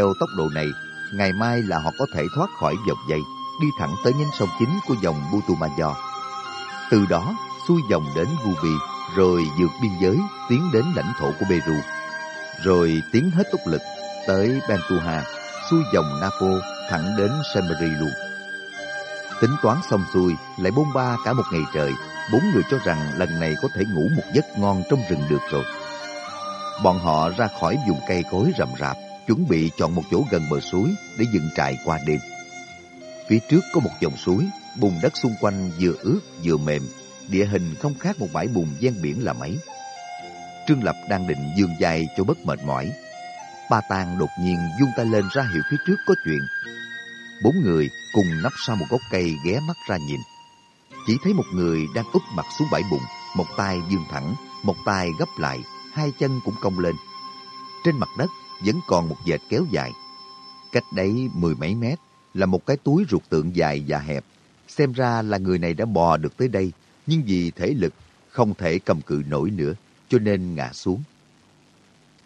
Theo tốc độ này, ngày mai là họ có thể thoát khỏi dòng dây, đi thẳng tới nhánh sông chính của dòng Butumayo. Từ đó, xuôi dòng đến Gubi, rồi vượt biên giới tiến đến lãnh thổ của Peru. Rồi tiến hết tốc lực tới Bentuha, xuôi dòng Napo thẳng đến Semeri luôn. Tính toán xong xuôi, lại bôn ba cả một ngày trời, bốn người cho rằng lần này có thể ngủ một giấc ngon trong rừng được rồi. Bọn họ ra khỏi vùng cây cối rậm rạp, chuẩn bị chọn một chỗ gần bờ suối để dựng trại qua đêm. Phía trước có một dòng suối, bùn đất xung quanh vừa ướt vừa mềm, địa hình không khác một bãi bùn ven biển là mấy. Trương Lập đang định dương dài cho bất mệt mỏi. Ba Tàng đột nhiên vung tay lên ra hiệu phía trước có chuyện. Bốn người cùng nấp sau một gốc cây ghé mắt ra nhìn. Chỉ thấy một người đang úp mặt xuống bãi bùn, một tay dương thẳng, một tay gấp lại, hai chân cũng cong lên. Trên mặt đất vẫn còn một vệt kéo dài. Cách đấy mười mấy mét là một cái túi ruột tượng dài và hẹp. Xem ra là người này đã bò được tới đây, nhưng vì thể lực không thể cầm cự nổi nữa, cho nên ngã xuống.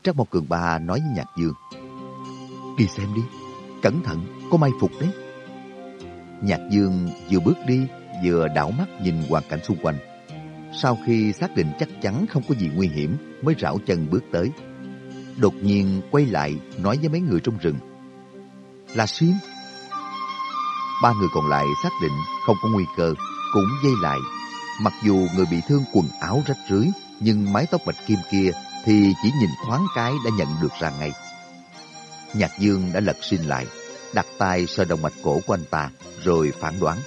Trác Mộc Cường Ba nói với Nhạc Dương, Đi xem đi, cẩn thận, có may phục đấy. Nhạc Dương vừa bước đi, vừa đảo mắt nhìn hoàn cảnh xung quanh. Sau khi xác định chắc chắn không có gì nguy hiểm, mới rảo chân bước tới. Đột nhiên quay lại nói với mấy người trong rừng. Là xuyên Ba người còn lại xác định không có nguy cơ, cũng dây lại. Mặc dù người bị thương quần áo rách rưới, nhưng mái tóc bạch kim kia thì chỉ nhìn thoáng cái đã nhận được ra ngay. Nhạc Dương đã lật xin lại, đặt tay sờ động mạch cổ của anh ta, rồi phản đoán.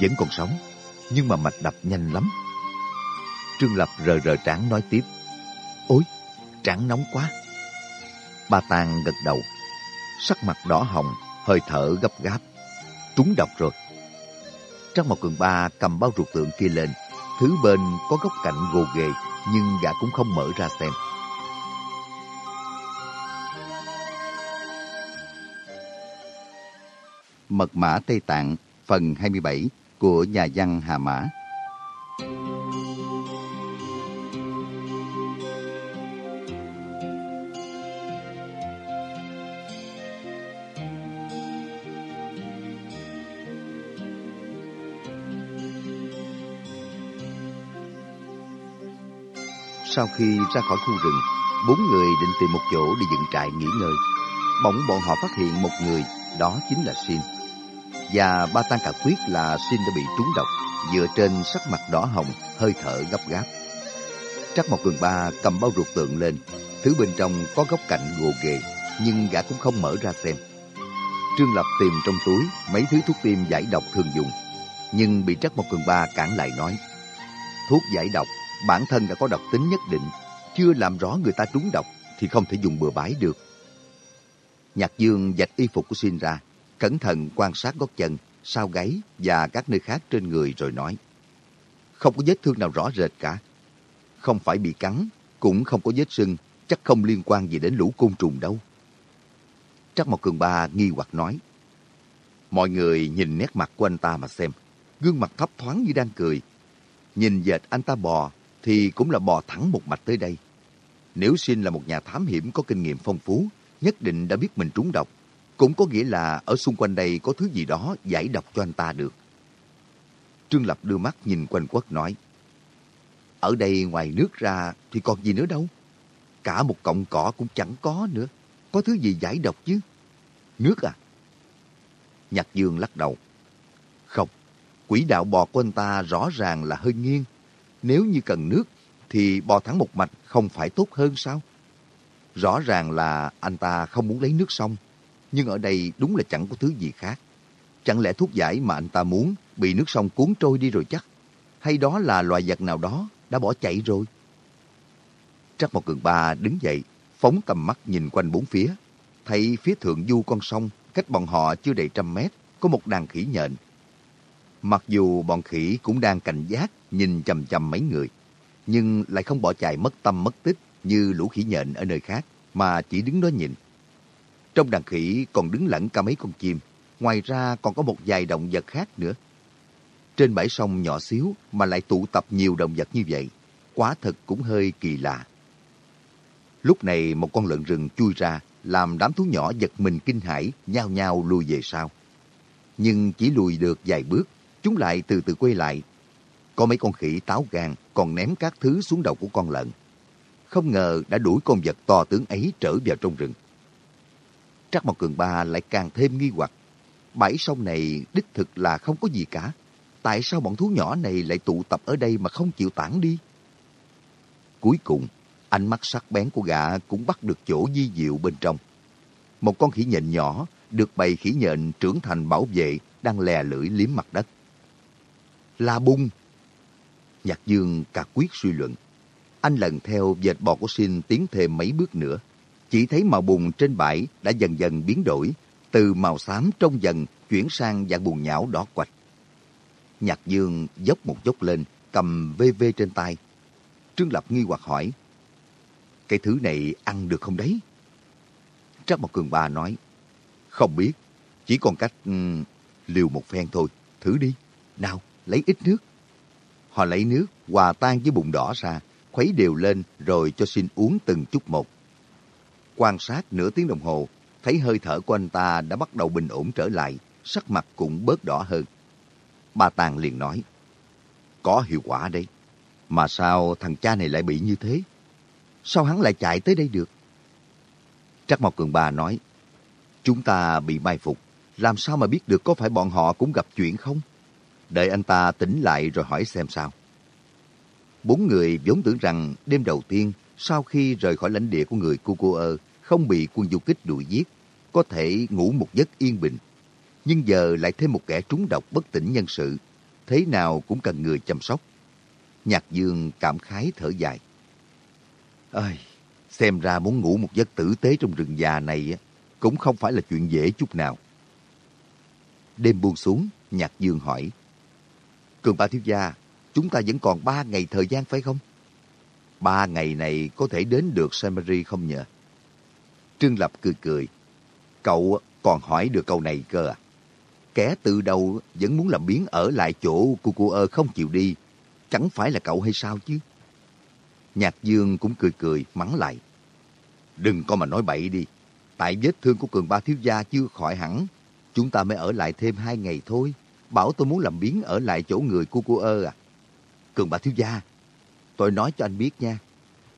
Vẫn còn sống, nhưng mà mạch đập nhanh lắm. Trương Lập rờ rờ trán nói tiếp. Ôi, trán nóng quá. Bà Tàng gật đầu, sắc mặt đỏ hồng, hơi thở gấp gáp. Trúng độc rồi. Trang một cường ba cầm bao ruột tượng kia lên, thứ bên có góc cạnh gồ ghề, nhưng gã cũng không mở ra xem. Mật mã Tây Tạng phần 27 của nhà văn Hà Mã Sau khi ra khỏi khu rừng, bốn người định tìm một chỗ để dựng trại nghỉ ngơi. Bỗng bọn họ phát hiện một người, đó chính là Sin. Và ba tan cả quyết là Sin đã bị trúng độc, dựa trên sắc mặt đỏ hồng, hơi thở gấp gáp. Trắc một cường ba cầm bao ruột tượng lên, thứ bên trong có góc cạnh gồ ghề, nhưng gã cũng không mở ra xem. Trương Lập tìm trong túi mấy thứ thuốc tiêm giải độc thường dùng, nhưng bị Trắc một cường ba cản lại nói. Thuốc giải độc bản thân đã có độc tính nhất định, chưa làm rõ người ta trúng độc thì không thể dùng bừa bãi được. Nhạc Dương dạch y phục của Xin ra, cẩn thận quan sát gót chân, sau gáy và các nơi khác trên người rồi nói. Không có vết thương nào rõ rệt cả. Không phải bị cắn, cũng không có vết sưng, chắc không liên quan gì đến lũ côn trùng đâu. Trắc Mộc Cường Ba nghi hoặc nói. Mọi người nhìn nét mặt của anh ta mà xem. Gương mặt thấp thoáng như đang cười. Nhìn dệt anh ta bò thì cũng là bò thẳng một mạch tới đây. Nếu Sinh là một nhà thám hiểm có kinh nghiệm phong phú, nhất định đã biết mình trúng độc. Cũng có nghĩa là ở xung quanh đây có thứ gì đó giải độc cho anh ta được. Trương Lập đưa mắt nhìn quanh quất nói, Ở đây ngoài nước ra thì còn gì nữa đâu. Cả một cọng cỏ cũng chẳng có nữa. Có thứ gì giải độc chứ? Nước à? Nhạc Dương lắc đầu. Không, quỹ đạo bò của anh ta rõ ràng là hơi nghiêng. Nếu như cần nước, thì bò thẳng một mạch không phải tốt hơn sao? Rõ ràng là anh ta không muốn lấy nước sông, nhưng ở đây đúng là chẳng có thứ gì khác. Chẳng lẽ thuốc giải mà anh ta muốn bị nước sông cuốn trôi đi rồi chắc? Hay đó là loài vật nào đó đã bỏ chạy rồi? Trắc một cường ba đứng dậy, phóng tầm mắt nhìn quanh bốn phía. Thấy phía thượng du con sông, cách bọn họ chưa đầy trăm mét, có một đàn khỉ nhện Mặc dù bọn khỉ cũng đang cảnh giác nhìn chầm chầm mấy người, nhưng lại không bỏ chạy mất tâm mất tích như lũ khỉ nhện ở nơi khác, mà chỉ đứng đó nhìn. Trong đàn khỉ còn đứng lẫn cả mấy con chim, ngoài ra còn có một vài động vật khác nữa. Trên bãi sông nhỏ xíu mà lại tụ tập nhiều động vật như vậy, quá thật cũng hơi kỳ lạ. Lúc này một con lợn rừng chui ra, làm đám thú nhỏ giật mình kinh hãi, nhao nhao lùi về sau. Nhưng chỉ lùi được vài bước, chúng lại từ từ quay lại. Có mấy con khỉ táo gan còn ném các thứ xuống đầu của con lợn. Không ngờ đã đuổi con vật to tướng ấy trở vào trong rừng. Trắc Mộc Cường Ba lại càng thêm nghi hoặc. Bãi sông này đích thực là không có gì cả. Tại sao bọn thú nhỏ này lại tụ tập ở đây mà không chịu tản đi? Cuối cùng, ánh mắt sắc bén của gã cũng bắt được chỗ di diệu bên trong. Một con khỉ nhện nhỏ được bầy khỉ nhện trưởng thành bảo vệ đang lè lưỡi liếm mặt đất. La bung! Nhạc dương cả quyết suy luận. Anh lần theo dệt bò của Sinh tiến thêm mấy bước nữa. Chỉ thấy màu bùn trên bãi đã dần dần biến đổi, từ màu xám trong dần chuyển sang dạng bùn nhão đỏ quạch. Nhạc dương dốc một dốc lên, cầm vê vê trên tay. Trương Lập nghi hoặc hỏi, cái thứ này ăn được không đấy? Trác Mộc Cường Ba nói, không biết, chỉ còn cách um, liều một phen thôi, thử đi. Nào, lấy ít nước. Họ lấy nước, hòa tan với bùn đỏ ra, khuấy đều lên rồi cho xin uống từng chút một. Quan sát nửa tiếng đồng hồ, thấy hơi thở của anh ta đã bắt đầu bình ổn trở lại, sắc mặt cũng bớt đỏ hơn. Bà Tàng liền nói, có hiệu quả đấy. Mà sao thằng cha này lại bị như thế? Sao hắn lại chạy tới đây được? Trắc Mộc Cường Ba nói, chúng ta bị mai phục, làm sao mà biết được có phải bọn họ cũng gặp chuyện không? Đợi anh ta tỉnh lại rồi hỏi xem sao. Bốn người vốn tưởng rằng đêm đầu tiên sau khi rời khỏi lãnh địa của người Cucuơ không bị quân du kích đuổi giết, có thể ngủ một giấc yên bình. Nhưng giờ lại thêm một kẻ trúng độc bất tỉnh nhân sự, thế nào cũng cần người chăm sóc. Nhạc Dương cảm khái thở dài. Ơi, xem ra muốn ngủ một giấc tử tế trong rừng già này cũng không phải là chuyện dễ chút nào. Đêm buông xuống, Nhạc Dương hỏi. Cường ba thiếu gia, chúng ta vẫn còn ba ngày thời gian phải không? Ba ngày này có thể đến được Samari không nhờ? Trương Lập cười cười. Cậu còn hỏi được câu này cơ à? Kẻ từ đầu vẫn muốn làm biến ở lại chỗ cô cô ơ không chịu đi. Chẳng phải là cậu hay sao chứ? Nhạc Dương cũng cười cười, mắng lại. Đừng có mà nói bậy đi. Tại vết thương của cường ba thiếu gia chưa khỏi hẳn. Chúng ta mới ở lại thêm hai ngày thôi. Bảo tôi muốn làm biến ở lại chỗ người của cô ơ à. Cường bà thiếu gia, tôi nói cho anh biết nha.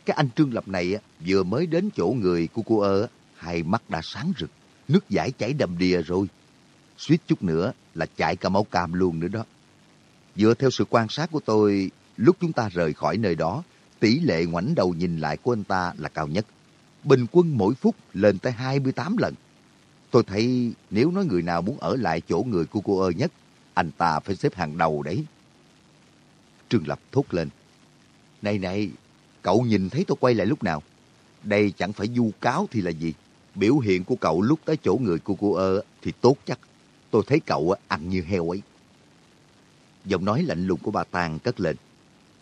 Cái anh Trương Lập này vừa mới đến chỗ người của cô ơ, hai mắt đã sáng rực, nước giải chảy đầm đìa rồi. Suýt chút nữa là chạy cả máu cam luôn nữa đó. Dựa theo sự quan sát của tôi, lúc chúng ta rời khỏi nơi đó, tỷ lệ ngoảnh đầu nhìn lại của anh ta là cao nhất. Bình quân mỗi phút lên tới 28 lần. Tôi thấy nếu nói người nào muốn ở lại chỗ người của cô ơ nhất, anh ta phải xếp hàng đầu đấy. Trương Lập thốt lên. Này này, cậu nhìn thấy tôi quay lại lúc nào? Đây chẳng phải du cáo thì là gì? Biểu hiện của cậu lúc tới chỗ người của cô ơ thì tốt chắc. Tôi thấy cậu ăn như heo ấy. Giọng nói lạnh lùng của bà Tàng cất lên.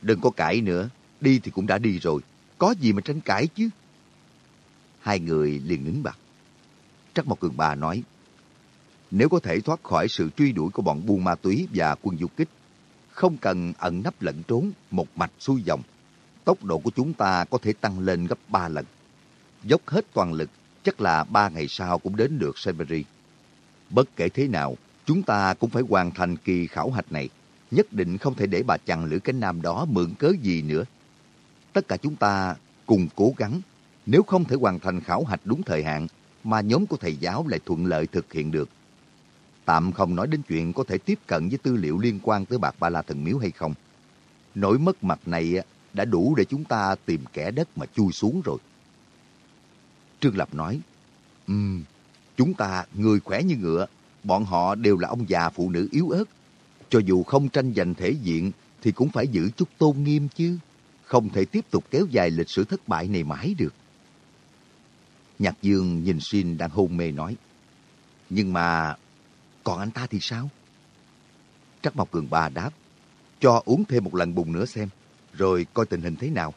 Đừng có cãi nữa, đi thì cũng đã đi rồi. Có gì mà tranh cãi chứ? Hai người liền nín bặt. Trắc Mộc Cường Bà nói, nếu có thể thoát khỏi sự truy đuổi của bọn buôn ma túy và quân du kích, không cần ẩn nấp lẫn trốn một mạch xuôi dòng, tốc độ của chúng ta có thể tăng lên gấp ba lần. Dốc hết toàn lực, chắc là ba ngày sau cũng đến được Severi. Bất kể thế nào, chúng ta cũng phải hoàn thành kỳ khảo hạch này. Nhất định không thể để bà chằn lửa cánh nam đó mượn cớ gì nữa. Tất cả chúng ta cùng cố gắng. Nếu không thể hoàn thành khảo hạch đúng thời hạn, mà nhóm của thầy giáo lại thuận lợi thực hiện được. Tạm không nói đến chuyện có thể tiếp cận với tư liệu liên quan tới bạc ba la thần miếu hay không. Nỗi mất mặt này đã đủ để chúng ta tìm kẻ đất mà chui xuống rồi. Trương Lập nói, um, chúng ta người khỏe như ngựa, bọn họ đều là ông già phụ nữ yếu ớt. Cho dù không tranh giành thể diện thì cũng phải giữ chút tôn nghiêm chứ. Không thể tiếp tục kéo dài lịch sử thất bại này mãi được. Nhạc Dương nhìn Xin đang hôn mê nói. Nhưng mà, còn anh ta thì sao? Trắc Mộc Cường Ba đáp. Cho uống thêm một lần bùng nữa xem, rồi coi tình hình thế nào.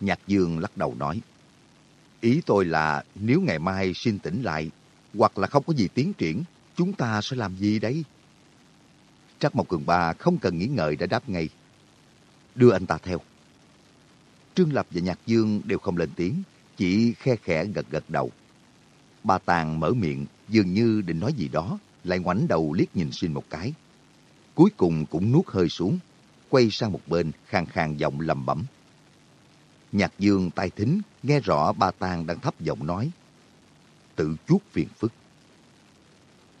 Nhạc Dương lắc đầu nói. Ý tôi là nếu ngày mai xin tỉnh lại, hoặc là không có gì tiến triển, chúng ta sẽ làm gì đấy? Trắc Mộc Cường Ba không cần nghĩ ngợi đã đáp ngay. Đưa anh ta theo. Trương Lập và Nhạc Dương đều không lên tiếng, chỉ khe khẽ gật gật đầu. bà Tàng mở miệng, dường như định nói gì đó, lại ngoảnh đầu liếc nhìn xin một cái. Cuối cùng cũng nuốt hơi xuống, quay sang một bên, khang khang giọng lầm bẩm. Nhạc dương tai thính, nghe rõ ba Tang đang thấp giọng nói. Tự chuốt phiền phức.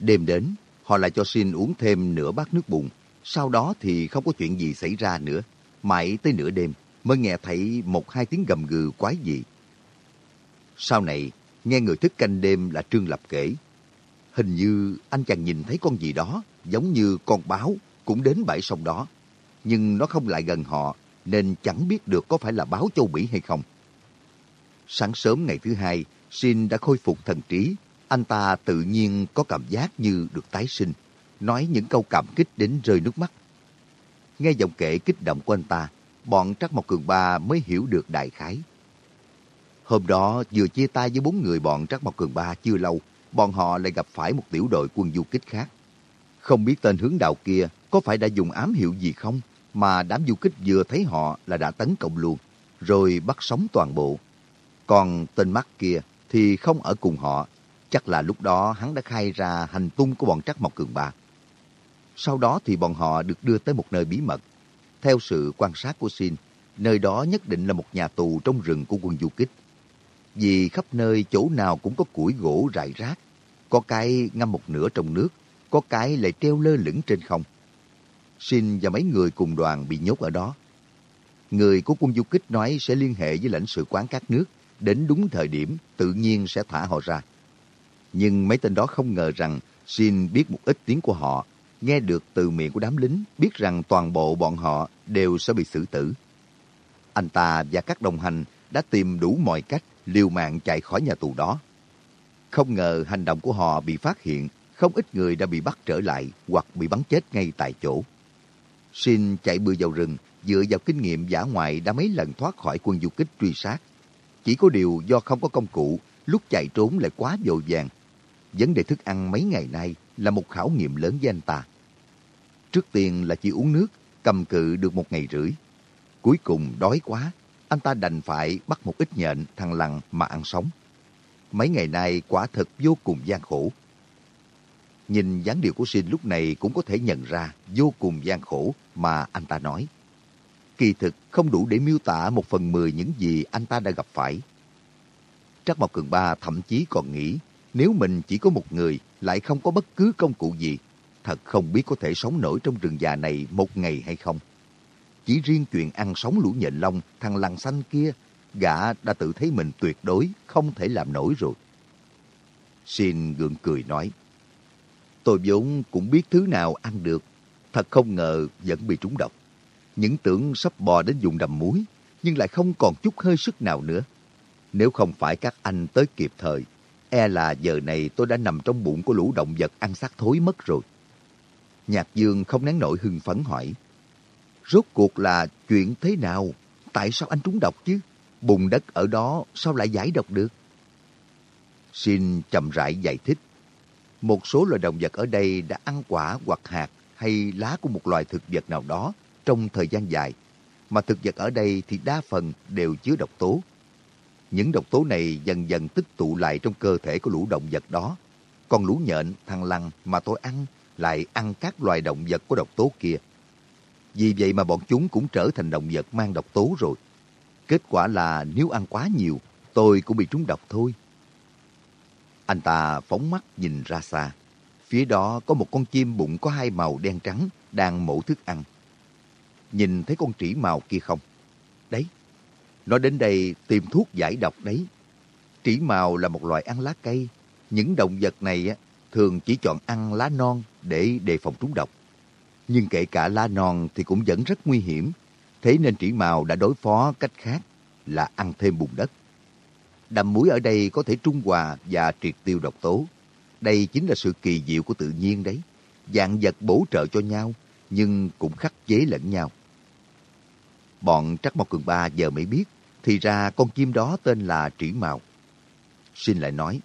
Đêm đến, họ lại cho xin uống thêm nửa bát nước bùn. Sau đó thì không có chuyện gì xảy ra nữa. Mãi tới nửa đêm mới nghe thấy một hai tiếng gầm gừ quái dị. Sau này, nghe người thức canh đêm là Trương Lập kể. Hình như anh chàng nhìn thấy con gì đó, giống như con báo, cũng đến bãi sông đó. Nhưng nó không lại gần họ, nên chẳng biết được có phải là báo châu Bỉ hay không. Sáng sớm ngày thứ hai, Sin đã khôi phục thần trí. Anh ta tự nhiên có cảm giác như được tái sinh, nói những câu cảm kích đến rơi nước mắt. Nghe giọng kể kích động của anh ta, bọn Trắc Mộc Cường Ba mới hiểu được đại khái. Hôm đó vừa chia tay với bốn người bọn Trắc Mộc Cường Ba chưa lâu, bọn họ lại gặp phải một tiểu đội quân du kích khác. Không biết tên hướng đạo kia có phải đã dùng ám hiệu gì không, mà đám du kích vừa thấy họ là đã tấn công luôn, rồi bắt sống toàn bộ. Còn tên mắt kia thì không ở cùng họ, chắc là lúc đó hắn đã khai ra hành tung của bọn Trắc Mộc Cường Ba. Sau đó thì bọn họ được đưa tới một nơi bí mật. Theo sự quan sát của Xin, nơi đó nhất định là một nhà tù trong rừng của quân du kích. Vì khắp nơi chỗ nào cũng có củi gỗ rải rác, có cái ngâm một nửa trong nước, có cái lại treo lơ lửng trên không. Xin và mấy người cùng đoàn bị nhốt ở đó. Người của quân du kích nói sẽ liên hệ với lãnh sự quán các nước, đến đúng thời điểm tự nhiên sẽ thả họ ra. Nhưng mấy tên đó không ngờ rằng Xin biết một ít tiếng của họ, nghe được từ miệng của đám lính, biết rằng toàn bộ bọn họ đều sẽ bị xử tử. Anh ta và các đồng hành đã tìm đủ mọi cách liều mạng chạy khỏi nhà tù đó. Không ngờ hành động của họ bị phát hiện, không ít người đã bị bắt trở lại hoặc bị bắn chết ngay tại chỗ. Xin chạy bừa vào rừng, dựa vào kinh nghiệm giả ngoại đã mấy lần thoát khỏi quân du kích truy sát. Chỉ có điều do không có công cụ, lúc chạy trốn lại quá vội vàng. Vấn đề thức ăn mấy ngày nay là một khảo nghiệm lớn với anh ta. Trước tiên là chỉ uống nước, cầm cự được một ngày rưỡi. Cuối cùng đói quá, anh ta đành phải bắt một ít nhện, thằng lằn mà ăn sống. Mấy ngày nay quả thật vô cùng gian khổ. Nhìn dáng điệu của Sinh lúc này cũng có thể nhận ra vô cùng gian khổ mà anh ta nói. Kỳ thực không đủ để miêu tả một phần mười những gì anh ta đã gặp phải. Trác Mộc Cường Ba thậm chí còn nghĩ nếu mình chỉ có một người lại không có bất cứ công cụ gì, thật không biết có thể sống nổi trong rừng già này một ngày hay không. Chỉ riêng chuyện ăn sống lũ nhện long, thằng lằn xanh kia, gã đã tự thấy mình tuyệt đối không thể làm nổi rồi. Xin gượng cười nói, tôi vốn cũng biết thứ nào ăn được, thật không ngờ vẫn bị trúng độc. Những tưởng sắp bò đến dùng đầm muối, nhưng lại không còn chút hơi sức nào nữa. Nếu không phải các anh tới kịp thời, e là giờ này tôi đã nằm trong bụng của lũ động vật ăn xác thối mất rồi. Nhạc Dương không nén nổi hưng phấn hỏi. Rốt cuộc là chuyện thế nào? Tại sao anh trúng độc chứ? Bùn đất ở đó sao lại giải độc được? Xin chậm rãi giải thích. Một số loài động vật ở đây đã ăn quả hoặc hạt hay lá của một loài thực vật nào đó trong thời gian dài. Mà thực vật ở đây thì đa phần đều chứa độc tố. Những độc tố này dần dần tích tụ lại trong cơ thể của lũ động vật đó. Còn lũ nhện, thằng lằn mà tôi ăn lại ăn các loài động vật có độc tố kia. Vì vậy mà bọn chúng cũng trở thành động vật mang độc tố rồi. Kết quả là nếu ăn quá nhiều, tôi cũng bị trúng độc thôi. Anh ta phóng mắt nhìn ra xa. Phía đó có một con chim bụng có hai màu đen trắng đang mổ thức ăn. Nhìn thấy con trĩ màu kia không? Đấy, nó đến đây tìm thuốc giải độc đấy. Trĩ màu là một loài ăn lá cây. Những động vật này thường chỉ chọn ăn lá non để đề phòng trúng độc. Nhưng kể cả lá non thì cũng vẫn rất nguy hiểm. Thế nên trĩ màu đã đối phó cách khác là ăn thêm bùn đất. Đầm muối ở đây có thể trung hòa và triệt tiêu độc tố. Đây chính là sự kỳ diệu của tự nhiên đấy. Dạng vật bổ trợ cho nhau, nhưng cũng khắc chế lẫn nhau. Bọn Trắc Mộc Cường Ba giờ mới biết, thì ra con chim đó tên là Trĩ Mào. Xin lại nói,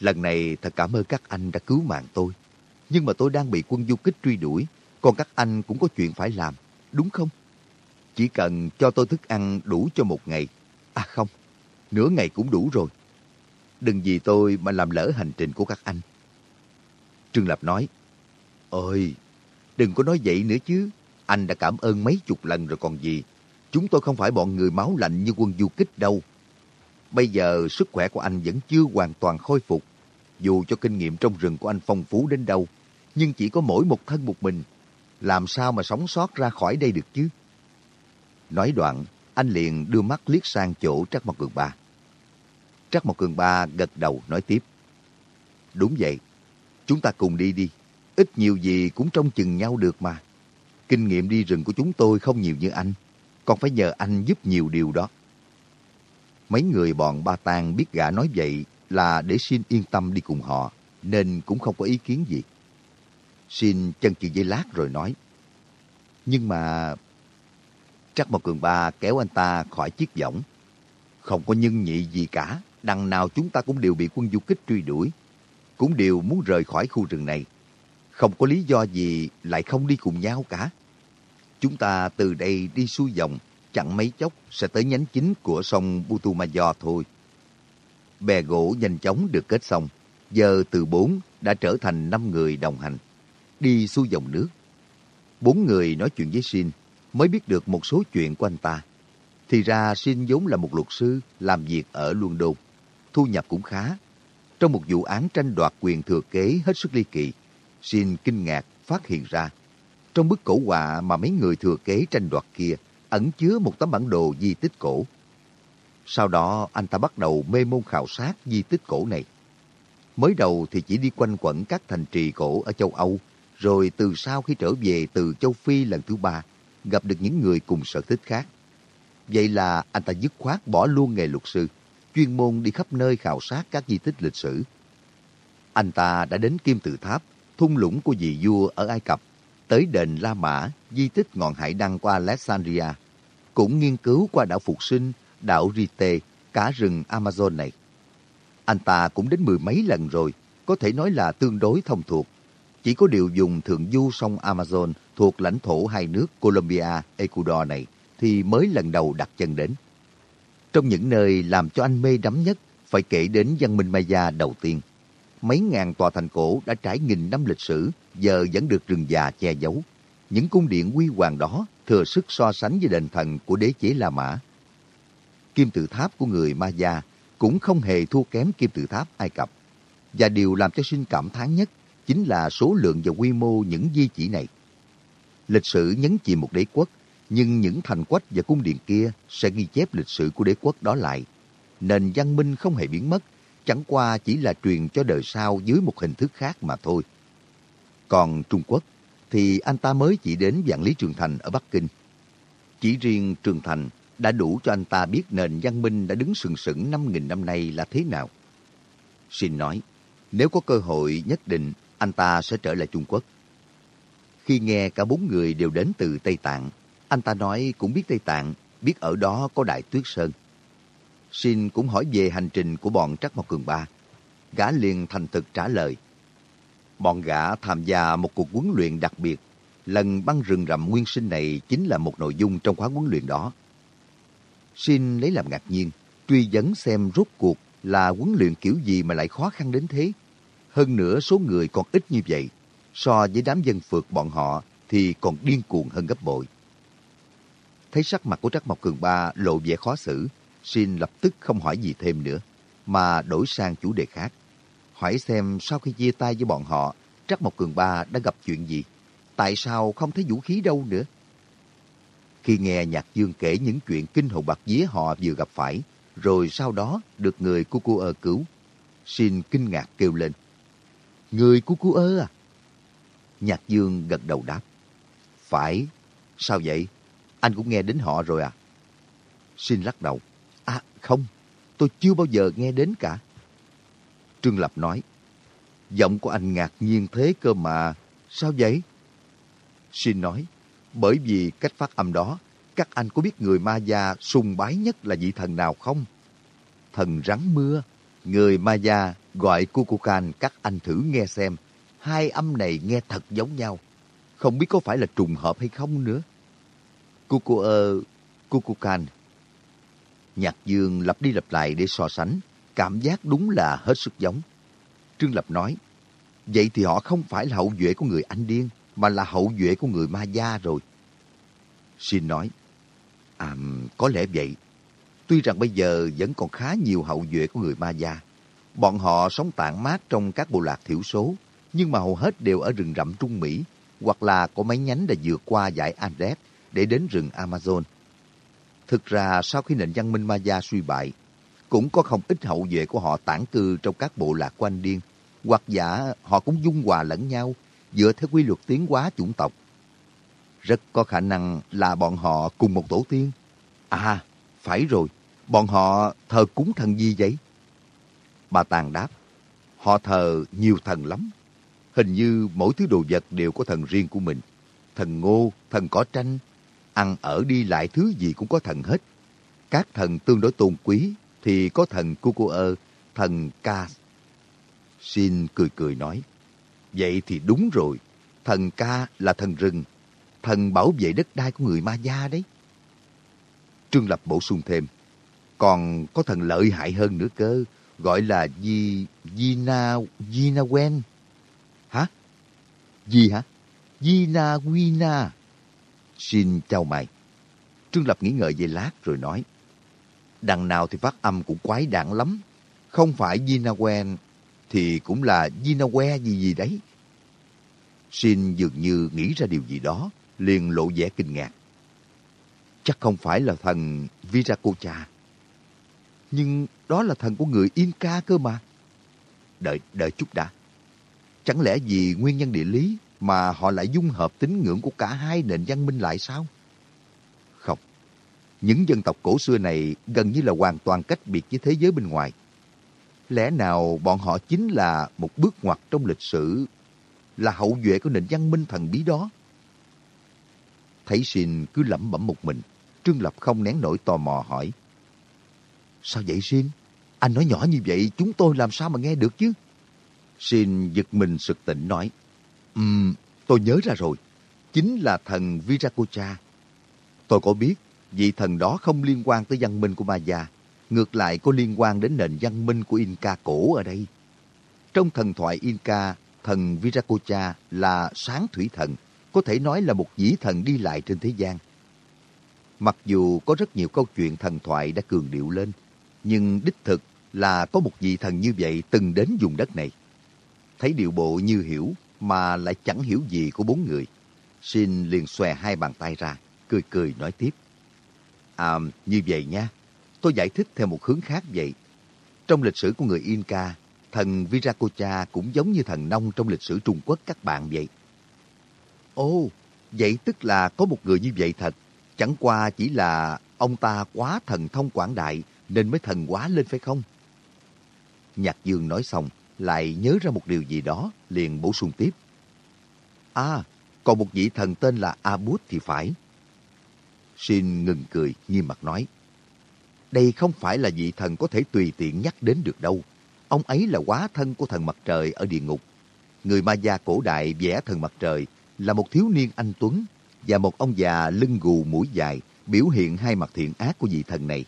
lần này thật cảm ơn các anh đã cứu mạng tôi. Nhưng mà tôi đang bị quân du kích truy đuổi, còn các anh cũng có chuyện phải làm, đúng không? Chỉ cần cho tôi thức ăn đủ cho một ngày. À không, Nửa ngày cũng đủ rồi. Đừng vì tôi mà làm lỡ hành trình của các anh. Trương Lập nói, Ôi, đừng có nói vậy nữa chứ. Anh đã cảm ơn mấy chục lần rồi còn gì. Chúng tôi không phải bọn người máu lạnh như quân du kích đâu. Bây giờ sức khỏe của anh vẫn chưa hoàn toàn khôi phục. Dù cho kinh nghiệm trong rừng của anh phong phú đến đâu, nhưng chỉ có mỗi một thân một mình. Làm sao mà sống sót ra khỏi đây được chứ? Nói đoạn, anh liền đưa mắt liếc sang chỗ Trắc Mộc Cường Ba. Trắc Mộc Cường Ba gật đầu nói tiếp. Đúng vậy, chúng ta cùng đi đi. Ít nhiều gì cũng trông chừng nhau được mà. Kinh nghiệm đi rừng của chúng tôi không nhiều như anh. Còn phải nhờ anh giúp nhiều điều đó. Mấy người bọn Ba Tang biết gã nói vậy là để xin yên tâm đi cùng họ, nên cũng không có ý kiến gì. Xin chân chị dây lát rồi nói. Nhưng mà... Trắc một cường ba kéo anh ta khỏi chiếc võng. Không có nhân nhị gì cả, đằng nào chúng ta cũng đều bị quân du kích truy đuổi. Cũng đều muốn rời khỏi khu rừng này. Không có lý do gì lại không đi cùng nhau cả. Chúng ta từ đây đi xuôi dòng, chẳng mấy chốc sẽ tới nhánh chính của sông Putumayo thôi. Bè gỗ nhanh chóng được kết xong, giờ từ bốn đã trở thành năm người đồng hành, đi xuôi dòng nước. Bốn người nói chuyện với Shin mới biết được một số chuyện của anh ta. Thì ra Shin vốn là một luật sư làm việc ở London, thu nhập cũng khá. Trong một vụ án tranh đoạt quyền thừa kế hết sức ly kỳ, Shin kinh ngạc phát hiện ra trong bức cổ họa mà mấy người thừa kế tranh đoạt kia ẩn chứa một tấm bản đồ di tích cổ. Sau đó anh ta bắt đầu mê môn khảo sát di tích cổ này. Mới đầu thì chỉ đi quanh quẩn các thành trì cổ ở châu Âu, rồi từ sau khi trở về từ châu Phi lần thứ ba, gặp được những người cùng sở thích khác. Vậy là anh ta dứt khoát bỏ luôn nghề luật sư, chuyên môn đi khắp nơi khảo sát các di tích lịch sử. Anh ta đã đến Kim Tự Tháp, thung lũng của vị vua ở Ai Cập, tới đền La Mã, di tích ngọn hải đăng qua Alexandria, cũng nghiên cứu qua đảo Phục Sinh, đảo Rite, cả rừng Amazon này. Anh ta cũng đến mười mấy lần rồi, có thể nói là tương đối thông thuộc. Chỉ có điều dùng thượng du sông Amazon thuộc lãnh thổ hai nước Colombia, Ecuador này thì mới lần đầu đặt chân đến. Trong những nơi làm cho anh mê đắm nhất phải kể đến văn minh Maya đầu tiên. Mấy ngàn tòa thành cổ đã trải nghìn năm lịch sử, giờ vẫn được rừng già che giấu. Những cung điện quy hoàng đó thừa sức so sánh với đền thần của đế chế La Mã. Kim tự tháp của người Maya cũng không hề thua kém kim tự tháp Ai Cập. Và điều làm cho sinh cảm thán nhất chính là số lượng và quy mô những di chỉ này. Lịch sử nhấn chìm một đế quốc, nhưng những thành quách và cung điện kia sẽ ghi chép lịch sử của đế quốc đó lại. Nền văn minh không hề biến mất, chẳng qua chỉ là truyền cho đời sau dưới một hình thức khác mà thôi. Còn Trung Quốc thì anh ta mới chỉ đến Vạn Lý Trường Thành ở Bắc Kinh. Chỉ riêng Trường Thành đã đủ cho anh ta biết nền văn minh đã đứng sừng sững 5.000 năm nay là thế nào. Xin nói, nếu có cơ hội nhất định anh ta sẽ trở lại Trung Quốc. Khi nghe cả bốn người đều đến từ Tây Tạng, anh ta nói cũng biết Tây Tạng, biết ở đó có Đại Tuyết Sơn. Xin cũng hỏi về hành trình của bọn Trắc Mộc Cường Ba. Gã liền thành thực trả lời. Bọn gã tham gia một cuộc huấn luyện đặc biệt. Lần băng rừng rậm nguyên sinh này chính là một nội dung trong khóa huấn luyện đó. Xin lấy làm ngạc nhiên, truy vấn xem rốt cuộc là huấn luyện kiểu gì mà lại khó khăn đến thế. Hơn nữa số người còn ít như vậy, so với đám dân phượt bọn họ thì còn điên cuồng hơn gấp bội. Thấy sắc mặt của Trắc Mộc Cường Ba lộ vẻ khó xử, Xin lập tức không hỏi gì thêm nữa, mà đổi sang chủ đề khác. Hỏi xem sau khi chia tay với bọn họ, Trắc Mộc Cường Ba đã gặp chuyện gì? Tại sao không thấy vũ khí đâu nữa? Khi nghe Nhạc Dương kể những chuyện kinh hồn bạc vía họ vừa gặp phải, rồi sau đó được người của cô ơ cứu, xin kinh ngạc kêu lên. Người của cô ơ à? Nhạc Dương gật đầu đáp. Phải. Sao vậy? Anh cũng nghe đến họ rồi à? Xin lắc đầu. À không, tôi chưa bao giờ nghe đến cả. Trương Lập nói. Giọng của anh ngạc nhiên thế cơ mà. Sao vậy? Xin nói. Bởi vì cách phát âm đó, các anh có biết người ma gia sùng bái nhất là vị thần nào không? Thần rắn mưa. Người ma gia gọi Kukukan các anh thử nghe xem. Hai âm này nghe thật giống nhau. Không biết có phải là trùng hợp hay không nữa. Kuku ờ, Kukukan Nhạc Dương lặp đi lặp lại để so sánh, cảm giác đúng là hết sức giống. Trương Lập nói, vậy thì họ không phải là hậu duệ của người Anh Điên, mà là hậu duệ của người Ma Gia rồi. Xin nói, à, có lẽ vậy. Tuy rằng bây giờ vẫn còn khá nhiều hậu duệ của người Ma Gia. Bọn họ sống tản mát trong các bộ lạc thiểu số, nhưng mà hầu hết đều ở rừng rậm Trung Mỹ, hoặc là có mấy nhánh đã vượt qua dải Andes để đến rừng Amazon. Thực ra sau khi nền văn minh ma gia suy bại, cũng có không ít hậu vệ của họ tản cư trong các bộ lạc quanh điên, hoặc giả họ cũng dung hòa lẫn nhau dựa theo quy luật tiến hóa chủng tộc. Rất có khả năng là bọn họ cùng một tổ tiên. À, phải rồi, bọn họ thờ cúng thần gì vậy? Bà Tàng đáp, họ thờ nhiều thần lắm. Hình như mỗi thứ đồ vật đều có thần riêng của mình. Thần ngô, thần cỏ tranh, ăn ở đi lại thứ gì cũng có thần hết. Các thần tương đối tôn quý thì có thần Kukuơ, thần ca. Xin cười cười nói, vậy thì đúng rồi, thần Ka là thần rừng, thần bảo vệ đất đai của người Ma Gia đấy. Trương Lập bổ sung thêm, còn có thần lợi hại hơn nữa cơ, gọi là Di... gì na quen Hả? Gì hả? Gina Wina. Xin chào mày. Trương Lập nghĩ ngợi về lát rồi nói. Đằng nào thì phát âm cũng quái đản lắm. Không phải gì na quen thì cũng là Gina Que gì gì đấy. Xin dường như nghĩ ra điều gì đó, liền lộ vẻ kinh ngạc. Chắc không phải là thần Viracocha. Nhưng đó là thần của người Inca cơ mà. Đợi, đợi chút đã. Chẳng lẽ vì nguyên nhân địa lý mà họ lại dung hợp tín ngưỡng của cả hai nền văn minh lại sao? Không. Những dân tộc cổ xưa này gần như là hoàn toàn cách biệt với thế giới bên ngoài. Lẽ nào bọn họ chính là một bước ngoặt trong lịch sử, là hậu duệ của nền văn minh thần bí đó? Thấy Xin cứ lẩm bẩm một mình, Trương Lập không nén nổi tò mò hỏi. Sao vậy Xin? Anh nói nhỏ như vậy chúng tôi làm sao mà nghe được chứ? Xin giật mình sực tỉnh nói. Ừm, um, tôi nhớ ra rồi. Chính là thần Viracocha. Tôi có biết vị thần đó không liên quan tới văn minh của Maya. Ngược lại có liên quan đến nền văn minh của Inca cổ ở đây. Trong thần thoại Inca, thần Viracocha là sáng thủy thần, có thể nói là một vĩ thần đi lại trên thế gian. Mặc dù có rất nhiều câu chuyện thần thoại đã cường điệu lên, nhưng đích thực là có một vị thần như vậy từng đến vùng đất này. Thấy điệu bộ như hiểu mà lại chẳng hiểu gì của bốn người. Xin liền xòe hai bàn tay ra, cười cười nói tiếp. À, như vậy nha, tôi giải thích theo một hướng khác vậy. Trong lịch sử của người Inca, thần Viracocha cũng giống như thần nông trong lịch sử Trung Quốc các bạn vậy. Ồ, vậy tức là có một người như vậy thật. Chẳng qua chỉ là ông ta quá thần thông quảng đại nên mới thần quá lên phải không? Nhạc Dương nói xong, lại nhớ ra một điều gì đó, liền bổ sung tiếp. À, còn một vị thần tên là Abut thì phải. Xin ngừng cười, nghiêm mặt nói. Đây không phải là vị thần có thể tùy tiện nhắc đến được đâu. Ông ấy là quá thân của thần mặt trời ở địa ngục. Người ma gia cổ đại vẽ thần mặt trời là một thiếu niên anh Tuấn và một ông già lưng gù mũi dài biểu hiện hai mặt thiện ác của vị thần này.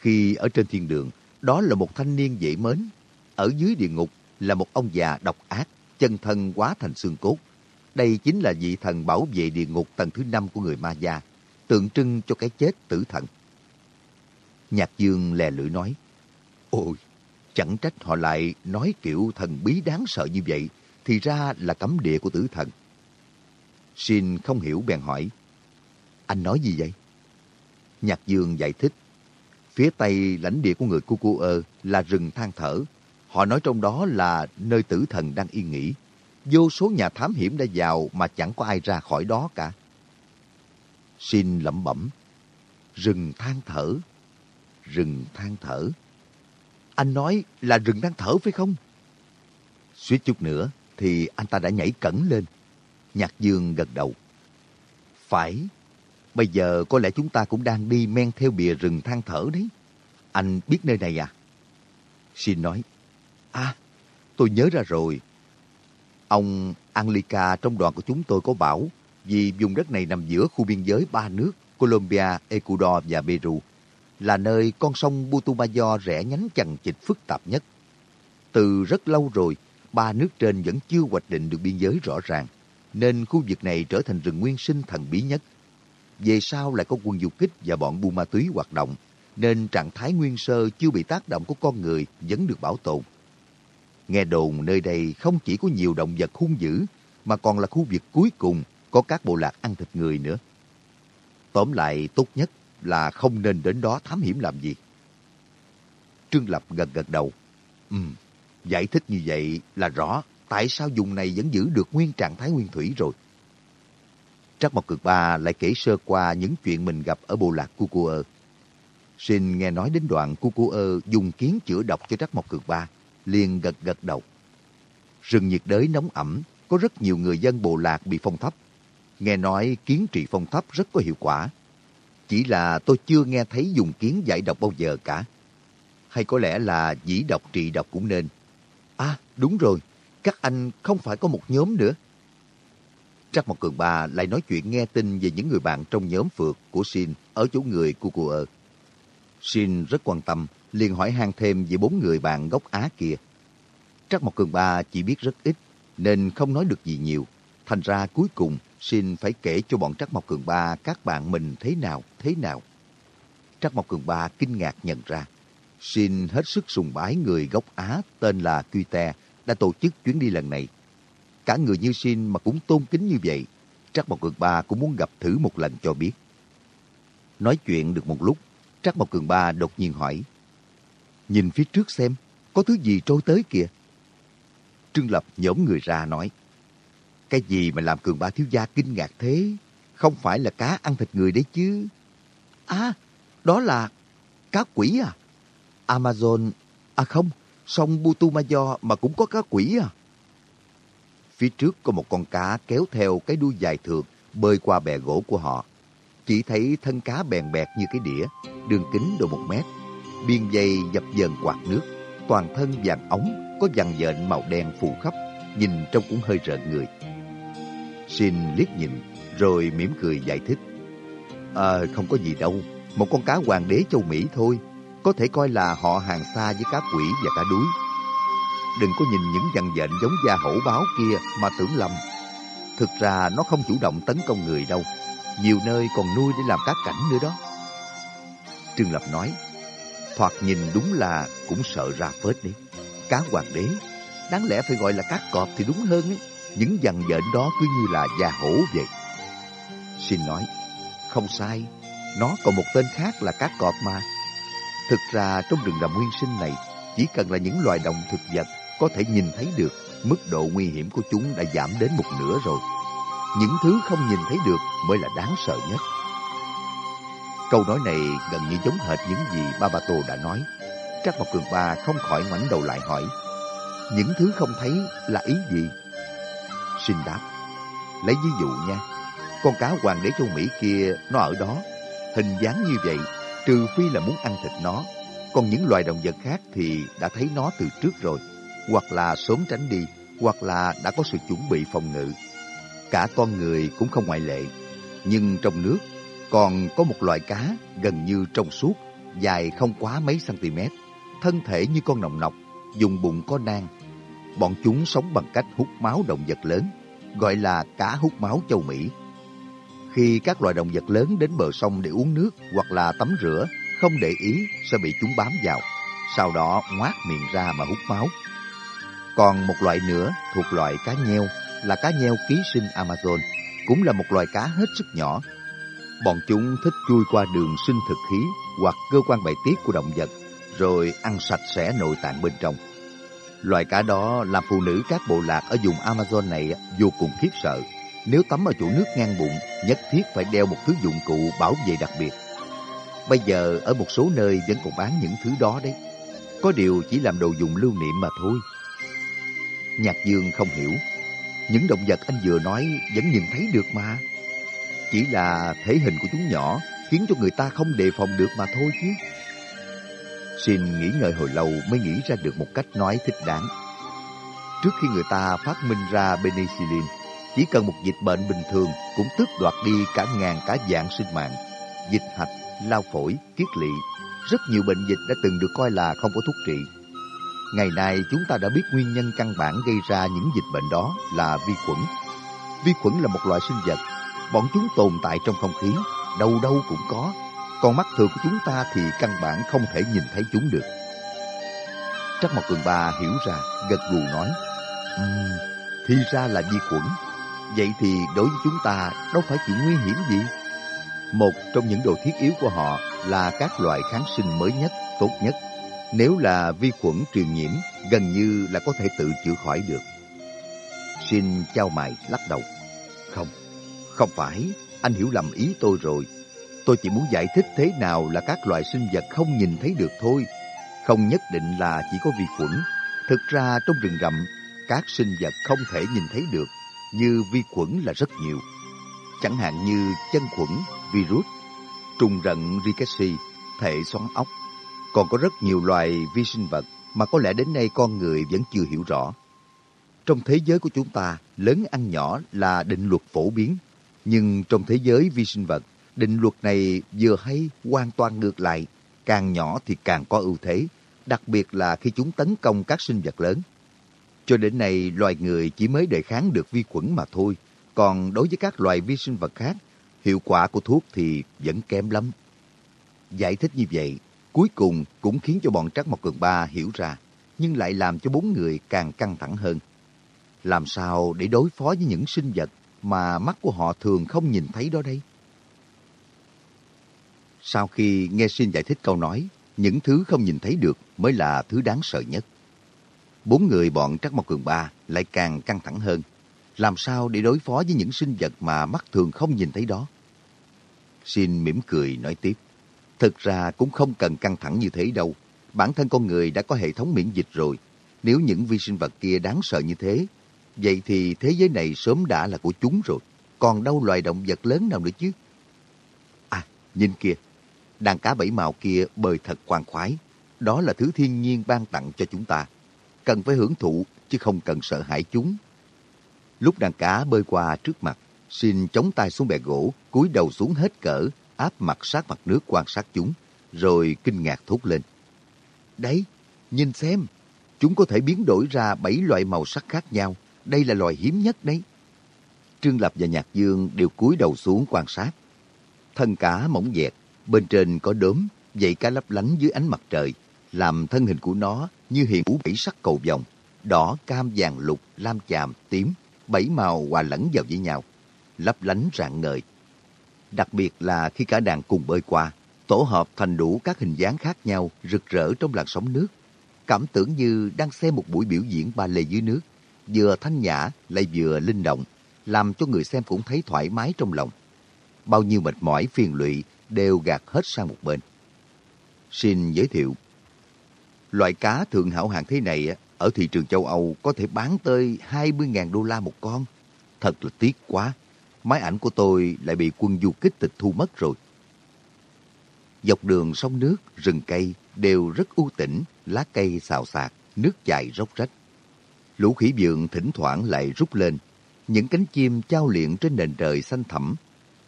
Khi ở trên thiên đường, đó là một thanh niên dễ mến. Ở dưới địa ngục là một ông già độc ác, chân thân quá thành xương cốt. Đây chính là vị thần bảo vệ địa ngục tầng thứ năm của người ma gia, tượng trưng cho cái chết tử thần. Nhạc dương lè lưỡi nói, Ôi, chẳng trách họ lại nói kiểu thần bí đáng sợ như vậy, thì ra là cấm địa của tử thần. Xin không hiểu bèn hỏi, anh nói gì vậy? Nhạc dương giải thích, Phía tây lãnh địa của người Cucuơ là rừng than thở. Họ nói trong đó là nơi tử thần đang yên nghỉ. Vô số nhà thám hiểm đã vào mà chẳng có ai ra khỏi đó cả. Xin lẩm bẩm. Rừng than thở. Rừng than thở. Anh nói là rừng đang thở phải không? Suýt chút nữa thì anh ta đã nhảy cẩn lên. Nhạc dương gật đầu. Phải, Bây giờ có lẽ chúng ta cũng đang đi men theo bìa rừng than thở đấy. Anh biết nơi này à? Xin nói. À, tôi nhớ ra rồi. Ông Anglica trong đoàn của chúng tôi có bảo vì vùng đất này nằm giữa khu biên giới ba nước Colombia, Ecuador và Peru. là nơi con sông Putumayo rẽ nhánh chằng chịt phức tạp nhất. Từ rất lâu rồi, ba nước trên vẫn chưa hoạch định được biên giới rõ ràng, nên khu vực này trở thành rừng nguyên sinh thần bí nhất. Về sau lại có quân du kích và bọn buôn ma túy hoạt động, nên trạng thái nguyên sơ chưa bị tác động của con người vẫn được bảo tồn. Nghe đồn nơi đây không chỉ có nhiều động vật hung dữ, mà còn là khu vực cuối cùng có các bộ lạc ăn thịt người nữa. Tóm lại tốt nhất là không nên đến đó thám hiểm làm gì. Trương Lập gật gật đầu. Ừ, giải thích như vậy là rõ tại sao vùng này vẫn giữ được nguyên trạng thái nguyên thủy rồi. Trắc Mộc Cực Ba lại kể sơ qua những chuyện mình gặp ở bộ lạc Cucuơ. Xin nghe nói đến đoạn Cucuơ dùng kiến chữa độc cho Trắc Mộc Cực Ba, liền gật gật đầu. Rừng nhiệt đới nóng ẩm, có rất nhiều người dân bộ lạc bị phong thấp. Nghe nói kiến trị phong thấp rất có hiệu quả. Chỉ là tôi chưa nghe thấy dùng kiến giải độc bao giờ cả. Hay có lẽ là dĩ độc trị độc cũng nên. À, đúng rồi, các anh không phải có một nhóm nữa. Trắc Mộc Cường Ba lại nói chuyện nghe tin về những người bạn trong nhóm phượt của Shin ở chỗ người của cô. Shin rất quan tâm, liền hỏi han thêm về bốn người bạn gốc Á kia. Trắc Mộc Cường Ba chỉ biết rất ít, nên không nói được gì nhiều. Thành ra cuối cùng, Shin phải kể cho bọn Trắc Mộc Cường Ba các bạn mình thế nào, thế nào. Trắc Mộc Cường Ba kinh ngạc nhận ra, Shin hết sức sùng bái người gốc Á tên là Te đã tổ chức chuyến đi lần này. Cả người như xin mà cũng tôn kính như vậy, Trắc Mộc Cường Ba cũng muốn gặp thử một lần cho biết. Nói chuyện được một lúc, Trắc Mộc Cường Ba đột nhiên hỏi, Nhìn phía trước xem, có thứ gì trôi tới kìa. Trương Lập nhổm người ra nói, Cái gì mà làm Cường Ba thiếu gia kinh ngạc thế? Không phải là cá ăn thịt người đấy chứ. À, đó là cá quỷ à? Amazon, à không, sông Butumayo mà cũng có cá quỷ à? Phía trước có một con cá kéo theo cái đuôi dài thượt bơi qua bè gỗ của họ. Chỉ thấy thân cá bèn bẹt như cái đĩa, đường kính độ một mét. Biên dây dập dờn quạt nước, toàn thân vàng ống, có dằn dện màu đen phủ khắp, nhìn trông cũng hơi rợn người. Xin liếc nhìn, rồi mỉm cười giải thích. À, không có gì đâu, một con cá hoàng đế châu Mỹ thôi có thể coi là họ hàng xa với cá quỷ và cá đuối. Đừng có nhìn những dằn dện giống da hổ báo kia mà tưởng lầm. Thực ra nó không chủ động tấn công người đâu. Nhiều nơi còn nuôi để làm cá cảnh nữa đó. Trương Lập nói, thoạt nhìn đúng là cũng sợ ra phết đi. Cá hoàng đế, đáng lẽ phải gọi là cá cọp thì đúng hơn ấy. Những dằn dện đó cứ như là da hổ vậy. Xin nói, không sai, nó còn một tên khác là cá cọp mà. Thực ra trong rừng đầm nguyên sinh này, chỉ cần là những loài động thực vật có thể nhìn thấy được, mức độ nguy hiểm của chúng đã giảm đến một nửa rồi. Những thứ không nhìn thấy được mới là đáng sợ nhất. Câu nói này gần như giống hệt những gì Babato đã nói. Trác Mộc Cường Ba không khỏi ngoảnh đầu lại hỏi. Những thứ không thấy là ý gì? Xin đáp. Lấy ví dụ nha. Con cá hoàng đế châu Mỹ kia nó ở đó. Hình dáng như vậy trừ phi là muốn ăn thịt nó. Còn những loài động vật khác thì đã thấy nó từ trước rồi, hoặc là sớm tránh đi, hoặc là đã có sự chuẩn bị phòng ngự. Cả con người cũng không ngoại lệ. Nhưng trong nước còn có một loại cá gần như trong suốt, dài không quá mấy cm, thân thể như con nòng nọc, dùng bụng có nang. Bọn chúng sống bằng cách hút máu động vật lớn, gọi là cá hút máu châu Mỹ. Khi các loài động vật lớn đến bờ sông để uống nước hoặc là tắm rửa, không để ý sẽ bị chúng bám vào, sau đó ngoác miệng ra mà hút máu. Còn một loại nữa thuộc loại cá nheo là cá nheo ký sinh Amazon, cũng là một loài cá hết sức nhỏ. Bọn chúng thích chui qua đường sinh thực khí hoặc cơ quan bài tiết của động vật, rồi ăn sạch sẽ nội tạng bên trong. Loài cá đó làm phụ nữ các bộ lạc ở vùng Amazon này vô cùng khiếp sợ nếu tắm ở chỗ nước ngang bụng, nhất thiết phải đeo một thứ dụng cụ bảo vệ đặc biệt. Bây giờ ở một số nơi vẫn còn bán những thứ đó đấy. Có điều chỉ làm đồ dùng lưu niệm mà thôi. Nhạc Dương không hiểu. Những động vật anh vừa nói vẫn nhìn thấy được mà. Chỉ là thể hình của chúng nhỏ khiến cho người ta không đề phòng được mà thôi chứ. Xin nghĩ ngợi hồi lâu mới nghĩ ra được một cách nói thích đáng. Trước khi người ta phát minh ra penicillin, chỉ cần một dịch bệnh bình thường cũng tước đoạt đi cả ngàn cả dạng sinh mạng. Dịch hạch, lao phổi, kiết lỵ, rất nhiều bệnh dịch đã từng được coi là không có thuốc trị. Ngày nay chúng ta đã biết nguyên nhân căn bản gây ra những dịch bệnh đó là vi khuẩn. Vi khuẩn là một loại sinh vật, bọn chúng tồn tại trong không khí, đâu đâu cũng có. Còn mắt thường của chúng ta thì căn bản không thể nhìn thấy chúng được. Trắc Mộc Cường Ba hiểu ra, gật gù nói, um, thì ra là vi khuẩn. Vậy thì đối với chúng ta đâu phải chuyện nguy hiểm gì. Một trong những đồ thiết yếu của họ là các loại kháng sinh mới nhất, tốt nhất. Nếu là vi khuẩn truyền nhiễm, gần như là có thể tự chữa khỏi được. Xin trao mày lắc đầu. Không, không phải, anh hiểu lầm ý tôi rồi. Tôi chỉ muốn giải thích thế nào là các loại sinh vật không nhìn thấy được thôi. Không nhất định là chỉ có vi khuẩn. Thực ra trong rừng rậm, các sinh vật không thể nhìn thấy được như vi khuẩn là rất nhiều. Chẳng hạn như chân khuẩn, virus, trùng rận rickettsia, thể xoắn ốc. Còn có rất nhiều loài vi sinh vật mà có lẽ đến nay con người vẫn chưa hiểu rõ. Trong thế giới của chúng ta, lớn ăn nhỏ là định luật phổ biến. Nhưng trong thế giới vi sinh vật, định luật này vừa hay hoàn toàn ngược lại. Càng nhỏ thì càng có ưu thế, đặc biệt là khi chúng tấn công các sinh vật lớn. Cho đến nay, loài người chỉ mới đề kháng được vi khuẩn mà thôi. Còn đối với các loài vi sinh vật khác, hiệu quả của thuốc thì vẫn kém lắm. Giải thích như vậy, cuối cùng cũng khiến cho bọn Trắc Mộc Cường Ba hiểu ra, nhưng lại làm cho bốn người càng căng thẳng hơn. Làm sao để đối phó với những sinh vật mà mắt của họ thường không nhìn thấy đó đây? Sau khi nghe Xin giải thích câu nói, những thứ không nhìn thấy được mới là thứ đáng sợ nhất. Bốn người bọn Trắc Mộc Cường Ba lại càng căng thẳng hơn. Làm sao để đối phó với những sinh vật mà mắt thường không nhìn thấy đó? Xin mỉm cười nói tiếp. Thực ra cũng không cần căng thẳng như thế đâu. Bản thân con người đã có hệ thống miễn dịch rồi. Nếu những vi sinh vật kia đáng sợ như thế, vậy thì thế giới này sớm đã là của chúng rồi. Còn đâu loài động vật lớn nào nữa chứ? À, nhìn kìa. Đàn cá bảy màu kia bơi thật khoan khoái. Đó là thứ thiên nhiên ban tặng cho chúng ta cần phải hưởng thụ chứ không cần sợ hãi chúng. Lúc đàn cá bơi qua trước mặt, xin chống tay xuống bè gỗ, cúi đầu xuống hết cỡ, áp mặt sát mặt nước quan sát chúng, rồi kinh ngạc thốt lên. Đấy, nhìn xem, chúng có thể biến đổi ra bảy loại màu sắc khác nhau. Đây là loài hiếm nhất đấy. Trương Lập và Nhạc Dương đều cúi đầu xuống quan sát. Thân cá mỏng dẹt, bên trên có đốm, dậy cá lấp lánh dưới ánh mặt trời, làm thân hình của nó như hiện hữu bảy sắc cầu vồng, đỏ, cam, vàng, lục, lam chàm, tím, bảy màu hòa lẫn vào với nhau, lấp lánh rạng ngời. Đặc biệt là khi cả đàn cùng bơi qua, tổ hợp thành đủ các hình dáng khác nhau rực rỡ trong làn sóng nước. Cảm tưởng như đang xem một buổi biểu diễn ba lê dưới nước, vừa thanh nhã lại vừa linh động, làm cho người xem cũng thấy thoải mái trong lòng. Bao nhiêu mệt mỏi phiền lụy đều gạt hết sang một bên. Xin giới thiệu, Loại cá thượng hảo hạng thế này ở thị trường châu Âu có thể bán tới 20.000 đô la một con. Thật là tiếc quá. Máy ảnh của tôi lại bị quân du kích tịch thu mất rồi. Dọc đường sông nước, rừng cây đều rất ưu tĩnh, lá cây xào xạc, nước chảy róc rách. Lũ khỉ vượng thỉnh thoảng lại rút lên. Những cánh chim trao luyện trên nền trời xanh thẳm.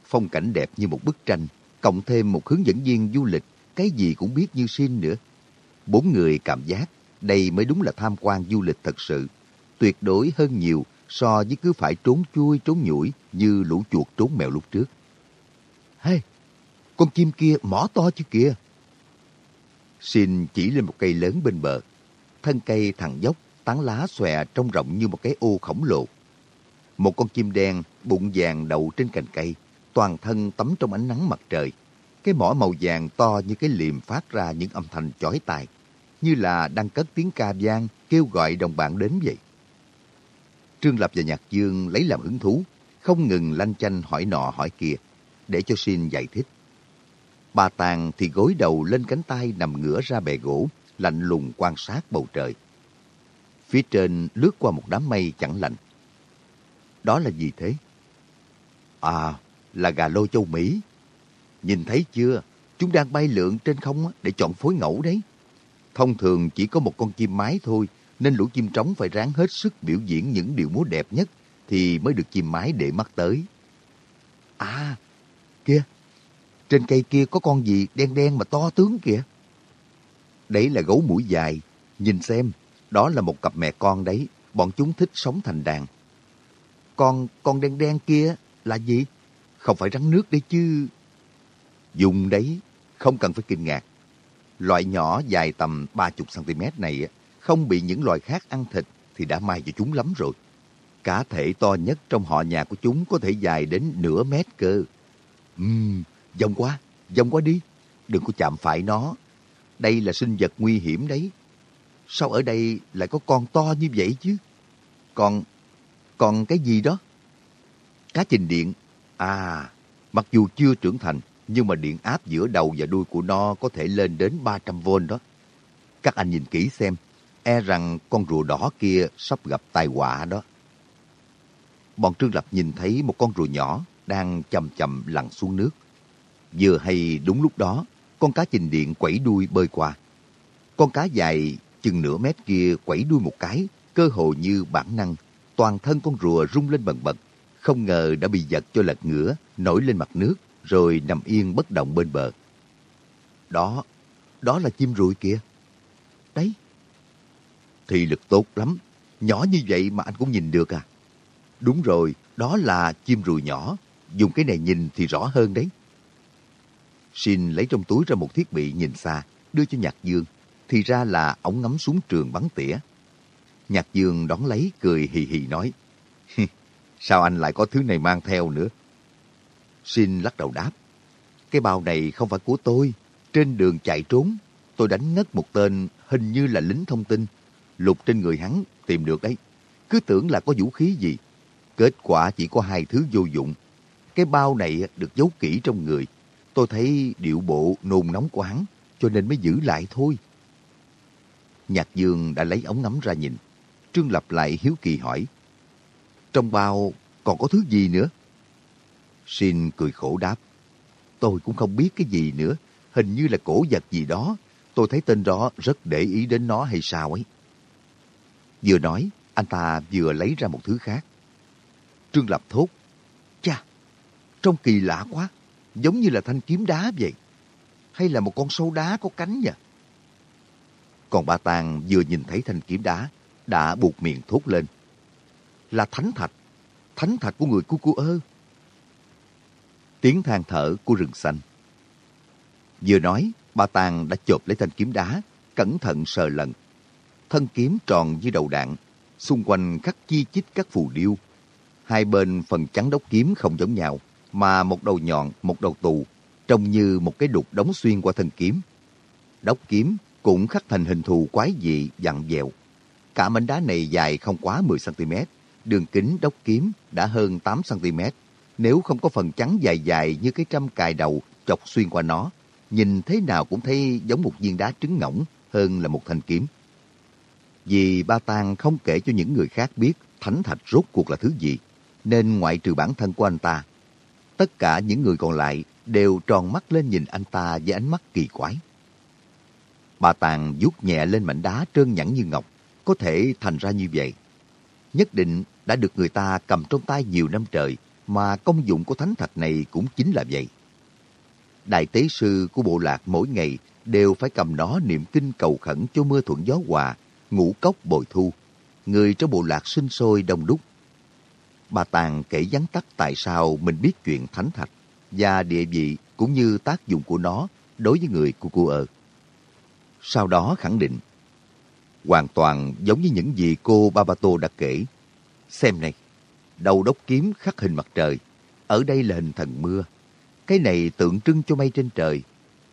Phong cảnh đẹp như một bức tranh, cộng thêm một hướng dẫn viên du lịch, cái gì cũng biết như xin nữa. Bốn người cảm giác đây mới đúng là tham quan du lịch thật sự. Tuyệt đối hơn nhiều so với cứ phải trốn chui trốn nhủi như lũ chuột trốn mèo lúc trước. Hey, con chim kia mỏ to chứ kìa. Xin chỉ lên một cây lớn bên bờ. Thân cây thẳng dốc, tán lá xòe trông rộng như một cái ô khổng lồ. Một con chim đen, bụng vàng đậu trên cành cây, toàn thân tắm trong ánh nắng mặt trời. Cái mỏ màu vàng to như cái liềm phát ra những âm thanh chói tai, như là đang cất tiếng ca vang kêu gọi đồng bạn đến vậy. Trương Lập và Nhạc Dương lấy làm hứng thú, không ngừng lanh chanh hỏi nọ hỏi kia, để cho xin giải thích. Bà Tàng thì gối đầu lên cánh tay nằm ngửa ra bè gỗ, lạnh lùng quan sát bầu trời. Phía trên lướt qua một đám mây chẳng lạnh. Đó là gì thế? À, là gà lô châu Mỹ. Nhìn thấy chưa? Chúng đang bay lượn trên không để chọn phối ngẫu đấy. Thông thường chỉ có một con chim mái thôi, nên lũ chim trống phải ráng hết sức biểu diễn những điệu múa đẹp nhất thì mới được chim mái để mắt tới. À, kia, trên cây kia có con gì đen đen mà to tướng kìa. Đấy là gấu mũi dài. Nhìn xem, đó là một cặp mẹ con đấy. Bọn chúng thích sống thành đàn. Con, con đen đen kia là gì? Không phải rắn nước đấy chứ. Dùng đấy, không cần phải kinh ngạc. Loại nhỏ dài tầm 30cm này không bị những loài khác ăn thịt thì đã may cho chúng lắm rồi. Cá thể to nhất trong họ nhà của chúng có thể dài đến nửa mét cơ. Ừm, dông quá, dông quá đi. Đừng có chạm phải nó. Đây là sinh vật nguy hiểm đấy. Sao ở đây lại có con to như vậy chứ? Còn, còn cái gì đó? Cá trình điện. À, mặc dù chưa trưởng thành, nhưng mà điện áp giữa đầu và đuôi của nó có thể lên đến 300V đó. Các anh nhìn kỹ xem, e rằng con rùa đỏ kia sắp gặp tai họa đó. Bọn Trương Lập nhìn thấy một con rùa nhỏ đang chậm chậm lặn xuống nước. Vừa hay đúng lúc đó, con cá trình điện quẩy đuôi bơi qua. Con cá dài chừng nửa mét kia quẩy đuôi một cái, cơ hồ như bản năng, toàn thân con rùa rung lên bần bật. Không ngờ đã bị giật cho lật ngửa, nổi lên mặt nước, rồi nằm yên bất động bên bờ. Đó, đó là chim ruồi kìa. Đấy. Thì lực tốt lắm, nhỏ như vậy mà anh cũng nhìn được à. Đúng rồi, đó là chim ruồi nhỏ, dùng cái này nhìn thì rõ hơn đấy. Shin lấy trong túi ra một thiết bị nhìn xa, đưa cho Nhạc Dương, thì ra là ống ngắm xuống trường bắn tỉa. Nhạc Dương đón lấy cười hì hì nói, sao anh lại có thứ này mang theo nữa? Shin lắc đầu đáp, cái bao này không phải của tôi, trên đường chạy trốn, tôi đánh ngất một tên hình như là lính thông tin, lục trên người hắn tìm được đấy, cứ tưởng là có vũ khí gì. Kết quả chỉ có hai thứ vô dụng. Cái bao này được giấu kỹ trong người, Tôi thấy điệu bộ nôn nóng của hắn, cho nên mới giữ lại thôi. Nhạc Dương đã lấy ống ngắm ra nhìn. Trương Lập lại hiếu kỳ hỏi. Trong bao còn có thứ gì nữa? Xin cười khổ đáp. Tôi cũng không biết cái gì nữa. Hình như là cổ vật gì đó. Tôi thấy tên đó rất để ý đến nó hay sao ấy. Vừa nói, anh ta vừa lấy ra một thứ khác. Trương Lập thốt. cha trông kỳ lạ quá giống như là thanh kiếm đá vậy. Hay là một con sâu đá có cánh nhỉ? Còn bà Tàng vừa nhìn thấy thanh kiếm đá, đã buộc miệng thốt lên. Là thánh thạch, thánh thạch của người cu cu ơ. Tiếng than thở của rừng xanh. Vừa nói, bà Tàng đã chộp lấy thanh kiếm đá, cẩn thận sờ lần. Thân kiếm tròn như đầu đạn, xung quanh khắc chi chít các phù điêu. Hai bên phần trắng đốc kiếm không giống nhau, mà một đầu nhọn, một đầu tù, trông như một cái đục đóng xuyên qua thân kiếm. Đốc kiếm cũng khắc thành hình thù quái dị, dặn dẹo. Cả mảnh đá này dài không quá 10cm, đường kính đốc kiếm đã hơn 8cm. Nếu không có phần trắng dài dài như cái trăm cài đầu chọc xuyên qua nó, nhìn thế nào cũng thấy giống một viên đá trứng ngỗng hơn là một thanh kiếm. Vì Ba Tang không kể cho những người khác biết thánh thạch rốt cuộc là thứ gì, nên ngoại trừ bản thân của anh ta, Tất cả những người còn lại đều tròn mắt lên nhìn anh ta với ánh mắt kỳ quái. Bà Tàng vuốt nhẹ lên mảnh đá trơn nhẵn như ngọc, có thể thành ra như vậy. Nhất định đã được người ta cầm trong tay nhiều năm trời, mà công dụng của thánh thạch này cũng chính là vậy. Đại tế sư của bộ lạc mỗi ngày đều phải cầm nó niệm kinh cầu khẩn cho mưa thuận gió hòa, ngũ cốc bồi thu. Người trong bộ lạc sinh sôi đông đúc, bà Tàng kể vắn tắt tại sao mình biết chuyện thánh thạch và địa vị cũng như tác dụng của nó đối với người của cô ở. Sau đó khẳng định, hoàn toàn giống như những gì cô Babato đã kể. Xem này, đầu đốc kiếm khắc hình mặt trời, ở đây là hình thần mưa. Cái này tượng trưng cho mây trên trời,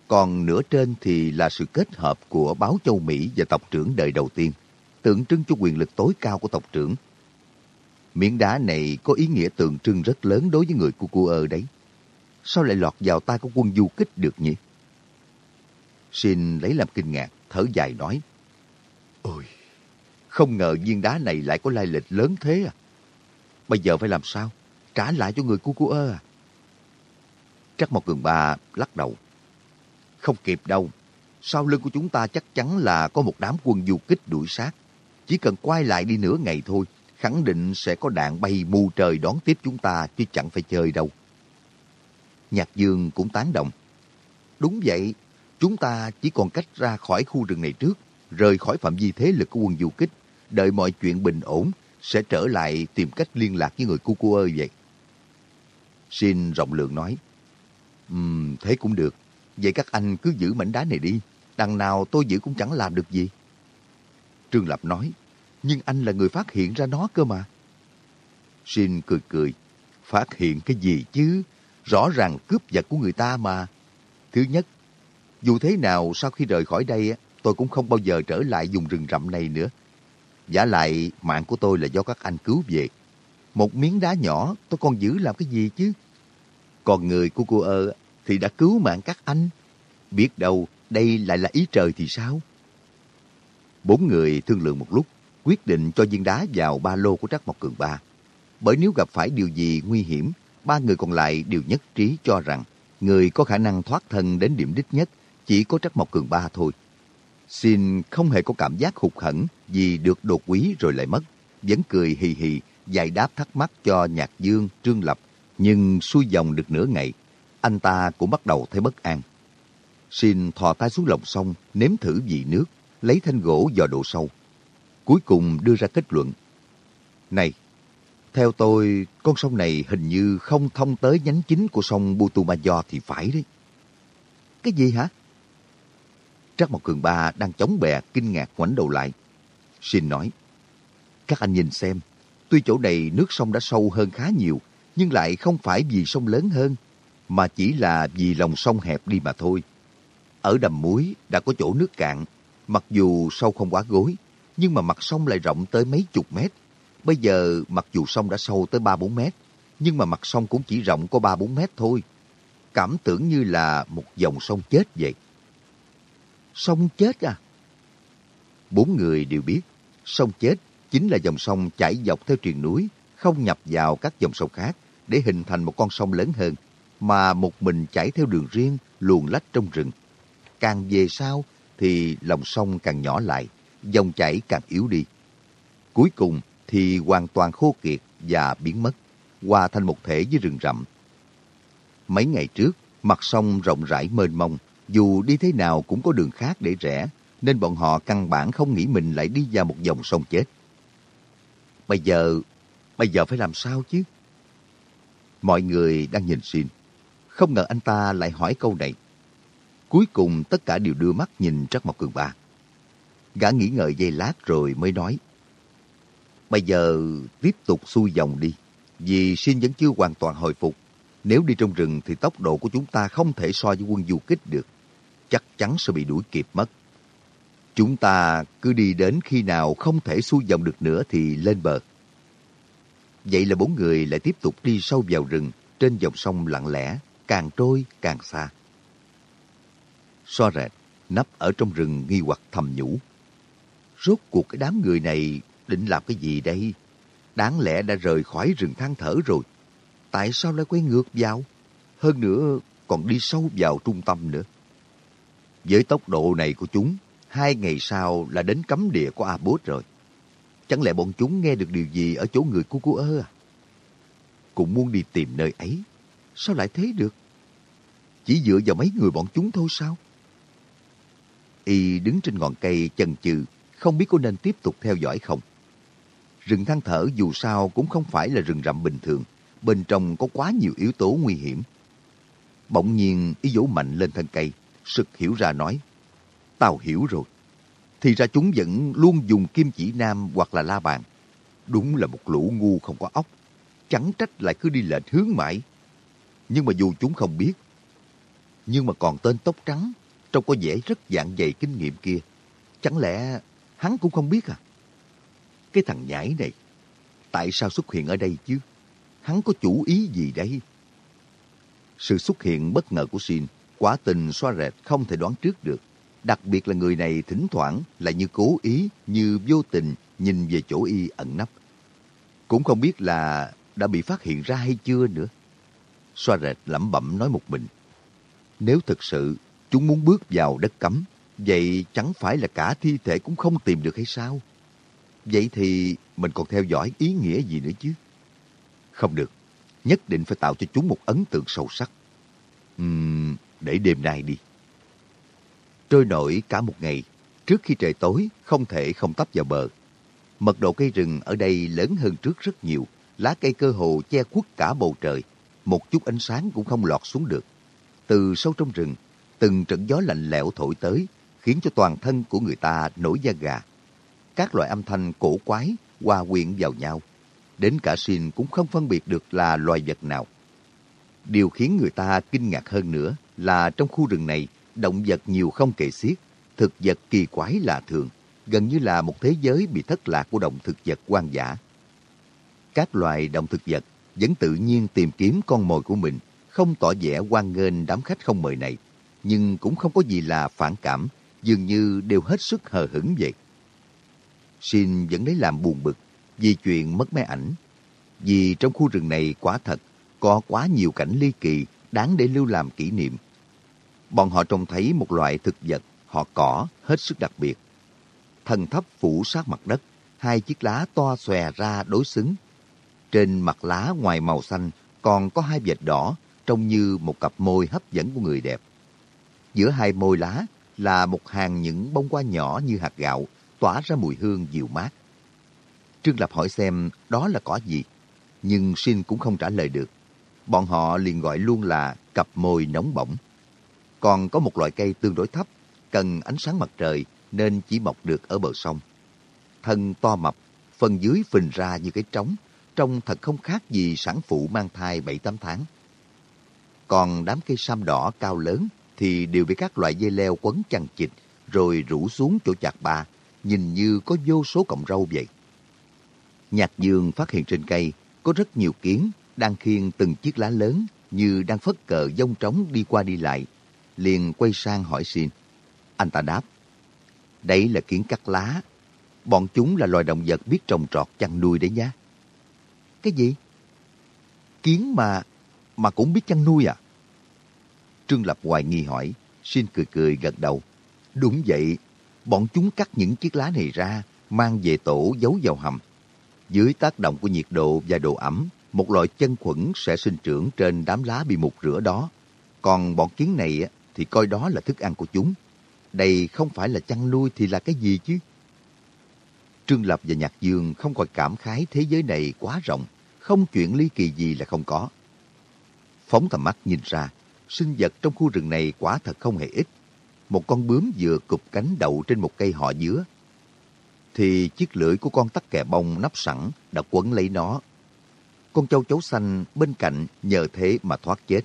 còn nửa trên thì là sự kết hợp của báo châu Mỹ và tộc trưởng đời đầu tiên, tượng trưng cho quyền lực tối cao của tộc trưởng Miếng đá này có ý nghĩa tượng trưng rất lớn đối với người của cô ơ đấy. Sao lại lọt vào tay của quân du kích được nhỉ? Xin lấy làm kinh ngạc, thở dài nói. Ôi, không ngờ viên đá này lại có lai lịch lớn thế à. Bây giờ phải làm sao? Trả lại cho người của cô ơ à? Trắc một cường ba lắc đầu. Không kịp đâu. Sau lưng của chúng ta chắc chắn là có một đám quân du kích đuổi sát. Chỉ cần quay lại đi nửa ngày thôi khẳng định sẽ có đạn bay mù trời đón tiếp chúng ta chứ chẳng phải chơi đâu. Nhạc Dương cũng tán đồng. Đúng vậy, Chúng ta chỉ còn cách ra khỏi khu rừng này trước, rời khỏi phạm vi thế lực của quân du kích, đợi mọi chuyện bình ổn, sẽ trở lại tìm cách liên lạc với người cu cu ơi vậy. Xin rộng lượng nói, um, thế cũng được, vậy các anh cứ giữ mảnh đá này đi, đằng nào tôi giữ cũng chẳng làm được gì. Trương Lập nói, nhưng anh là người phát hiện ra nó cơ mà. Xin cười cười, phát hiện cái gì chứ, rõ ràng cướp vật của người ta mà. Thứ nhất, dù thế nào sau khi rời khỏi đây, tôi cũng không bao giờ trở lại vùng rừng rậm này nữa. Giả lại, mạng của tôi là do các anh cứu về. Một miếng đá nhỏ tôi còn giữ làm cái gì chứ? Còn người của cô ơ thì đã cứu mạng các anh. Biết đâu đây lại là ý trời thì sao? Bốn người thương lượng một lúc, quyết định cho viên đá vào ba lô của Trắc Mộc Cường Ba. Bởi nếu gặp phải điều gì nguy hiểm, ba người còn lại đều nhất trí cho rằng người có khả năng thoát thân đến điểm đích nhất chỉ có Trắc Mộc Cường Ba thôi. Xin không hề có cảm giác hụt hẫng vì được đột quý rồi lại mất. Vẫn cười hì hì, giải đáp thắc mắc cho Nhạc Dương, Trương Lập. Nhưng xuôi dòng được nửa ngày, anh ta cũng bắt đầu thấy bất an. Xin thò tay xuống lòng sông, nếm thử vị nước, lấy thanh gỗ dò độ sâu. Cuối cùng đưa ra kết luận. Này, theo tôi, con sông này hình như không thông tới nhánh chính của sông Butumayo thì phải đấy. Cái gì hả? Trác Mộc Cường Ba đang chống bè kinh ngạc ngoảnh đầu lại. Xin nói, các anh nhìn xem, tuy chỗ này nước sông đã sâu hơn khá nhiều, nhưng lại không phải vì sông lớn hơn, mà chỉ là vì lòng sông hẹp đi mà thôi. Ở đầm muối đã có chỗ nước cạn, mặc dù sâu không quá gối, nhưng mà mặt sông lại rộng tới mấy chục mét. Bây giờ mặc dù sông đã sâu tới 3-4 mét, nhưng mà mặt sông cũng chỉ rộng có 3-4 mét thôi. Cảm tưởng như là một dòng sông chết vậy. Sông chết à? Bốn người đều biết, sông chết chính là dòng sông chảy dọc theo triền núi, không nhập vào các dòng sông khác để hình thành một con sông lớn hơn, mà một mình chảy theo đường riêng luồn lách trong rừng. Càng về sau thì lòng sông càng nhỏ lại, dòng chảy càng yếu đi. Cuối cùng thì hoàn toàn khô kiệt và biến mất, hòa thành một thể với rừng rậm. Mấy ngày trước, mặt sông rộng rãi mênh mông, dù đi thế nào cũng có đường khác để rẽ, nên bọn họ căn bản không nghĩ mình lại đi vào một dòng sông chết. Bây giờ, bây giờ phải làm sao chứ? Mọi người đang nhìn xin. Không ngờ anh ta lại hỏi câu này. Cuối cùng tất cả đều đưa mắt nhìn Trắc Mộc Cường Ba. Gã nghĩ ngợi giây lát rồi mới nói. Bây giờ tiếp tục xuôi dòng đi, vì xin vẫn chưa hoàn toàn hồi phục. Nếu đi trong rừng thì tốc độ của chúng ta không thể so với quân du kích được. Chắc chắn sẽ bị đuổi kịp mất. Chúng ta cứ đi đến khi nào không thể xuôi dòng được nữa thì lên bờ. Vậy là bốn người lại tiếp tục đi sâu vào rừng trên dòng sông lặng lẽ, càng trôi càng xa. So rệt, nấp ở trong rừng nghi hoặc thầm nhủ. Rốt cuộc cái đám người này định làm cái gì đây? Đáng lẽ đã rời khỏi rừng than thở rồi. Tại sao lại quay ngược vào? Hơn nữa còn đi sâu vào trung tâm nữa. Với tốc độ này của chúng, hai ngày sau là đến cấm địa của Abot rồi. Chẳng lẽ bọn chúng nghe được điều gì ở chỗ người của cô ơ à? Cũng muốn đi tìm nơi ấy. Sao lại thế được? Chỉ dựa vào mấy người bọn chúng thôi sao? Y đứng trên ngọn cây chần chừ, không biết có nên tiếp tục theo dõi không. Rừng than thở dù sao cũng không phải là rừng rậm bình thường, bên trong có quá nhiều yếu tố nguy hiểm. Bỗng nhiên y vỗ mạnh lên thân cây, sực hiểu ra nói, Tao hiểu rồi. Thì ra chúng vẫn luôn dùng kim chỉ nam hoặc là la bàn. Đúng là một lũ ngu không có óc. Chẳng trách lại cứ đi lệch hướng mãi. Nhưng mà dù chúng không biết, nhưng mà còn tên tóc trắng, trông có vẻ rất dạng dày kinh nghiệm kia. Chẳng lẽ hắn cũng không biết à? Cái thằng nhãi này, tại sao xuất hiện ở đây chứ? Hắn có chủ ý gì đây? Sự xuất hiện bất ngờ của Shin quả tình xoa rệt không thể đoán trước được. Đặc biệt là người này thỉnh thoảng lại như cố ý, như vô tình nhìn về chỗ y ẩn nấp. Cũng không biết là đã bị phát hiện ra hay chưa nữa. Xoa rệt lẩm bẩm nói một mình. Nếu thực sự chúng muốn bước vào đất cấm, vậy chẳng phải là cả thi thể cũng không tìm được hay sao? Vậy thì mình còn theo dõi ý nghĩa gì nữa chứ? Không được, nhất định phải tạo cho chúng một ấn tượng sâu sắc. Uhm, để đêm nay đi. trôi nổi cả một ngày. Trước khi trời tối, không thể không tấp vào bờ. Mật độ cây rừng ở đây lớn hơn trước rất nhiều. Lá cây cơ hồ che khuất cả bầu trời. Một chút ánh sáng cũng không lọt xuống được. Từ sâu trong rừng, từng trận gió lạnh lẽo thổi tới, khiến cho toàn thân của người ta nổi da gà. Các loại âm thanh cổ quái hòa quyện vào nhau. Đến cả xin cũng không phân biệt được là loài vật nào. Điều khiến người ta kinh ngạc hơn nữa là trong khu rừng này, động vật nhiều không kể xiết, thực vật kỳ quái lạ thường, gần như là một thế giới bị thất lạc của động thực vật hoang dã. Các loài động thực vật vẫn tự nhiên tìm kiếm con mồi của mình, không tỏ vẻ quan nghênh đám khách không mời này, nhưng cũng không có gì là phản cảm, dường như đều hết sức hờ hững vậy. Xin vẫn lấy làm buồn bực vì chuyện mất máy ảnh. Vì trong khu rừng này quả thật có quá nhiều cảnh ly kỳ đáng để lưu làm kỷ niệm. Bọn họ trông thấy một loại thực vật, họ cỏ, hết sức đặc biệt. Thân thấp phủ sát mặt đất, hai chiếc lá to xòe ra đối xứng. Trên mặt lá ngoài màu xanh còn có hai vệt đỏ, trông như một cặp môi hấp dẫn của người đẹp. Giữa hai môi lá là một hàng những bông hoa nhỏ như hạt gạo, tỏa ra mùi hương dịu mát. Trương Lập hỏi xem đó là cỏ gì, nhưng Sinh cũng không trả lời được. Bọn họ liền gọi luôn là cặp môi nóng bỏng. Còn có một loại cây tương đối thấp, cần ánh sáng mặt trời nên chỉ mọc được ở bờ sông. Thân to mập, phần dưới phình ra như cái trống, trông thật không khác gì sản phụ mang thai 7-8 tháng. Còn đám cây sam đỏ cao lớn thì đều bị các loại dây leo quấn chằng chịt rồi rủ xuống chỗ chạc ba, nhìn như có vô số cọng râu vậy. Nhạc dương phát hiện trên cây có rất nhiều kiến đang khiêng từng chiếc lá lớn như đang phất cờ dông trống đi qua đi lại. Liền quay sang hỏi xin. Anh ta đáp, đấy là kiến cắt lá. Bọn chúng là loài động vật biết trồng trọt chăn nuôi đấy nhá. Cái gì? Kiến mà, mà cũng biết chăn nuôi à? Trương Lập hoài nghi hỏi, xin cười cười gật đầu. Đúng vậy, bọn chúng cắt những chiếc lá này ra, mang về tổ giấu vào hầm. Dưới tác động của nhiệt độ và độ ẩm, một loại chân khuẩn sẽ sinh trưởng trên đám lá bị mục rửa đó. Còn bọn kiến này thì coi đó là thức ăn của chúng. Đây không phải là chăn nuôi thì là cái gì chứ? Trương Lập và Nhạc Dương không còn cảm khái thế giới này quá rộng, không chuyện ly kỳ gì là không có. Phóng tầm mắt nhìn ra, sinh vật trong khu rừng này quả thật không hề ít. Một con bướm vừa cụp cánh đậu trên một cây họ dứa. Thì chiếc lưỡi của con tắc kè bông nắp sẵn đã quấn lấy nó. Con châu chấu xanh bên cạnh nhờ thế mà thoát chết.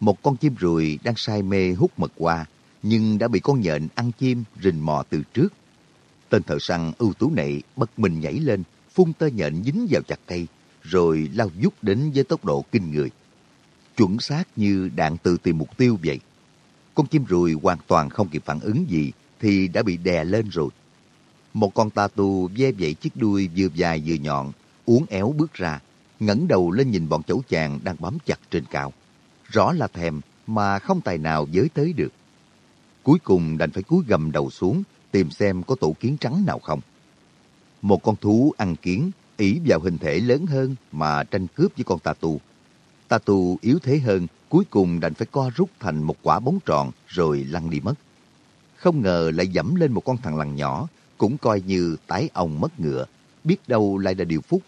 Một con chim ruồi đang say mê hút mật qua, nhưng đã bị con nhện ăn chim rình mò từ trước. Tên thợ săn ưu tú này bật mình nhảy lên, phun tơ nhện dính vào chặt cây, rồi lao vút đến với tốc độ kinh người chuẩn xác như đạn tự tìm mục tiêu vậy. Con chim ruồi hoàn toàn không kịp phản ứng gì thì đã bị đè lên rồi. Một con ta tu ve vẩy chiếc đuôi vừa dài vừa nhọn, uốn éo bước ra, ngẩng đầu lên nhìn bọn chấu chàng đang bám chặt trên cao. Rõ là thèm mà không tài nào giới tới được. Cuối cùng đành phải cúi gầm đầu xuống tìm xem có tổ kiến trắng nào không. Một con thú ăn kiến, ỷ vào hình thể lớn hơn mà tranh cướp với con tà tu. Ta tu yếu thế hơn, cuối cùng đành phải co rút thành một quả bóng tròn rồi lăn đi mất. Không ngờ lại dẫm lên một con thằng lằn nhỏ, cũng coi như tái ông mất ngựa, biết đâu lại là điều phúc.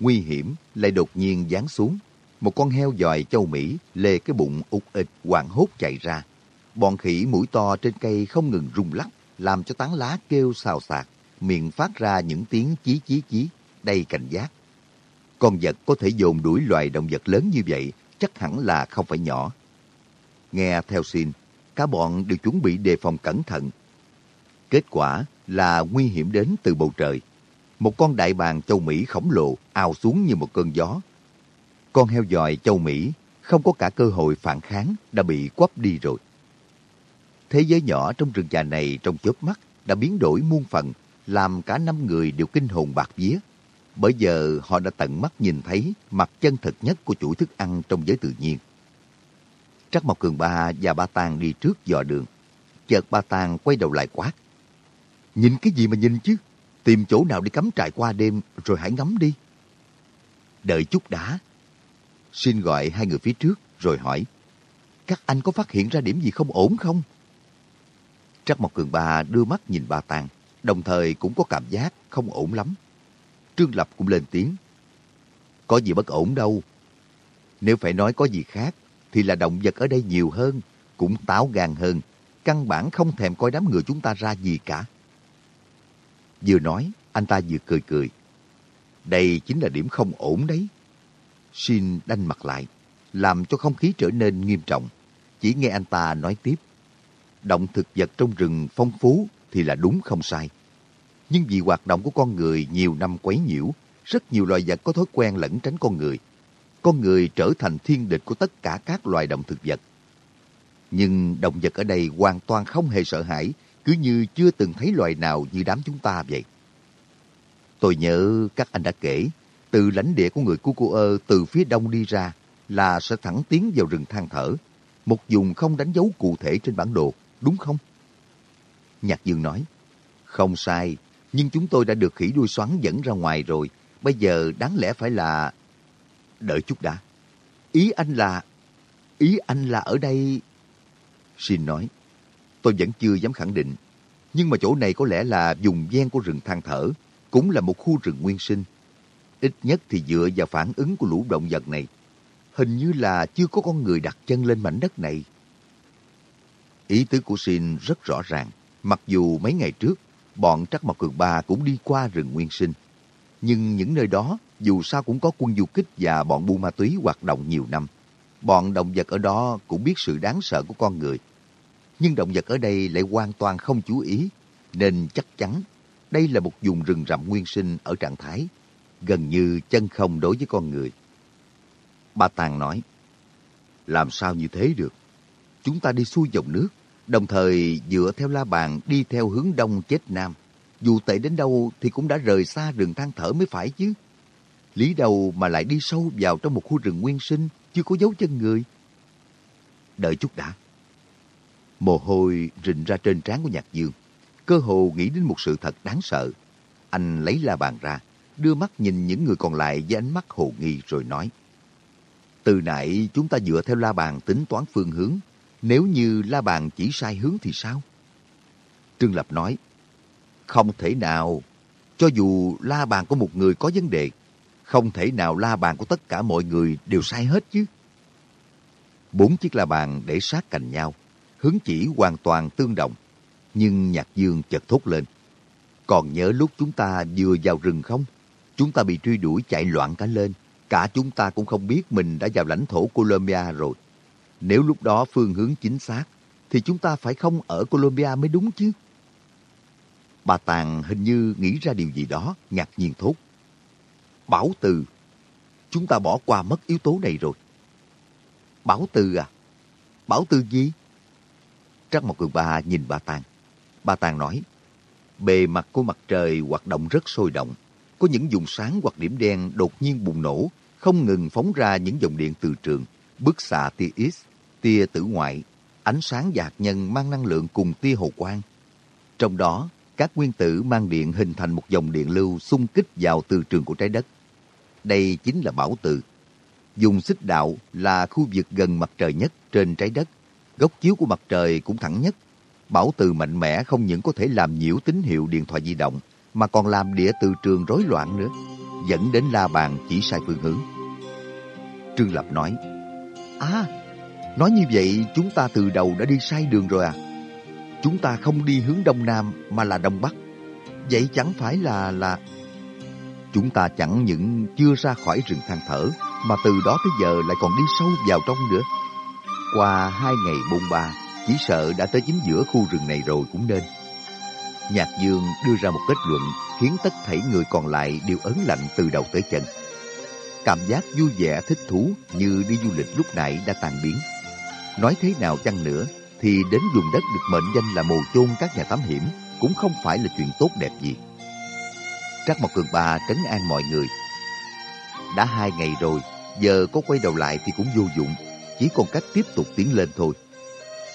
Nguy hiểm lại đột nhiên giáng xuống. Một con heo dòi châu Mỹ lê cái bụng ục ịch hoảng hốt chạy ra. Bọn khỉ mũi to trên cây không ngừng rung lắc, làm cho tán lá kêu xào xạc, miệng phát ra những tiếng chí chí chí, đầy cảnh giác. Con vật có thể dồn đuổi loài động vật lớn như vậy chắc hẳn là không phải nhỏ. Nghe theo xin, cả bọn đều chuẩn bị đề phòng cẩn thận. Kết quả là nguy hiểm đến từ bầu trời. Một con đại bàng châu Mỹ khổng lồ ào xuống như một cơn gió. Con heo dòi châu Mỹ không có cả cơ hội phản kháng đã bị quắp đi rồi. Thế giới nhỏ trong rừng già này trong chớp mắt đã biến đổi muôn phần, làm cả năm người đều kinh hồn bạc vía. Bởi giờ họ đã tận mắt nhìn thấy mặt chân thực nhất của chuỗi thức ăn trong giới tự nhiên. Trắc Mộc Cường Ba và Ba Tàng đi trước dò đường. Chợt Ba Tàng quay đầu lại quát. Nhìn cái gì mà nhìn chứ? Tìm chỗ nào đi cắm trại qua đêm rồi hãy ngắm đi. Đợi chút đã. Xin gọi hai người phía trước rồi hỏi. Các anh có phát hiện ra điểm gì không ổn không? Trắc Mộc Cường Ba đưa mắt nhìn bà Tàng, đồng thời cũng có cảm giác không ổn lắm. Trương Lập cũng lên tiếng. Có gì bất ổn đâu. Nếu phải nói có gì khác, thì là động vật ở đây nhiều hơn, cũng táo gan hơn, căn bản không thèm coi đám người chúng ta ra gì cả. Vừa nói, anh ta vừa cười cười. Đây chính là điểm không ổn đấy. Shin đanh mặt lại, làm cho không khí trở nên nghiêm trọng. Chỉ nghe anh ta nói tiếp. Động thực vật trong rừng phong phú thì là đúng không sai. Nhưng vì hoạt động của con người nhiều năm quấy nhiễu, rất nhiều loài vật có thói quen lẩn tránh con người. Con người trở thành thiên địch của tất cả các loài động thực vật. Nhưng động vật ở đây hoàn toàn không hề sợ hãi, cứ như chưa từng thấy loài nào như đám chúng ta vậy. Tôi nhớ các anh đã kể, từ lãnh địa của người Cucuơ từ phía đông đi ra là sẽ thẳng tiến vào rừng than thở. Một vùng không đánh dấu cụ thể trên bản đồ, đúng không? Nhạc Dương nói, không sai, nhưng chúng tôi đã được khỉ đuôi xoắn dẫn ra ngoài rồi. Bây giờ đáng lẽ phải là... Đợi chút đã. Ý anh là... Ý anh là ở đây... Xin nói, tôi vẫn chưa dám khẳng định. Nhưng mà chỗ này có lẽ là vùng ven của rừng than thở, cũng là một khu rừng nguyên sinh. Ít nhất thì dựa vào phản ứng của lũ động vật này, hình như là chưa có con người đặt chân lên mảnh đất này. Ý tứ của Sin rất rõ ràng, mặc dù mấy ngày trước, bọn Trắc Mộc Cường Ba cũng đi qua rừng nguyên sinh. Nhưng những nơi đó dù sao cũng có quân du kích và bọn buôn ma túy hoạt động nhiều năm. Bọn động vật ở đó cũng biết sự đáng sợ của con người. Nhưng động vật ở đây lại hoàn toàn không chú ý, nên chắc chắn đây là một vùng rừng rậm nguyên sinh ở trạng thái gần như chân không đối với con người. Ba Tàng nói, làm sao như thế được? Chúng ta đi xuôi dòng nước, đồng thời dựa theo la bàn đi theo hướng đông chết nam. Dù tệ đến đâu thì cũng đã rời xa rừng than thở mới phải chứ. Lý đầu mà lại đi sâu vào trong một khu rừng nguyên sinh, chưa có dấu chân người. Đợi chút đã. Mồ hôi rịn ra trên trán của Nhạc Dương. Cơ hồ nghĩ đến một sự thật đáng sợ. Anh lấy la bàn ra, đưa mắt nhìn những người còn lại với ánh mắt hồ nghi rồi nói. Từ nãy chúng ta dựa theo la bàn tính toán phương hướng. Nếu như la bàn chỉ sai hướng thì sao? Trương Lập nói, không thể nào. Cho dù la bàn của một người có vấn đề, không thể nào la bàn của tất cả mọi người đều sai hết chứ. Bốn chiếc la bàn để sát cạnh nhau, hướng chỉ hoàn toàn tương đồng. Nhưng Nhạc Dương chợt thốt lên. Còn nhớ lúc chúng ta vừa vào rừng không? Chúng ta bị truy đuổi chạy loạn cả lên. Cả chúng ta cũng không biết mình đã vào lãnh thổ Colombia rồi. Nếu lúc đó phương hướng chính xác, thì chúng ta phải không ở Colombia mới đúng chứ. Bà Tàng hình như nghĩ ra điều gì đó, ngạc nhiên thốt. Bảo từ, chúng ta bỏ qua mất yếu tố này rồi. Bảo từ à? Bảo từ gì? Trắc một Cường Ba nhìn bà Tàng. Bà Tàng nói, bề mặt của mặt trời hoạt động rất sôi động. Có những vùng sáng hoặc điểm đen đột nhiên bùng nổ, không ngừng phóng ra những dòng điện từ trường, bức xạ tia X, tia tử ngoại, ánh sáng và hạt nhân mang năng lượng cùng tia hồ quang. Trong đó, các nguyên tử mang điện hình thành một dòng điện lưu xung kích vào từ trường của trái đất. Đây chính là bảo từ. Dùng xích đạo là khu vực gần mặt trời nhất trên trái đất. Góc chiếu của mặt trời cũng thẳng nhất. Bảo từ mạnh mẽ không những có thể làm nhiễu tín hiệu điện thoại di động, mà còn làm địa từ trường rối loạn nữa, dẫn đến la bàn chỉ sai phương hướng. Trương Lập nói, À, nói như vậy chúng ta từ đầu đã đi sai đường rồi à? Chúng ta không đi hướng đông nam mà là đông bắc. Vậy chẳng phải là là... Chúng ta chẳng những chưa ra khỏi rừng than thở, mà từ đó tới giờ lại còn đi sâu vào trong nữa. Qua hai ngày bôn ba, chỉ sợ đã tới chính giữa khu rừng này rồi cũng nên. Nhạc Dương đưa ra một kết luận khiến tất thảy người còn lại đều ớn lạnh từ đầu tới chân. Cảm giác vui vẻ thích thú như đi du lịch lúc nãy đã tan biến. Nói thế nào chăng nữa, thì đến vùng đất được mệnh danh là mồ chôn các nhà thám hiểm cũng không phải là chuyện tốt đẹp gì. Trác Mộc Cường Ba trấn an mọi người. Đã hai ngày rồi, giờ có quay đầu lại thì cũng vô dụng, chỉ còn cách tiếp tục tiến lên thôi.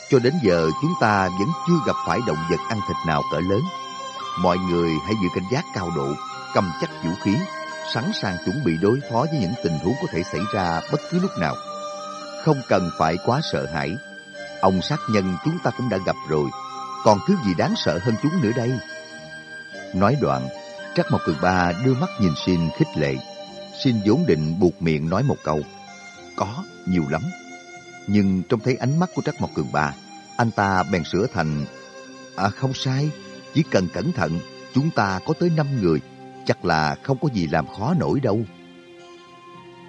Cho đến giờ chúng ta vẫn chưa gặp phải động vật ăn thịt nào cỡ lớn. Mọi người hãy giữ cảnh giác cao độ, cầm chắc vũ khí, sẵn sàng chuẩn bị đối phó với những tình huống có thể xảy ra bất cứ lúc nào. Không cần phải quá sợ hãi. Ông sát nhân chúng ta cũng đã gặp rồi. còn thứ gì đáng sợ hơn chúng nữa đây? Nói đoạn, Trắc Mộc Cường Ba đưa mắt nhìn Xin khích lệ. Xin vốn định buộc miệng nói một câu. Có, nhiều lắm. Nhưng trông thấy ánh mắt của Trắc Mộc Cường Ba, anh ta bèn sửa thành À không sai, chỉ cần cẩn thận, chúng ta có tới năm người, chắc là không có gì làm khó nổi đâu.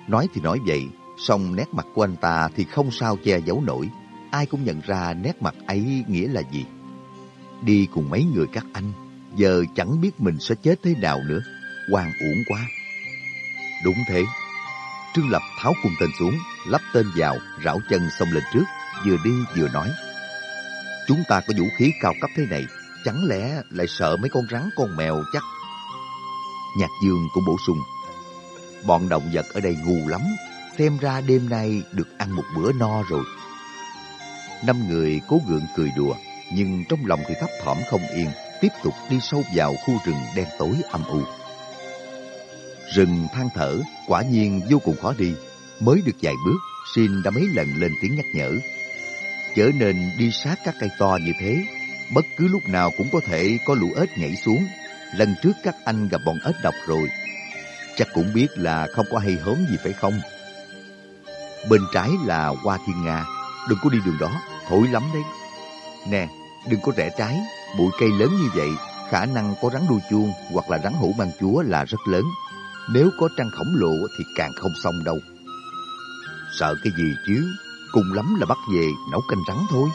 Nói thì nói vậy, song nét mặt của anh ta thì không sao che giấu nổi. Ai cũng nhận ra nét mặt ấy nghĩa là gì. Đi cùng mấy người các anh, giờ chẳng biết mình sẽ chết thế nào nữa. Hoàng uổng quá. Đúng thế. Trương Lập tháo cung tên xuống, lắp tên vào, rảo chân xông lên trước, vừa đi vừa nói. Chúng ta có vũ khí cao cấp thế này, chẳng lẽ lại sợ mấy con rắn con mèo chắc? Nhạc Dương cũng bổ sung. Bọn động vật ở đây ngu lắm, xem ra đêm nay được ăn một bữa no rồi. Năm người cố gượng cười đùa, nhưng trong lòng thì thấp thỏm không yên, tiếp tục đi sâu vào khu rừng đen tối âm u. Rừng than thở, quả nhiên vô cùng khó đi. Mới được vài bước, Xin đã mấy lần lên tiếng nhắc nhở. Chớ nên đi sát các cây to như thế, bất cứ lúc nào cũng có thể có lũ ếch nhảy xuống. Lần trước các anh gặp bọn ếch độc rồi, chắc cũng biết là không có hay hớm gì phải không? Bên trái là Hoa Thiên Nga, đừng có đi đường đó, thổi lắm đấy. Nè, đừng có rẽ trái, bụi cây lớn như vậy, khả năng có rắn đuôi chuông hoặc là rắn hổ mang chúa là rất lớn. Nếu có trăng khổng lồ thì càng không xong đâu. Sợ cái gì chứ, cùng lắm là bắt về nấu canh rắn thôi.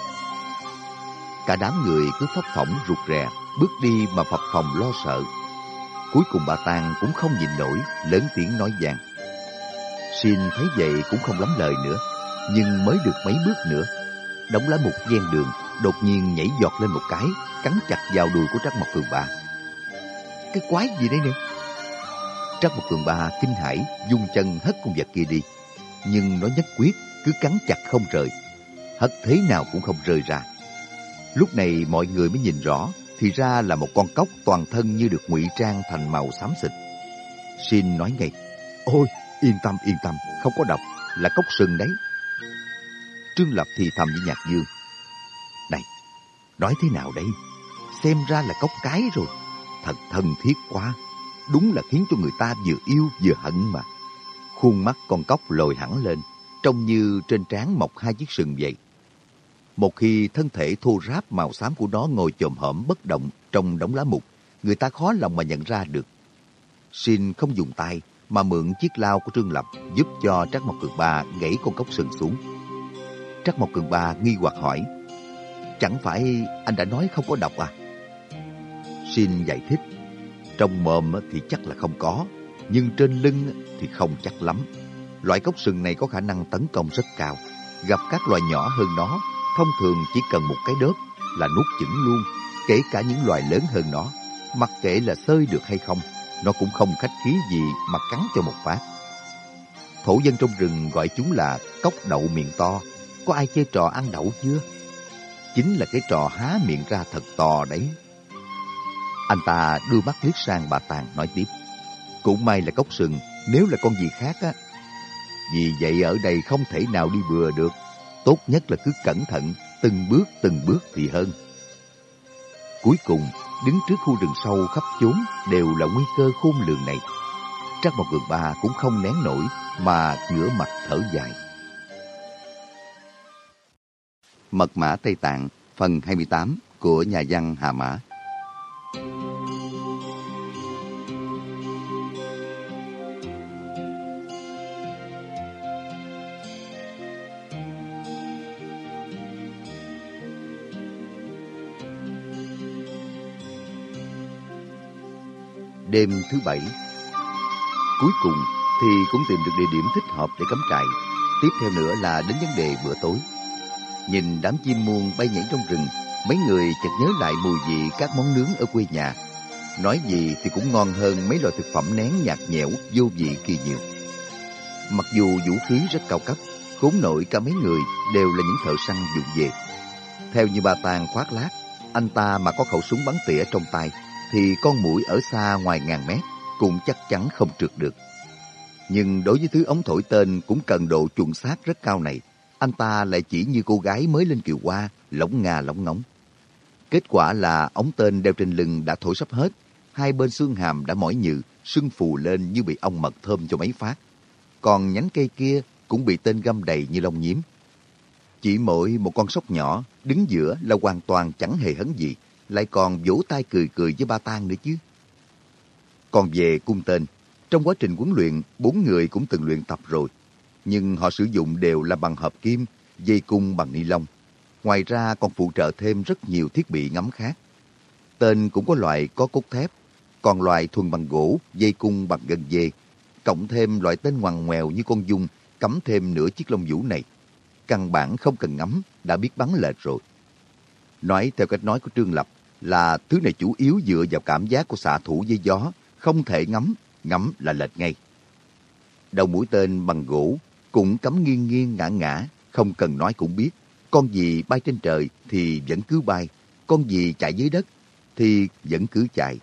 Cả đám người cứ phấp phỏng rụt rè, bước đi mà phập phòng lo sợ. Cuối cùng bà Tàng cũng không nhìn nổi, lớn tiếng nói vàng. Xin thấy vậy cũng không lắm lời nữa, nhưng mới được mấy bước nữa. Đống lá mục ven đường, đột nhiên nhảy giọt lên một cái, cắn chặt vào đùi của Trắc Mộc Cường Ba. Cái quái gì đấy nè? Trắc Mộc Cường Ba kinh hãi, dung chân hất con vật kia đi. Nhưng nó nhất quyết, cứ cắn chặt không rời. Hất thế nào cũng không rời ra. Lúc này mọi người mới nhìn rõ, thì ra là một con cóc toàn thân như được ngụy trang thành màu xám xịt. Xin nói ngay, ôi, yên tâm, yên tâm, không có độc, là cốc sừng đấy. Trương Lập thì thầm với Nhạc Dương. Này, nói thế nào đây? Xem ra là cốc cái rồi. Thật thân thiết quá. Đúng là khiến cho người ta vừa yêu vừa hận mà. Khuôn mắt con cốc lồi hẳn lên, trông như trên trán mọc hai chiếc sừng vậy. Một khi thân thể thô ráp màu xám của nó ngồi chồm hổm bất động trong đống lá mục, người ta khó lòng mà nhận ra được. Xin không dùng tay mà mượn chiếc lao của Trương Lập giúp cho Trắc Mộc Cường Ba gãy con cốc sừng xuống. Trắc Mộc Cường Ba nghi hoặc hỏi, chẳng phải anh đã nói không có độc à? Xin giải thích, trong mồm thì chắc là không có, nhưng trên lưng thì không chắc lắm. Loại cốc sừng này có khả năng tấn công rất cao. Gặp các loài nhỏ hơn nó, thông thường chỉ cần một cái đớp là nuốt chửng luôn, kể cả những loài lớn hơn nó. Mặc kệ là sơi được hay không, nó cũng không khách khí gì mà cắn cho một phát. Thổ dân trong rừng gọi chúng là cốc đậu miệng to. Có ai chơi trò ăn đậu chưa? Chính là cái trò há miệng ra thật to đấy. Anh ta đưa mắt liếc sang bà Tàng nói tiếp. Cũng may là cốc sừng, nếu là con gì khác á. Vì vậy ở đây không thể nào đi bừa được. Tốt nhất là cứ cẩn thận, từng bước từng bước thì hơn. Cuối cùng, đứng trước khu rừng sâu khắp chốn đều là nguy cơ khôn lường này. Trác một Cường Ba cũng không nén nổi mà ngửa mặt thở dài. Mật mã Tây Tạng, phần 28 của nhà văn Hà Mã Đêm thứ bảy Cuối cùng thì cũng tìm được địa điểm thích hợp để cắm trại. Tiếp theo nữa là đến vấn đề bữa tối. Nhìn đám chim muông bay nhảy trong rừng, mấy người chợt nhớ lại mùi vị các món nướng ở quê nhà. Nói gì thì cũng ngon hơn mấy loại thực phẩm nén nhạt nhẽo, vô vị kỳ nhiều. Mặc dù vũ khí rất cao cấp, khốn nổi cả mấy người đều là những thợ săn dụng về. Theo như bà Tàng khoác lác, anh ta mà có khẩu súng bắn tỉa trong tay thì con mũi ở xa ngoài ngàn mét cũng chắc chắn không trượt được. Nhưng đối với thứ ống thổi tên cũng cần độ chuẩn xác rất cao này, anh ta lại chỉ như cô gái mới lên kiều qua, lỏng ngà lỏng ngóng. Kết quả là ống tên đeo trên lưng đã thổi sắp hết, hai bên xương hàm đã mỏi nhừ, sưng phù lên như bị ong mật thơm cho mấy phát. Còn nhánh cây kia cũng bị tên găm đầy như lông nhím. Chỉ mỗi một con sóc nhỏ đứng giữa là hoàn toàn chẳng hề hấn gì, lại còn vỗ tay cười cười với ba tang nữa chứ. Còn về cung tên, trong quá trình huấn luyện, bốn người cũng từng luyện tập rồi. Nhưng họ sử dụng đều là bằng hợp kim, dây cung bằng ni lông. Ngoài ra còn phụ trợ thêm rất nhiều thiết bị ngắm khác. Tên cũng có loại có cốt thép, còn loại thuần bằng gỗ, dây cung bằng gân dê. Cộng thêm loại tên ngoằn ngoèo như con dung, cắm thêm nửa chiếc lông vũ này. Căn bản không cần ngắm, đã biết bắn lệch rồi. Nói theo cách nói của Trương Lập là thứ này chủ yếu dựa vào cảm giác của xạ thủ với gió, không thể ngắm, ngắm là lệch ngay. Đầu mũi tên bằng gỗ cũng cắm nghiêng nghiêng ngã ngã, không cần nói cũng biết. Con gì bay trên trời thì vẫn cứ bay, con gì chạy dưới đất thì vẫn cứ chạy.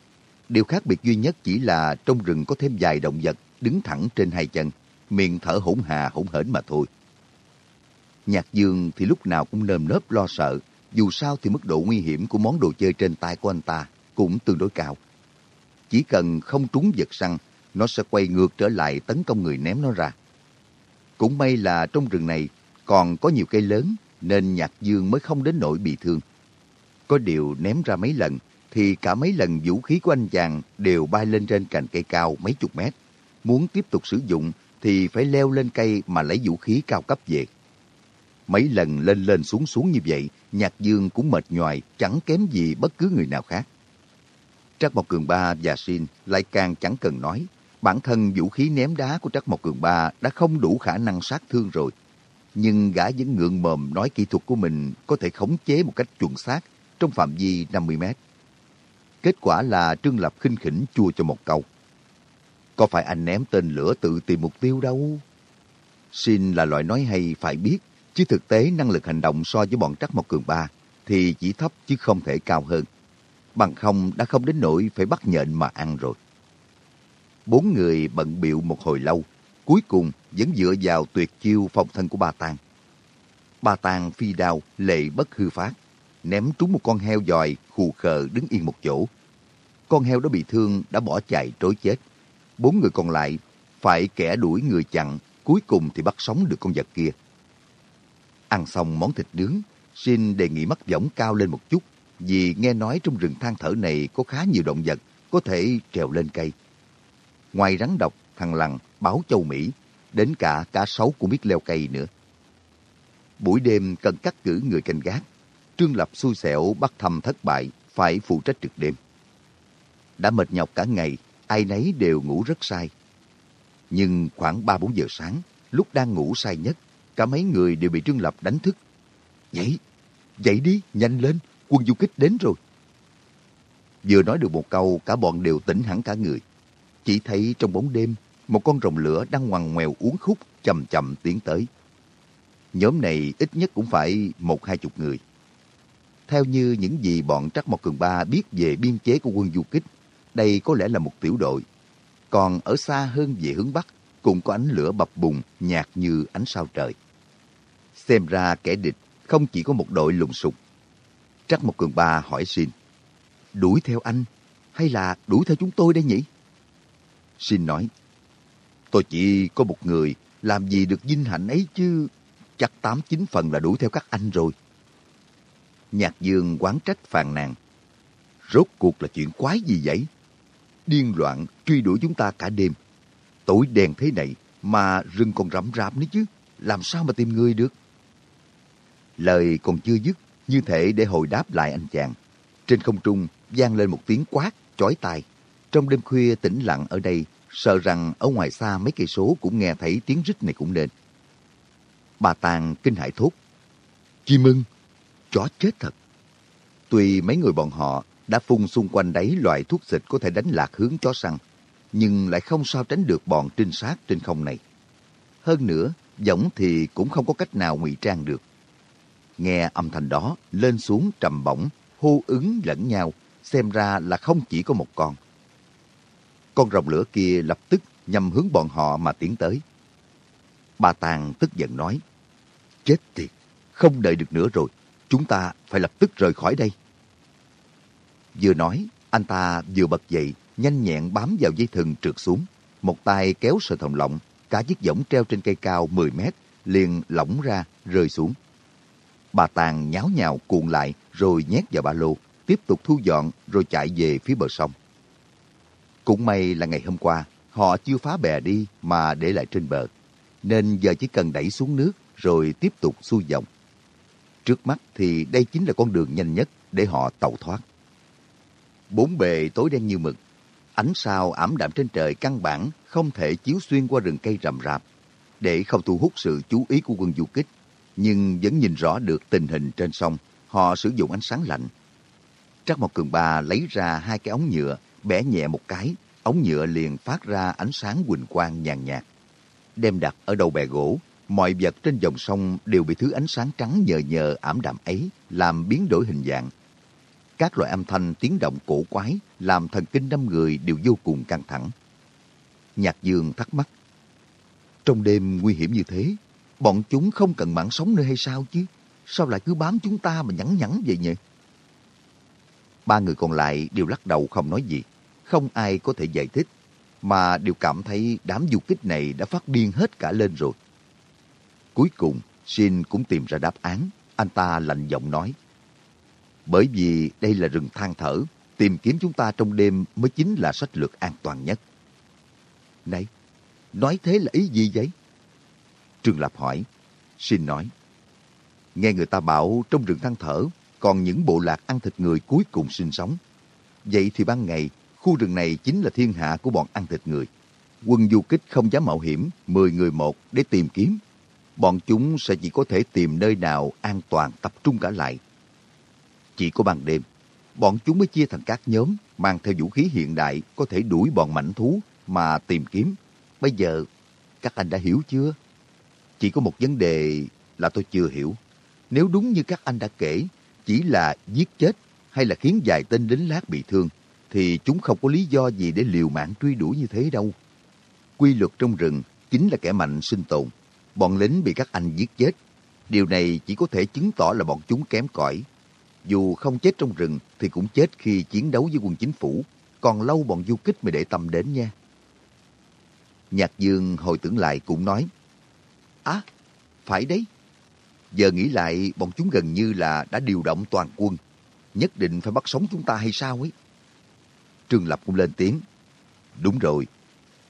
Điều khác biệt duy nhất chỉ là trong rừng có thêm vài động vật đứng thẳng trên hai chân, miệng thở hỗn hà hỗn hển mà thôi. Nhạc dương thì lúc nào cũng nơm nớp lo sợ, dù sao thì mức độ nguy hiểm của món đồ chơi trên tay của anh ta cũng tương đối cao. Chỉ cần không trúng vật săn, nó sẽ quay ngược trở lại tấn công người ném nó ra. Cũng may là trong rừng này còn có nhiều cây lớn nên Nhạc Dương mới không đến nỗi bị thương. Có điều ném ra mấy lần thì cả mấy lần vũ khí của anh chàng đều bay lên trên cành cây cao mấy chục mét. Muốn tiếp tục sử dụng thì phải leo lên cây mà lấy vũ khí cao cấp về. Mấy lần lên lên xuống xuống như vậy, Nhạc Dương cũng mệt nhoài, chẳng kém gì bất cứ người nào khác. Trắc Mộc Cường Ba và Sin lại càng chẳng cần nói. Bản thân vũ khí ném đá của Trắc Mộc Cường Ba đã không đủ khả năng sát thương rồi. Nhưng gã vẫn ngượng mồm nói kỹ thuật của mình có thể khống chế một cách chuẩn xác trong phạm vi 50 mét. Kết quả là Trương Lập khinh khỉnh chua cho một câu. Có phải anh ném tên lửa tự tìm mục tiêu đâu? Sin là loại nói hay phải biết, chứ thực tế năng lực hành động so với bọn Trắc Mộc Cường Ba thì chỉ thấp chứ không thể cao hơn. Bằng không đã không đến nỗi phải bắt nhện mà ăn rồi. Bốn người bận biệu một hồi lâu, cuối cùng vẫn dựa vào tuyệt chiêu phòng thân của ba tang. Ba tang phi đao, lệ bất hư phát, ném trúng một con heo dòi khù khờ đứng yên một chỗ. Con heo đó bị thương đã bỏ chạy trối chết. Bốn người còn lại phải kẻ đuổi người chặn, cuối cùng thì bắt sống được con vật kia. Ăn xong món thịt nướng, xin đề nghị mắt võng cao lên một chút, vì nghe nói trong rừng than thở này có khá nhiều động vật có thể trèo lên cây. Ngoài rắn độc, thằng lằn, báo châu Mỹ, đến cả cá sấu cũng biết leo cây nữa. Buổi đêm cần cắt cử người canh gác. Trương Lập xui xẻo bắt thăm thất bại, phải phụ trách trực đêm. Đã mệt nhọc cả ngày, ai nấy đều ngủ rất say. Nhưng khoảng 3-4 giờ sáng, lúc đang ngủ say nhất, cả mấy người đều bị Trương Lập đánh thức. Dậy, dậy đi, nhanh lên, quân du kích đến rồi. Vừa nói được một câu, cả bọn đều tỉnh hẳn cả người. Chỉ thấy trong bóng đêm, một con rồng lửa đang ngoằn ngoèo uống khúc chậm chậm tiến tới. Nhóm này ít nhất cũng phải một hai chục người. Theo như những gì bọn Trắc Mộc Cường Ba biết về biên chế của quân du kích, đây có lẽ là một tiểu đội. Còn ở xa hơn về hướng Bắc, cũng có ánh lửa bập bùng nhạt như ánh sao trời. Xem ra kẻ địch không chỉ có một đội lùng sục. Trắc một Cường Ba hỏi xin, đuổi theo anh hay là đuổi theo chúng tôi đây nhỉ? Xin nói, tôi chỉ có một người, làm gì được vinh hạnh ấy chứ, chắc tám chín phần là đuổi theo các anh rồi. Nhạc dương quán trách phàn nàn. Rốt cuộc là chuyện quái gì vậy? Điên loạn truy đuổi chúng ta cả đêm. Tối đèn thế này mà rừng còn rậm rạp nữa chứ. Làm sao mà tìm người được? Lời còn chưa dứt, như thể để hồi đáp lại anh chàng. Trên không trung vang lên một tiếng quát, chói tai. Trong đêm khuya tĩnh lặng ở đây, sợ rằng ở ngoài xa mấy cây số cũng nghe thấy tiếng rít này cũng nên. Bà Tàng kinh hãi thốt. Chim ưng, chó chết thật. Tuy mấy người bọn họ đã phun xung quanh đấy loại thuốc xịt có thể đánh lạc hướng chó săn, nhưng lại không sao tránh được bọn trinh sát trên không này. Hơn nữa, giống thì cũng không có cách nào ngụy trang được. Nghe âm thanh đó, lên xuống trầm bổng, hô ứng lẫn nhau, xem ra là không chỉ có một con. Con rồng lửa kia lập tức nhằm hướng bọn họ mà tiến tới. Bà Tàng tức giận nói, Chết tiệt, không đợi được nữa rồi, chúng ta phải lập tức rời khỏi đây. Vừa nói, anh ta vừa bật dậy, nhanh nhẹn bám vào dây thừng trượt xuống. Một tay kéo sợi thòng lọng, cả chiếc võng treo trên cây cao 10 mét, liền lỏng ra, rơi xuống. Bà Tàng nháo nhào cuộn lại, rồi nhét vào ba lô, tiếp tục thu dọn, rồi chạy về phía bờ sông. Cũng may là ngày hôm qua, họ chưa phá bè đi mà để lại trên bờ, nên giờ chỉ cần đẩy xuống nước rồi tiếp tục xuôi dòng. Trước mắt thì đây chính là con đường nhanh nhất để họ tàu thoát. Bốn bề tối đen như mực, ánh sao ảm đạm trên trời căn bản không thể chiếu xuyên qua rừng cây rậm rạp để không thu hút sự chú ý của quân du kích, nhưng vẫn nhìn rõ được tình hình trên sông. Họ sử dụng ánh sáng lạnh. Trắc Mộc Cường Ba lấy ra hai cái ống nhựa, bẻ nhẹ một cái, ống nhựa liền phát ra ánh sáng quỳnh quang nhàn nhạt. Đem đặt ở đầu bè gỗ, mọi vật trên dòng sông đều bị thứ ánh sáng trắng nhờ nhờ ảm đạm ấy làm biến đổi hình dạng. Các loại âm thanh tiếng động cổ quái làm thần kinh năm người đều vô cùng căng thẳng. Nhạc Dương thắc mắc. Trong đêm nguy hiểm như thế, bọn chúng không cần mạng sống nữa hay sao chứ? Sao lại cứ bám chúng ta mà nhẵn nhẵn vậy nhỉ? Ba người còn lại đều lắc đầu không nói gì. Không ai có thể giải thích, mà đều cảm thấy đám du kích này đã phát điên hết cả lên rồi. Cuối cùng, Shin cũng tìm ra đáp án. Anh ta lạnh giọng nói. Bởi vì đây là rừng than thở, tìm kiếm chúng ta trong đêm mới chính là sách lược an toàn nhất. Này, nói thế là ý gì vậy? Trương Lạp hỏi. Xin nói. Nghe người ta bảo trong rừng than thở còn những bộ lạc ăn thịt người cuối cùng sinh sống. Vậy thì ban ngày, khu rừng này chính là thiên hạ của bọn ăn thịt người. Quân du kích không dám mạo hiểm 10 người một để tìm kiếm. Bọn chúng sẽ chỉ có thể tìm nơi nào an toàn tập trung cả lại. Chỉ có ban đêm, bọn chúng mới chia thành các nhóm mang theo vũ khí hiện đại có thể đuổi bọn mảnh thú mà tìm kiếm. Bây giờ, các anh đã hiểu chưa? Chỉ có một vấn đề là tôi chưa hiểu. Nếu đúng như các anh đã kể, chỉ là giết chết hay là khiến vài tên lính lát bị thương, thì chúng không có lý do gì để liều mạng truy đuổi như thế đâu. Quy luật trong rừng chính là kẻ mạnh sinh tồn. Bọn lính bị các anh giết chết. Điều này chỉ có thể chứng tỏ là bọn chúng kém cỏi. Dù không chết trong rừng thì cũng chết khi chiến đấu với quân chính phủ. Còn lâu bọn du kích mới để tâm đến nha. Nhạc Dương hồi tưởng lại cũng nói À, phải đấy. Giờ nghĩ lại, bọn chúng gần như là đã điều động toàn quân. Nhất định phải bắt sống chúng ta hay sao ấy? Trương Lập cũng lên tiếng. Đúng rồi.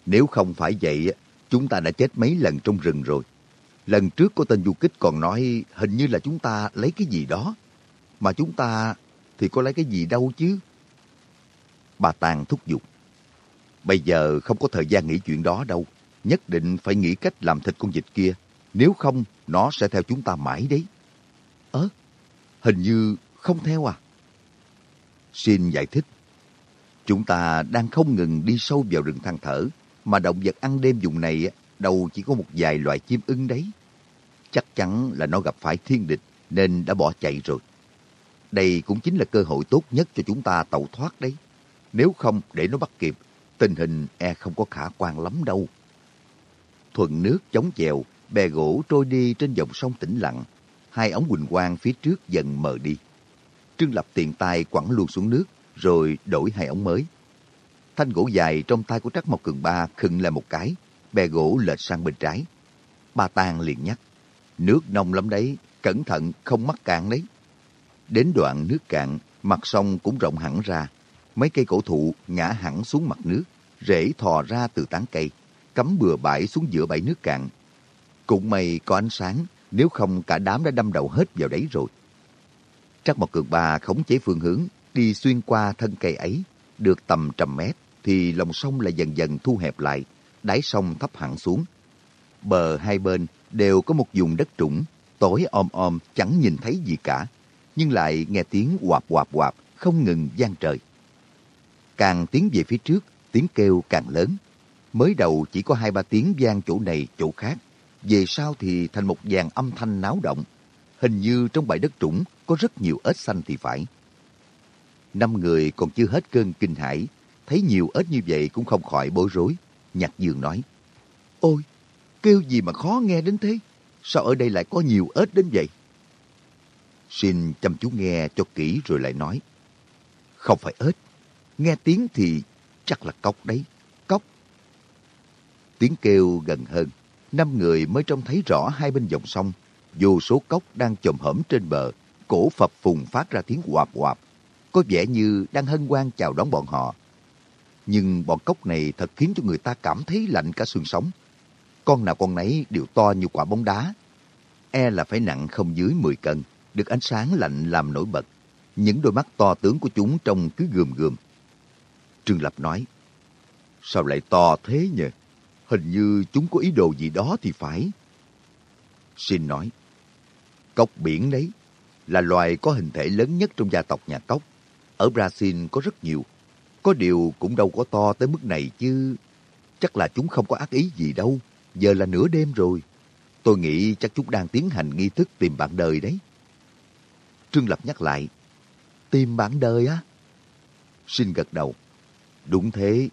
Nếu không phải vậy, chúng ta đã chết mấy lần trong rừng rồi. Lần trước có tên du kích còn nói hình như là chúng ta lấy cái gì đó. Mà chúng ta thì có lấy cái gì đâu chứ? Bà Tàng thúc giục. Bây giờ không có thời gian nghĩ chuyện đó đâu. Nhất định phải nghĩ cách làm thịt con vịt kia. Nếu không, nó sẽ theo chúng ta mãi đấy. Ơ, hình như không theo à? Xin giải thích. Chúng ta đang không ngừng đi sâu vào rừng than thở, mà động vật ăn đêm vùng này đâu chỉ có một vài loại chim ưng đấy. Chắc chắn là nó gặp phải thiên địch nên đã bỏ chạy rồi. Đây cũng chính là cơ hội tốt nhất cho chúng ta tẩu thoát đấy. Nếu không để nó bắt kịp, tình hình e không có khả quan lắm đâu. Thuận nước chống chèo, bè gỗ trôi đi trên dòng sông tĩnh lặng. Hai ống quỳnh quang phía trước dần mờ đi. Trương Lập tiện tay quẳng luôn xuống nước, rồi đổi hai ống mới. Thanh gỗ dài trong tay của Trắc Mộc Cường Ba khựng lại một cái, bè gỗ lệch sang bên trái. Ba Tang liền nhắc, nước nông lắm đấy, cẩn thận không mắc cạn đấy. Đến đoạn nước cạn, mặt sông cũng rộng hẳn ra. Mấy cây cổ thụ ngã hẳn xuống mặt nước, rễ thò ra từ tán cây, cắm bừa bãi xuống giữa bãi nước cạn. Cũng may có ánh sáng, nếu không cả đám đã đâm đầu hết vào đấy rồi. Trắc Mộc Cường Ba khống chế phương hướng, đi xuyên qua thân cây ấy, được tầm trăm mét, thì lòng sông lại dần dần thu hẹp lại, đáy sông thấp hẳn xuống. Bờ hai bên đều có một vùng đất trũng, tối om om chẳng nhìn thấy gì cả, nhưng lại nghe tiếng quạp quạp quạp không ngừng gian trời. Càng tiến về phía trước, tiếng kêu càng lớn. Mới đầu chỉ có hai ba tiếng gian chỗ này chỗ khác, về sau thì thành một dàn âm thanh náo động. Hình như trong bãi đất trũng có rất nhiều ếch xanh thì phải. Năm người còn chưa hết cơn kinh hãi, thấy nhiều ếch như vậy cũng không khỏi bối rối. Nhạc Dương nói, Ôi, kêu gì mà khó nghe đến thế? Sao ở đây lại có nhiều ếch đến vậy? Xin chăm chú nghe cho kỹ rồi lại nói. Không phải ếch. Nghe tiếng thì chắc là cốc đấy. Tiếng kêu gần hơn. Năm người mới trông thấy rõ hai bên dòng sông. dù số cốc đang chồm hổm trên bờ. Cổ phập phùng phát ra tiếng quạp quạp. Có vẻ như đang hân hoan chào đón bọn họ. Nhưng bọn cốc này thật khiến cho người ta cảm thấy lạnh cả xương sống. Con nào con nấy đều to như quả bóng đá. E là phải nặng không dưới 10 cân, được ánh sáng lạnh làm nổi bật. Những đôi mắt to tướng của chúng trông cứ gườm gườm. Trương Lập nói, Sao lại to thế nhỉ? Hình như chúng có ý đồ gì đó thì phải. Xin nói, Cốc biển đấy là loài có hình thể lớn nhất trong gia tộc nhà cốc. Ở Brazil có rất nhiều. Có điều cũng đâu có to tới mức này chứ. Chắc là chúng không có ác ý gì đâu. Giờ là nửa đêm rồi. Tôi nghĩ chắc chúng đang tiến hành nghi thức tìm bạn đời đấy. Trương Lập nhắc lại. Tìm bạn đời á? Sinh gật đầu. Đúng thế.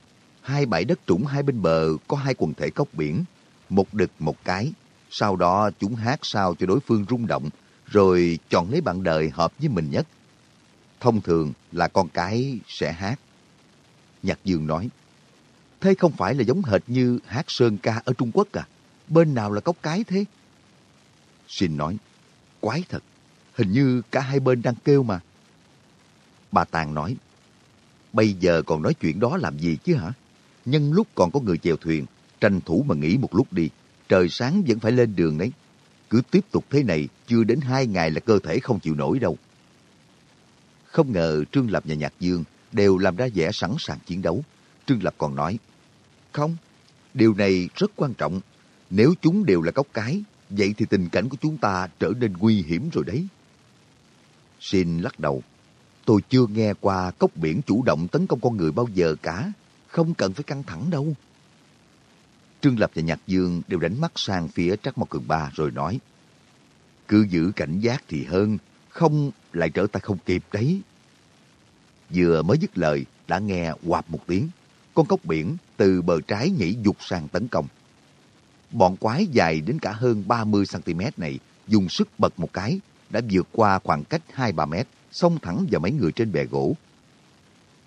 Hai bãi đất trũng hai bên bờ có hai quần thể cốc biển. Một đực một cái. Sau đó chúng hát sao cho đối phương rung động. Rồi chọn lấy bạn đời hợp với mình nhất. Thông thường là con cái sẽ hát. Nhạc Dương nói. Thế không phải là giống hệt như hát sơn ca ở Trung Quốc à? Bên nào là cốc cái thế? Xin nói. Quái thật. Hình như cả hai bên đang kêu mà. Bà Tàng nói. Bây giờ còn nói chuyện đó làm gì chứ hả? Nhân lúc còn có người chèo thuyền, tranh thủ mà nghỉ một lúc đi. Trời sáng vẫn phải lên đường đấy. Cứ tiếp tục thế này, chưa đến hai ngày là cơ thể không chịu nổi đâu. Không ngờ Trương Lập và Nhạc Dương đều làm ra vẻ sẵn sàng chiến đấu. Trương Lập còn nói, không, điều này rất quan trọng. Nếu chúng đều là cốc cái, vậy thì tình cảnh của chúng ta trở nên nguy hiểm rồi đấy. Xin lắc đầu, tôi chưa nghe qua cốc biển chủ động tấn công con người bao giờ cả. Không cần phải căng thẳng đâu. Trương Lập và Nhạc Dương đều đánh mắt sang phía Trắc Mộc Cường Ba rồi nói, cứ giữ cảnh giác thì hơn, không lại trở tay không kịp đấy. Vừa mới dứt lời, đã nghe quạp một tiếng. Con cốc biển từ bờ trái nhảy dục sang tấn công. Bọn quái dài đến cả hơn 30cm này dùng sức bật một cái, đã vượt qua khoảng cách 2-3 mét, xông thẳng vào mấy người trên bè gỗ.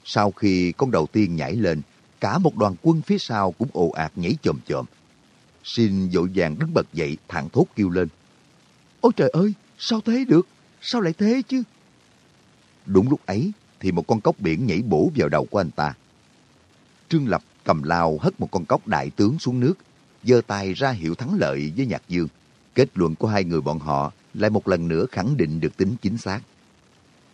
Sau khi con đầu tiên nhảy lên, cả một đoàn quân phía sau cũng ồ ạt nhảy chồm chồm. Xin dội vàng đứng bật dậy, thẳng thốt kêu lên. Ôi trời ơi, sao thế được? Sao lại thế chứ? Đúng lúc ấy, thì một con cốc biển nhảy bổ vào đầu của anh ta. Trương Lập cầm lao hất một con cốc đại tướng xuống nước, giơ tay ra hiệu thắng lợi với Nhạc Dương. Kết luận của hai người bọn họ lại một lần nữa khẳng định được tính chính xác.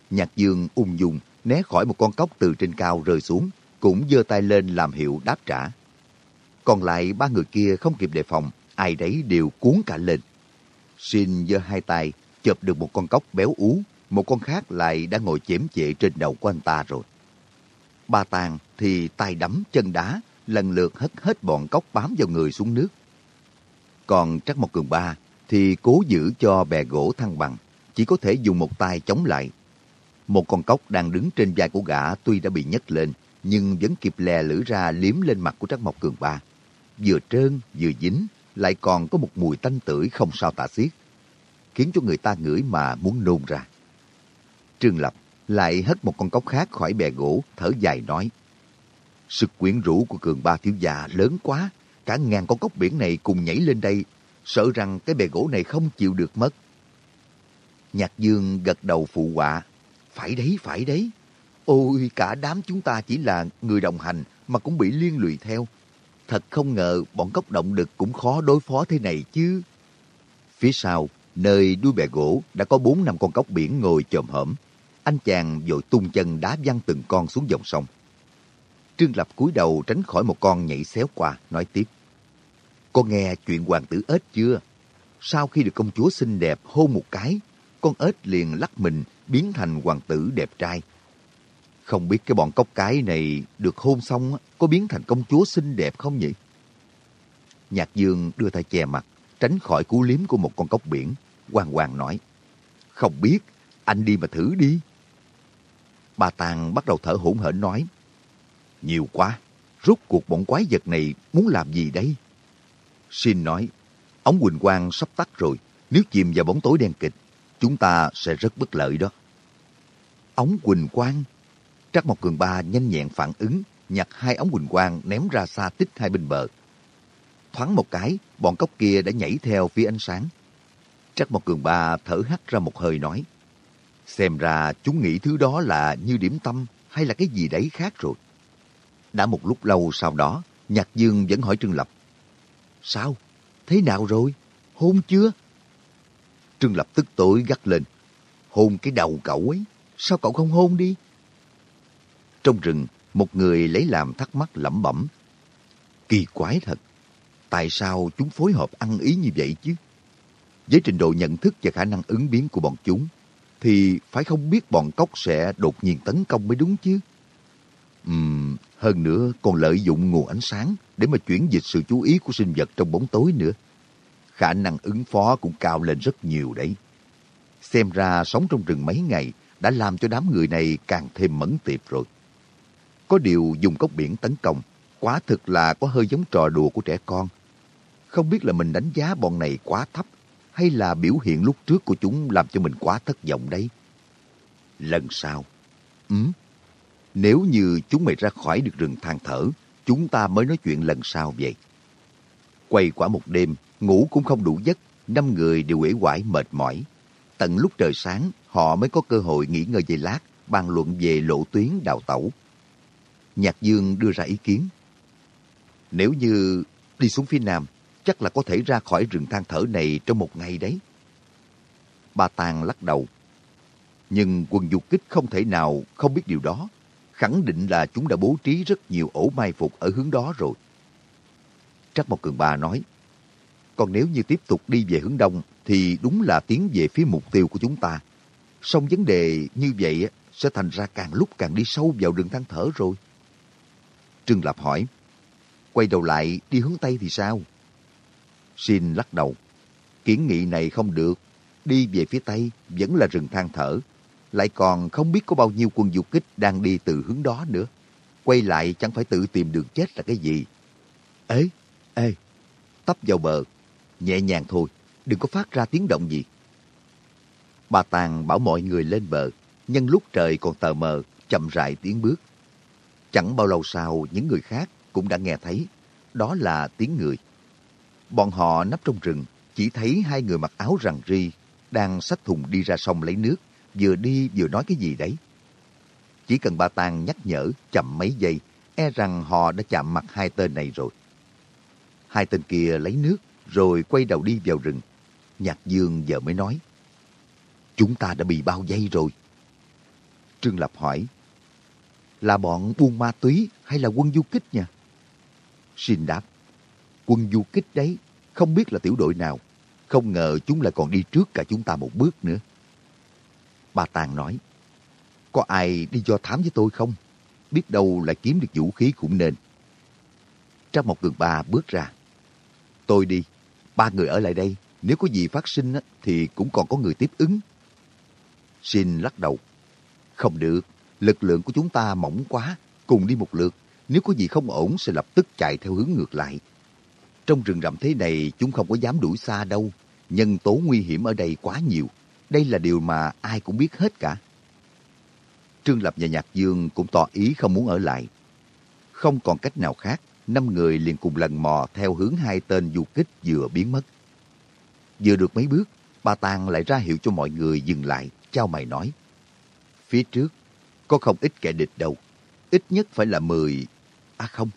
Nhạc Dương ung dung né khỏi một con cốc từ trên cao rơi xuống, cũng giơ tay lên làm hiệu đáp trả. Còn lại ba người kia không kịp đề phòng, ai đấy đều cuốn cả lên. Xin giơ hai tay, chụp được một con cốc béo ú, một con khác lại đã ngồi chém chệ trên đầu của anh ta rồi. Ba tàng thì tay đấm chân đá, lần lượt hất hết bọn cốc bám vào người xuống nước. Còn Trắc Mộc Cường Ba thì cố giữ cho bè gỗ thăng bằng, chỉ có thể dùng một tay chống lại. Một con cốc đang đứng trên vai của gã tuy đã bị nhấc lên, nhưng vẫn kịp lè lưỡi ra liếm lên mặt của Trác Mộc Cường Ba. Vừa trơn, vừa dính, lại còn có một mùi tanh tưởi không sao tả xiết, khiến cho người ta ngửi mà muốn nôn ra. Trương Lập lại hất một con cốc khác khỏi bè gỗ, thở dài nói. Sức quyến rũ của cường ba thiếu gia lớn quá, cả ngàn con cốc biển này cùng nhảy lên đây, sợ rằng cái bè gỗ này không chịu được mất. Nhạc Dương gật đầu phụ họa, phải đấy, phải đấy. Ôi, cả đám chúng ta chỉ là người đồng hành mà cũng bị liên lụy theo. Thật không ngờ bọn cốc động đực cũng khó đối phó thế này chứ. Phía sau, nơi đuôi bè gỗ đã có bốn năm con cốc biển ngồi chồm hổm. Anh chàng vội tung chân đá văng từng con xuống dòng sông. Trương Lập cúi đầu tránh khỏi một con nhảy xéo qua, nói tiếp. Con nghe chuyện hoàng tử ếch chưa? Sau khi được công chúa xinh đẹp hôn một cái, con ếch liền lắc mình biến thành hoàng tử đẹp trai. Không biết cái bọn cốc cái này được hôn xong có biến thành công chúa xinh đẹp không nhỉ? Nhạc Dương đưa tay che mặt, tránh khỏi cú liếm của một con cốc biển. Hoàng Hoàng nói, không biết, anh đi mà thử đi. Bà Tàng bắt đầu thở hổn hển nói, nhiều quá, rốt cuộc bọn quái vật này muốn làm gì đây? Xin nói, ống Quỳnh Quang sắp tắt rồi, nếu chìm vào bóng tối đen kịch, chúng ta sẽ rất bất lợi đó. Ống Quỳnh Quang? Trắc Mộc Cường Ba nhanh nhẹn phản ứng, nhặt hai ống quỳnh quang ném ra xa tích hai bên bờ. Thoáng một cái, bọn cốc kia đã nhảy theo phía ánh sáng. Trắc Mộc Cường Ba thở hắt ra một hơi nói, xem ra chúng nghĩ thứ đó là như điểm tâm hay là cái gì đấy khác rồi. Đã một lúc lâu sau đó, Nhạc Dương vẫn hỏi Trương Lập, Sao? Thế nào rồi? Hôn chưa? Trương Lập tức tối gắt lên, hôn cái đầu cậu ấy, sao cậu không hôn đi? Trong rừng, một người lấy làm thắc mắc lẩm bẩm. Kỳ quái thật, tại sao chúng phối hợp ăn ý như vậy chứ? Với trình độ nhận thức và khả năng ứng biến của bọn chúng, thì phải không biết bọn cốc sẽ đột nhiên tấn công mới đúng chứ. Uhm, hơn nữa còn lợi dụng nguồn ánh sáng để mà chuyển dịch sự chú ý của sinh vật trong bóng tối nữa. Khả năng ứng phó cũng cao lên rất nhiều đấy. Xem ra sống trong rừng mấy ngày đã làm cho đám người này càng thêm mẫn tiệp rồi. Có điều dùng cốc biển tấn công, quả thực là có hơi giống trò đùa của trẻ con. Không biết là mình đánh giá bọn này quá thấp hay là biểu hiện lúc trước của chúng làm cho mình quá thất vọng đấy. Lần sau, ừ, nếu như chúng mày ra khỏi được rừng than thở, chúng ta mới nói chuyện lần sau vậy. Quay quả một đêm, ngủ cũng không đủ giấc, năm người đều uể oải mệt mỏi. Tận lúc trời sáng, họ mới có cơ hội nghỉ ngơi giây lát, bàn luận về lộ tuyến đào tẩu. Nhạc Dương đưa ra ý kiến. Nếu như đi xuống phía nam, chắc là có thể ra khỏi rừng than thở này trong một ngày đấy. Ba Tàng lắc đầu. Nhưng quân du kích không thể nào không biết điều đó. Khẳng định là chúng đã bố trí rất nhiều ổ mai phục ở hướng đó rồi. Trắc Mộc Cường Ba nói, còn nếu như tiếp tục đi về hướng đông thì đúng là tiến về phía mục tiêu của chúng ta. Song vấn đề như vậy sẽ thành ra càng lúc càng đi sâu vào rừng than thở rồi. Trương Lập hỏi, quay đầu lại đi hướng Tây thì sao? Xin lắc đầu. Kiến nghị này không được. Đi về phía Tây vẫn là rừng than thở. Lại còn không biết có bao nhiêu quân du kích đang đi từ hướng đó nữa. Quay lại chẳng phải tự tìm đường chết là cái gì. Ê, ê, tấp vào bờ. Nhẹ nhàng thôi, đừng có phát ra tiếng động gì. Bà Tàng bảo mọi người lên bờ. Nhân lúc trời còn tờ mờ, chậm rãi tiến bước. Chẳng bao lâu sau, những người khác cũng đã nghe thấy. Đó là tiếng người. Bọn họ nấp trong rừng, chỉ thấy hai người mặc áo rằn ri đang xách thùng đi ra sông lấy nước, vừa đi vừa nói cái gì đấy. Chỉ cần ba Tàng nhắc nhở chậm mấy giây, e rằng họ đã chạm mặt hai tên này rồi. Hai tên kia lấy nước, rồi quay đầu đi vào rừng. Nhạc Dương giờ mới nói, Chúng ta đã bị bao dây rồi. Trương Lập hỏi, là bọn buôn ma túy hay là quân du kích nha? Xin đáp, quân du kích đấy, không biết là tiểu đội nào. Không ngờ chúng lại còn đi trước cả chúng ta một bước nữa. Ba Tàng nói, có ai đi do thám với tôi không? Biết đâu lại kiếm được vũ khí cũng nên. Trong một cường ba bước ra. Tôi đi, ba người ở lại đây. Nếu có gì phát sinh thì cũng còn có người tiếp ứng. Xin lắc đầu. Không được, lực lượng của chúng ta mỏng quá, cùng đi một lượt. Nếu có gì không ổn sẽ lập tức chạy theo hướng ngược lại. Trong rừng rậm thế này chúng không có dám đuổi xa đâu. Nhân tố nguy hiểm ở đây quá nhiều. Đây là điều mà ai cũng biết hết cả. Trương Lập và Nhạc Dương cũng tỏ ý không muốn ở lại. Không còn cách nào khác, năm người liền cùng lần mò theo hướng hai tên du kích vừa biến mất. Vừa được mấy bước, bà Tàng lại ra hiệu cho mọi người dừng lại, trao mày nói. Phía trước, có không ít kẻ địch đâu. Ít nhất phải là 10, à không,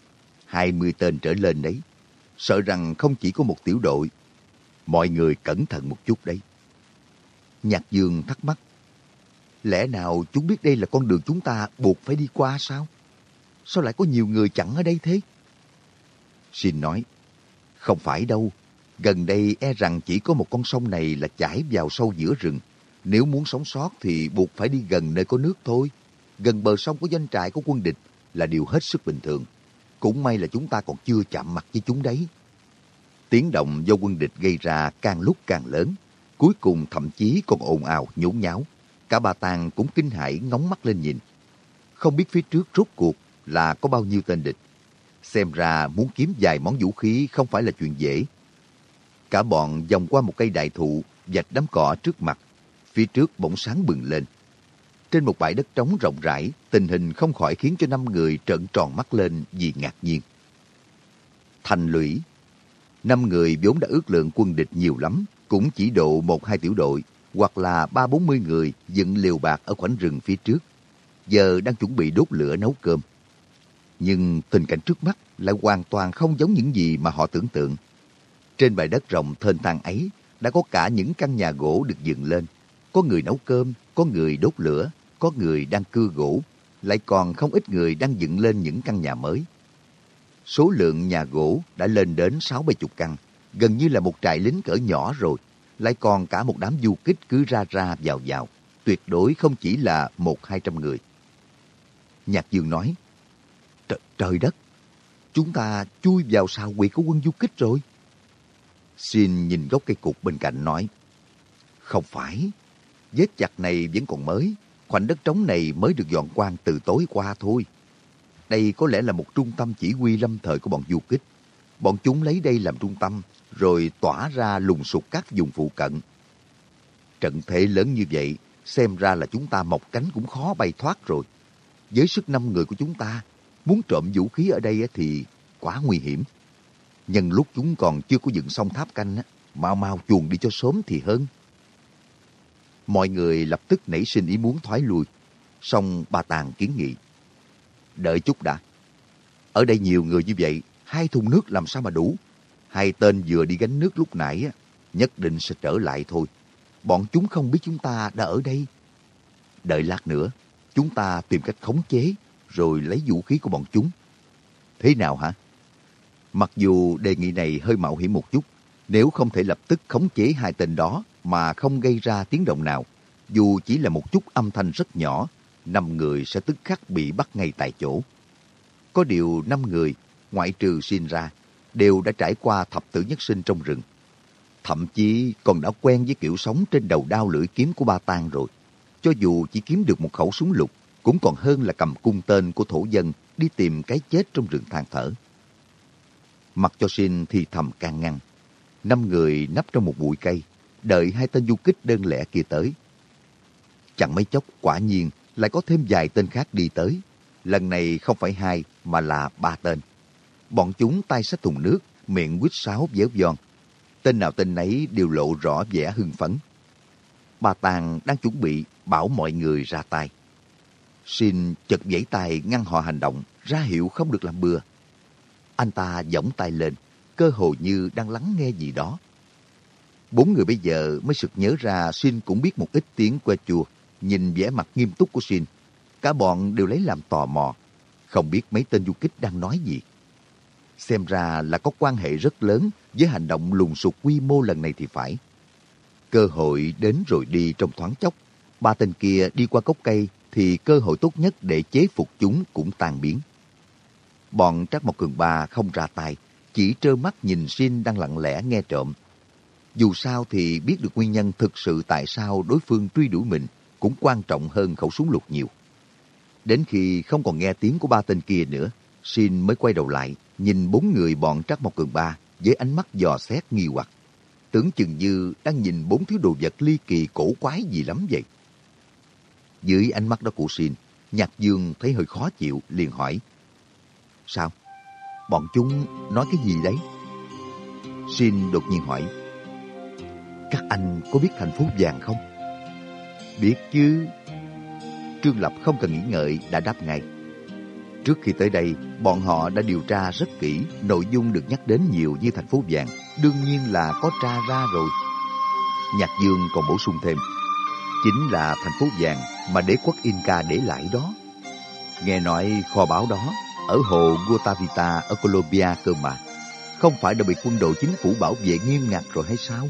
20 tên trở lên đấy sợ rằng không chỉ có một tiểu đội. Mọi người cẩn thận một chút đấy. Nhạc Dương thắc mắc. Lẽ nào chúng biết đây là con đường chúng ta buộc phải đi qua sao? Sao lại có nhiều người chặn ở đây thế? Xin nói, không phải đâu. Gần đây e rằng chỉ có một con sông này là chảy vào sâu giữa rừng. Nếu muốn sống sót thì buộc phải đi gần nơi có nước thôi. Gần bờ sông có doanh trại của quân địch là điều hết sức bình thường. Cũng may là chúng ta còn chưa chạm mặt với chúng đấy. Tiếng động do quân địch gây ra càng lúc càng lớn, cuối cùng thậm chí còn ồn ào nhốn nháo. Cả bà Tàng cũng kinh hãi ngóng mắt lên nhìn. Không biết phía trước rốt cuộc là có bao nhiêu tên địch. Xem ra muốn kiếm vài món vũ khí không phải là chuyện dễ. Cả bọn vòng qua một cây đại thụ, dạch đám cỏ trước mặt. Phía trước bỗng sáng bừng lên trên một bãi đất trống rộng rãi, tình hình không khỏi khiến cho năm người trợn tròn mắt lên vì ngạc nhiên. Thành lũy Năm người vốn đã ước lượng quân địch nhiều lắm, cũng chỉ độ một hai tiểu đội, hoặc là ba bốn mươi người dựng liều bạc ở khoảnh rừng phía trước. Giờ đang chuẩn bị đốt lửa nấu cơm. Nhưng tình cảnh trước mắt lại hoàn toàn không giống những gì mà họ tưởng tượng. Trên bãi đất rộng thênh thang ấy đã có cả những căn nhà gỗ được dựng lên. Có người nấu cơm, có người đốt lửa, có người đang cưa gỗ, lại còn không ít người đang dựng lên những căn nhà mới. Số lượng nhà gỗ đã lên đến sáu bảy chục căn, gần như là một trại lính cỡ nhỏ rồi. Lại còn cả một đám du kích cứ ra ra vào vào, tuyệt đối không chỉ là một hai trăm người. Nhạc Dương nói, Tr trời đất, chúng ta chui vào sao quỷ của quân du kích rồi. Xin nhìn gốc cây cục bên cạnh nói, không phải, vết chặt này vẫn còn mới, khoảnh đất trống này mới được dọn quan từ tối qua thôi. Đây có lẽ là một trung tâm chỉ huy lâm thời của bọn du kích. Bọn chúng lấy đây làm trung tâm, rồi tỏa ra lùng sục các vùng phụ cận. Trận thế lớn như vậy, xem ra là chúng ta mọc cánh cũng khó bay thoát rồi. Với sức năm người của chúng ta, muốn trộm vũ khí ở đây thì quá nguy hiểm. Nhân lúc chúng còn chưa có dựng xong tháp canh, mau mau chuồn đi cho sớm thì hơn. Mọi người lập tức nảy sinh ý muốn thoái lui. Xong bà Tàng kiến nghị. Đợi chút đã. Ở đây nhiều người như vậy, hai thùng nước làm sao mà đủ. Hai tên vừa đi gánh nước lúc nãy, nhất định sẽ trở lại thôi. Bọn chúng không biết chúng ta đã ở đây. Đợi lát nữa, chúng ta tìm cách khống chế, rồi lấy vũ khí của bọn chúng. Thế nào hả? Mặc dù đề nghị này hơi mạo hiểm một chút, nếu không thể lập tức khống chế hai tên đó mà không gây ra tiếng động nào, dù chỉ là một chút âm thanh rất nhỏ, năm người sẽ tức khắc bị bắt ngay tại chỗ. Có điều năm người, ngoại trừ xin ra, đều đã trải qua thập tử nhất sinh trong rừng. Thậm chí còn đã quen với kiểu sống trên đầu đao lưỡi kiếm của ba tang rồi. Cho dù chỉ kiếm được một khẩu súng lục, cũng còn hơn là cầm cung tên của thổ dân đi tìm cái chết trong rừng than thở. Mặc cho xin thì thầm can ngăn. Năm người nấp trong một bụi cây, đợi hai tên du kích đơn lẻ kia tới. Chẳng mấy chốc quả nhiên lại có thêm vài tên khác đi tới. Lần này không phải hai mà là ba tên. Bọn chúng tay sách thùng nước, miệng quýt sáo véo giòn. Tên nào tên nấy đều lộ rõ vẻ hưng phấn. Bà Tàng đang chuẩn bị bảo mọi người ra tay. Xin chật giãy tay ngăn họ hành động, ra hiệu không được làm bừa. Anh ta giỏng tay lên, cơ hồ như đang lắng nghe gì đó. Bốn người bây giờ mới sực nhớ ra Xin cũng biết một ít tiếng que chùa. Nhìn vẻ mặt nghiêm túc của Xin, cả bọn đều lấy làm tò mò, không biết mấy tên du kích đang nói gì. Xem ra là có quan hệ rất lớn với hành động lùng sục quy mô lần này thì phải. Cơ hội đến rồi đi trong thoáng chốc. Ba tên kia đi qua gốc cây thì cơ hội tốt nhất để chế phục chúng cũng tan biến. Bọn Trác Mộc Cường Ba không ra tay, chỉ trơ mắt nhìn Xin đang lặng lẽ nghe trộm. Dù sao thì biết được nguyên nhân thực sự tại sao đối phương truy đuổi mình cũng quan trọng hơn khẩu súng lục nhiều. Đến khi không còn nghe tiếng của ba tên kia nữa, Shin mới quay đầu lại, nhìn bốn người bọn Trắc Mộc Cường Ba với ánh mắt dò xét nghi hoặc. Tưởng chừng như đang nhìn bốn thứ đồ vật ly kỳ cổ quái gì lắm vậy. Dưới ánh mắt đó của Shin, Nhạc Dương thấy hơi khó chịu, liền hỏi. Sao? Bọn chúng nói cái gì đấy? Shin đột nhiên hỏi. Các anh có biết thành phố vàng không? Biết chứ. Trương Lập không cần nghĩ ngợi đã đáp ngay. Trước khi tới đây, bọn họ đã điều tra rất kỹ, nội dung được nhắc đến nhiều như thành phố vàng, đương nhiên là có tra ra rồi. Nhạc Dương còn bổ sung thêm, chính là thành phố vàng mà đế quốc Inca để lại đó. Nghe nói kho báu đó ở hồ Guatavita ở Colombia cơ mà. Không phải đã bị quân đội chính phủ bảo vệ nghiêm ngặt rồi hay sao?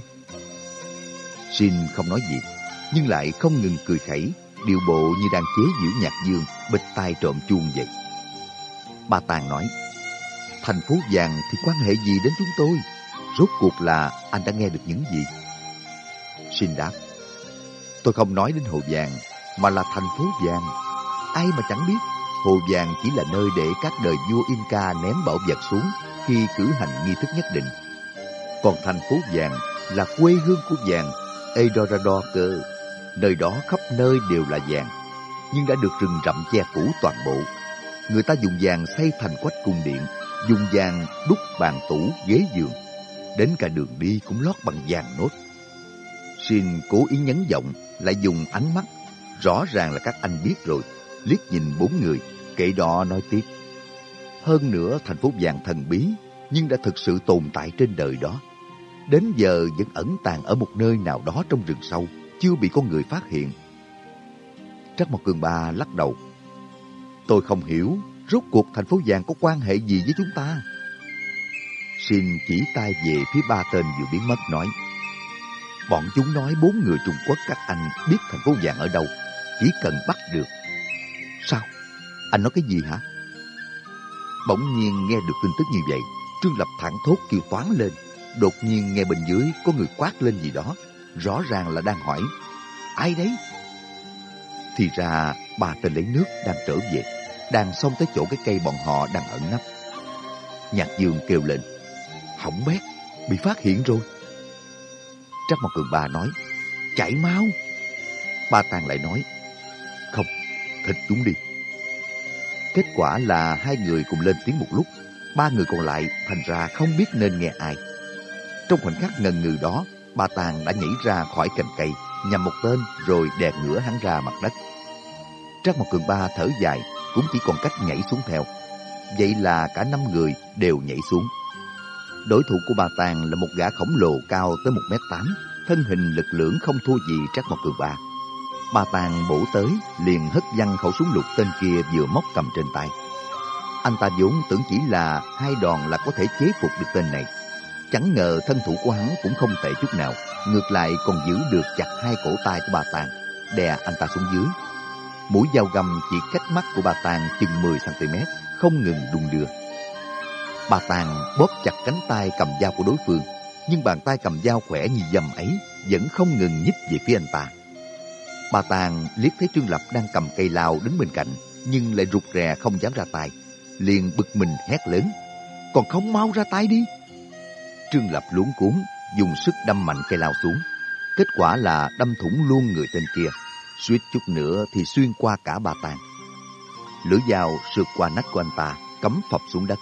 Xin không nói gì, nhưng lại không ngừng cười khẩy, điều bộ như đang chế giễu nhạc dương, bịch tai trộm chuông vậy. bà Tàng nói, thành phố vàng thì quan hệ gì đến chúng tôi? Rốt cuộc là anh đã nghe được những gì? Xin đáp, tôi không nói đến hồ vàng, mà là thành phố vàng. Ai mà chẳng biết, hồ vàng chỉ là nơi để các đời vua Inca ném bảo vật xuống khi cử hành nghi thức nhất định. Còn thành phố vàng là quê hương của vàng Eldorado cơ. Nơi đó khắp nơi đều là vàng. nhưng đã được rừng rậm che phủ toàn bộ. Người ta dùng vàng xây thành quách cung điện, dùng vàng đúc bàn tủ, ghế giường. Đến cả đường đi cũng lót bằng vàng nốt. Xin cố ý nhấn giọng, lại dùng ánh mắt. Rõ ràng là các anh biết rồi. Liếc nhìn bốn người, kệ đó nói tiếp. Hơn nữa thành phố vàng thần bí, nhưng đã thực sự tồn tại trên đời đó. Đến giờ vẫn ẩn tàng ở một nơi nào đó trong rừng sâu, chưa bị con người phát hiện. Trắc Mộc Cường Ba lắc đầu. Tôi không hiểu, rốt cuộc thành phố vàng có quan hệ gì với chúng ta? Xin chỉ tay về phía ba tên vừa biến mất nói. Bọn chúng nói bốn người Trung Quốc các anh biết thành phố vàng ở đâu, chỉ cần bắt được. Sao? Anh nói cái gì hả? Bỗng nhiên nghe được tin tức như vậy, Trương Lập thẳng thốt kêu toán lên. Đột nhiên nghe bên dưới có người quát lên gì đó, rõ ràng là đang hỏi. Ai đấy? Thì ra bà tên lấy nước đang trở về, đang xông tới chỗ cái cây bọn họ đang ẩn nấp. Nhạc dương kêu lên, hỏng bét, bị phát hiện rồi. Trắc Mộc Cường Ba nói, chạy mau. Ba Tàng lại nói, không, thịt chúng đi. Kết quả là hai người cùng lên tiếng một lúc, ba người còn lại thành ra không biết nên nghe ai. Trong khoảnh khắc ngần ngừ đó, bà Tàng đã nhảy ra khỏi cành cây, nhằm một tên rồi đè ngửa hắn ra mặt đất. Trác Mộc Cường Ba thở dài, cũng chỉ còn cách nhảy xuống theo. Vậy là cả năm người đều nhảy xuống. Đối thủ của bà Tàng là một gã khổng lồ cao tới 1m8, thân hình lực lưỡng không thua gì Trác Mộc Cường Ba. Bà Tàng bổ tới, liền hất văng khẩu súng lục tên kia vừa móc cầm trên tay. Anh ta vốn tưởng chỉ là hai đòn là có thể chế phục được tên này. Chẳng ngờ thân thủ của hắn cũng không tệ chút nào, ngược lại còn giữ được chặt hai cổ tay của bà Tàng, đè anh ta xuống dưới. Mũi dao găm chỉ cách mắt của bà Tàng chừng 10cm, không ngừng đung đưa. Bà Tàng bóp chặt cánh tay cầm dao của đối phương, nhưng bàn tay cầm dao khỏe như dầm ấy vẫn không ngừng nhích về phía anh ta. Bà Tàng liếc thấy Trương Lập đang cầm cây lao đứng bên cạnh, nhưng lại rụt rè không dám ra tay. Liền bực mình hét lớn, còn không mau ra tay đi. Trương Lập luống cuốn, dùng sức đâm mạnh cây lao xuống. Kết quả là đâm thủng luôn người tên kia. Suýt chút nữa thì xuyên qua cả bà Tàng. Lưỡi dao sượt qua nách của anh ta, cắm phập xuống đất.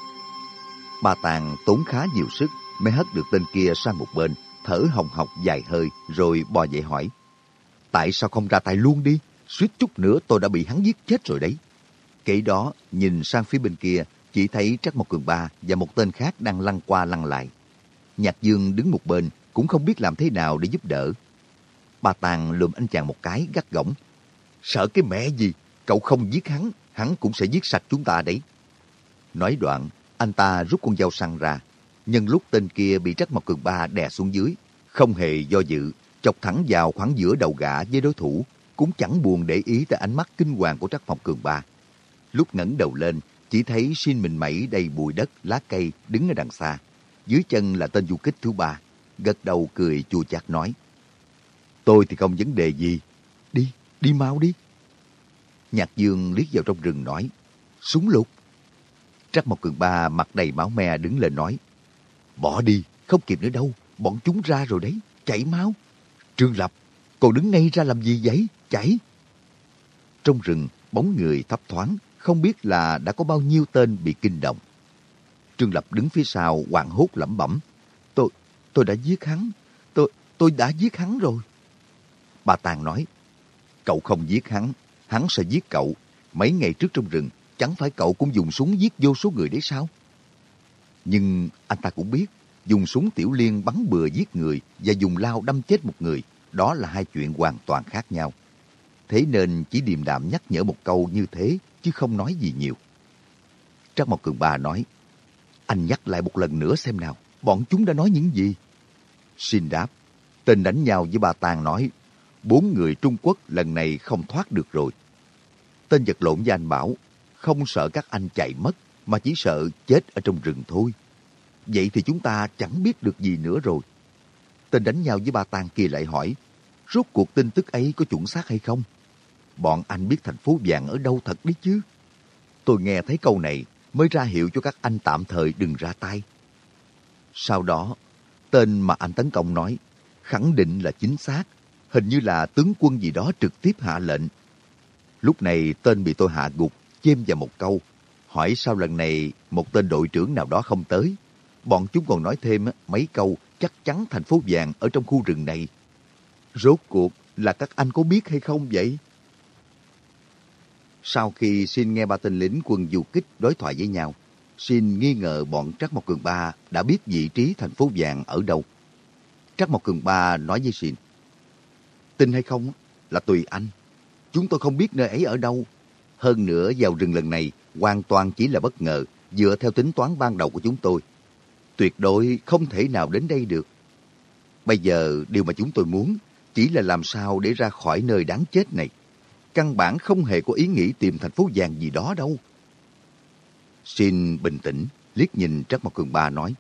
Bà Tàng tốn khá nhiều sức mới hất được tên kia sang một bên, thở hồng hộc dài hơi rồi bò dậy hỏi. Tại sao không ra tay luôn đi? Suýt chút nữa tôi đã bị hắn giết chết rồi đấy. Kể đó, nhìn sang phía bên kia, chỉ thấy Trắc Mộc Cường Ba và một tên khác đang lăn qua lăn lại. Nhạc Dương đứng một bên, cũng không biết làm thế nào để giúp đỡ. Bà Tàng lườm anh chàng một cái gắt gỏng. Sợ cái mẹ gì, cậu không giết hắn, hắn cũng sẽ giết sạch chúng ta đấy. Nói đoạn, anh ta rút con dao săn ra. Nhân lúc tên kia bị Trắc mọc Cường Ba đè xuống dưới, không hề do dự, chọc thẳng vào khoảng giữa đầu gã với đối thủ, cũng chẳng buồn để ý tới ánh mắt kinh hoàng của Trắc mọc Cường Ba. Lúc ngẩng đầu lên, chỉ thấy xin mình mẩy đầy bụi đất, lá cây đứng ở đằng xa. Dưới chân là tên du kích thứ ba, gật đầu cười chua chát nói. Tôi thì không vấn đề gì. Đi, đi mau đi. Nhạc Dương liếc vào trong rừng nói. Súng lục. Trắc Mộc Cường Ba mặt đầy máu me đứng lên nói. Bỏ đi, không kịp nữa đâu. Bọn chúng ra rồi đấy, chạy mau. Trương Lập, cậu đứng ngay ra làm gì vậy? Chạy. Trong rừng, bóng người thấp thoáng, không biết là đã có bao nhiêu tên bị kinh động. Trương Lập đứng phía sau hoảng hốt lẩm bẩm. Tôi, tôi đã giết hắn. Tôi, tôi đã giết hắn rồi. Bà Tàng nói, cậu không giết hắn, hắn sẽ giết cậu. Mấy ngày trước trong rừng, chẳng phải cậu cũng dùng súng giết vô số người đấy sao? Nhưng anh ta cũng biết, dùng súng tiểu liên bắn bừa giết người và dùng lao đâm chết một người, đó là hai chuyện hoàn toàn khác nhau. Thế nên chỉ điềm đạm nhắc nhở một câu như thế, chứ không nói gì nhiều. Trác Mộc Cường Ba nói, anh nhắc lại một lần nữa xem nào, bọn chúng đã nói những gì? Xin đáp, tên đánh nhau với bà Tàng nói, bốn người Trung Quốc lần này không thoát được rồi. Tên vật lộn với anh bảo, không sợ các anh chạy mất, mà chỉ sợ chết ở trong rừng thôi. Vậy thì chúng ta chẳng biết được gì nữa rồi. Tên đánh nhau với bà Tàng kia lại hỏi, rốt cuộc tin tức ấy có chuẩn xác hay không? Bọn anh biết thành phố vàng ở đâu thật đấy chứ. Tôi nghe thấy câu này mới ra hiệu cho các anh tạm thời đừng ra tay. Sau đó, tên mà anh tấn công nói khẳng định là chính xác, hình như là tướng quân gì đó trực tiếp hạ lệnh. Lúc này tên bị tôi hạ gục, chêm vào một câu. Hỏi sao lần này một tên đội trưởng nào đó không tới. Bọn chúng còn nói thêm mấy câu chắc chắn thành phố vàng ở trong khu rừng này. Rốt cuộc là các anh có biết hay không vậy? Sau khi xin nghe ba tên lính quân du kích đối thoại với nhau, xin nghi ngờ bọn Trắc Mộc Cường Ba đã biết vị trí thành phố vàng ở đâu. Trắc Mộc Cường Ba nói với xin, tin hay không là tùy anh. Chúng tôi không biết nơi ấy ở đâu. Hơn nữa vào rừng lần này hoàn toàn chỉ là bất ngờ dựa theo tính toán ban đầu của chúng tôi. Tuyệt đối không thể nào đến đây được. Bây giờ điều mà chúng tôi muốn chỉ là làm sao để ra khỏi nơi đáng chết này. Căn bản không hề có ý nghĩ tìm thành phố vàng gì đó đâu. Xin bình tĩnh, liếc nhìn Trác Mộc Cường Ba nói.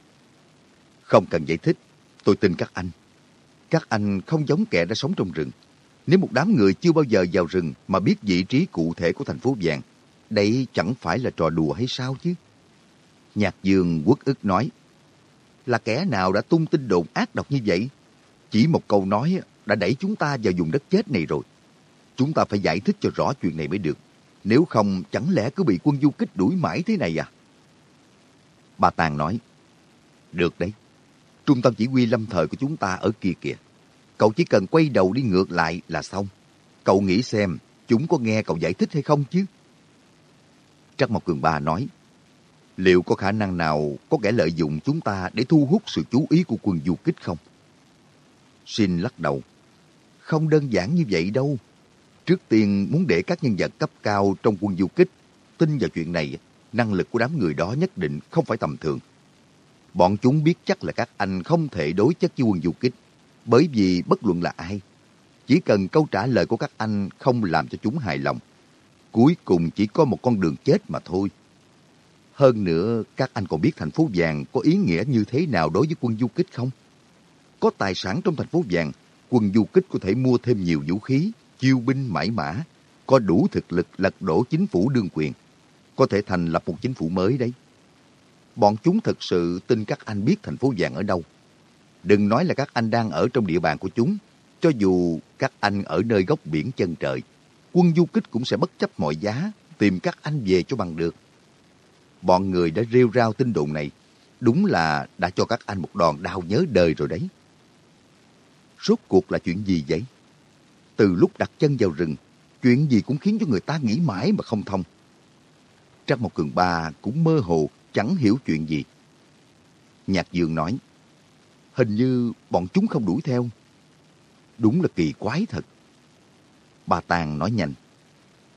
Không cần giải thích, tôi tin các anh. Các anh không giống kẻ đã sống trong rừng. Nếu một đám người chưa bao giờ vào rừng mà biết vị trí cụ thể của thành phố vàng, đây chẳng phải là trò đùa hay sao chứ? Nhạc dương quốc ức nói, là kẻ nào đã tung tin đồn ác độc như vậy? Chỉ một câu nói đã đẩy chúng ta vào vùng đất chết này rồi. Chúng ta phải giải thích cho rõ chuyện này mới được. Nếu không, chẳng lẽ cứ bị quân du kích đuổi mãi thế này à? Bà Tàng nói, được đấy. Trung tâm chỉ huy lâm thời của chúng ta ở kia kìa. Cậu chỉ cần quay đầu đi ngược lại là xong. Cậu nghĩ xem, chúng có nghe cậu giải thích hay không chứ? Trắc Mộc Cường Ba nói, liệu có khả năng nào có kẻ lợi dụng chúng ta để thu hút sự chú ý của quân du kích không? Xin lắc đầu. Không đơn giản như vậy đâu. Trước tiên muốn để các nhân vật cấp cao trong quân du kích tin vào chuyện này, năng lực của đám người đó nhất định không phải tầm thường. Bọn chúng biết chắc là các anh không thể đối chất với quân du kích, bởi vì bất luận là ai, chỉ cần câu trả lời của các anh không làm cho chúng hài lòng, cuối cùng chỉ có một con đường chết mà thôi. Hơn nữa, các anh còn biết thành phố vàng có ý nghĩa như thế nào đối với quân du kích không? Có tài sản trong thành phố vàng, quân du kích có thể mua thêm nhiều vũ khí, chiêu binh mãi mã, có đủ thực lực lật đổ chính phủ đương quyền, có thể thành lập một chính phủ mới đấy. Bọn chúng thật sự tin các anh biết thành phố vàng ở đâu. Đừng nói là các anh đang ở trong địa bàn của chúng, cho dù các anh ở nơi góc biển chân trời, quân du kích cũng sẽ bất chấp mọi giá tìm các anh về cho bằng được. Bọn người đã rêu rao tin đồn này, đúng là đã cho các anh một đòn đau nhớ đời rồi đấy. Rốt cuộc là chuyện gì vậy? Từ lúc đặt chân vào rừng, chuyện gì cũng khiến cho người ta nghĩ mãi mà không thông. Trắc một cường ba cũng mơ hồ, chẳng hiểu chuyện gì. Nhạc Dương nói, hình như bọn chúng không đuổi theo. Đúng là kỳ quái thật. Bà Tàng nói nhanh,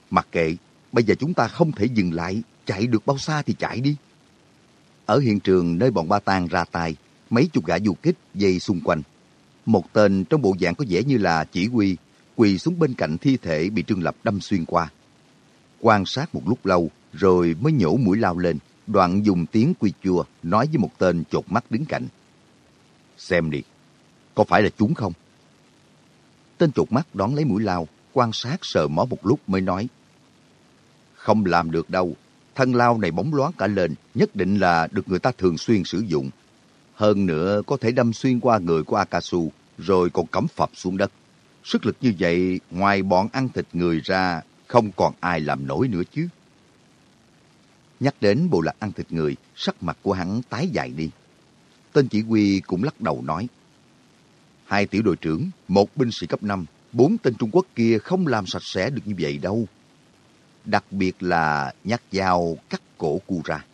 mặc kệ, bây giờ chúng ta không thể dừng lại, chạy được bao xa thì chạy đi. Ở hiện trường nơi bọn ba tàng ra tay, mấy chục gã du kích dây xung quanh. Một tên trong bộ dạng có vẻ như là chỉ huy, quỳ xuống bên cạnh thi thể bị Trương Lập đâm xuyên qua. Quan sát một lúc lâu, rồi mới nhổ mũi lao lên, đoạn dùng tiếng quy chua nói với một tên chột mắt đứng cạnh. Xem đi, có phải là chúng không? Tên chột mắt đón lấy mũi lao, quan sát sờ mó một lúc mới nói. Không làm được đâu, thân lao này bóng loáng cả lên, nhất định là được người ta thường xuyên sử dụng. Hơn nữa có thể đâm xuyên qua người của Akasu, rồi còn cắm phập xuống đất. Sức lực như vậy, ngoài bọn ăn thịt người ra, không còn ai làm nổi nữa chứ. Nhắc đến bộ lạc ăn thịt người, sắc mặt của hắn tái dài đi. Tên chỉ huy cũng lắc đầu nói. Hai tiểu đội trưởng, một binh sĩ cấp 5, bốn tên Trung Quốc kia không làm sạch sẽ được như vậy đâu. Đặc biệt là nhát dao cắt cổ cu ra,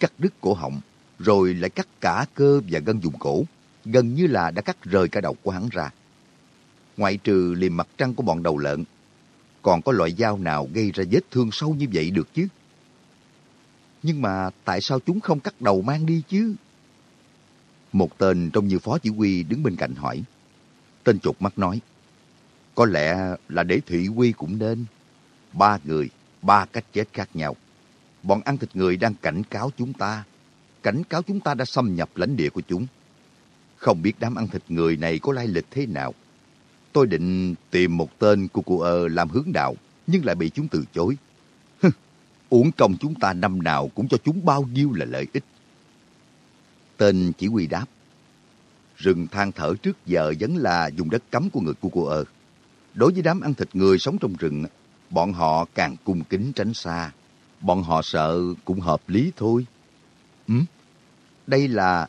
cắt đứt cổ họng, rồi lại cắt cả cơ và gân dùng cổ, gần như là đã cắt rời cả đầu của hắn ra. Ngoại trừ liềm mặt trăng của bọn đầu lợn, còn có loại dao nào gây ra vết thương sâu như vậy được chứ? Nhưng mà tại sao chúng không cắt đầu mang đi chứ? Một tên trong như phó chỉ huy đứng bên cạnh hỏi. Tên chuột mắt nói, có lẽ là để thị quy cũng nên. Ba người, ba cách chết khác nhau. Bọn ăn thịt người đang cảnh cáo chúng ta. Cảnh cáo chúng ta đã xâm nhập lãnh địa của chúng. Không biết đám ăn thịt người này có lai lịch thế nào. Tôi định tìm một tên của cụ ơ làm hướng đạo, nhưng lại bị chúng từ chối. Uổng công chúng ta năm nào cũng cho chúng bao nhiêu là lợi ích. Tên chỉ huy đáp. Rừng than thở trước giờ vẫn là dùng đất cấm của người Cucuơ. Đối với đám ăn thịt người sống trong rừng, bọn họ càng cung kính tránh xa. Bọn họ sợ cũng hợp lý thôi. Ừ? Đây là...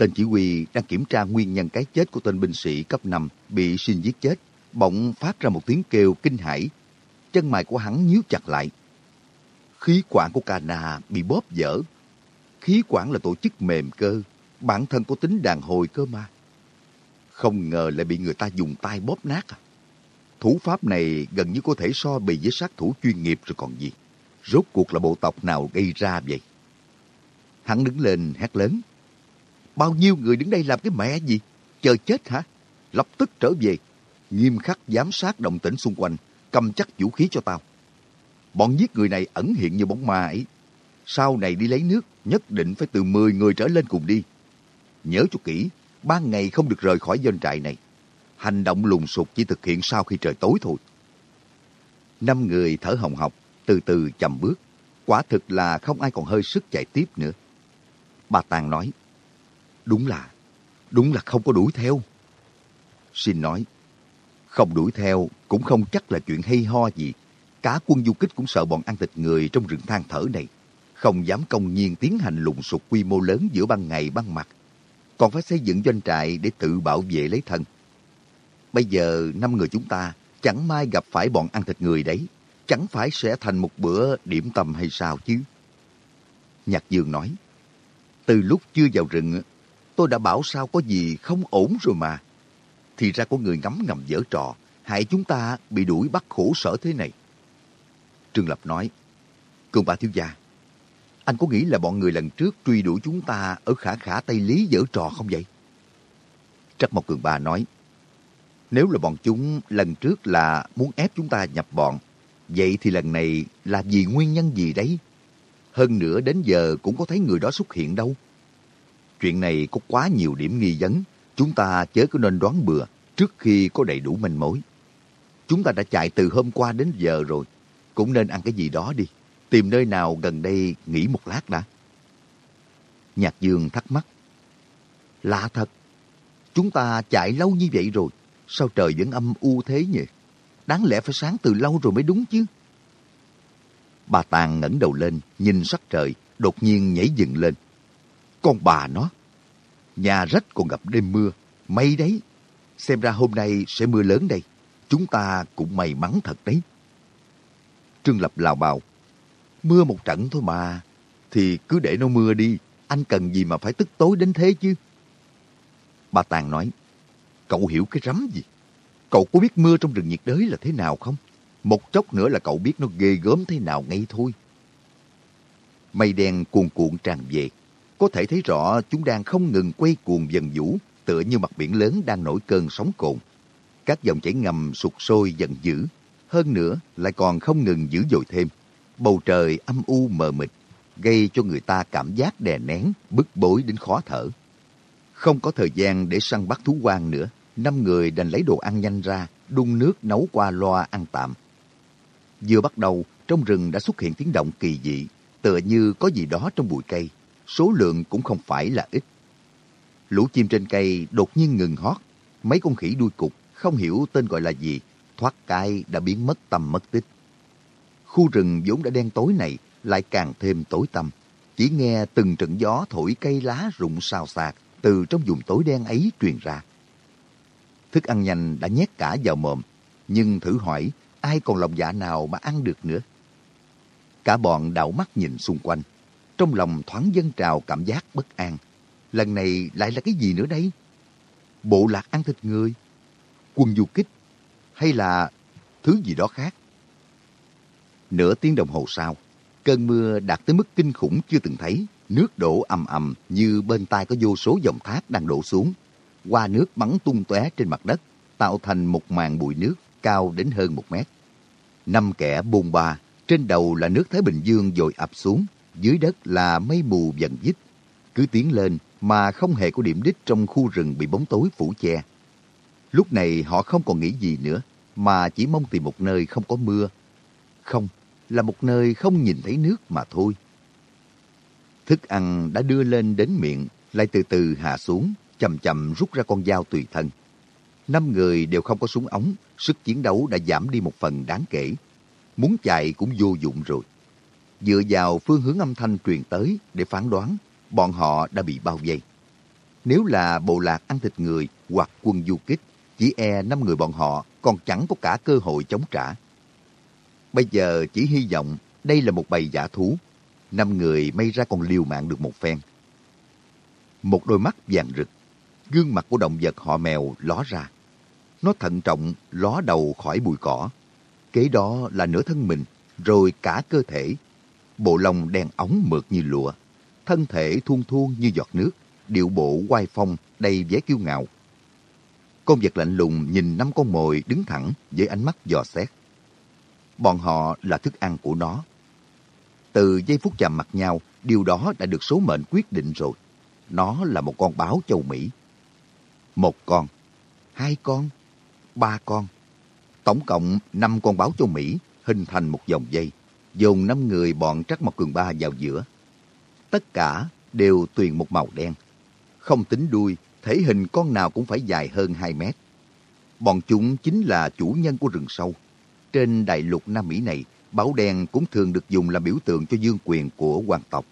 Tên chỉ huy đang kiểm tra nguyên nhân cái chết của tên binh sĩ cấp 5 bị xin giết chết. Bỗng phát ra một tiếng kêu kinh hãi. Chân mày của hắn nhíu chặt lại. Khí quản của Kana bị bóp dở. Khí quản là tổ chức mềm cơ. Bản thân có tính đàn hồi cơ mà. Không ngờ lại bị người ta dùng tay bóp nát à. Thủ pháp này gần như có thể so bì với sát thủ chuyên nghiệp rồi còn gì. Rốt cuộc là bộ tộc nào gây ra vậy? Hắn đứng lên hét lớn. Bao nhiêu người đứng đây làm cái mẹ gì? Chờ chết hả? Lập tức trở về. Nghiêm khắc giám sát động tĩnh xung quanh. Cầm chắc vũ khí cho tao. Bọn giết người này ẩn hiện như bóng ma ấy. Sau này đi lấy nước, nhất định phải từ 10 người trở lên cùng đi. Nhớ cho kỹ, ban ngày không được rời khỏi doanh trại này. Hành động lùng sục chỉ thực hiện sau khi trời tối thôi. Năm người thở hồng hộc, từ từ chậm bước. Quả thực là không ai còn hơi sức chạy tiếp nữa. Bà Tàng nói, đúng là, đúng là không có đuổi theo. Xin nói, không đuổi theo cũng không chắc là chuyện hay ho gì. Cả quân du kích cũng sợ bọn ăn thịt người trong rừng than thở này. Không dám công nhiên tiến hành lùng sục quy mô lớn giữa ban ngày ban mặt. Còn phải xây dựng doanh trại để tự bảo vệ lấy thân. Bây giờ năm người chúng ta chẳng may gặp phải bọn ăn thịt người đấy. Chẳng phải sẽ thành một bữa điểm tâm hay sao chứ? Nhạc Dương nói, từ lúc chưa vào rừng, tôi đã bảo sao có gì không ổn rồi mà. Thì ra có người ngắm ngầm dở trò, hại chúng ta bị đuổi bắt khổ sở thế này. Trương Lập nói, Cường bà thiếu gia, anh có nghĩ là bọn người lần trước truy đuổi chúng ta ở khả khả Tây Lý dở trò không vậy? Trắc Mộc Cường bà nói, nếu là bọn chúng lần trước là muốn ép chúng ta nhập bọn, vậy thì lần này là vì nguyên nhân gì đấy? Hơn nữa đến giờ cũng có thấy người đó xuất hiện đâu. Chuyện này có quá nhiều điểm nghi vấn, chúng ta chớ có nên đoán bừa trước khi có đầy đủ manh mối. Chúng ta đã chạy từ hôm qua đến giờ rồi, cũng nên ăn cái gì đó đi. Tìm nơi nào gần đây nghỉ một lát đã. Nhạc Dương thắc mắc. Lạ thật, chúng ta chạy lâu như vậy rồi, sao trời vẫn âm u thế nhỉ? Đáng lẽ phải sáng từ lâu rồi mới đúng chứ. Bà Tàng ngẩng đầu lên, nhìn sắc trời, đột nhiên nhảy dựng lên. Con bà nó, nhà rách còn gặp đêm mưa, may đấy. Xem ra hôm nay sẽ mưa lớn đây. Chúng ta cũng may mắn thật đấy. Trương Lập lào bào. Mưa một trận thôi mà. Thì cứ để nó mưa đi. Anh cần gì mà phải tức tối đến thế chứ? Bà Tàng nói. Cậu hiểu cái rắm gì? Cậu có biết mưa trong rừng nhiệt đới là thế nào không? Một chốc nữa là cậu biết nó ghê gớm thế nào ngay thôi. Mây đen cuồn cuộn tràn về. Có thể thấy rõ chúng đang không ngừng quay cuồng dần vũ, tựa như mặt biển lớn đang nổi cơn sóng cồn. Các dòng chảy ngầm sụt sôi dần dữ. Hơn nữa lại còn không ngừng dữ dội thêm. Bầu trời âm u mờ mịt, gây cho người ta cảm giác đè nén, bức bối đến khó thở. Không có thời gian để săn bắt thú quan nữa, năm người đành lấy đồ ăn nhanh ra, đun nước nấu qua loa ăn tạm. Vừa bắt đầu, trong rừng đã xuất hiện tiếng động kỳ dị, tựa như có gì đó trong bụi cây. Số lượng cũng không phải là ít. Lũ chim trên cây đột nhiên ngừng hót. Mấy con khỉ đuôi cục, không hiểu tên gọi là gì, thoát cái đã biến mất tầm mất tích. Khu rừng vốn đã đen tối này lại càng thêm tối tăm. Chỉ nghe từng trận gió thổi cây lá rụng xào xạc từ trong vùng tối đen ấy truyền ra. Thức ăn nhanh đã nhét cả vào mồm, nhưng thử hỏi ai còn lòng dạ nào mà ăn được nữa. Cả bọn đảo mắt nhìn xung quanh, trong lòng thoáng dâng trào cảm giác bất an. Lần này lại là cái gì nữa đây? Bộ lạc ăn thịt người? Quân du kích? Hay là thứ gì đó khác? Nửa tiếng đồng hồ sau, cơn mưa đạt tới mức kinh khủng chưa từng thấy. Nước đổ ầm ầm như bên tai có vô số dòng thác đang đổ xuống. Qua nước bắn tung tóe trên mặt đất, tạo thành một màn bụi nước cao đến hơn một mét. Năm kẻ bồn ba, trên đầu là nước Thái Bình Dương dội ập xuống, dưới đất là mây mù dần dít. Cứ tiến lên mà không hề có điểm đích trong khu rừng bị bóng tối phủ che. Lúc này họ không còn nghĩ gì nữa, mà chỉ mong tìm một nơi không có mưa. Không, là một nơi không nhìn thấy nước mà thôi. Thức ăn đã đưa lên đến miệng, lại từ từ hạ xuống, chậm chậm rút ra con dao tùy thân. Năm người đều không có súng ống, sức chiến đấu đã giảm đi một phần đáng kể. Muốn chạy cũng vô dụng rồi. Dựa vào phương hướng âm thanh truyền tới để phán đoán, bọn họ đã bị bao vây. Nếu là bộ lạc ăn thịt người hoặc quân du kích, chỉ e năm người bọn họ còn chẳng có cả cơ hội chống trả. Bây giờ chỉ hy vọng đây là một bầy giả thú. Năm người may ra còn liều mạng được một phen. Một đôi mắt vàng rực, gương mặt của động vật họ mèo ló ra. Nó thận trọng ló đầu khỏi bụi cỏ. Kế đó là nửa thân mình, rồi cả cơ thể. Bộ lông đen ống mượt như lụa, thân thể thun thun như giọt nước, điệu bộ oai phong đầy vẻ kiêu ngạo. Con vật lạnh lùng nhìn năm con mồi đứng thẳng với ánh mắt dò xét. Bọn họ là thức ăn của nó. Từ giây phút chạm mặt nhau, điều đó đã được số mệnh quyết định rồi. Nó là một con báo châu Mỹ. Một con, hai con, ba con. Tổng cộng năm con báo châu Mỹ hình thành một dòng dây, dồn năm người bọn Trắc Mộc Cường Ba vào giữa. Tất cả đều tuyền một màu đen. Không tính đuôi, thể hình con nào cũng phải dài hơn 2 mét. Bọn chúng chính là chủ nhân của rừng sâu. Trên đại lục Nam Mỹ này, báo đen cũng thường được dùng làm biểu tượng cho dương quyền của hoàng tộc.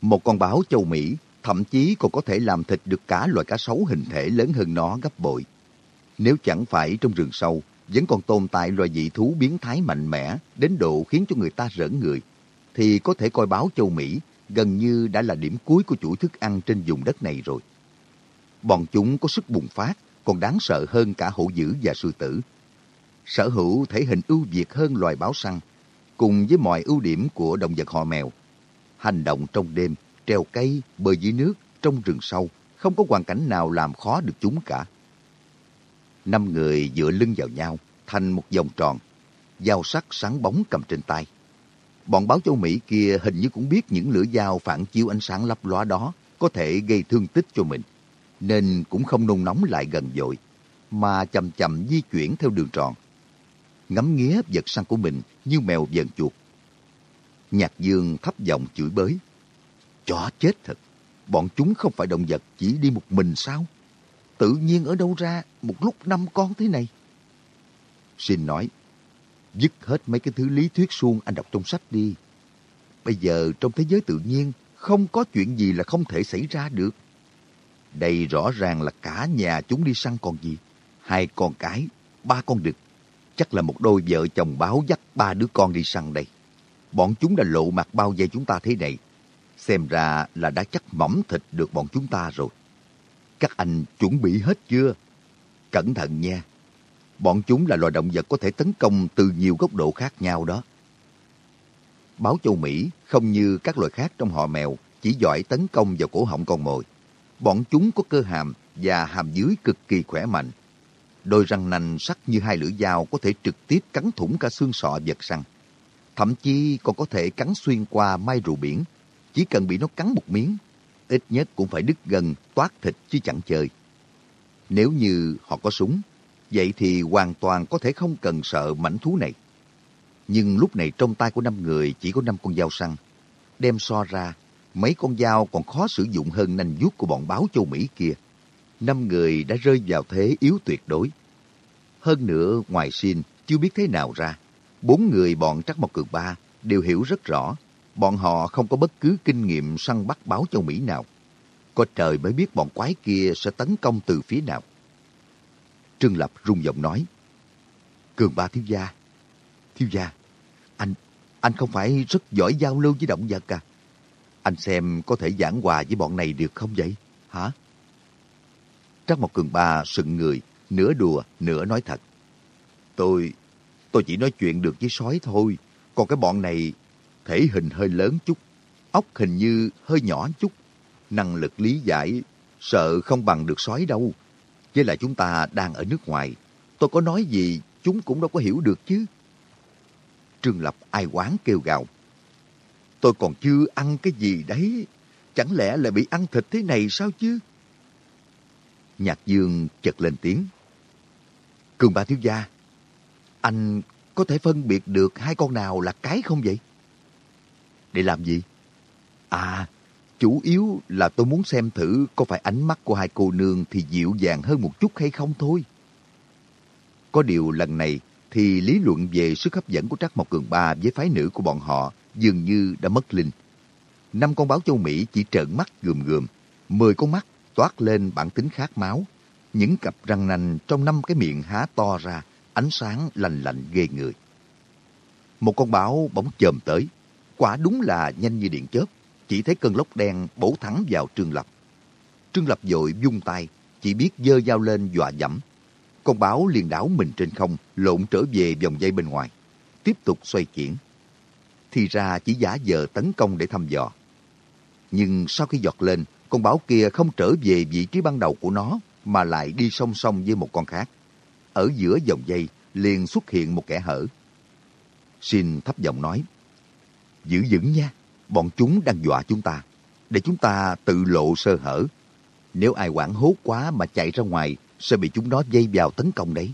Một con báo châu Mỹ thậm chí còn có thể làm thịt được cả loài cá sấu hình thể lớn hơn nó gấp bội. Nếu chẳng phải trong rừng sâu, vẫn còn tồn tại loài dị thú biến thái mạnh mẽ đến độ khiến cho người ta rỡn người, thì có thể coi báo châu Mỹ gần như đã là điểm cuối của chuỗi thức ăn trên vùng đất này rồi. Bọn chúng có sức bùng phát, còn đáng sợ hơn cả hổ dữ và sư tử. Sở hữu thể hình ưu việt hơn loài báo săn, cùng với mọi ưu điểm của động vật họ mèo. Hành động trong đêm, treo cây, bơi dưới nước, trong rừng sâu, không có hoàn cảnh nào làm khó được chúng cả. Năm người dựa lưng vào nhau, thành một vòng tròn, dao sắc sáng bóng cầm trên tay. Bọn báo châu Mỹ kia hình như cũng biết những lưỡi dao phản chiếu ánh sáng lấp lóa đó có thể gây thương tích cho mình, nên cũng không nôn nóng lại gần dội, mà chậm chậm di chuyển theo đường tròn. Ngắm nghía vật săn của mình như mèo dần chuột. Nhạc dương thấp giọng chửi bới. Chó chết thật, bọn chúng không phải động vật chỉ đi một mình sao? Tự nhiên ở đâu ra một lúc năm con thế này? Xin nói, dứt hết mấy cái thứ lý thuyết suông anh đọc trong sách đi. Bây giờ trong thế giới tự nhiên không có chuyện gì là không thể xảy ra được. Đây rõ ràng là cả nhà chúng đi săn còn gì. Hai con cái, ba con đực. Chắc là một đôi vợ chồng báo dắt ba đứa con đi săn đây. Bọn chúng đã lộ mặt bao vây chúng ta thế này. Xem ra là đã chắc mỏng thịt được bọn chúng ta rồi. Các anh chuẩn bị hết chưa? Cẩn thận nha. Bọn chúng là loài động vật có thể tấn công từ nhiều góc độ khác nhau đó. Báo châu Mỹ không như các loài khác trong họ mèo chỉ giỏi tấn công vào cổ họng con mồi. Bọn chúng có cơ hàm và hàm dưới cực kỳ khỏe mạnh. Đôi răng nành sắc như hai lưỡi dao có thể trực tiếp cắn thủng cả xương sọ vật săn. Thậm chí còn có thể cắn xuyên qua mai rùa biển. Chỉ cần bị nó cắn một miếng, ít nhất cũng phải đứt gần, toát thịt chứ chẳng chơi. Nếu như họ có súng, vậy thì hoàn toàn có thể không cần sợ mảnh thú này. Nhưng lúc này trong tay của năm người chỉ có năm con dao săn. Đem so ra, mấy con dao còn khó sử dụng hơn nanh vuốt của bọn báo châu Mỹ kia. Năm người đã rơi vào thế yếu tuyệt đối. Hơn nữa, ngoài xin, chưa biết thế nào ra. Bốn người bọn Trắc Mộc Cường Ba đều hiểu rất rõ. Bọn họ không có bất cứ kinh nghiệm săn bắt báo châu Mỹ nào. Có trời mới biết bọn quái kia sẽ tấn công từ phía nào. Trương Lập rung giọng nói. Cường Ba thiếu gia. Thiếu gia, anh, anh không phải rất giỏi giao lưu với động vật à? Anh xem có thể giảng hòa với bọn này được không vậy? Hả? Trác Mộc Cường Ba sừng người, nửa đùa, nửa nói thật. Tôi, tôi chỉ nói chuyện được với sói thôi. Còn cái bọn này, thể hình hơi lớn chút, ốc hình như hơi nhỏ chút. Năng lực lý giải, sợ không bằng được sói đâu. Với lại chúng ta đang ở nước ngoài. Tôi có nói gì, chúng cũng đâu có hiểu được chứ. Trương Lập ai quán kêu gào. Tôi còn chưa ăn cái gì đấy. Chẳng lẽ lại bị ăn thịt thế này sao chứ? Nhạc Dương chợt lên tiếng. Cường ba thiếu gia, anh có thể phân biệt được hai con nào là cái không vậy? Để làm gì? À, chủ yếu là tôi muốn xem thử có phải ánh mắt của hai cô nương thì dịu dàng hơn một chút hay không thôi. Có điều lần này thì lý luận về sức hấp dẫn của Trắc Mộc Cường Ba với phái nữ của bọn họ dường như đã mất linh. Năm con báo châu Mỹ chỉ trợn mắt gườm gườm, mười con mắt toát lên bản tính khát máu. Những cặp răng nanh trong năm cái miệng há to ra, ánh sáng lành lạnh ghê người. Một con báo bỗng chồm tới, quả đúng là nhanh như điện chớp, chỉ thấy cơn lốc đen bổ thẳng vào Trương Lập. Trương Lập dội vung tay, chỉ biết dơ dao lên dọa dẫm. Con báo liền đảo mình trên không, lộn trở về vòng dây bên ngoài, tiếp tục xoay chuyển. Thì ra chỉ giả vờ tấn công để thăm dò. Nhưng sau khi giọt lên, con báo kia không trở về vị trí ban đầu của nó, mà lại đi song song với một con khác. Ở giữa dòng dây liền xuất hiện một kẻ hở. Xin thấp giọng nói, Giữ vững nha, bọn chúng đang dọa chúng ta, để chúng ta tự lộ sơ hở. Nếu ai quảng hốt quá mà chạy ra ngoài, sẽ bị chúng nó dây vào tấn công đấy.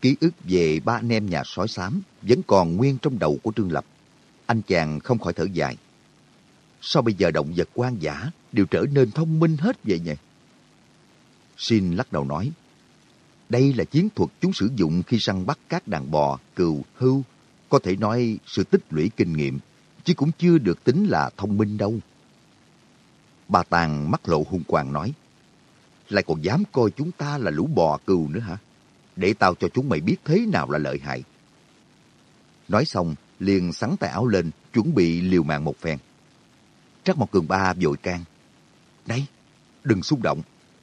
Ký ức về ba anh em nhà sói xám vẫn còn nguyên trong đầu của Trương Lập. Anh chàng không khỏi thở dài. Sao bây giờ động vật quan giả đều trở nên thông minh hết vậy nhỉ? Xin lắc đầu nói, đây là chiến thuật chúng sử dụng khi săn bắt các đàn bò, cừu, hưu. Có thể nói sự tích lũy kinh nghiệm, chứ cũng chưa được tính là thông minh đâu. Bà Tàng mắt lộ hung quang nói, lại còn dám coi chúng ta là lũ bò cừu nữa hả? Để tao cho chúng mày biết thế nào là lợi hại. Nói xong, liền sắn tay áo lên, chuẩn bị liều mạng một phen. Trắc Mộc Cường Ba vội can. Này, đừng xúc động.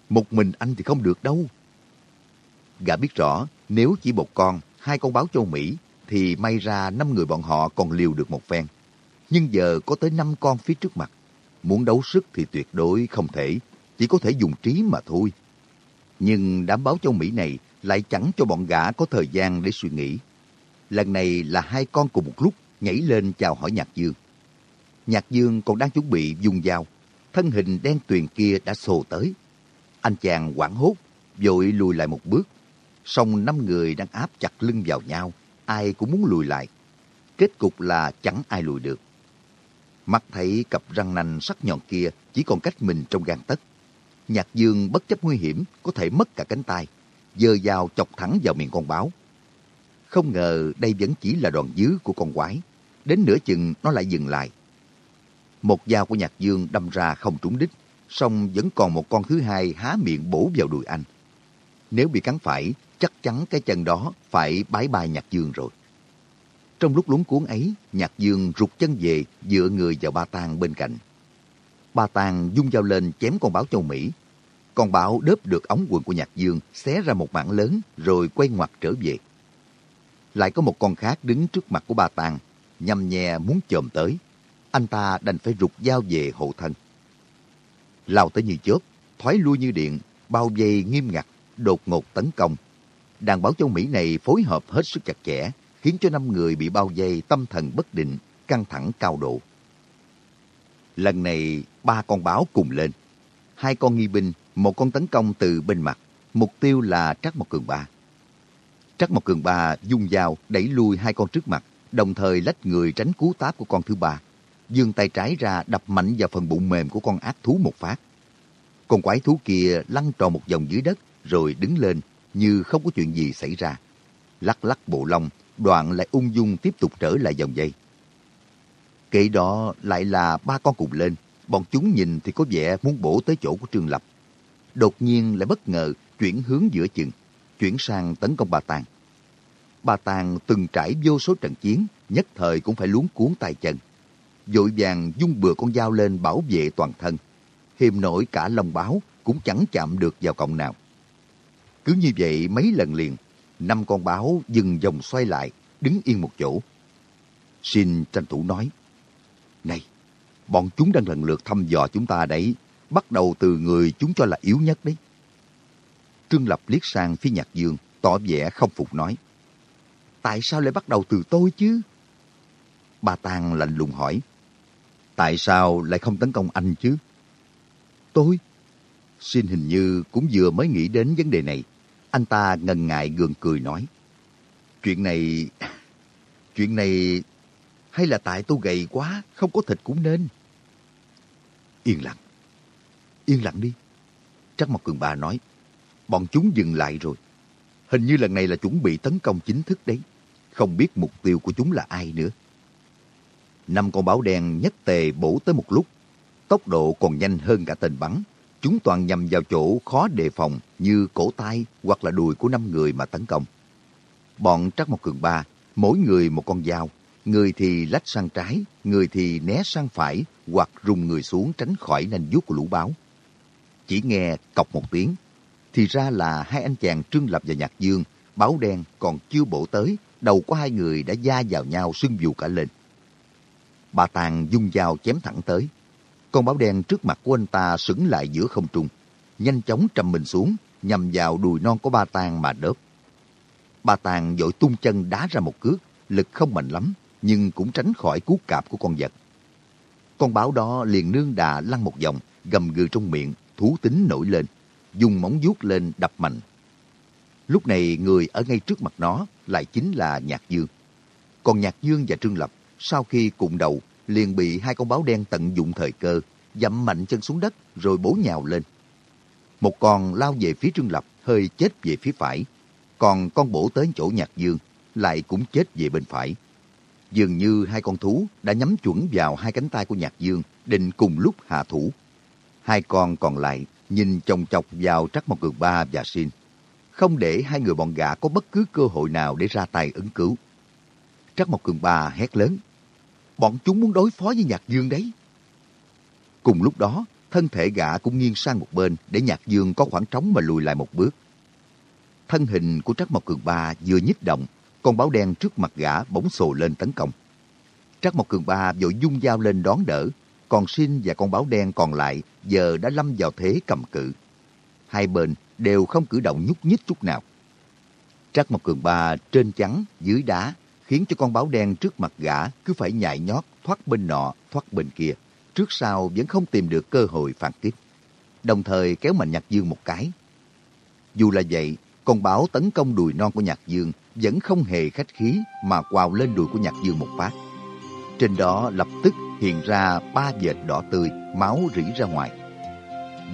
Một mình anh thì không được đâu. Gã biết rõ, nếu chỉ một con, hai con báo châu Mỹ, thì may ra năm người bọn họ còn liều được một phen. Nhưng giờ có tới năm con phía trước mặt. Muốn đấu sức thì tuyệt đối không thể, chỉ có thể dùng trí mà thôi. Nhưng đám báo châu Mỹ này lại chẳng cho bọn gã có thời gian để suy nghĩ. Lần này là hai con cùng một lúc nhảy lên chào hỏi Nhạc Dương. Nhạc Dương còn đang chuẩn bị dùng dao. Thân hình đen tuyền kia đã sồ tới. Anh chàng quảng hốt, vội lùi lại một bước. Song năm người đang áp chặt lưng vào nhau, ai cũng muốn lùi lại. Kết cục là chẳng ai lùi được. Mắt thấy cặp răng nanh sắc nhọn kia chỉ còn cách mình trong gan tấc. Nhạc Dương bất chấp nguy hiểm có thể mất cả cánh tay, dơ dao chọc thẳng vào miệng con báo. Không ngờ đây vẫn chỉ là đòn dứ của con quái. Đến nửa chừng nó lại dừng lại. Một dao của Nhạc Dương đâm ra không trúng đích, song vẫn còn một con thứ hai há miệng bổ vào đùi anh. Nếu bị cắn phải, chắc chắn cái chân đó phải bái bai Nhạc Dương rồi. Trong lúc lúng cuốn ấy, Nhạc Dương rụt chân về, dựa người vào ba tang bên cạnh. Ba tang dung dao lên chém con báo châu Mỹ. Con báo đớp được ống quần của Nhạc Dương, xé ra một mảng lớn, rồi quay ngoặt trở về. Lại có một con khác đứng trước mặt của ba tang, nhằm nhè muốn chồm tới. Anh ta đành phải rụt dao về hộ thân. Lao tới như chớp, thoái lui như điện, bao vây nghiêm ngặt, đột ngột tấn công. Đàn báo châu Mỹ này phối hợp hết sức chặt chẽ, khiến cho năm người bị bao vây tâm thần bất định, căng thẳng cao độ. Lần này, ba con báo cùng lên. Hai con nghi binh, một con tấn công từ bên mặt, mục tiêu là Trắc Mộc Cường Ba. Trắc Mộc Cường Ba dung dao đẩy lui hai con trước mặt, đồng thời lách người tránh cú táp của con thứ ba. Dương tay trái ra đập mạnh vào phần bụng mềm của con ác thú một phát. Con quái thú kia lăn tròn một vòng dưới đất rồi đứng lên như không có chuyện gì xảy ra. Lắc lắc bộ lông, đoạn lại ung dung tiếp tục trở lại dòng dây. Kể đó lại là ba con cùng lên, bọn chúng nhìn thì có vẻ muốn bổ tới chỗ của Trương Lập. Đột nhiên lại bất ngờ chuyển hướng giữa chừng, chuyển sang tấn công bà Tàng. Bà Tàng từng trải vô số trận chiến, nhất thời cũng phải luống cuốn tay chân. Dội vàng dung bừa con dao lên bảo vệ toàn thân. Hiềm nổi cả lòng báo cũng chẳng chạm được vào cọng nào. Cứ như vậy mấy lần liền, năm con báo dừng dòng xoay lại, đứng yên một chỗ. Xin tranh thủ nói, Này, bọn chúng đang lần lượt thăm dò chúng ta đấy, bắt đầu từ người chúng cho là yếu nhất đấy. Trương Lập liếc sang phía Nhạc Dương, tỏ vẻ không phục nói. Tại sao lại bắt đầu từ tôi chứ? Bà Tàng lạnh lùng hỏi. Tại sao lại không tấn công anh chứ? Tôi? Xin hình như cũng vừa mới nghĩ đến vấn đề này. Anh ta ngần ngại gượng cười nói. Chuyện này... Chuyện này... Hay là tại tôi gầy quá, không có thịt cũng nên. Yên lặng. Yên lặng đi. Trắc Mộc Cường Bà nói. Bọn chúng dừng lại rồi. Hình như lần này là chuẩn bị tấn công chính thức đấy. Không biết mục tiêu của chúng là ai nữa. Năm con báo đen nhất tề bổ tới một lúc. Tốc độ còn nhanh hơn cả tên bắn. Chúng toàn nhằm vào chỗ khó đề phòng như cổ tay hoặc là đùi của năm người mà tấn công. Bọn Trắc Mộc Cường Ba, mỗi người một con dao, người thì lách sang trái, người thì né sang phải hoặc rùng người xuống tránh khỏi nanh vuốt của lũ báo. Chỉ nghe cọc một tiếng, thì ra là hai anh chàng Trương Lập và Nhạc Dương, báo đen còn chưa bổ tới, đầu của hai người đã da vào nhau sưng dù cả lên. Bà Tàng dung dao chém thẳng tới. Con báo đen trước mặt của anh ta sững lại giữa không trung, nhanh chóng trầm mình xuống, nhằm vào đùi non của ba Tàng mà đớp. Ba Tàng dội tung chân đá ra một cước, lực không mạnh lắm, nhưng cũng tránh khỏi cú cạp của con vật. Con báo đó liền nương đà lăn một vòng, gầm gừ trong miệng, thú tính nổi lên, dùng móng vuốt lên đập mạnh. Lúc này người ở ngay trước mặt nó lại chính là Nhạc Dương. Còn Nhạc Dương và Trương Lập sau khi cụng đầu liền bị hai con báo đen tận dụng thời cơ, dậm mạnh chân xuống đất rồi bổ nhào lên. Một con lao về phía Trương Lập, hơi chết về phía phải. Còn con bổ tới chỗ Nhạc Dương, lại cũng chết về bên phải. Dường như hai con thú đã nhắm chuẩn vào hai cánh tay của Nhạc Dương, định cùng lúc hạ thủ. Hai con còn lại nhìn chồng chọc vào Trắc Mộc Cường Ba và Xin, không để hai người bọn gã có bất cứ cơ hội nào để ra tay ứng cứu. Trắc Mộc Cường Ba hét lớn, bọn chúng muốn đối phó với Nhạc Dương đấy. Cùng lúc đó, thân thể gã cũng nghiêng sang một bên để Nhạc Dương có khoảng trống mà lùi lại một bước. Thân hình của Trắc Mộc Cường Ba vừa nhích động, con báo đen trước mặt gã bỗng sồ lên tấn công. Trắc Mộc Cường Ba vội dung dao lên đón đỡ, còn Sinh và con báo đen còn lại giờ đã lâm vào thế cầm cự. Hai bên đều không cử động nhúc nhích chút nào. Trắc Mộc Cường Ba trên trắng, dưới đá, khiến cho con báo đen trước mặt gã cứ phải nhại nhót thoát bên nọ, thoát bên kia. Trước sau vẫn không tìm được cơ hội phản kích. Đồng thời kéo mạnh Nhạc Dương một cái. Dù là vậy, con báo tấn công đùi non của Nhạc Dương vẫn không hề khách khí mà quào lên đùi của Nhạc Dương một phát. Trên đó lập tức hiện ra ba vệt đỏ tươi, máu rỉ ra ngoài.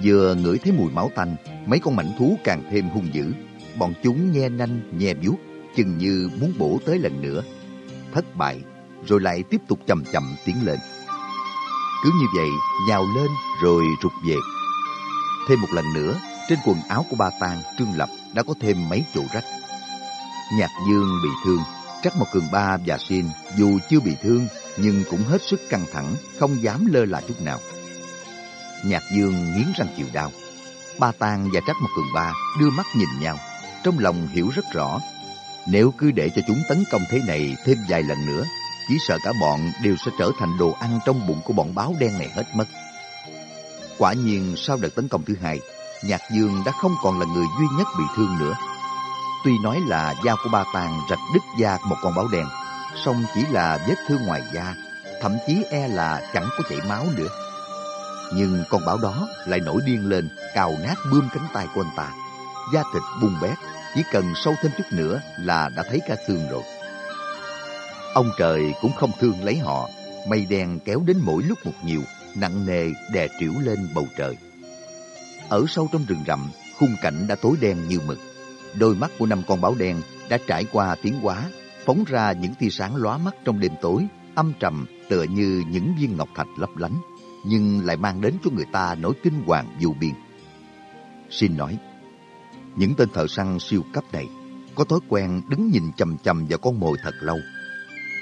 Vừa ngửi thấy mùi máu tanh, mấy con mảnh thú càng thêm hung dữ. Bọn chúng nhe nanh, nhe vuốt, chừng như muốn bổ tới lần nữa. Thất bại, rồi lại tiếp tục chậm chậm tiến lên. Cứ như vậy, nhào lên rồi rụt về. Thêm một lần nữa, trên quần áo của ba tang Trương Lập đã có thêm mấy chỗ rách. Nhạc Dương bị thương, Trắc một Cường Ba và Xin dù chưa bị thương nhưng cũng hết sức căng thẳng, không dám lơ là chút nào. Nhạc Dương nghiến răng chịu đau. Ba Tang và Trắc một Cường Ba đưa mắt nhìn nhau, trong lòng hiểu rất rõ. Nếu cứ để cho chúng tấn công thế này thêm vài lần nữa, chỉ sợ cả bọn đều sẽ trở thành đồ ăn trong bụng của bọn báo đen này hết mất. Quả nhiên sau đợt tấn công thứ hai, Nhạc Dương đã không còn là người duy nhất bị thương nữa. Tuy nói là dao của ba tàng rạch đứt da một con báo đen, song chỉ là vết thương ngoài da, thậm chí e là chẳng có chảy máu nữa. Nhưng con báo đó lại nổi điên lên, cào nát bươm cánh tay của anh ta. Da thịt bung bét, chỉ cần sâu thêm chút nữa là đã thấy cả xương rồi. Ông trời cũng không thương lấy họ, mây đen kéo đến mỗi lúc một nhiều, nặng nề đè trĩu lên bầu trời. Ở sâu trong rừng rậm, khung cảnh đã tối đen như mực. Đôi mắt của năm con báo đen đã trải qua tiến hóa, phóng ra những tia sáng lóa mắt trong đêm tối, âm trầm tựa như những viên ngọc thạch lấp lánh, nhưng lại mang đến cho người ta nỗi kinh hoàng vô biên. Xin nói, những tên thợ săn siêu cấp này có thói quen đứng nhìn chầm chầm vào con mồi thật lâu.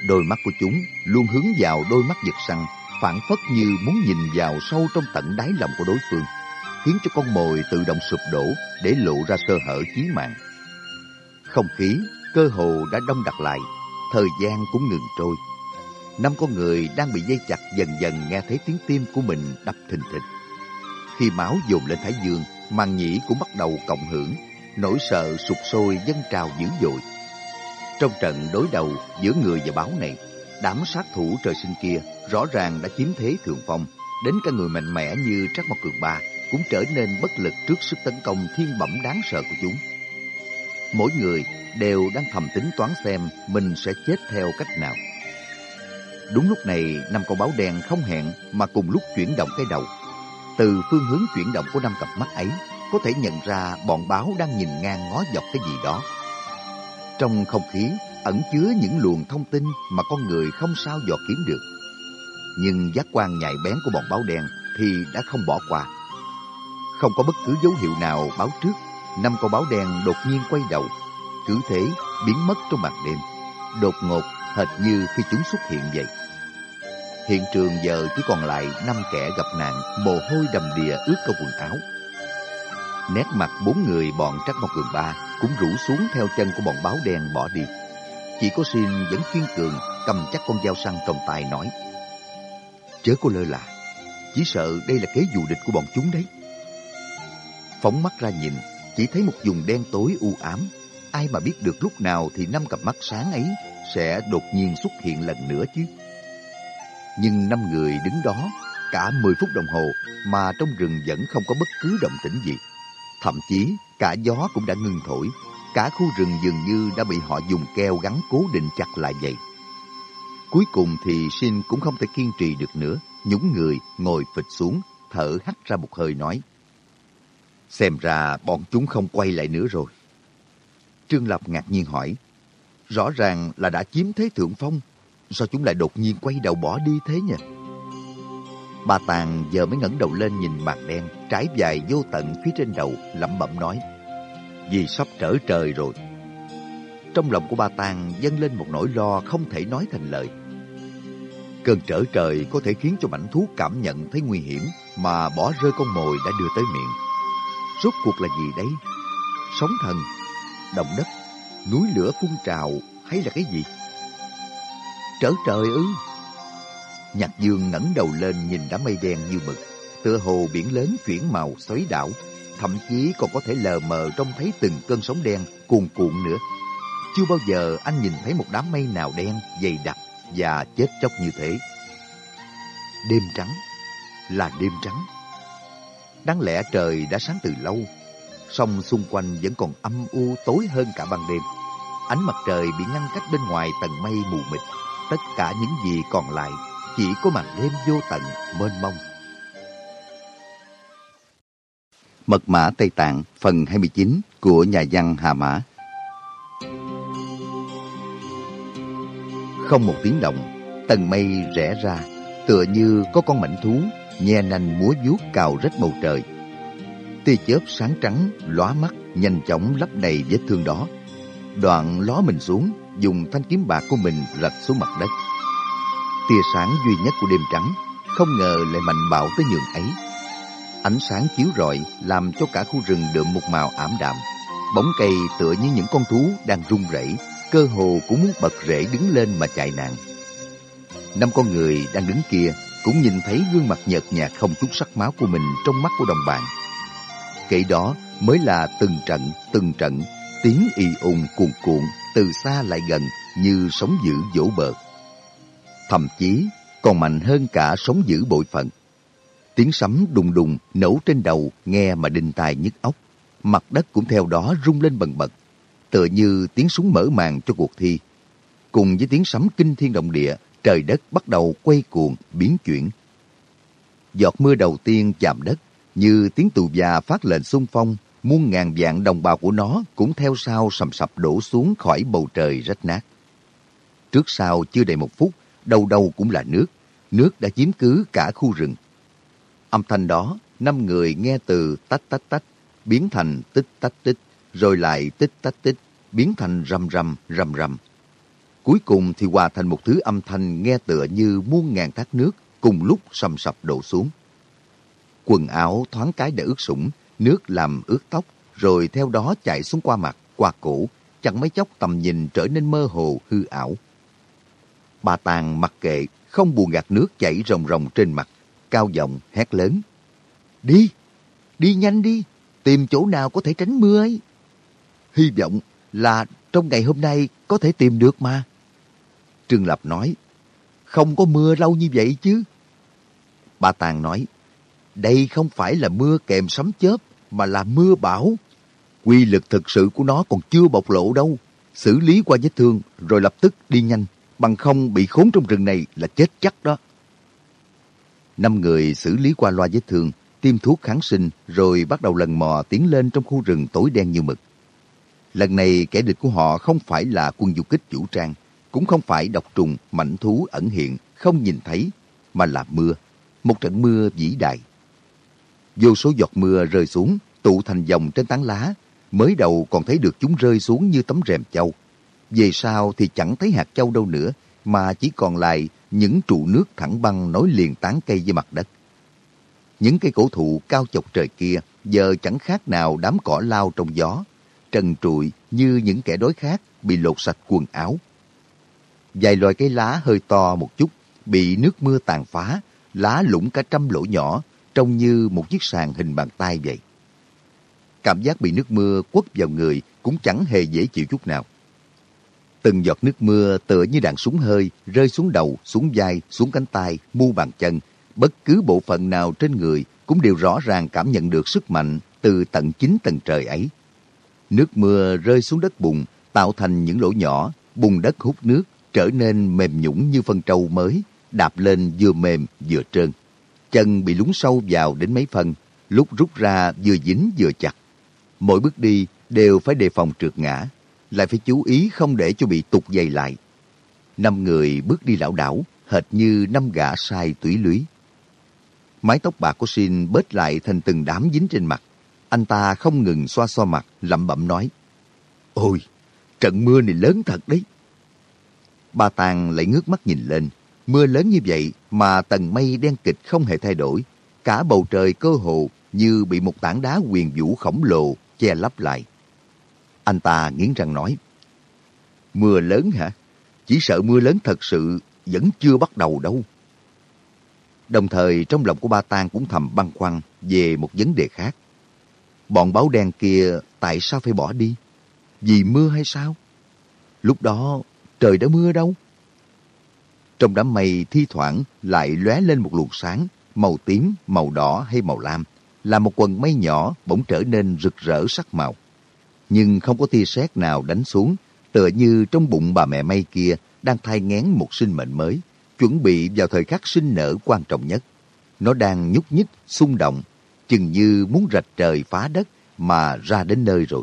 Đôi mắt của chúng luôn hướng vào đôi mắt giật săn, phản phất như muốn nhìn vào sâu trong tận đáy lòng của đối phương khiến cho con mồi tự động sụp đổ để lộ ra sơ hở chí mạng. Không khí, cơ hồ đã đông đặc lại, thời gian cũng ngừng trôi. Năm con người đang bị dây chặt dần dần nghe thấy tiếng tim của mình đập thình thịch. Khi máu dồn lên thái dương, màng nhĩ cũng bắt đầu cộng hưởng, nỗi sợ sụp sôi dâng trào dữ dội. Trong trận đối đầu giữa người và báo này, đám sát thủ trời sinh kia rõ ràng đã chiếm thế thượng phong, đến cả người mạnh mẽ như Trắc Mộc Cường Ba cũng trở nên bất lực trước sức tấn công thiên bẩm đáng sợ của chúng. Mỗi người đều đang thầm tính toán xem mình sẽ chết theo cách nào. Đúng lúc này, năm con báo đen không hẹn mà cùng lúc chuyển động cái đầu. Từ phương hướng chuyển động của năm cặp mắt ấy, có thể nhận ra bọn báo đang nhìn ngang ngó dọc cái gì đó, Trong không khí ẩn chứa những luồng thông tin mà con người không sao dò kiếm được. Nhưng giác quan nhạy bén của bọn báo đen thì đã không bỏ qua. Không có bất cứ dấu hiệu nào báo trước, năm con báo đen đột nhiên quay đầu, cứ thế biến mất trong màn đêm, đột ngột hệt như khi chúng xuất hiện vậy. Hiện trường giờ chỉ còn lại năm kẻ gặp nạn, mồ hôi đầm đìa ướt cả quần áo. Nét mặt bốn người bọn Trắc một Cường Ba cũng rủ xuống theo chân của bọn báo đen bỏ đi. Chỉ có Xin vẫn kiên cường cầm chắc con dao săn trong tay nói. Chớ có lơ là, chỉ sợ đây là kế dù địch của bọn chúng đấy. Phóng mắt ra nhìn, chỉ thấy một vùng đen tối u ám. Ai mà biết được lúc nào thì năm cặp mắt sáng ấy sẽ đột nhiên xuất hiện lần nữa chứ. Nhưng năm người đứng đó cả 10 phút đồng hồ mà trong rừng vẫn không có bất cứ động tĩnh gì. Thậm chí cả gió cũng đã ngừng thổi, cả khu rừng dường như đã bị họ dùng keo gắn cố định chặt lại vậy. Cuối cùng thì Shin cũng không thể kiên trì được nữa, nhúng người ngồi phịch xuống, thở hắt ra một hơi nói. Xem ra bọn chúng không quay lại nữa rồi. Trương Lập ngạc nhiên hỏi, rõ ràng là đã chiếm thế thượng phong, sao chúng lại đột nhiên quay đầu bỏ đi thế nhỉ? Bà Tàng giờ mới ngẩng đầu lên nhìn màn đen, trái dài vô tận phía trên đầu, lẩm bẩm nói, vì sắp trở trời rồi. Trong lòng của bà Tàng dâng lên một nỗi lo không thể nói thành lời. Cơn trở trời có thể khiến cho mảnh thú cảm nhận thấy nguy hiểm mà bỏ rơi con mồi đã đưa tới miệng. Rốt cuộc là gì đấy? Sóng thần, động đất, núi lửa phun trào hay là cái gì? Trở trời ư? Nhạc dương ngẩng đầu lên nhìn đám mây đen như mực, tựa hồ biển lớn chuyển màu xoáy đảo, thậm chí còn có thể lờ mờ trông thấy từng cơn sóng đen cuồn cuộn nữa. Chưa bao giờ anh nhìn thấy một đám mây nào đen, dày đặc và chết chóc như thế. Đêm trắng là đêm trắng. Đáng lẽ trời đã sáng từ lâu, song xung quanh vẫn còn âm u tối hơn cả ban đêm. Ánh mặt trời bị ngăn cách bên ngoài tầng mây mù mịt. Tất cả những gì còn lại chỉ có màn đêm vô tận, mênh mông. Mật mã Tây Tạng phần 29 của nhà văn Hà Mã Không một tiếng động, tầng mây rẽ ra, tựa như có con mảnh thú, nhe nanh múa vuốt cào rách bầu trời. Tia chớp sáng trắng, lóa mắt, nhanh chóng lấp đầy vết thương đó. Đoạn ló mình xuống, dùng thanh kiếm bạc của mình rạch xuống mặt đất. Tia sáng duy nhất của đêm trắng, không ngờ lại mạnh bạo tới nhường ấy. Ánh sáng chiếu rọi làm cho cả khu rừng đượm một màu ảm đạm. Bóng cây tựa như những con thú đang run rẩy, cơ hồ cũng muốn bật rễ đứng lên mà chạy nạn. Năm con người đang đứng kia cũng nhìn thấy gương mặt nhợt nhạt không chút sắc máu của mình trong mắt của đồng bạn. Kể đó mới là từng trận, từng trận, tiếng y ùng cuồn cuộn từ xa lại gần như sóng dữ vỗ bờ. Thậm chí còn mạnh hơn cả sóng dữ bội phận. Tiếng sấm đùng đùng nổ trên đầu nghe mà đinh tai nhức óc. Mặt đất cũng theo đó rung lên bần bật, tựa như tiếng súng mở màn cho cuộc thi. Cùng với tiếng sấm kinh thiên động địa, trời đất bắt đầu quay cuồng, biến chuyển. Giọt mưa đầu tiên chạm đất, như tiếng tù già phát lệnh xung phong, muôn ngàn vạn đồng bào của nó cũng theo sau sầm sập đổ xuống khỏi bầu trời rách nát. Trước sau chưa đầy một phút, đầu đầu cũng là nước. Nước đã chiếm cứ cả khu rừng. Âm thanh đó, năm người nghe từ tách tách tách, biến thành tích tách tích, rồi lại tích tách tích, biến thành rầm rầm rầm rầm. Cuối cùng thì hòa thành một thứ âm thanh nghe tựa như muôn ngàn thác nước cùng lúc sầm sập đổ xuống. Quần áo thoáng cái đã ướt sũng, nước làm ướt tóc, rồi theo đó chạy xuống qua mặt, qua cổ, chẳng mấy chốc tầm nhìn trở nên mơ hồ, hư ảo. Bà Tàng mặc kệ, không buồn gạt nước chảy rồng rồng trên mặt, cao giọng hét lớn. Đi, đi nhanh đi, tìm chỗ nào có thể tránh mưa ấy. Hy vọng là trong ngày hôm nay có thể tìm được mà. Trương Lập nói, không có mưa lâu như vậy chứ. Bà Tàng nói, đây không phải là mưa kèm sấm chớp, mà là mưa bão. Quy lực thực sự của nó còn chưa bộc lộ đâu. Xử lý qua vết thương, rồi lập tức đi nhanh. Bằng không bị khốn trong rừng này là chết chắc đó. Năm người xử lý qua loa vết thương, tiêm thuốc kháng sinh, rồi bắt đầu lần mò tiến lên trong khu rừng tối đen như mực. Lần này kẻ địch của họ không phải là quân du kích vũ trang, cũng không phải độc trùng, mảnh thú ẩn hiện, không nhìn thấy, mà là mưa. Một trận mưa vĩ đại. Vô số giọt mưa rơi xuống, tụ thành dòng trên tán lá. Mới đầu còn thấy được chúng rơi xuống như tấm rèm châu. Về sau thì chẳng thấy hạt châu đâu nữa, mà chỉ còn lại những trụ nước thẳng băng nối liền tán cây với mặt đất. Những cây cổ thụ cao chọc trời kia giờ chẳng khác nào đám cỏ lao trong gió, trần trụi như những kẻ đói khát bị lột sạch quần áo. Vài loài cây lá hơi to một chút, bị nước mưa tàn phá, lá lũng cả trăm lỗ nhỏ, trông như một chiếc sàn hình bàn tay vậy. Cảm giác bị nước mưa quất vào người cũng chẳng hề dễ chịu chút nào. Từng giọt nước mưa tựa như đạn súng hơi rơi xuống đầu, xuống vai, xuống cánh tay, mu bàn chân. Bất cứ bộ phận nào trên người cũng đều rõ ràng cảm nhận được sức mạnh từ tận chính tầng trời ấy. Nước mưa rơi xuống đất bùn, tạo thành những lỗ nhỏ, bùn đất hút nước, trở nên mềm nhũng như phân trâu mới, đạp lên vừa mềm vừa trơn. Chân bị lún sâu vào đến mấy phân, lúc rút ra vừa dính vừa chặt. Mỗi bước đi đều phải đề phòng trượt ngã, lại phải chú ý không để cho bị tụt dày lại. Năm người bước đi lảo đảo, hệt như năm gã sai tủy lưới. Mái tóc bạc của Sin bết lại thành từng đám dính trên mặt. Anh ta không ngừng xoa xoa mặt, lẩm bẩm nói. Ôi, trận mưa này lớn thật đấy. Ba Tàng lại ngước mắt nhìn lên. Mưa lớn như vậy mà tầng mây đen kịch không hề thay đổi. Cả bầu trời cơ hồ như bị một tảng đá quyền vũ khổng lồ che lấp lại. Anh ta nghiến răng nói. Mưa lớn hả? Chỉ sợ mưa lớn thật sự vẫn chưa bắt đầu đâu. Đồng thời trong lòng của ba Tang cũng thầm băn khoăn về một vấn đề khác. Bọn báo đen kia tại sao phải bỏ đi? Vì mưa hay sao? Lúc đó trời đã mưa đâu? Trong đám mây thi thoảng lại lóe lên một luồng sáng, màu tím, màu đỏ hay màu lam, là một quần mây nhỏ bỗng trở nên rực rỡ sắc màu. Nhưng không có tia sét nào đánh xuống, tựa như trong bụng bà mẹ mây kia đang thai ngén một sinh mệnh mới, chuẩn bị vào thời khắc sinh nở quan trọng nhất. Nó đang nhúc nhích, xung động, chừng như muốn rạch trời phá đất mà ra đến nơi rồi.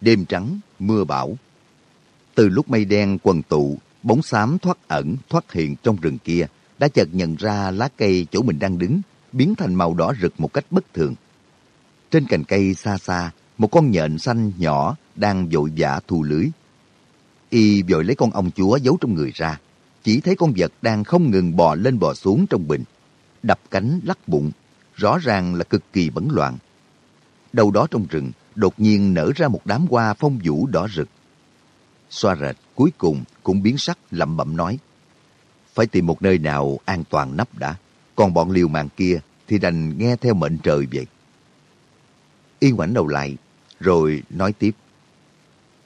Đêm trắng, mưa bão. Từ lúc mây đen quần tụ, bóng xám thoát ẩn, thoát hiện trong rừng kia, đã chợt nhận ra lá cây chỗ mình đang đứng, biến thành màu đỏ rực một cách bất thường. Trên cành cây xa xa, một con nhện xanh nhỏ đang vội vã thu lưới. Y vội lấy con ong chúa giấu trong người ra, chỉ thấy con vật đang không ngừng bò lên bò xuống trong bình, đập cánh lắc bụng, rõ ràng là cực kỳ bấn loạn. đầu đó trong rừng, đột nhiên nở ra một đám hoa phong vũ đỏ rực. Xoa rệt cuối cùng cũng biến sắc lẩm bẩm nói. Phải tìm một nơi nào an toàn nấp đã, còn bọn liều mạng kia thì đành nghe theo mệnh trời vậy. Yên ngoảnh đầu lại, rồi nói tiếp.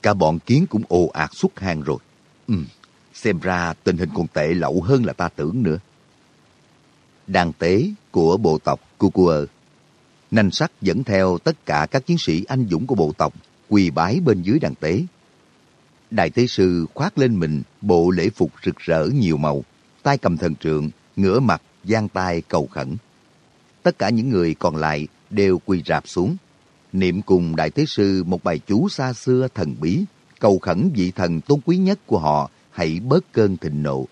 Cả bọn kiến cũng ồ ạt xuất hàng rồi. Ừ, xem ra tình hình còn tệ lậu hơn là ta tưởng nữa. Đàn tế của bộ tộc Kukuơ. Nanh sắc dẫn theo tất cả các chiến sĩ anh dũng của bộ tộc quỳ bái bên dưới đàn tế. Đại tế sư khoác lên mình bộ lễ phục rực rỡ nhiều màu, tay cầm thần trượng, ngửa mặt, giang tay cầu khẩn. Tất cả những người còn lại đều quỳ rạp xuống, niệm cùng Đại Tế Sư một bài chú xa xưa thần bí, cầu khẩn vị thần tôn quý nhất của họ hãy bớt cơn thịnh nộ.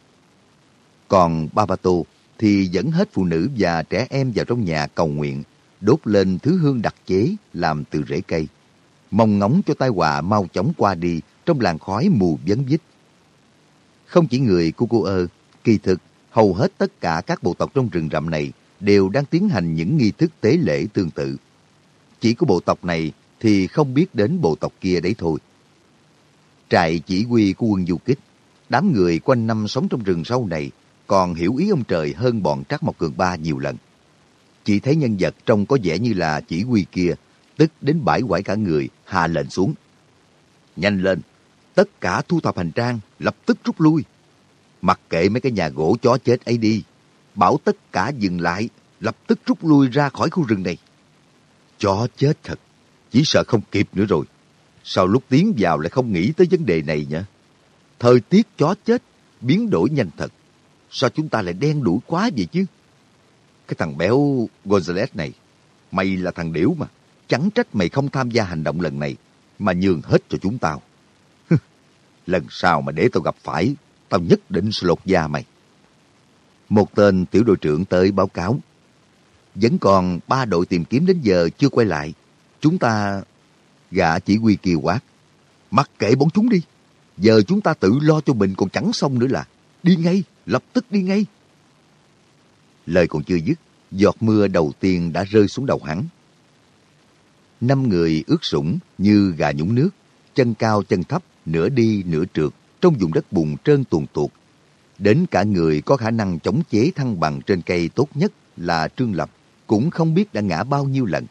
Còn Babato thì dẫn hết phụ nữ và trẻ em vào trong nhà cầu nguyện, đốt lên thứ hương đặc chế làm từ rễ cây. Mong ngóng cho tai họa mau chóng qua đi trong làn khói mù vấn vít. Không chỉ người của cô ơ, kỳ thực hầu hết tất cả các bộ tộc trong rừng rậm này đều đang tiến hành những nghi thức tế lễ tương tự. Chỉ có bộ tộc này thì không biết đến bộ tộc kia đấy thôi. Trại chỉ huy của quân du kích, đám người quanh năm sống trong rừng sâu này còn hiểu ý ông trời hơn bọn Trác Mộc Cường Ba nhiều lần. Chỉ thấy nhân vật trông có vẻ như là chỉ huy kia, tức đến bãi quải cả người, hạ lệnh xuống. Nhanh lên, tất cả thu thập hành trang, lập tức rút lui. Mặc kệ mấy cái nhà gỗ chó chết ấy đi, bảo tất cả dừng lại, lập tức rút lui ra khỏi khu rừng này. Chó chết thật, chỉ sợ không kịp nữa rồi. Sao lúc tiến vào lại không nghĩ tới vấn đề này nhỉ? Thời tiết chó chết, biến đổi nhanh thật. Sao chúng ta lại đen đuổi quá vậy chứ? Cái thằng béo Gonzales này, mày là thằng điểu mà. Chẳng trách mày không tham gia hành động lần này. mà nhường hết cho chúng tao. Lần sau mà để tao gặp phải, tao nhất định sẽ lột da mày. Một tên tiểu đội trưởng tới báo cáo. Vẫn còn ba đội tìm kiếm đến giờ chưa quay lại. Chúng ta... Gã chỉ huy kỳ quát. Mặc kệ bọn chúng đi. Giờ chúng ta tự lo cho mình còn chẳng xong nữa là. Đi ngay, lập tức đi ngay. Lời còn chưa dứt, giọt mưa đầu tiên đã rơi xuống đầu hắn. Năm người ướt sũng như gà nhúng nước, chân cao chân thấp, nửa đi nửa trượt, trong vùng đất bùn trơn tuồn tuột. Đến cả người có khả năng chống chế thăng bằng trên cây tốt nhất là Trương Lập, cũng không biết đã ngã bao nhiêu lần.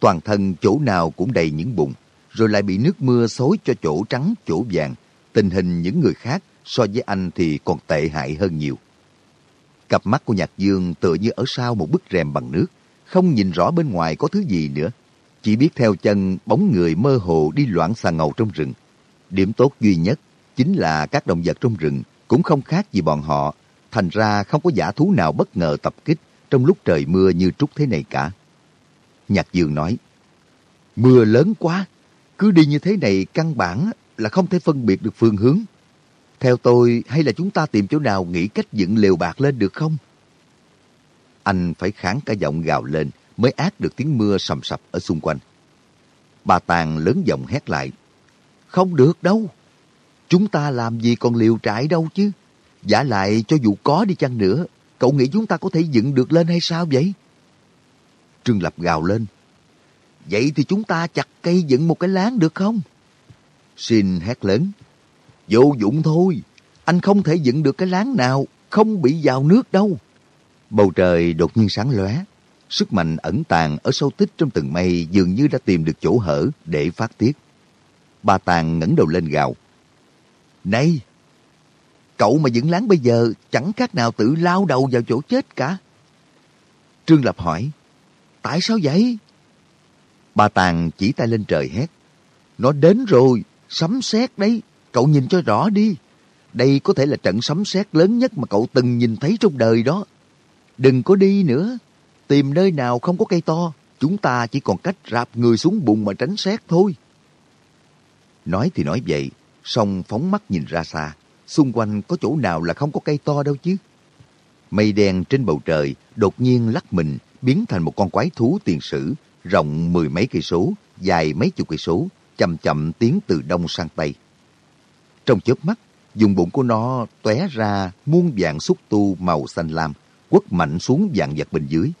Toàn thân chỗ nào cũng đầy những bùn, rồi lại bị nước mưa xối cho chỗ trắng chỗ vàng. Tình hình những người khác so với anh thì còn tệ hại hơn nhiều. Cặp mắt của Nhạc Dương tựa như ở sau một bức rèm bằng nước, không nhìn rõ bên ngoài có thứ gì nữa. Chỉ biết theo chân bóng người mơ hồ đi loạn xà ngầu trong rừng. Điểm tốt duy nhất chính là các động vật trong rừng cũng không khác gì bọn họ, thành ra không có giả thú nào bất ngờ tập kích trong lúc trời mưa như trút thế này cả. Nhạc Dương nói, Mưa lớn quá, cứ đi như thế này căn bản là không thể phân biệt được phương hướng. Theo tôi, hay là chúng ta tìm chỗ nào nghĩ cách dựng lều bạc lên được không? Anh phải kháng cả giọng gào lên mới át được tiếng mưa sầm sập ở xung quanh. Bà Tàng lớn giọng hét lại. Không được đâu. Chúng ta làm gì còn liều trại đâu chứ. Giả lại cho dù có đi chăng nữa, cậu nghĩ chúng ta có thể dựng được lên hay sao vậy? Trương Lập gào lên. Vậy thì chúng ta chặt cây dựng một cái láng được không? Xin hét lớn. Vô dụng thôi. Anh không thể dựng được cái láng nào, không bị vào nước đâu. Bầu trời đột nhiên sáng lóe. Sức mạnh ẩn tàng ở sâu tích trong từng mây dường như đã tìm được chỗ hở để phát tiết bà Tàng ngẩng đầu lên gào. Này! Cậu mà dựng láng bây giờ chẳng khác nào tự lao đầu vào chỗ chết cả. Trương Lập hỏi. Tại sao vậy? bà Tàng chỉ tay lên trời hét. Nó đến rồi, sấm sét đấy, cậu nhìn cho rõ đi. Đây có thể là trận sấm sét lớn nhất mà cậu từng nhìn thấy trong đời đó. Đừng có đi nữa, tìm nơi nào không có cây to, chúng ta chỉ còn cách rạp người xuống bùn mà tránh sét thôi. Nói thì nói vậy, song phóng mắt nhìn ra xa, xung quanh có chỗ nào là không có cây to đâu chứ. Mây đen trên bầu trời đột nhiên lắc mình biến thành một con quái thú tiền sử rộng mười mấy cây số, dài mấy chục cây số, chậm chậm tiến từ đông sang tây. Trong chớp mắt, dùng bụng của nó tóe ra muôn dạng xúc tu màu xanh lam, quất mạnh xuống dạng vật bên dưới.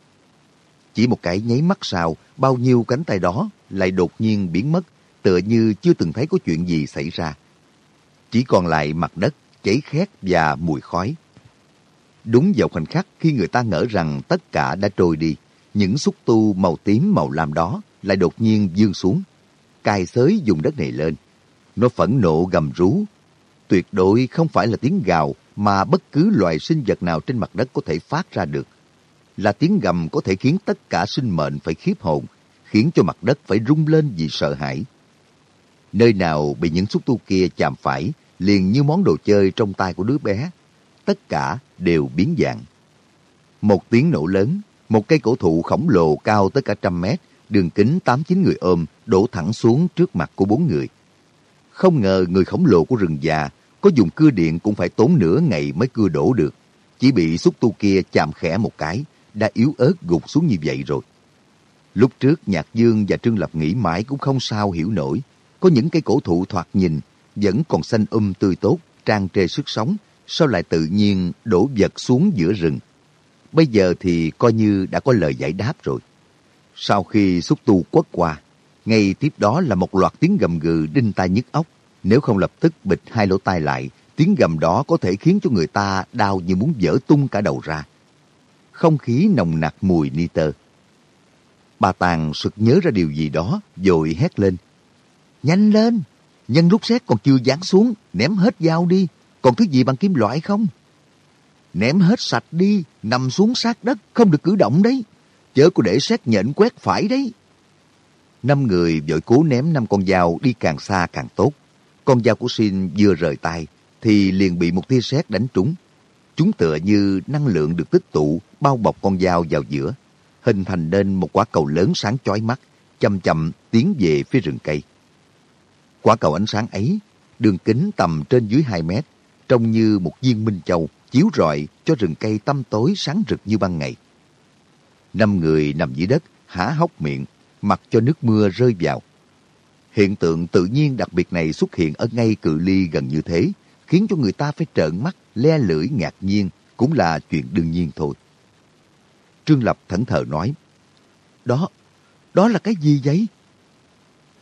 Chỉ một cái nháy mắt sau, bao nhiêu cánh tay đó lại đột nhiên biến mất, tựa như chưa từng thấy có chuyện gì xảy ra. Chỉ còn lại mặt đất, cháy khét và mùi khói. Đúng vào khoảnh khắc khi người ta ngỡ rằng tất cả đã trôi đi, những xúc tu màu tím màu lam đó lại đột nhiên dương xuống, cài xới dùng đất này lên. Nó phẫn nộ gầm rú. Tuyệt đối không phải là tiếng gào mà bất cứ loài sinh vật nào trên mặt đất có thể phát ra được. Là tiếng gầm có thể khiến tất cả sinh mệnh phải khiếp hồn, khiến cho mặt đất phải rung lên vì sợ hãi. Nơi nào bị những xúc tu kia chạm phải, liền như món đồ chơi trong tay của đứa bé. Tất cả đều biến dạng. Một tiếng nổ lớn, một cây cổ thụ khổng lồ cao tới cả trăm mét, đường kính tám chín người ôm, đổ thẳng xuống trước mặt của bốn người. Không ngờ người khổng lồ của rừng già có dùng cưa điện cũng phải tốn nửa ngày mới cưa đổ được. Chỉ bị xúc tu kia chạm khẽ một cái, đã yếu ớt gục xuống như vậy rồi. Lúc trước Nhạc Dương và Trương Lập nghĩ mãi cũng không sao hiểu nổi. Có những cây cổ thụ thoạt nhìn vẫn còn xanh um tươi tốt, trang trề sức sống, sao lại tự nhiên đổ vật xuống giữa rừng. Bây giờ thì coi như đã có lời giải đáp rồi. Sau khi xúc tu quất qua, ngay tiếp đó là một loạt tiếng gầm gừ đinh tai nhức óc. Nếu không lập tức bịt hai lỗ tai lại, tiếng gầm đó có thể khiến cho người ta đau như muốn vỡ tung cả đầu ra. Không khí nồng nặc mùi nitơ. Bà Tàng sực nhớ ra điều gì đó, rồi hét lên. Nhanh lên! Nhân lúc xét còn chưa dán xuống, ném hết dao đi. Còn thứ gì bằng kim loại không? Ném hết sạch đi, nằm xuống sát đất, không được cử động đấy. Chớ có để xét nhện quét phải đấy. Năm người vội cố ném năm con dao đi càng xa càng tốt. Con dao của Sin vừa rời tay, thì liền bị một tia sét đánh trúng. Chúng tựa như năng lượng được tích tụ, bao bọc con dao vào giữa, hình thành nên một quả cầu lớn sáng chói mắt, chậm chậm tiến về phía rừng cây. Quả cầu ánh sáng ấy, đường kính tầm trên dưới 2 mét, trông như một viên minh châu, chiếu rọi cho rừng cây tăm tối sáng rực như ban ngày. Năm người nằm dưới đất, há hốc miệng, mặc cho nước mưa rơi vào. Hiện tượng tự nhiên đặc biệt này xuất hiện ở ngay cự ly gần như thế, khiến cho người ta phải trợn mắt, le lưỡi ngạc nhiên, cũng là chuyện đương nhiên thôi. Trương Lập thẫn thờ nói, Đó, đó là cái gì vậy?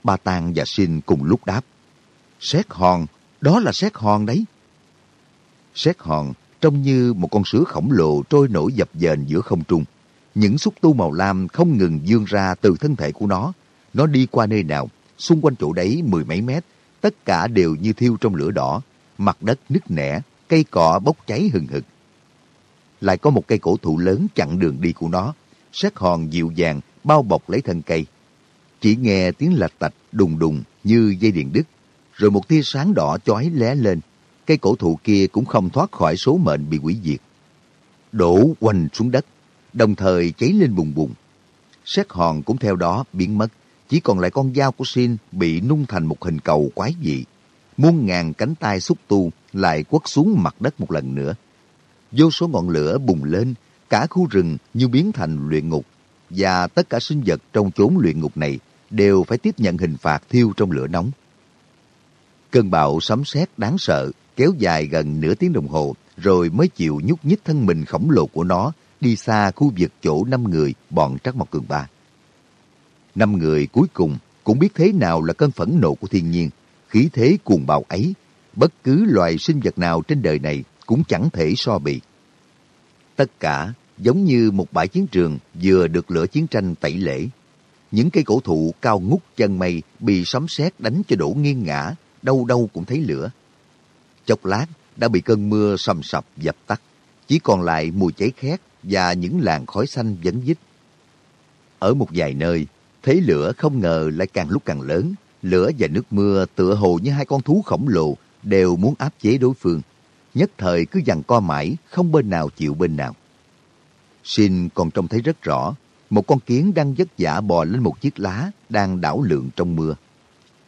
Ba Tàng và xin cùng lúc đáp, Xét hòn, đó là xét hòn đấy. Xét hòn trông như một con sứa khổng lồ trôi nổi dập dềnh giữa không trung. Những xúc tu màu lam không ngừng dương ra từ thân thể của nó. Nó đi qua nơi nào, xung quanh chỗ đấy mười mấy mét, tất cả đều như thiêu trong lửa đỏ, mặt đất nứt nẻ, cây cọ bốc cháy hừng hực. Lại có một cây cổ thụ lớn chặn đường đi của nó, sát hòn dịu dàng bao bọc lấy thân cây. Chỉ nghe tiếng lạch tạch đùng đùng như dây điện đứt, rồi một tia sáng đỏ chói lé lên. Cây cổ thụ kia cũng không thoát khỏi số mệnh bị hủy diệt. Đổ quanh xuống đất, đồng thời cháy lên bùng bùng. Xét hòn cũng theo đó biến mất, chỉ còn lại con dao của Sin bị nung thành một hình cầu quái dị. Muôn ngàn cánh tay xúc tu lại quất xuống mặt đất một lần nữa. Vô số ngọn lửa bùng lên, cả khu rừng như biến thành luyện ngục, và tất cả sinh vật trong chốn luyện ngục này đều phải tiếp nhận hình phạt thiêu trong lửa nóng. Cơn bão sấm sét đáng sợ kéo dài gần nửa tiếng đồng hồ rồi mới chịu nhúc nhích thân mình khổng lồ của nó đi xa khu vực chỗ năm người bọn Trắc Mộc Cường Ba. Năm người cuối cùng cũng biết thế nào là cơn phẫn nộ của thiên nhiên, khí thế cuồng bạo ấy, bất cứ loài sinh vật nào trên đời này cũng chẳng thể so bị. Tất cả giống như một bãi chiến trường vừa được lửa chiến tranh tẩy lễ. Những cây cổ thụ cao ngút chân mây bị sấm sét đánh cho đổ nghiêng ngã, đâu đâu cũng thấy lửa. Chốc lát đã bị cơn mưa sầm sập dập tắt, chỉ còn lại mùi cháy khét và những làn khói xanh vấn dít. Ở một vài nơi, thấy lửa không ngờ lại càng lúc càng lớn, lửa và nước mưa tựa hồ như hai con thú khổng lồ đều muốn áp chế đối phương. Nhất thời cứ dằn co mãi, không bên nào chịu bên nào. Xin còn trông thấy rất rõ, một con kiến đang vất vả bò lên một chiếc lá đang đảo lượn trong mưa.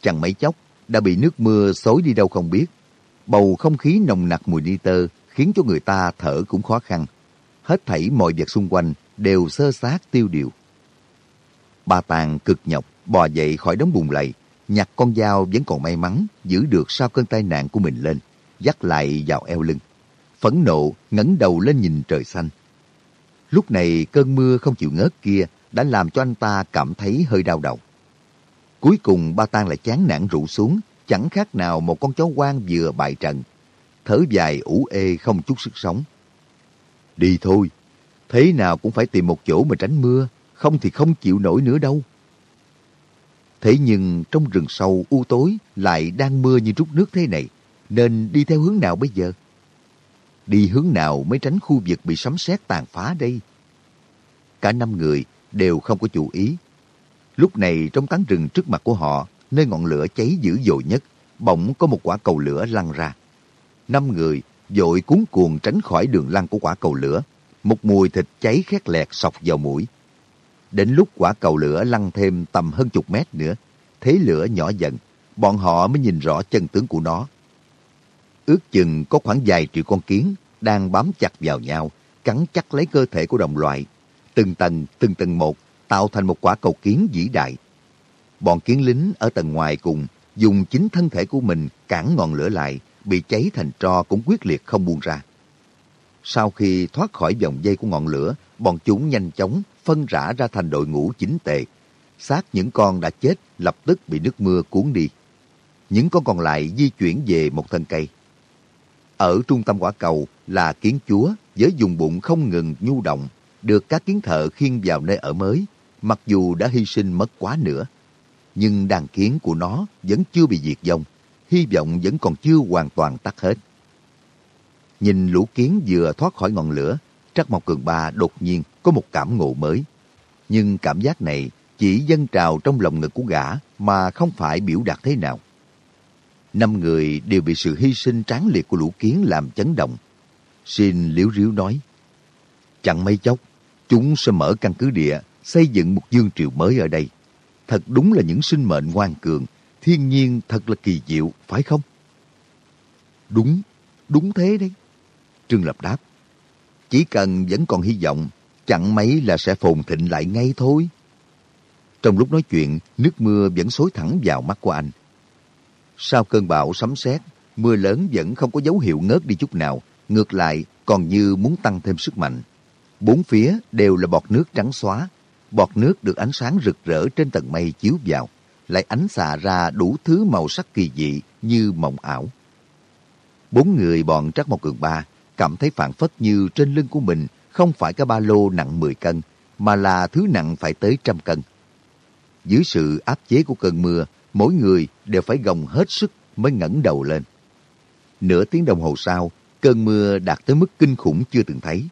Chẳng mấy chốc, đã bị nước mưa xối đi đâu không biết. Bầu không khí nồng nặc mùi nitơ khiến cho người ta thở cũng khó khăn. Hết thảy mọi vật xung quanh đều sơ sát tiêu điều. bà Tàng cực nhọc bò dậy khỏi đống bùn lầy, nhặt con dao vẫn còn may mắn giữ được sau cơn tai nạn của mình lên, dắt lại vào eo lưng. Phẫn nộ ngẩng đầu lên nhìn trời xanh. Lúc này cơn mưa không chịu ngớt kia đã làm cho anh ta cảm thấy hơi đau đầu. Cuối cùng ba tang lại chán nản rủ xuống, chẳng khác nào một con chó quan vừa bại trận. Thở dài ủ ê không chút sức sống. Đi thôi, thế nào cũng phải tìm một chỗ mà tránh mưa, không thì không chịu nổi nữa đâu. Thế nhưng trong rừng sâu u tối lại đang mưa như rút nước thế này, nên đi theo hướng nào bây giờ? Đi hướng nào mới tránh khu vực bị sấm sét tàn phá đây? Cả năm người đều không có chủ ý. Lúc này trong tán rừng trước mặt của họ, nơi ngọn lửa cháy dữ dội nhất, bỗng có một quả cầu lửa lăn ra. Năm người dội cuốn cuồng tránh khỏi đường lăn của quả cầu lửa. Một mùi thịt cháy khét lẹt sọc vào mũi. Đến lúc quả cầu lửa lăn thêm tầm hơn chục mét nữa, thế lửa nhỏ dần, bọn họ mới nhìn rõ chân tướng của nó. Ước chừng có khoảng vài triệu con kiến đang bám chặt vào nhau, cắn chắc lấy cơ thể của đồng loại. Từng tầng, từng tầng một, tạo thành một quả cầu kiến vĩ đại. Bọn kiến lính ở tầng ngoài cùng dùng chính thân thể của mình cản ngọn lửa lại, bị cháy thành tro cũng quyết liệt không buông ra. Sau khi thoát khỏi vòng dây của ngọn lửa, bọn chúng nhanh chóng phân rã ra thành đội ngũ chính tề. Xác những con đã chết lập tức bị nước mưa cuốn đi. Những con còn lại di chuyển về một thân cây. Ở trung tâm quả cầu là kiến chúa với dùng bụng không ngừng nhu động, được các kiến thợ khiêng vào nơi ở mới, mặc dù đã hy sinh mất quá nữa. Nhưng đàn kiến của nó vẫn chưa bị diệt vong, hy vọng vẫn còn chưa hoàn toàn tắt hết. Nhìn lũ kiến vừa thoát khỏi ngọn lửa, Trắc Mộc Cường Ba đột nhiên có một cảm ngộ mới. Nhưng cảm giác này chỉ dâng trào trong lòng ngực của gã mà không phải biểu đạt thế nào. Năm người đều bị sự hy sinh tráng liệt của lũ kiến làm chấn động. Xin liếu riếu nói, chẳng mấy chốc, chúng sẽ mở căn cứ địa, xây dựng một dương triều mới ở đây. Thật đúng là những sinh mệnh ngoan cường, thiên nhiên thật là kỳ diệu, phải không? Đúng, đúng thế đấy. Trương Lập đáp. Chỉ cần vẫn còn hy vọng, chẳng mấy là sẽ phồn thịnh lại ngay thôi. Trong lúc nói chuyện, nước mưa vẫn xối thẳng vào mắt của anh. Sau cơn bão sấm sét, mưa lớn vẫn không có dấu hiệu ngớt đi chút nào, ngược lại còn như muốn tăng thêm sức mạnh. Bốn phía đều là bọt nước trắng xóa, bọt nước được ánh sáng rực rỡ trên tầng mây chiếu vào, lại ánh xạ ra đủ thứ màu sắc kỳ dị như mộng ảo. Bốn người bọn Trắc Mộc Cường Ba cảm thấy phản phất như trên lưng của mình không phải cái ba lô nặng 10 cân, mà là thứ nặng phải tới trăm cân. Dưới sự áp chế của cơn mưa, mỗi người đều phải gồng hết sức mới ngẩng đầu lên. Nửa tiếng đồng hồ sau, cơn mưa đạt tới mức kinh khủng chưa từng thấy.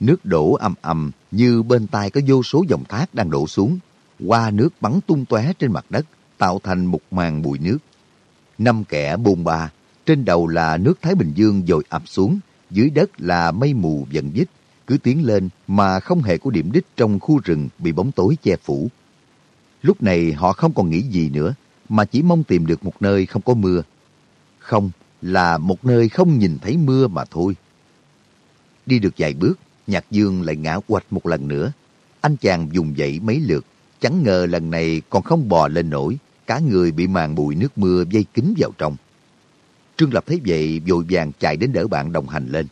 Nước đổ ầm ầm như bên tai có vô số dòng thác đang đổ xuống. Qua nước bắn tung tóe trên mặt đất, tạo thành một màn bụi nước. Năm kẻ bồn ba, trên đầu là nước Thái Bình Dương dội ập xuống, dưới đất là mây mù dần dít, cứ tiến lên mà không hề có điểm đích trong khu rừng bị bóng tối che phủ. Lúc này họ không còn nghĩ gì nữa, mà chỉ mong tìm được một nơi không có mưa. Không, là một nơi không nhìn thấy mưa mà thôi. Đi được vài bước, Nhạc Dương lại ngã quạch một lần nữa. Anh chàng dùng dậy mấy lượt, chẳng ngờ lần này còn không bò lên nổi, cả người bị màn bụi nước mưa dây kín vào trong. Trương Lập thấy vậy vội vàng chạy đến đỡ bạn đồng hành lên.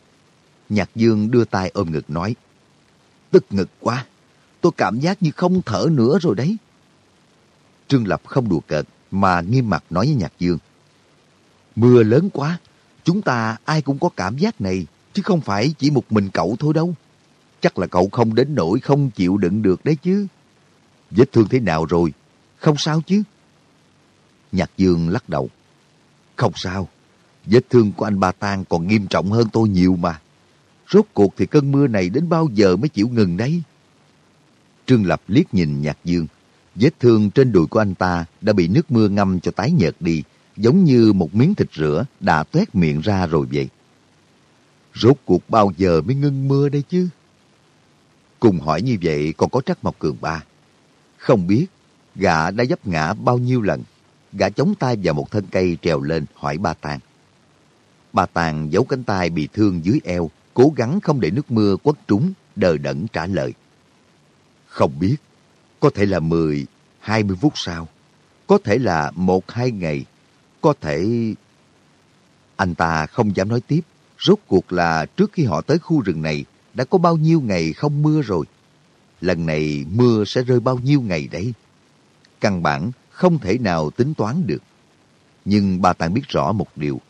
Nhạc Dương đưa tay ôm ngực nói, Tức ngực quá, tôi cảm giác như không thở nữa rồi đấy. Trương Lập không đùa cợt mà nghiêm mặt nói với Nhạc Dương. Mưa lớn quá, chúng ta ai cũng có cảm giác này, chứ không phải chỉ một mình cậu thôi đâu. Chắc là cậu không đến nỗi không chịu đựng được đấy chứ. Vết thương thế nào rồi? Không sao chứ? Nhạc Dương lắc đầu. Không sao. Vết thương của anh Ba Tang còn nghiêm trọng hơn tôi nhiều mà. Rốt cuộc thì cơn mưa này đến bao giờ mới chịu ngừng đấy? Trương Lập liếc nhìn Nhạc Dương. Vết thương trên đùi của anh ta đã bị nước mưa ngâm cho tái nhợt đi, giống như một miếng thịt rửa đã tuét miệng ra rồi vậy. Rốt cuộc bao giờ mới ngưng mưa đây chứ? Cùng hỏi như vậy còn có Trắc Mộc Cường ba. Không biết, gã đã dấp ngã bao nhiêu lần. Gã chống tay vào một thân cây trèo lên hỏi ba Tàng. Ba Tàng giấu cánh tay bị thương dưới eo, cố gắng không để nước mưa quất trúng, đờ đẫn trả lời. Không biết, có thể là 10, 20 phút sau, có thể là một hai ngày, có thể... Anh ta không dám nói tiếp, rốt cuộc là trước khi họ tới khu rừng này đã có bao nhiêu ngày không mưa rồi. Lần này mưa sẽ rơi bao nhiêu ngày đấy? Căn bản không thể nào tính toán được. Nhưng bà Tàng biết rõ một điều.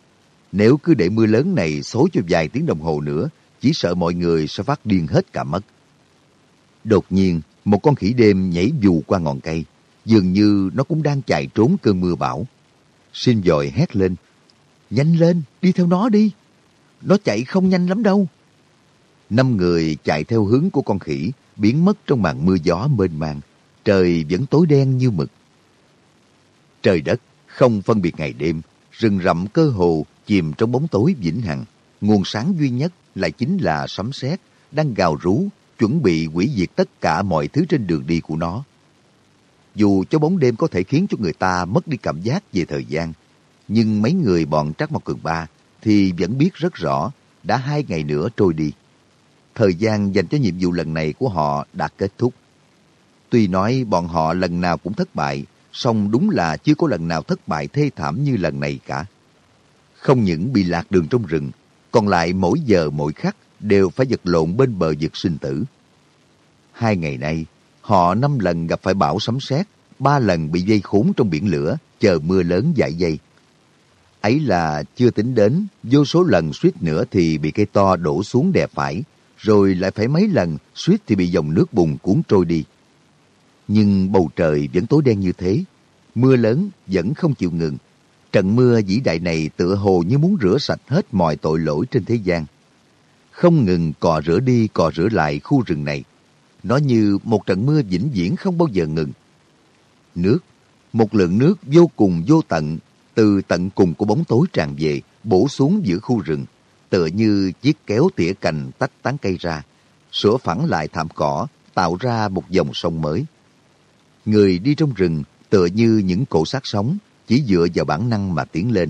Nếu cứ để mưa lớn này xối cho vài tiếng đồng hồ nữa, chỉ sợ mọi người sẽ phát điên hết cả mất. Đột nhiên, một con khỉ đêm nhảy dù qua ngọn cây. Dường như nó cũng đang chạy trốn cơn mưa bão. Xin dòi hét lên. Nhanh lên, đi theo nó đi. Nó chạy không nhanh lắm đâu. Năm người chạy theo hướng của con khỉ, biến mất trong màn mưa gió mênh mang. Trời vẫn tối đen như mực. Trời đất không phân biệt ngày đêm, rừng rậm cơ hồ chìm trong bóng tối vĩnh hằng. Nguồn sáng duy nhất lại chính là sấm sét đang gào rú, chuẩn bị hủy diệt tất cả mọi thứ trên đường đi của nó. Dù cho bóng đêm có thể khiến cho người ta mất đi cảm giác về thời gian, nhưng mấy người bọn Trắc Mộc Cường Ba thì vẫn biết rất rõ đã hai ngày nữa trôi đi. Thời gian dành cho nhiệm vụ lần này của họ đã kết thúc. Tuy nói bọn họ lần nào cũng thất bại, song đúng là chưa có lần nào thất bại thê thảm như lần này cả. Không những bị lạc đường trong rừng, còn lại mỗi giờ mỗi khắc đều phải vật lộn bên bờ vực sinh tử. Hai ngày nay, họ năm lần gặp phải bão sấm sét, ba lần bị dây khốn trong biển lửa, chờ mưa lớn dại dây. Ấy là chưa tính đến, vô số lần suýt nữa thì bị cây to đổ xuống đè phải, rồi lại phải mấy lần suýt thì bị dòng nước bùn cuốn trôi đi. Nhưng bầu trời vẫn tối đen như thế, mưa lớn vẫn không chịu ngừng. Trận mưa vĩ đại này tựa hồ như muốn rửa sạch hết mọi tội lỗi trên thế gian. Không ngừng cò rửa đi cò rửa lại khu rừng này. Nó như một trận mưa vĩnh viễn không bao giờ ngừng. Nước, một lượng nước vô cùng vô tận, từ tận cùng của bóng tối tràn về, bổ xuống giữa khu rừng, tựa như chiếc kéo tỉa cành tách tán cây ra, sửa phẳng lại thảm cỏ, tạo ra một dòng sông mới. Người đi trong rừng tựa như những cổ xác sống, chỉ dựa vào bản năng mà tiến lên.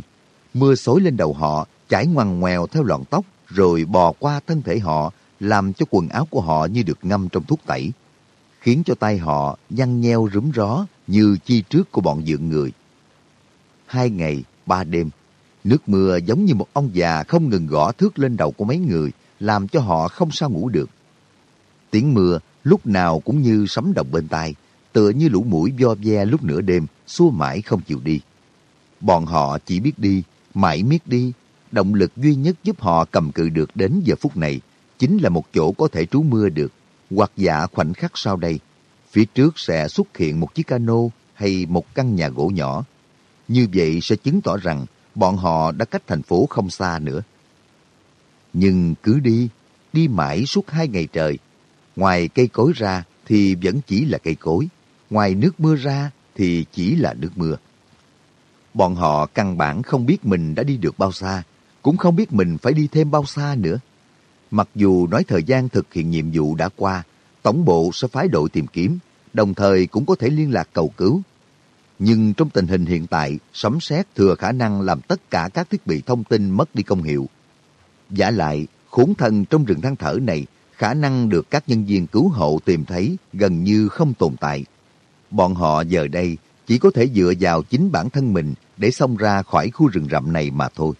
Mưa xối lên đầu họ, chảy ngoằn ngoèo theo lọn tóc, rồi bò qua thân thể họ, làm cho quần áo của họ như được ngâm trong thuốc tẩy, khiến cho tay họ nhăn nheo rúm ró như chi trước của bọn dượng người. Hai ngày, ba đêm, nước mưa giống như một ông già không ngừng gõ thước lên đầu của mấy người, làm cho họ không sao ngủ được. Tiếng mưa lúc nào cũng như sấm động bên tai, tựa như lũ mũi do ve lúc nửa đêm, xua mãi không chịu đi. Bọn họ chỉ biết đi, mãi miết đi. Động lực duy nhất giúp họ cầm cự được đến giờ phút này chính là một chỗ có thể trú mưa được. Hoặc giả khoảnh khắc sau đây, phía trước sẽ xuất hiện một chiếc cano hay một căn nhà gỗ nhỏ. Như vậy sẽ chứng tỏ rằng bọn họ đã cách thành phố không xa nữa. Nhưng cứ đi, đi mãi suốt hai ngày trời. Ngoài cây cối ra thì vẫn chỉ là cây cối. Ngoài nước mưa ra thì chỉ là nước mưa. Bọn họ căn bản không biết mình đã đi được bao xa, cũng không biết mình phải đi thêm bao xa nữa. Mặc dù nói thời gian thực hiện nhiệm vụ đã qua, tổng bộ sẽ phái đội tìm kiếm, đồng thời cũng có thể liên lạc cầu cứu. Nhưng trong tình hình hiện tại, sấm sét thừa khả năng làm tất cả các thiết bị thông tin mất đi công hiệu. Giả lại, khốn thân trong rừng than thở này, khả năng được các nhân viên cứu hộ tìm thấy gần như không tồn tại. Bọn họ giờ đây chỉ có thể dựa vào chính bản thân mình để xông ra khỏi khu rừng rậm này mà thôi.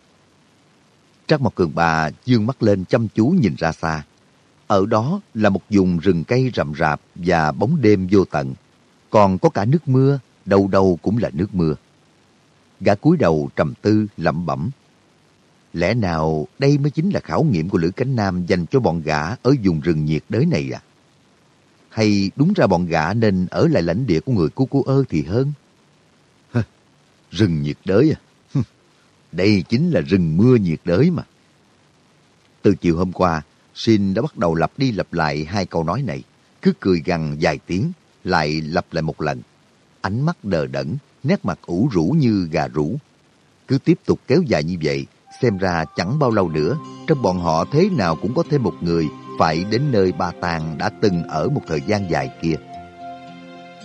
Trác Mộc Cường Bà dương mắt lên chăm chú nhìn ra xa. Ở đó là một vùng rừng cây rậm rạp và bóng đêm vô tận. Còn có cả nước mưa, đâu đâu cũng là nước mưa. Gã cúi đầu trầm tư lẩm bẩm. Lẽ nào đây mới chính là khảo nghiệm của Lữ Cánh Nam dành cho bọn gã ở vùng rừng nhiệt đới này à? Hay đúng ra bọn gã nên ở lại lãnh địa của người cu cu ơ thì hơn? Hơ, rừng nhiệt đới à? Đây chính là rừng mưa nhiệt đới mà. Từ chiều hôm qua, Shin đã bắt đầu lặp đi lặp lại hai câu nói này. Cứ cười gằn vài tiếng, lại lặp lại một lần. Ánh mắt đờ đẫn, nét mặt ủ rũ như gà rũ. Cứ tiếp tục kéo dài như vậy, xem ra chẳng bao lâu nữa, trong bọn họ thế nào cũng có thêm một người phải đến nơi bà Tàng đã từng ở một thời gian dài kia.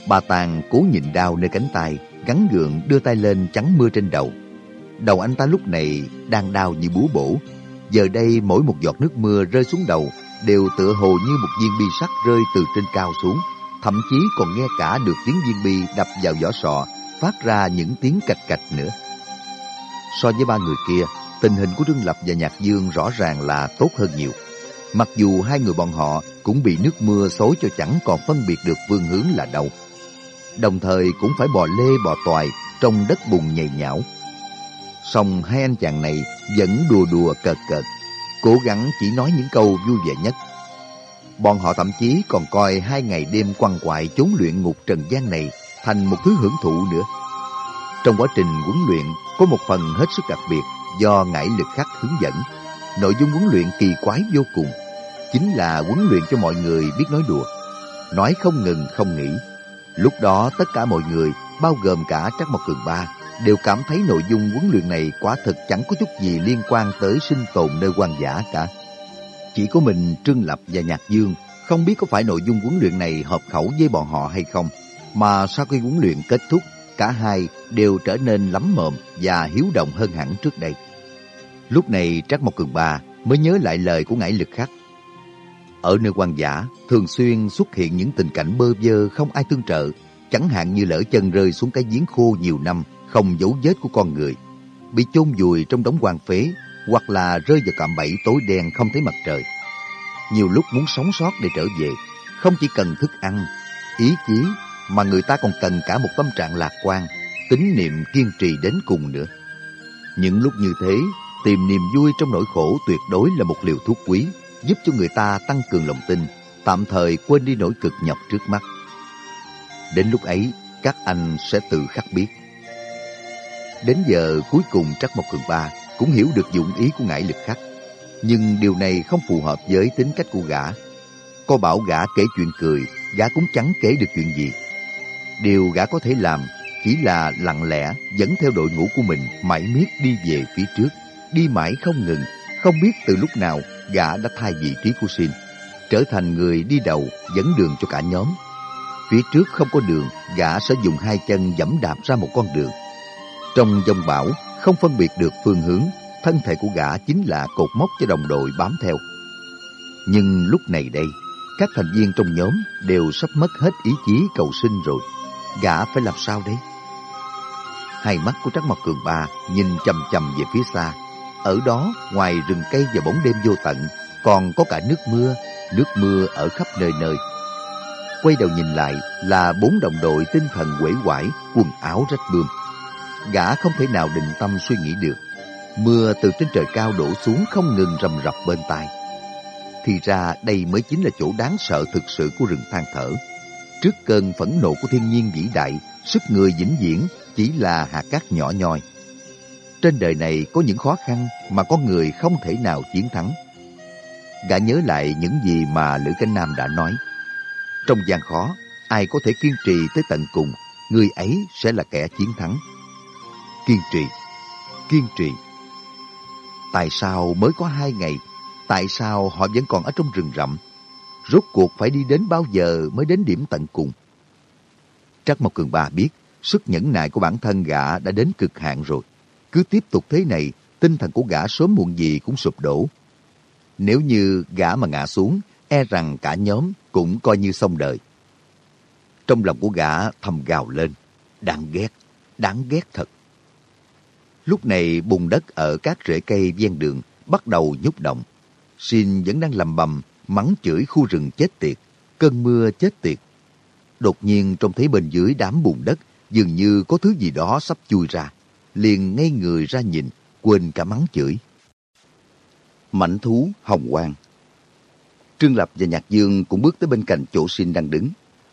Bà Tàng cố nhịn đau nơi cánh tay, gắn gượng đưa tay lên chắn mưa trên đầu. Đầu anh ta lúc này đang đau như búa bổ. Giờ đây mỗi một giọt nước mưa rơi xuống đầu đều tựa hồ như một viên bi sắt rơi từ trên cao xuống. Thậm chí còn nghe cả được tiếng viên bi đập vào vỏ sọ, phát ra những tiếng cạch cạch nữa. So với ba người kia, tình hình của Trương Lập và Nhạc Dương rõ ràng là tốt hơn nhiều. Mặc dù hai người bọn họ cũng bị nước mưa xối cho chẳng còn phân biệt được phương hướng là đâu. Đồng thời cũng phải bò lê bò toài trong đất bùn nhầy nhão. Song hai anh chàng này vẫn đùa đùa cợt cợt, cố gắng chỉ nói những câu vui vẻ nhất. Bọn họ thậm chí còn coi hai ngày đêm quằn quại chốn luyện ngục trần gian này thành một thứ hưởng thụ nữa. Trong quá trình huấn luyện có một phần hết sức đặc biệt do ngải lực khắc hướng dẫn. Nội dung huấn luyện kỳ quái vô cùng, chính là huấn luyện cho mọi người biết nói đùa. Nói không ngừng không nghỉ. Lúc đó tất cả mọi người, bao gồm cả Trắc Mộc Cường Ba, đều cảm thấy nội dung huấn luyện này quả thực chẳng có chút gì liên quan tới sinh tồn nơi quan giả cả. Chỉ có mình Trương Lập và Nhạc Dương không biết có phải nội dung huấn luyện này hợp khẩu với bọn họ hay không, mà sau khi huấn luyện kết thúc, cả hai đều trở nên lắm mồm và hiếu động hơn hẳn trước đây. Lúc này Trác Mộc Cường Ba mới nhớ lại lời của ngải lực khắc. Ở nơi quan giả, thường xuyên xuất hiện những tình cảnh bơ vơ không ai tương trợ, chẳng hạn như lỡ chân rơi xuống cái giếng khô nhiều năm, không dấu vết của con người, bị chôn vùi trong đống quan phế, hoặc là rơi vào cạm bẫy tối đen không thấy mặt trời. Nhiều lúc muốn sống sót để trở về, không chỉ cần thức ăn, ý chí, mà người ta còn cần cả một tâm trạng lạc quan, tín niệm kiên trì đến cùng nữa. Những lúc như thế, tìm niềm vui trong nỗi khổ tuyệt đối là một liều thuốc quý, giúp cho người ta tăng cường lòng tin, tạm thời quên đi nỗi cực nhọc trước mắt. Đến lúc ấy, các anh sẽ tự khắc biết. Đến giờ cuối cùng Trắc Mộc Cường Ba cũng hiểu được dụng ý của ngải lực khắc. Nhưng điều này không phù hợp với tính cách của gã. có bảo gã kể chuyện cười, gã cũng chẳng kể được chuyện gì. Điều gã có thể làm chỉ là lặng lẽ dẫn theo đội ngũ của mình mãi miết đi về phía trước, đi mãi không ngừng, không biết từ lúc nào gã đã thay vị trí của Sin, trở thành người đi đầu dẫn đường cho cả nhóm. Phía trước không có đường, gã sẽ dùng hai chân dẫm đạp ra một con đường. Trong dông bão, không phân biệt được phương hướng, thân thể của gã chính là cột mốc cho đồng đội bám theo. Nhưng lúc này đây, các thành viên trong nhóm đều sắp mất hết ý chí cầu sinh rồi. Gã phải làm sao đấy? Hai mắt của Trắc Mộc Cường Ba nhìn chầm chầm về phía xa. Ở đó, ngoài rừng cây và bóng đêm vô tận, còn có cả nước mưa, nước mưa ở khắp nơi nơi. Quay đầu nhìn lại là bốn đồng đội tinh thần quể quải, quần áo rách bươm. Gã không thể nào định tâm suy nghĩ được. Mưa từ trên trời cao đổ xuống không ngừng rầm rập bên tai. Thì ra đây mới chính là chỗ đáng sợ thực sự của rừng than thở. Trước cơn phẫn nộ của thiên nhiên vĩ đại, sức người vĩnh viễn chỉ là hạt cát nhỏ nhoi. Trên đời này có những khó khăn mà có người không thể nào chiến thắng. Gã nhớ lại những gì mà Lữ Cánh Nam đã nói. Trong gian khó, ai có thể kiên trì tới tận cùng, người ấy sẽ là kẻ chiến thắng. Kiên trì, kiên trì. Tại sao mới có hai ngày? Tại sao họ vẫn còn ở trong rừng rậm? Rốt cuộc phải đi đến bao giờ mới đến điểm tận cùng? Trắc Mộc Cường Ba biết sức nhẫn nại của bản thân gã đã đến cực hạn rồi. Cứ tiếp tục thế này, tinh thần của gã sớm muộn gì cũng sụp đổ. Nếu như gã mà ngã xuống, e rằng cả nhóm cũng coi như xong đời. Trong lòng của gã thầm gào lên, đáng ghét, đáng ghét thật. Lúc này bùn đất ở các rễ cây ven đường bắt đầu nhúc động. Xin vẫn đang lầm bầm, mắng chửi khu rừng chết tiệt, cơn mưa chết tiệt. Đột nhiên trông thấy bên dưới đám bùn đất dường như có thứ gì đó sắp chui ra. Liền ngay người ra nhìn, quên cả mắng chửi. Mảnh thú hồng quang Trương Lập và Nhạc Dương cũng bước tới bên cạnh chỗ sinh đang đứng.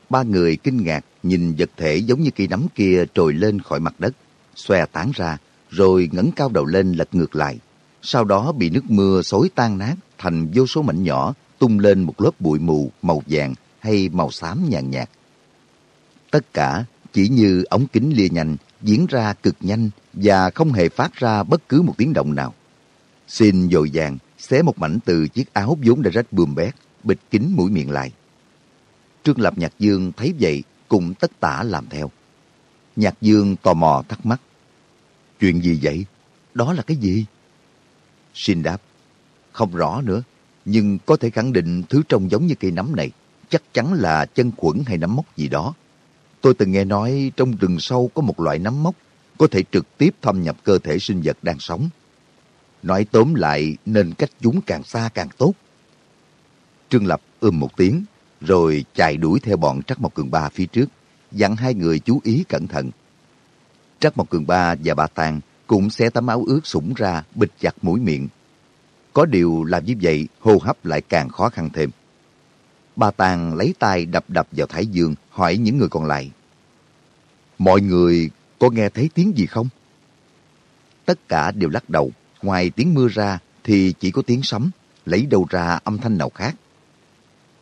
Ba người kinh ngạc nhìn vật thể giống như cây nấm kia trồi lên khỏi mặt đất, xòe tán ra, rồi ngẩng cao đầu lên lật ngược lại. Sau đó bị nước mưa xối tan nát thành vô số mảnh nhỏ, tung lên một lớp bụi mù màu vàng hay màu xám nhàn nhạt. Tất cả chỉ như ống kính lìa nhanh, diễn ra cực nhanh và không hề phát ra bất cứ một tiếng động nào. Xin dồi dàng, xé một mảnh từ chiếc áo vốn đã rách bươm bét, bịt kín mũi miệng lại. Trương Lập Nhạc Dương thấy vậy, cũng tất tả làm theo. Nhạc Dương tò mò thắc mắc. Chuyện gì vậy? Đó là cái gì? Xin đáp. Không rõ nữa, nhưng có thể khẳng định thứ trông giống như cây nấm này chắc chắn là chân khuẩn hay nấm mốc gì đó. Tôi từng nghe nói trong rừng sâu có một loại nấm mốc có thể trực tiếp thâm nhập cơ thể sinh vật đang sống. Nói tóm lại nên cách chúng càng xa càng tốt. Trương Lập ưm một tiếng, rồi chạy đuổi theo bọn Trắc Mộc Cường Ba phía trước, dặn hai người chú ý cẩn thận. Trắc Mộc Cường Ba và bà Tàng cũng xé tấm áo ướt sũng ra, bịt chặt mũi miệng. Có điều làm như vậy, hô hấp lại càng khó khăn thêm. Bà Tàng lấy tay đập đập vào Thái Dương, hỏi những người còn lại. Mọi người có nghe thấy tiếng gì không? Tất cả đều lắc đầu, ngoài tiếng mưa ra thì chỉ có tiếng sấm, lấy đâu ra âm thanh nào khác.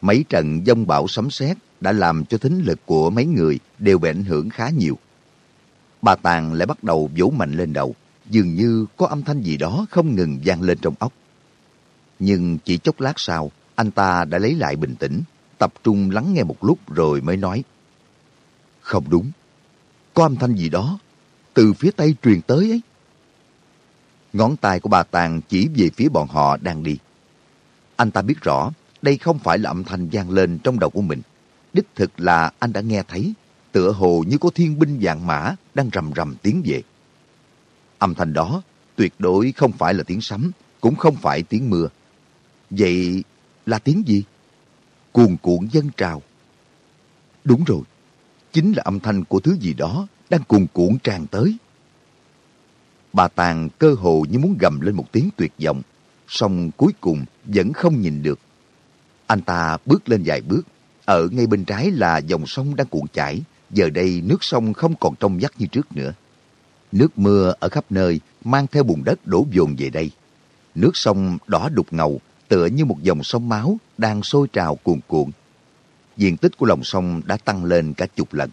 Mấy trận dông bão sấm sét đã làm cho thính lực của mấy người đều bị ảnh hưởng khá nhiều. Bà Tàng lại bắt đầu vỗ mạnh lên đầu, dường như có âm thanh gì đó không ngừng vang lên trong óc. Nhưng chỉ chốc lát sau, anh ta đã lấy lại bình tĩnh, tập trung lắng nghe một lúc rồi mới nói. Không đúng, có âm thanh gì đó, từ phía tây truyền tới ấy. Ngón tay của bà Tàng chỉ về phía bọn họ đang đi. Anh ta biết rõ, đây không phải là âm thanh vang lên trong đầu của mình. Đích thực là anh đã nghe thấy, tựa hồ như có thiên binh dạng mã đang rầm rầm tiến về. Âm thanh đó tuyệt đối không phải là tiếng sấm, cũng không phải tiếng mưa. Vậy là tiếng gì? Cuồn cuộn dân trào. Đúng rồi, chính là âm thanh của thứ gì đó đang cuồn cuộn tràn tới. Bà Tàng cơ hồ như muốn gầm lên một tiếng tuyệt vọng, song cuối cùng vẫn không nhìn được. Anh ta bước lên vài bước, ở ngay bên trái là dòng sông đang cuộn chảy, giờ đây nước sông không còn trong vắt như trước nữa. Nước mưa ở khắp nơi mang theo bùn đất đổ dồn về đây. Nước sông đỏ đục ngầu, tựa như một dòng sông máu đang sôi trào cuồn cuộn. Diện tích của lòng sông đã tăng lên cả chục lần.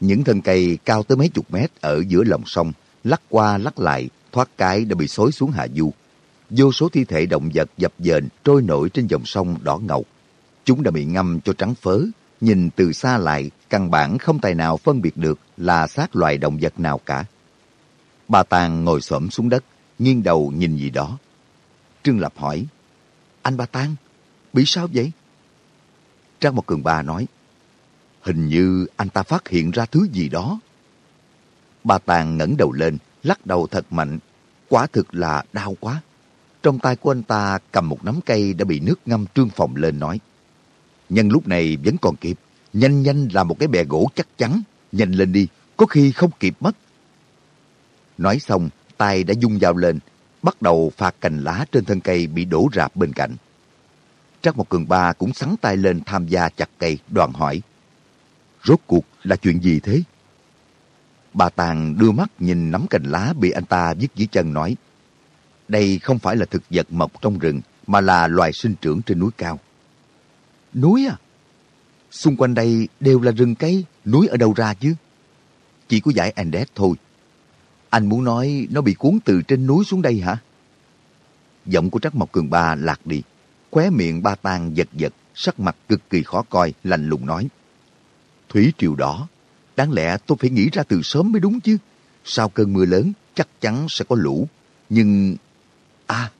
Những thân cây cao tới mấy chục mét ở giữa lòng sông lắc qua lắc lại, thoát cái đã bị xối xuống hạ du. Vô số thi thể động vật dập dềnh trôi nổi trên dòng sông đỏ ngầu. Chúng đã bị ngâm cho trắng phớ, nhìn từ xa lại, căn bản không tài nào phân biệt được là xác loài động vật nào cả. Bà Tàng ngồi xổm xuống đất, nghiêng đầu nhìn gì đó. Trương Lập hỏi, Anh Ba Tàng, bị sao vậy? Trang một cường ba nói, Hình như anh ta phát hiện ra thứ gì đó. Bà Tàng ngẩng đầu lên, lắc đầu thật mạnh. Quả thực là đau quá. Trong tay của anh ta cầm một nắm cây đã bị nước ngâm trương phòng lên nói. Nhân lúc này vẫn còn kịp. Nhanh nhanh làm một cái bè gỗ chắc chắn. Nhanh lên đi, có khi không kịp mất. Nói xong, tay đã dung dao lên, bắt đầu phạt cành lá trên thân cây bị đổ rạp bên cạnh. Trác một Cường Ba cũng sắn tay lên tham gia chặt cây, đoàn hỏi. Rốt cuộc là chuyện gì thế? Bà Tàng đưa mắt nhìn nắm cành lá bị anh ta viết dưới chân nói. Đây không phải là thực vật mọc trong rừng, mà là loài sinh trưởng trên núi cao. Núi à? Xung quanh đây đều là rừng cây, núi ở đâu ra chứ? Chỉ có giải Andes thôi. Anh muốn nói nó bị cuốn từ trên núi xuống đây hả? Giọng của Trắc Mộc Cường Ba lạc đi. Khóe miệng ba tan giật giật, sắc mặt cực kỳ khó coi, lạnh lùng nói. Thủy triều đỏ, đáng lẽ tôi phải nghĩ ra từ sớm mới đúng chứ. Sau cơn mưa lớn, chắc chắn sẽ có lũ. Nhưng... À!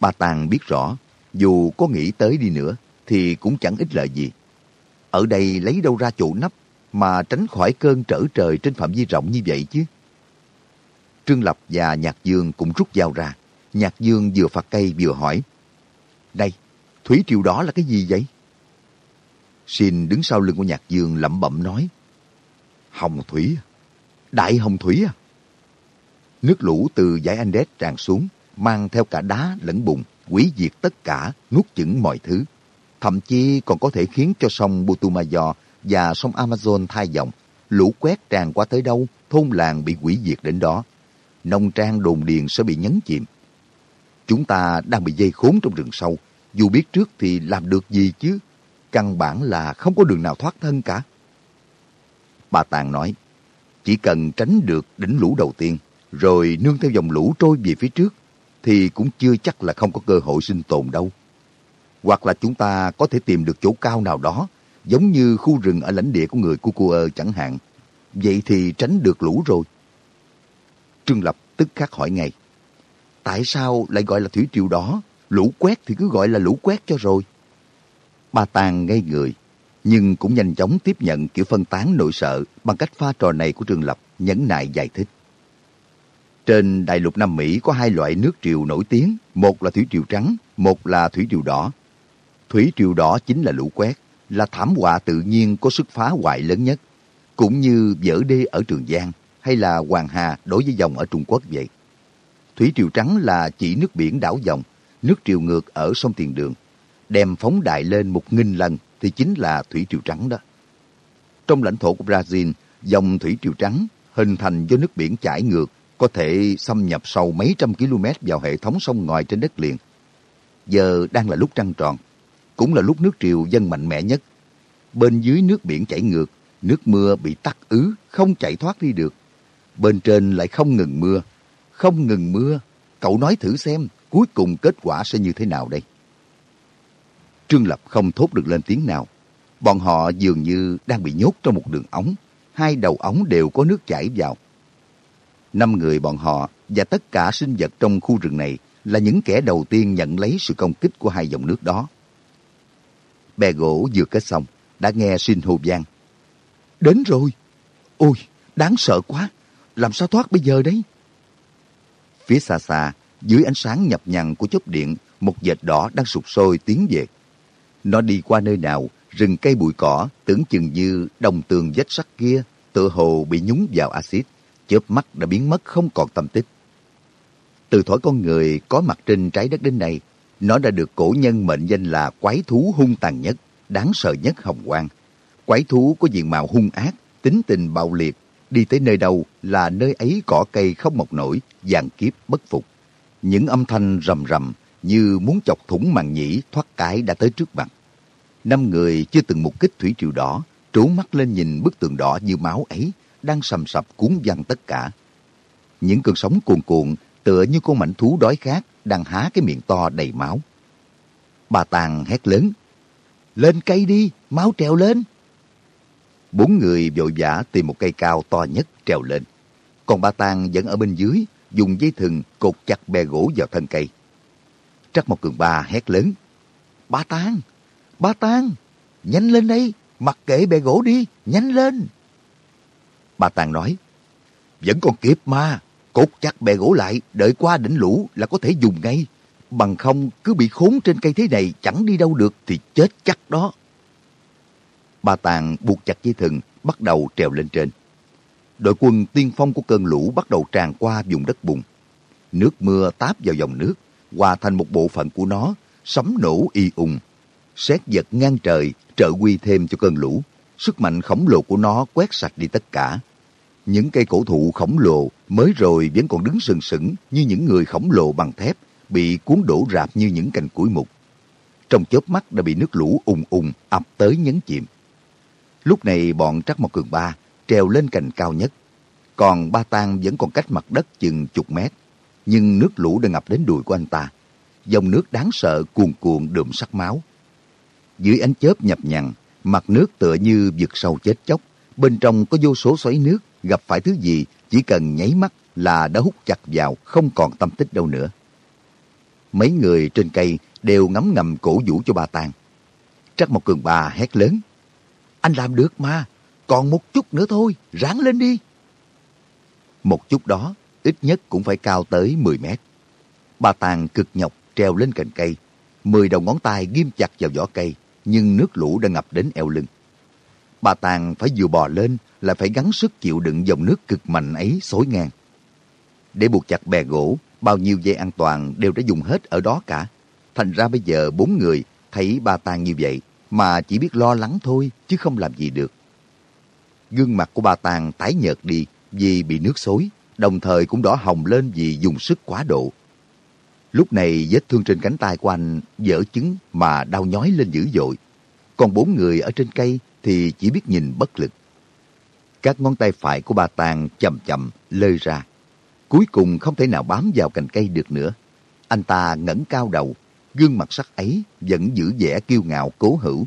Ba Tàng biết rõ, dù có nghĩ tới đi nữa, thì cũng chẳng ích lợi gì. Ở đây lấy đâu ra chỗ nắp mà tránh khỏi cơn trở trời trên phạm vi rộng như vậy chứ? Trương Lập và Nhạc Dương cũng rút dao ra. Nhạc Dương vừa phạt cây vừa hỏi. đây, thủy triều đó là cái gì vậy? Xin đứng sau lưng của Nhạc Dương lẩm bẩm nói. Hồng thủy à? Đại hồng thủy à? Nước lũ từ dãy Andes tràn xuống, mang theo cả đá lẫn bùn, quỷ diệt tất cả, nuốt chửng mọi thứ. Thậm chí còn có thể khiến cho sông Putumayo và sông Amazon thay dòng. Lũ quét tràn qua tới đâu, thôn làng bị quỷ diệt đến đó. Nông trang đồn điền sẽ bị nhấn chìm. Chúng ta đang bị dây khốn trong rừng sâu. Dù biết trước thì làm được gì chứ? Căn bản là không có đường nào thoát thân cả. Bà Tàng nói, chỉ cần tránh được đỉnh lũ đầu tiên, rồi nương theo dòng lũ trôi về phía trước, thì cũng chưa chắc là không có cơ hội sinh tồn đâu. Hoặc là chúng ta có thể tìm được chỗ cao nào đó, giống như khu rừng ở lãnh địa của người Cucuơ chẳng hạn. Vậy thì tránh được lũ rồi. Trương Lập tức khắc hỏi ngay. Tại sao lại gọi là thủy triều đó? Lũ quét thì cứ gọi là lũ quét cho rồi. Ba Tàng ngây người, nhưng cũng nhanh chóng tiếp nhận kiểu phân tán nỗi sợ bằng cách pha trò này của Trương Lập, nhẫn nại giải thích. Trên đại lục Nam Mỹ có hai loại nước triều nổi tiếng, một là thủy triều trắng, một là thủy triều đỏ. Thủy triều đỏ chính là lũ quét, là thảm họa tự nhiên có sức phá hoại lớn nhất, cũng như vỡ đê ở Trường Giang hay là Hoàng Hà đối với dòng ở Trung Quốc vậy. Thủy triều trắng là chỉ nước biển đảo dòng, nước triều ngược ở sông Tiền Đường. Đem phóng đại lên một nghìn lần thì chính là thủy triều trắng đó. Trong lãnh thổ của Brazil, dòng thủy triều trắng hình thành do nước biển chảy ngược có thể xâm nhập sâu mấy trăm km vào hệ thống sông ngòi trên đất liền. Giờ đang là lúc trăng tròn, cũng là lúc nước triều dân mạnh mẽ nhất. Bên dưới nước biển chảy ngược, nước mưa bị tắc ứ, không chạy thoát đi được. Bên trên lại không ngừng mưa, không ngừng mưa. Cậu nói thử xem, cuối cùng kết quả sẽ như thế nào đây? Trương Lập không thốt được lên tiếng nào. Bọn họ dường như đang bị nhốt trong một đường ống. Hai đầu ống đều có nước chảy vào. Năm người bọn họ và tất cả sinh vật trong khu rừng này là những kẻ đầu tiên nhận lấy sự công kích của hai dòng nước đó. Bè gỗ vừa kết xong, đã nghe xin hô vang. Đến rồi! Ôi, đáng sợ quá! Làm sao thoát bây giờ đấy? Phía xa xa, dưới ánh sáng nhập nhằn của chớp điện, một vệt đỏ đang sụp sôi tiến về. Nó đi qua nơi nào, rừng cây bụi cỏ, tưởng chừng như đồng tường vách sắt kia, tựa hồ bị nhúng vào axit, chớp mắt đã biến mất không còn tâm tích. Từ thổi con người có mặt trên trái đất đến nay, nó đã được cổ nhân mệnh danh là quái thú hung tàn nhất, đáng sợ nhất hồng quang. Quái thú có diện mạo hung ác, tính tình bạo liệt, đi tới nơi đâu là nơi ấy cỏ cây không mọc nổi, dàn kiếp bất phục. Những âm thanh rầm rầm như muốn chọc thủng màng nhĩ thoát cái đã tới trước mặt. Năm người chưa từng mục kích thủy triều đỏ, trố mắt lên nhìn bức tường đỏ như máu ấy, đang sầm sập cuốn văng tất cả. Những cơn sóng cuồn cuộn tựa như con mảnh thú đói khát đang há cái miệng to đầy máu. Bà Tàng hét lớn, lên cây đi, máu trèo lên. Bốn người vội vã tìm một cây cao to nhất trèo lên. còn bà Tàng vẫn ở bên dưới, dùng dây thừng cột chặt bè gỗ vào thân cây. Trắc một Cường Ba hét lớn. bà Tàng, bà Tàng, nhanh lên đây, mặc kệ bè gỗ đi, nhanh lên. Bà Tàng nói, vẫn còn kịp mà, cột chặt bè gỗ lại, đợi qua đỉnh lũ là có thể dùng ngay. Bằng không cứ bị khốn trên cây thế này chẳng đi đâu được thì chết chắc đó. Ba tàng buộc chặt dây thừng, bắt đầu trèo lên trên. Đội quân tiên phong của cơn lũ bắt đầu tràn qua vùng đất bùn. Nước mưa táp vào dòng nước, hòa thành một bộ phận của nó, sấm nổ y ung. Xét giật ngang trời, trợ quy thêm cho cơn lũ. Sức mạnh khổng lồ của nó quét sạch đi tất cả. Những cây cổ thụ khổng lồ mới rồi vẫn còn đứng sừng sững như những người khổng lồ bằng thép, bị cuốn đổ rạp như những cành củi mục. Trong chớp mắt đã bị nước lũ ùng ùng ập tới nhấn chìm. Lúc này bọn Trắc Mộc Cường Ba trèo lên cành cao nhất. Còn Ba Tang vẫn còn cách mặt đất chừng chục mét. Nhưng nước lũ đã ngập đến đùi của anh ta. Dòng nước đáng sợ cuồn cuộn đượm sắc máu. Dưới ánh chớp nhập nhằn, mặt nước tựa như vực sâu chết chóc. Bên trong có vô số xoáy nước, gặp phải thứ gì chỉ cần nháy mắt là đã hút chặt vào, không còn tâm tích đâu nữa. Mấy người trên cây đều ngấm ngầm cổ vũ cho bà Tàng. Trắc một Cường bà hét lớn. Anh làm được mà, còn một chút nữa thôi, ráng lên đi. Một chút đó, ít nhất cũng phải cao tới 10 mét. Bà Tàng cực nhọc treo lên cành cây, mười đầu ngón tay ghim chặt vào vỏ cây, nhưng nước lũ đã ngập đến eo lưng. Bà Tàng phải vừa bò lên là phải gắng sức chịu đựng dòng nước cực mạnh ấy xối ngang. Để buộc chặt bè gỗ, bao nhiêu dây an toàn đều đã dùng hết ở đó cả. Thành ra bây giờ bốn người thấy ba Tàng như vậy mà chỉ biết lo lắng thôi chứ không làm gì được. Gương mặt của ba Tàng tái nhợt đi vì bị nước xối, đồng thời cũng đỏ hồng lên vì dùng sức quá độ. Lúc này vết thương trên cánh tay của anh dở chứng mà đau nhói lên dữ dội. Còn bốn người ở trên cây thì chỉ biết nhìn bất lực. Các ngón tay phải của bà Tàng chậm chậm lơi ra. Cuối cùng không thể nào bám vào cành cây được nữa. Anh ta ngẩng cao đầu, gương mặt sắc ấy vẫn giữ vẻ kiêu ngạo cố hữu.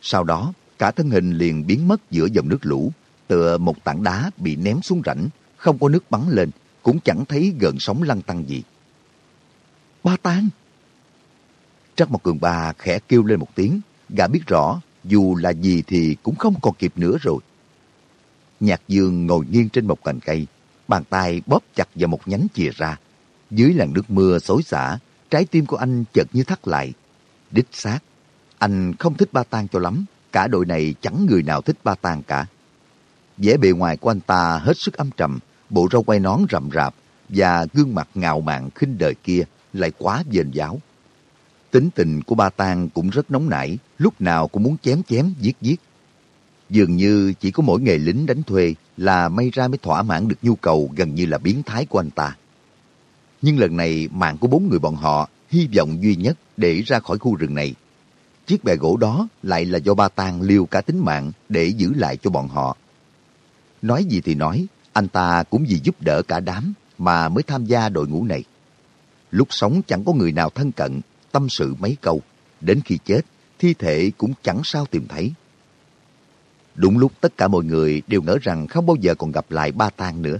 Sau đó, cả thân hình liền biến mất giữa dòng nước lũ, tựa một tảng đá bị ném xuống rãnh, không có nước bắn lên, cũng chẳng thấy gần sóng lăn tăng gì. Ba tan! Trắc một cường ba khẽ kêu lên một tiếng, gã biết rõ, dù là gì thì cũng không còn kịp nữa rồi. Nhạc dương ngồi nghiêng trên một cành cây, bàn tay bóp chặt vào một nhánh chìa ra. Dưới làn nước mưa xối xả, trái tim của anh chợt như thắt lại. Đích xác, anh không thích ba tang cho lắm, cả đội này chẳng người nào thích ba tang cả. vẻ bề ngoài của anh ta hết sức âm trầm, bộ râu quay nón rậm rạp và gương mặt ngạo mạn khinh đời kia lại quá dền giáo. Tính tình của ba tang cũng rất nóng nảy, lúc nào cũng muốn chém chém, giết giết. Dường như chỉ có mỗi nghề lính đánh thuê là may ra mới thỏa mãn được nhu cầu gần như là biến thái của anh ta. Nhưng lần này mạng của bốn người bọn họ hy vọng duy nhất để ra khỏi khu rừng này. Chiếc bè gỗ đó lại là do ba tang liều cả tính mạng để giữ lại cho bọn họ. Nói gì thì nói, anh ta cũng vì giúp đỡ cả đám mà mới tham gia đội ngũ này. Lúc sống chẳng có người nào thân cận, tâm sự mấy câu. Đến khi chết, thi thể cũng chẳng sao tìm thấy. Đúng lúc tất cả mọi người đều ngỡ rằng không bao giờ còn gặp lại ba tang nữa.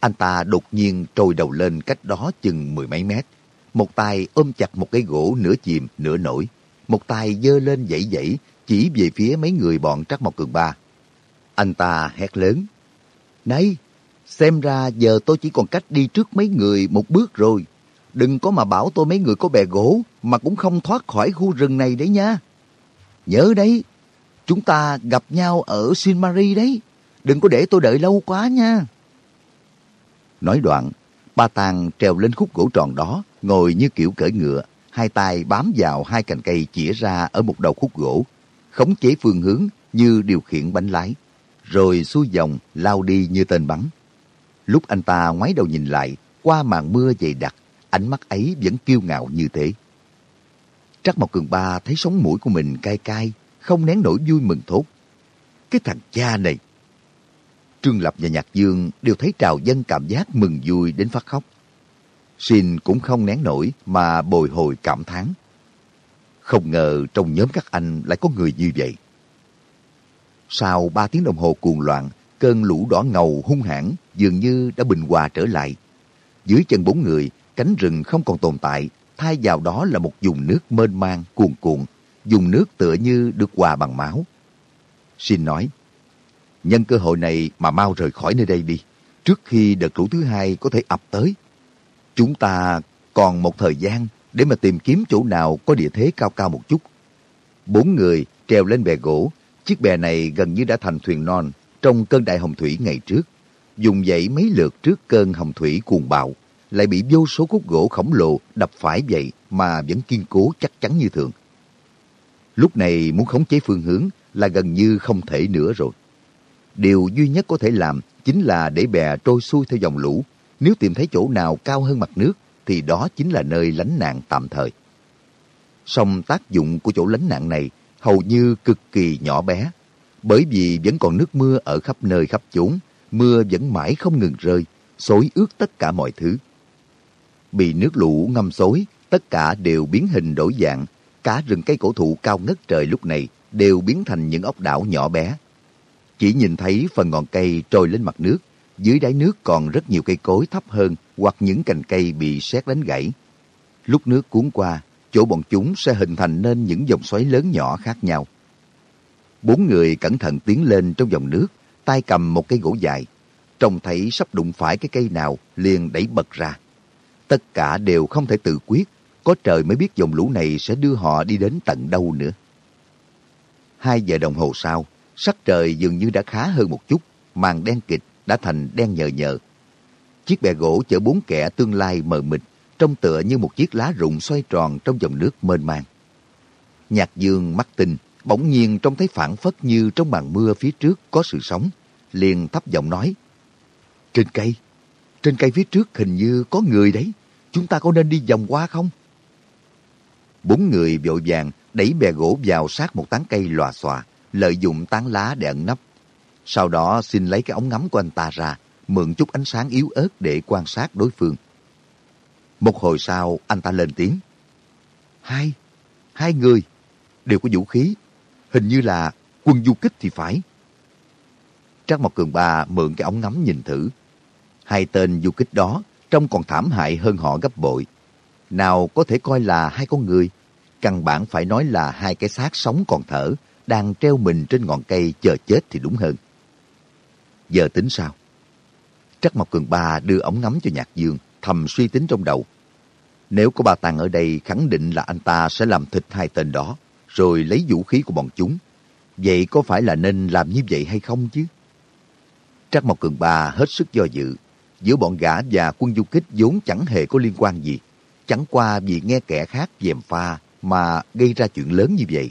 Anh ta đột nhiên trồi đầu lên cách đó chừng mười mấy mét. Một tay ôm chặt một cái gỗ nửa chìm nửa nổi. Một tay giơ lên dãy dãy chỉ về phía mấy người bọn Trắc Mộc Cường Ba. Anh ta hét lớn. Này, xem ra giờ tôi chỉ còn cách đi trước mấy người một bước rồi. Đừng có mà bảo tôi mấy người có bè gỗ mà cũng không thoát khỏi khu rừng này đấy nha. Nhớ đấy, chúng ta gặp nhau ở Sin Marie đấy. Đừng có để tôi đợi lâu quá nha. Nói đoạn, ba tàng trèo lên khúc gỗ tròn đó, ngồi như kiểu cởi ngựa, hai tay bám vào hai cành cây chĩa ra ở một đầu khúc gỗ, khống chế phương hướng như điều khiển bánh lái, rồi xuôi dòng lao đi như tên bắn. Lúc anh ta ngoái đầu nhìn lại, qua màn mưa dày đặc, ánh mắt ấy vẫn kiêu ngạo như thế. Trắc Mộc Cường Ba thấy sống mũi của mình cay cay, không nén nổi vui mừng thốt. Cái thằng cha này, Trương Lập và Nhạc Dương đều thấy trào dân cảm giác mừng vui đến phát khóc. Xin cũng không nén nổi mà bồi hồi cảm thán. Không ngờ trong nhóm các anh lại có người như vậy. Sau ba tiếng đồng hồ cuồng loạn, cơn lũ đỏ ngầu hung hãn dường như đã bình hòa trở lại. Dưới chân bốn người, cánh rừng không còn tồn tại, thay vào đó là một vùng nước mênh mang, cuồn cuộn, dùng nước tựa như được hòa bằng máu. Xin nói, nhân cơ hội này mà mau rời khỏi nơi đây đi, trước khi đợt lũ thứ hai có thể ập tới. Chúng ta còn một thời gian để mà tìm kiếm chỗ nào có địa thế cao cao một chút. Bốn người treo lên bè gỗ, chiếc bè này gần như đã thành thuyền non trong cơn đại hồng thủy ngày trước. Dùng dậy mấy lượt trước cơn hồng thủy cuồng bạo, lại bị vô số khúc gỗ khổng lồ đập phải vậy mà vẫn kiên cố chắc chắn như thường. Lúc này muốn khống chế phương hướng là gần như không thể nữa rồi. Điều duy nhất có thể làm chính là để bè trôi xuôi theo dòng lũ. Nếu tìm thấy chỗ nào cao hơn mặt nước thì đó chính là nơi lánh nạn tạm thời. Song tác dụng của chỗ lánh nạn này hầu như cực kỳ nhỏ bé, bởi vì vẫn còn nước mưa ở khắp nơi khắp chốn, mưa vẫn mãi không ngừng rơi, xối ướt tất cả mọi thứ. Bị nước lũ ngâm xối, tất cả đều biến hình đổi dạng, cả rừng cây cổ thụ cao ngất trời lúc này đều biến thành những ốc đảo nhỏ bé. Chỉ nhìn thấy phần ngọn cây trôi lên mặt nước, dưới đáy nước còn rất nhiều cây cối thấp hơn hoặc những cành cây bị sét đánh gãy. Lúc nước cuốn qua, chỗ bọn chúng sẽ hình thành nên những dòng xoáy lớn nhỏ khác nhau. Bốn người cẩn thận tiến lên trong dòng nước, tay cầm một cây gỗ dài. Trông thấy sắp đụng phải cái cây nào liền đẩy bật ra. Tất cả đều không thể tự quyết, có trời mới biết dòng lũ này sẽ đưa họ đi đến tận đâu nữa. Hai giờ đồng hồ sau, sắc trời dường như đã khá hơn một chút, màn đen kịch đã thành đen nhờ nhờ. Chiếc bè gỗ chở bốn kẻ tương lai mờ mịt, trông tựa như một chiếc lá rụng xoay tròn trong dòng nước mênh mang. Nhạc dương mắt tinh, bỗng nhiên trông thấy phản phất như trong màn mưa phía trước có sự sống, liền thấp giọng nói. Trên cây, trên cây phía trước hình như có người đấy, chúng ta có nên đi vòng qua không? Bốn người vội vàng đẩy bè gỗ vào sát một tán cây lòa xòa, lợi dụng tán lá để ẩn nấp. Sau đó xin lấy cái ống ngắm của anh ta ra, mượn chút ánh sáng yếu ớt để quan sát đối phương. Một hồi sau, anh ta lên tiếng. Hai, hai người, đều có vũ khí. Hình như là quân du kích thì phải. Trác Mộc Cường Ba mượn cái ống ngắm nhìn thử. Hai tên du kích đó trông còn thảm hại hơn họ gấp bội. Nào có thể coi là hai con người, căn bản phải nói là hai cái xác sống còn thở, đang treo mình trên ngọn cây chờ chết thì đúng hơn. Giờ tính sao? Trắc Mộc Cường Ba đưa ống ngắm cho Nhạc Dương, thầm suy tính trong đầu. Nếu có bà Tàng ở đây khẳng định là anh ta sẽ làm thịt hai tên đó, rồi lấy vũ khí của bọn chúng. Vậy có phải là nên làm như vậy hay không chứ? Trắc Mộc Cường Ba hết sức do dự. Giữa bọn gã và quân du kích vốn chẳng hề có liên quan gì. Chẳng qua vì nghe kẻ khác dèm pha mà gây ra chuyện lớn như vậy.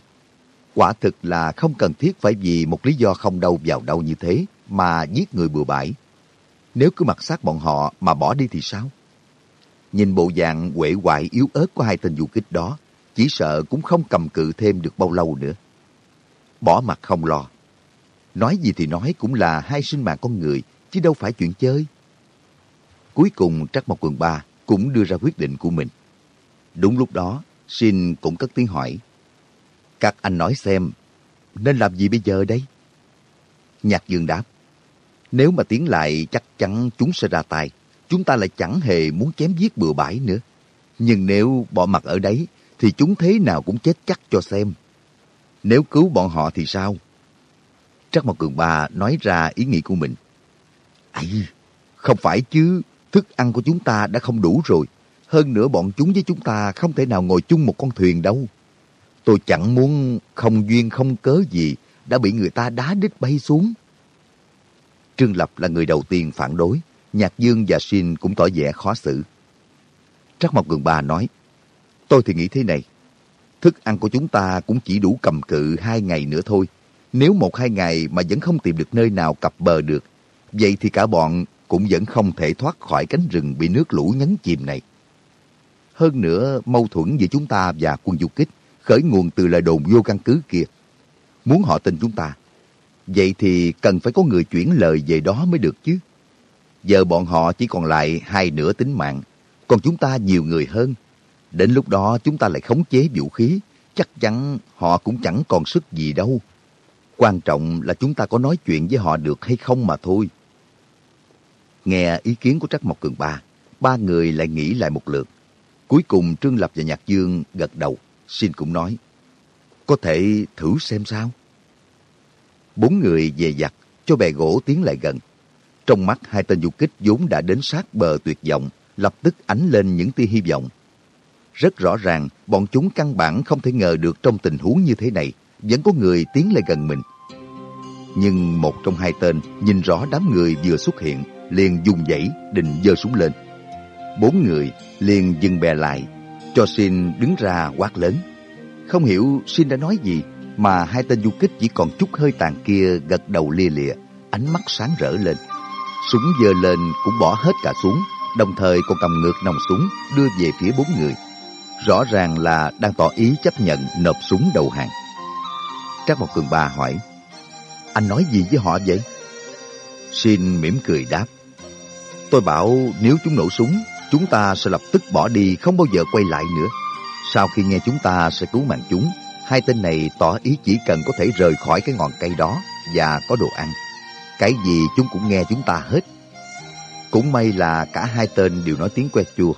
Quả thực là không cần thiết phải vì một lý do không đâu vào đâu như thế mà giết người bừa bãi. Nếu cứ mặc sát bọn họ mà bỏ đi thì sao? Nhìn bộ dạng quệ hoại yếu ớt của hai tên du kích đó, chỉ sợ cũng không cầm cự thêm được bao lâu nữa. Bỏ mặt không lo. Nói gì thì nói cũng là hai sinh mạng con người, chứ đâu phải chuyện chơi. Cuối cùng Trắc Mộc Quần Ba cũng đưa ra quyết định của mình. Đúng lúc đó, Xin cũng cất tiếng hỏi. Các anh nói xem, nên làm gì bây giờ đây? Nhạc dương đáp. Nếu mà tiến lại chắc chắn chúng sẽ ra tay. Chúng ta lại chẳng hề muốn chém giết bừa bãi nữa. Nhưng nếu bỏ mặt ở đấy, thì chúng thế nào cũng chết chắc cho xem. Nếu cứu bọn họ thì sao? Trắc Mộc Cường Ba nói ra ý nghĩ của mình. Ây, không phải chứ, thức ăn của chúng ta đã không đủ rồi. Hơn nữa bọn chúng với chúng ta không thể nào ngồi chung một con thuyền đâu. Tôi chẳng muốn không duyên không cớ gì đã bị người ta đá đít bay xuống. Trương Lập là người đầu tiên phản đối. Nhạc Dương và Xin cũng tỏ vẻ khó xử. Trắc Mộc Cường Ba nói, tôi thì nghĩ thế này. Thức ăn của chúng ta cũng chỉ đủ cầm cự hai ngày nữa thôi. Nếu một hai ngày mà vẫn không tìm được nơi nào cập bờ được, vậy thì cả bọn cũng vẫn không thể thoát khỏi cánh rừng bị nước lũ nhấn chìm này. Hơn nữa, mâu thuẫn giữa chúng ta và quân du kích khởi nguồn từ lời đồn vô căn cứ kia. Muốn họ tin chúng ta, vậy thì cần phải có người chuyển lời về đó mới được chứ. Giờ bọn họ chỉ còn lại hai nửa tính mạng, còn chúng ta nhiều người hơn. Đến lúc đó chúng ta lại khống chế vũ khí, chắc chắn họ cũng chẳng còn sức gì đâu. Quan trọng là chúng ta có nói chuyện với họ được hay không mà thôi. Nghe ý kiến của Trắc Mộc Cường Ba, ba người lại nghĩ lại một lượt. Cuối cùng Trương Lập và Nhạc Dương gật đầu, xin cũng nói. Có thể thử xem sao? Bốn người về giặt, cho bè gỗ tiến lại gần. Trong mắt hai tên du kích vốn đã đến sát bờ tuyệt vọng, lập tức ánh lên những tia hy vọng. Rất rõ ràng, bọn chúng căn bản không thể ngờ được trong tình huống như thế này, vẫn có người tiến lại gần mình. Nhưng một trong hai tên nhìn rõ đám người vừa xuất hiện, liền dùng dãy định giơ súng lên. Bốn người liền dừng bè lại, cho Xin đứng ra quát lớn. Không hiểu Xin đã nói gì, mà hai tên du kích chỉ còn chút hơi tàn kia gật đầu lia lịa, ánh mắt sáng rỡ lên. Súng giơ lên cũng bỏ hết cả xuống, đồng thời còn cầm ngược nòng súng đưa về phía bốn người. Rõ ràng là đang tỏ ý chấp nhận nộp súng đầu hàng. Trác Mộc Cường Ba hỏi, anh nói gì với họ vậy? Xin mỉm cười đáp, tôi bảo nếu chúng nổ súng, chúng ta sẽ lập tức bỏ đi không bao giờ quay lại nữa. Sau khi nghe chúng ta sẽ cứu mạng chúng, hai tên này tỏ ý chỉ cần có thể rời khỏi cái ngọn cây đó và có đồ ăn. Cái gì chúng cũng nghe chúng ta hết. Cũng may là cả hai tên đều nói tiếng que chua.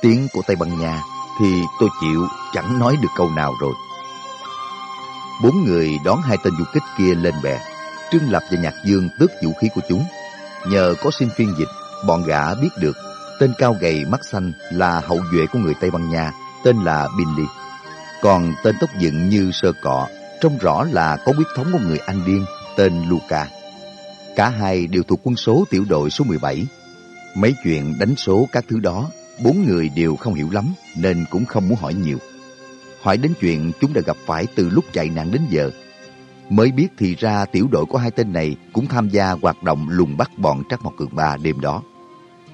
Tiếng của Tây Ban Nha thì tôi chịu chẳng nói được câu nào rồi. Bốn người đón hai tên du kích kia lên bè. Trương Lập và Nhạc Dương tước vũ khí của chúng. Nhờ có xin phiên dịch, bọn gã biết được tên cao gầy mắt xanh là hậu duệ của người Tây Ban Nha, tên là Billy. Còn tên tóc dựng như sơ cọ, trông rõ là có huyết thống của người Anh điên, tên Luca. Cả hai đều thuộc quân số tiểu đội số 17. Mấy chuyện đánh số các thứ đó, bốn người đều không hiểu lắm nên cũng không muốn hỏi nhiều. Hỏi đến chuyện chúng đã gặp phải từ lúc chạy nạn đến giờ. Mới biết thì ra tiểu đội của hai tên này cũng tham gia hoạt động lùng bắt bọn Trắc Mộc Cường Ba đêm đó.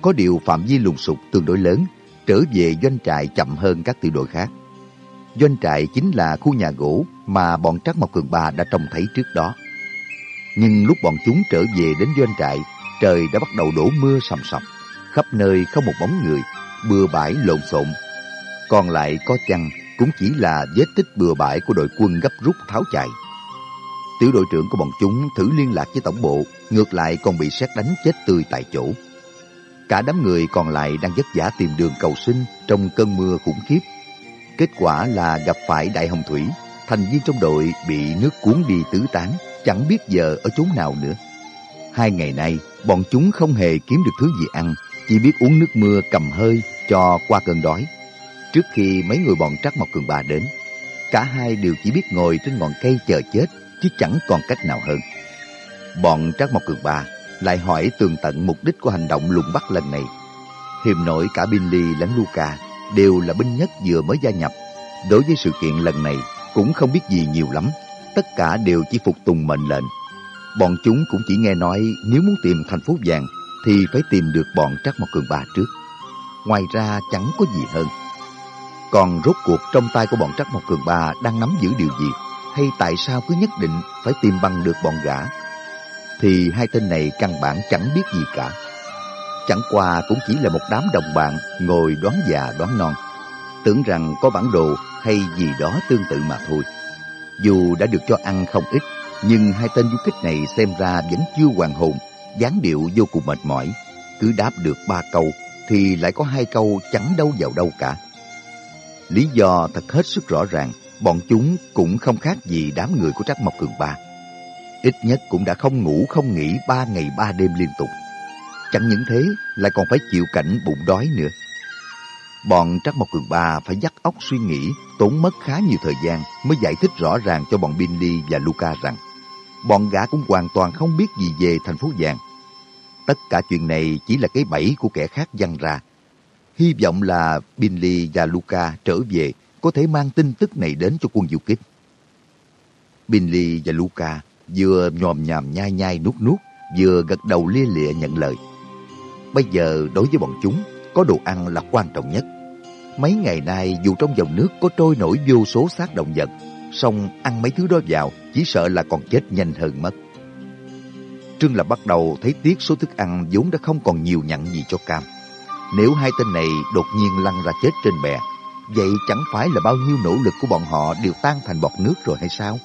Có điều phạm vi lùng sục tương đối lớn, trở về doanh trại chậm hơn các tiểu đội khác. Doanh trại chính là khu nhà gỗ mà bọn Trắc Mộc Cường Ba đã trông thấy trước đó. Nhưng lúc bọn chúng trở về đến doanh trại, trời đã bắt đầu đổ mưa sầm sập, khắp nơi không một bóng người, bừa bãi lộn xộn. Còn lại có chăng cũng chỉ là vết tích bừa bãi của đội quân gấp rút tháo chạy. Tiểu đội trưởng của bọn chúng thử liên lạc với tổng bộ, ngược lại còn bị xét đánh chết tươi tại chỗ. Cả đám người còn lại đang vất vả tìm đường cầu sinh trong cơn mưa khủng khiếp. Kết quả là gặp phải đại hồng thủy, thành viên trong đội bị nước cuốn đi tứ tán, chẳng biết giờ ở chốn nào nữa. Hai ngày nay, bọn chúng không hề kiếm được thứ gì ăn, chỉ biết uống nước mưa cầm hơi cho qua cơn đói. Trước khi mấy người bọn Trắc Mộc Cường Bà đến, cả hai đều chỉ biết ngồi trên ngọn cây chờ chết, chứ chẳng còn cách nào hơn. Bọn Trắc Mộc Cường Bà lại hỏi tường tận mục đích của hành động lùng bắt lần này. Hiềm nội cả Billy lẫn Luca đều là binh nhất vừa mới gia nhập. Đối với sự kiện lần này cũng không biết gì nhiều lắm, tất cả đều chỉ phục tùng mệnh lệnh. Bọn chúng cũng chỉ nghe nói nếu muốn tìm thành phố vàng thì phải tìm được bọn Trắc Mộc Cường Ba trước. Ngoài ra chẳng có gì hơn. Còn rốt cuộc trong tay của bọn Trắc Mộc Cường Ba đang nắm giữ điều gì? Hay tại sao cứ nhất định phải tìm bằng được bọn gã? Thì hai tên này căn bản chẳng biết gì cả. Chẳng qua cũng chỉ là một đám đồng bạn ngồi đoán già đoán non. Tưởng rằng có bản đồ hay gì đó tương tự mà thôi. Dù đã được cho ăn không ít, nhưng hai tên du kích này xem ra vẫn chưa hoàn hồn, dáng điệu vô cùng mệt mỏi. Cứ đáp được ba câu thì lại có hai câu chẳng đâu vào đâu cả. Lý do thật hết sức rõ ràng, bọn chúng cũng không khác gì đám người của Trác Mộc Cường Ba. Ít nhất cũng đã không ngủ không nghỉ ba ngày ba đêm liên tục. Chẳng những thế, lại còn phải chịu cảnh bụng đói nữa. Bọn Trắc Mộc Cường Ba phải dắt óc suy nghĩ, tốn mất khá nhiều thời gian mới giải thích rõ ràng cho bọn Binley và Luca rằng bọn gã cũng hoàn toàn không biết gì về thành phố vàng. Tất cả chuyện này chỉ là cái bẫy của kẻ khác dăng ra. Hy vọng là Binley và Luca trở về có thể mang tin tức này đến cho quân du kích. Binley và Luca vừa nhòm nhòm nhai nhai nuốt nuốt, vừa gật đầu lia lịa nhận lời. Bây giờ đối với bọn chúng, có đồ ăn là quan trọng nhất. Mấy ngày nay dù trong dòng nước có trôi nổi vô số xác động vật, song ăn mấy thứ đó vào chỉ sợ là còn chết nhanh hơn mất. Trương Lập bắt đầu thấy tiếc số thức ăn vốn đã không còn nhiều nhặn gì cho cam. Nếu hai tên này đột nhiên lăn ra chết trên bè, vậy chẳng phải là bao nhiêu nỗ lực của bọn họ đều tan thành bọt nước rồi hay sao?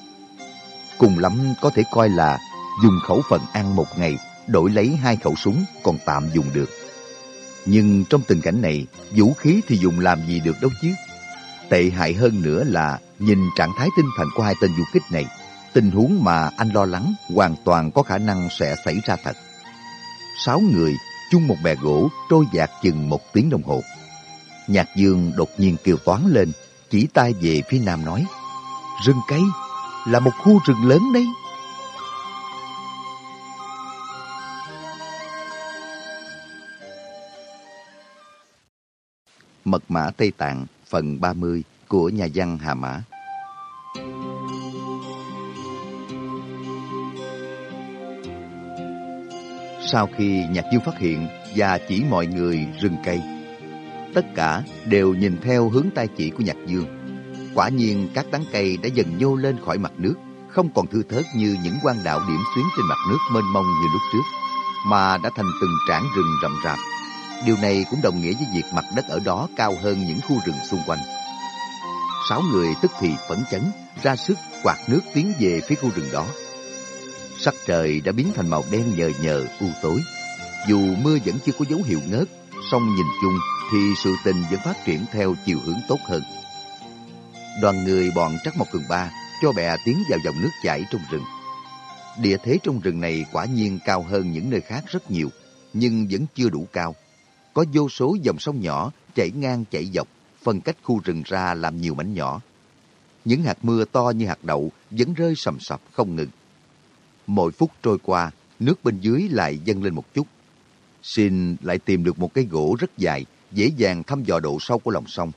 Cùng lắm có thể coi là dùng khẩu phần ăn một ngày đổi lấy hai khẩu súng còn tạm dùng được. Nhưng trong tình cảnh này, vũ khí thì dùng làm gì được đâu chứ? Tệ hại hơn nữa là nhìn trạng thái tinh thần của hai tên du kích này, tình huống mà anh lo lắng hoàn toàn có khả năng sẽ xảy ra thật. Sáu người chung một bè gỗ trôi dạt chừng một tiếng đồng hồ. Nhạc dương đột nhiên kêu toán lên, chỉ tay về phía nam nói, rừng cây là một khu rừng lớn đấy. Mật mã Tây Tạng phần 30 của nhà văn Hà Mã Sau khi Nhạc Dương phát hiện và chỉ mọi người rừng cây, tất cả đều nhìn theo hướng tay chỉ của Nhạc Dương. Quả nhiên các tán cây đã dần nhô lên khỏi mặt nước, không còn thư thớt như những quan đạo điểm xuyến trên mặt nước mênh mông như lúc trước, mà đã thành từng trảng rừng rậm rạp. Điều này cũng đồng nghĩa với việc mặt đất ở đó cao hơn những khu rừng xung quanh. Sáu người tức thì phấn chấn, ra sức quạt nước tiến về phía khu rừng đó. Sắc trời đã biến thành màu đen nhờ nhờ, u tối. Dù mưa vẫn chưa có dấu hiệu ngớt, song nhìn chung thì sự tình vẫn phát triển theo chiều hướng tốt hơn. Đoàn người bọn Trắc Mộc Cường Ba cho bè tiến vào dòng nước chảy trong rừng. Địa thế trong rừng này quả nhiên cao hơn những nơi khác rất nhiều, nhưng vẫn chưa đủ cao. Có vô số dòng sông nhỏ chảy ngang chảy dọc, phân cách khu rừng ra làm nhiều mảnh nhỏ. Những hạt mưa to như hạt đậu vẫn rơi sầm sập không ngừng. Mỗi phút trôi qua, nước bên dưới lại dâng lên một chút. Xin lại tìm được một cái gỗ rất dài, dễ dàng thăm dò độ sâu của lòng sông.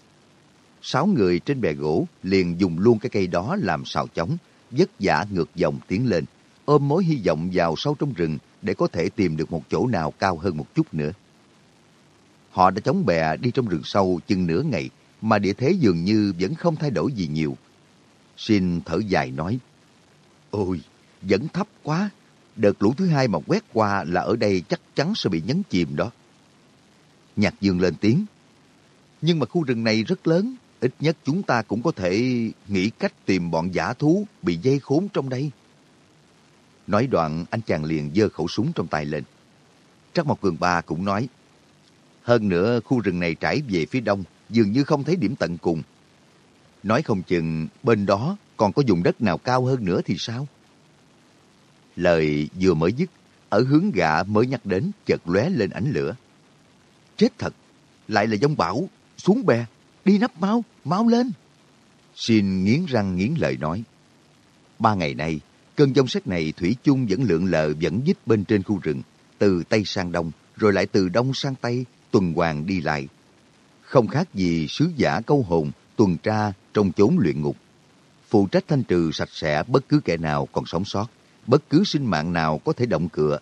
Sáu người trên bè gỗ liền dùng luôn cái cây đó làm sào chống, vất vả ngược dòng tiến lên, ôm mối hy vọng vào sâu trong rừng để có thể tìm được một chỗ nào cao hơn một chút nữa. Họ đã chống bè đi trong rừng sâu chừng nửa ngày, mà địa thế dường như vẫn không thay đổi gì nhiều. Xin thở dài nói, Ôi, vẫn thấp quá. Đợt lũ thứ hai mà quét qua là ở đây chắc chắn sẽ bị nhấn chìm đó. Nhạc dương lên tiếng. Nhưng mà khu rừng này rất lớn. Ít nhất chúng ta cũng có thể nghĩ cách tìm bọn giả thú bị dây khốn trong đây. Nói đoạn, anh chàng liền giơ khẩu súng trong tay lên. Trắc Mộc Cường Ba cũng nói. Hơn nữa, khu rừng này trải về phía đông, dường như không thấy điểm tận cùng. Nói không chừng bên đó còn có vùng đất nào cao hơn nữa thì sao? Lời vừa mới dứt, ở hướng gạ mới nhắc đến chợt lóe lên ánh lửa. Chết thật, lại là dông bão, xuống bè, đi nắp máu, máu lên. Xin nghiến răng nghiến lợi nói. Ba ngày nay, cơn giông xét này thủy chung vẫn lượn lờ vẫn dít bên trên khu rừng, từ Tây sang Đông, rồi lại từ Đông sang Tây, tuần hoàn đi lại. Không khác gì sứ giả câu hồn, tuần tra trong chốn luyện ngục. Phụ trách thanh trừ sạch sẽ bất cứ kẻ nào còn sống sót bất cứ sinh mạng nào có thể động cựa.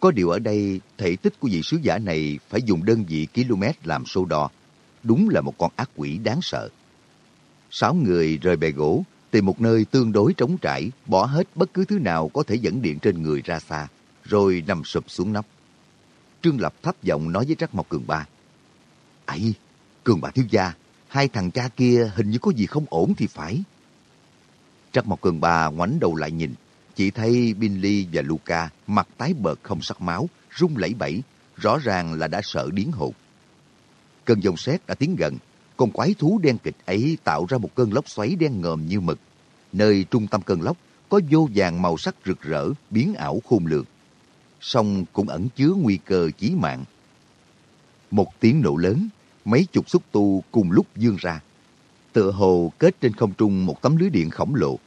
Có điều ở đây, thể tích của vị sứ giả này phải dùng đơn vị km làm số đo. Đúng là một con ác quỷ đáng sợ. Sáu người rời bè gỗ, tìm một nơi tương đối trống trải, bỏ hết bất cứ thứ nào có thể dẫn điện trên người ra xa, rồi nằm sụp xuống nóc. Trương Lập thấp giọng nói với Trắc Mộc Cường Ba. ấy Cường Ba thiếu gia, hai thằng cha kia hình như có gì không ổn thì phải. Trắc Mộc Cường Ba ngoảnh đầu lại nhìn, chỉ thấy Binley và Luca mặt tái bợt không sắc máu, rung lẩy bẩy, rõ ràng là đã sợ điến hụt. Cơn giông sét đã tiến gần, con quái thú đen kịch ấy tạo ra một cơn lốc xoáy đen ngòm như mực. Nơi trung tâm cơn lốc có vô vàng màu sắc rực rỡ, biến ảo khôn lường. Song cũng ẩn chứa nguy cơ chí mạng. Một tiếng nổ lớn, mấy chục xúc tu cùng lúc dương ra. Tựa hồ kết trên không trung một tấm lưới điện khổng lồ.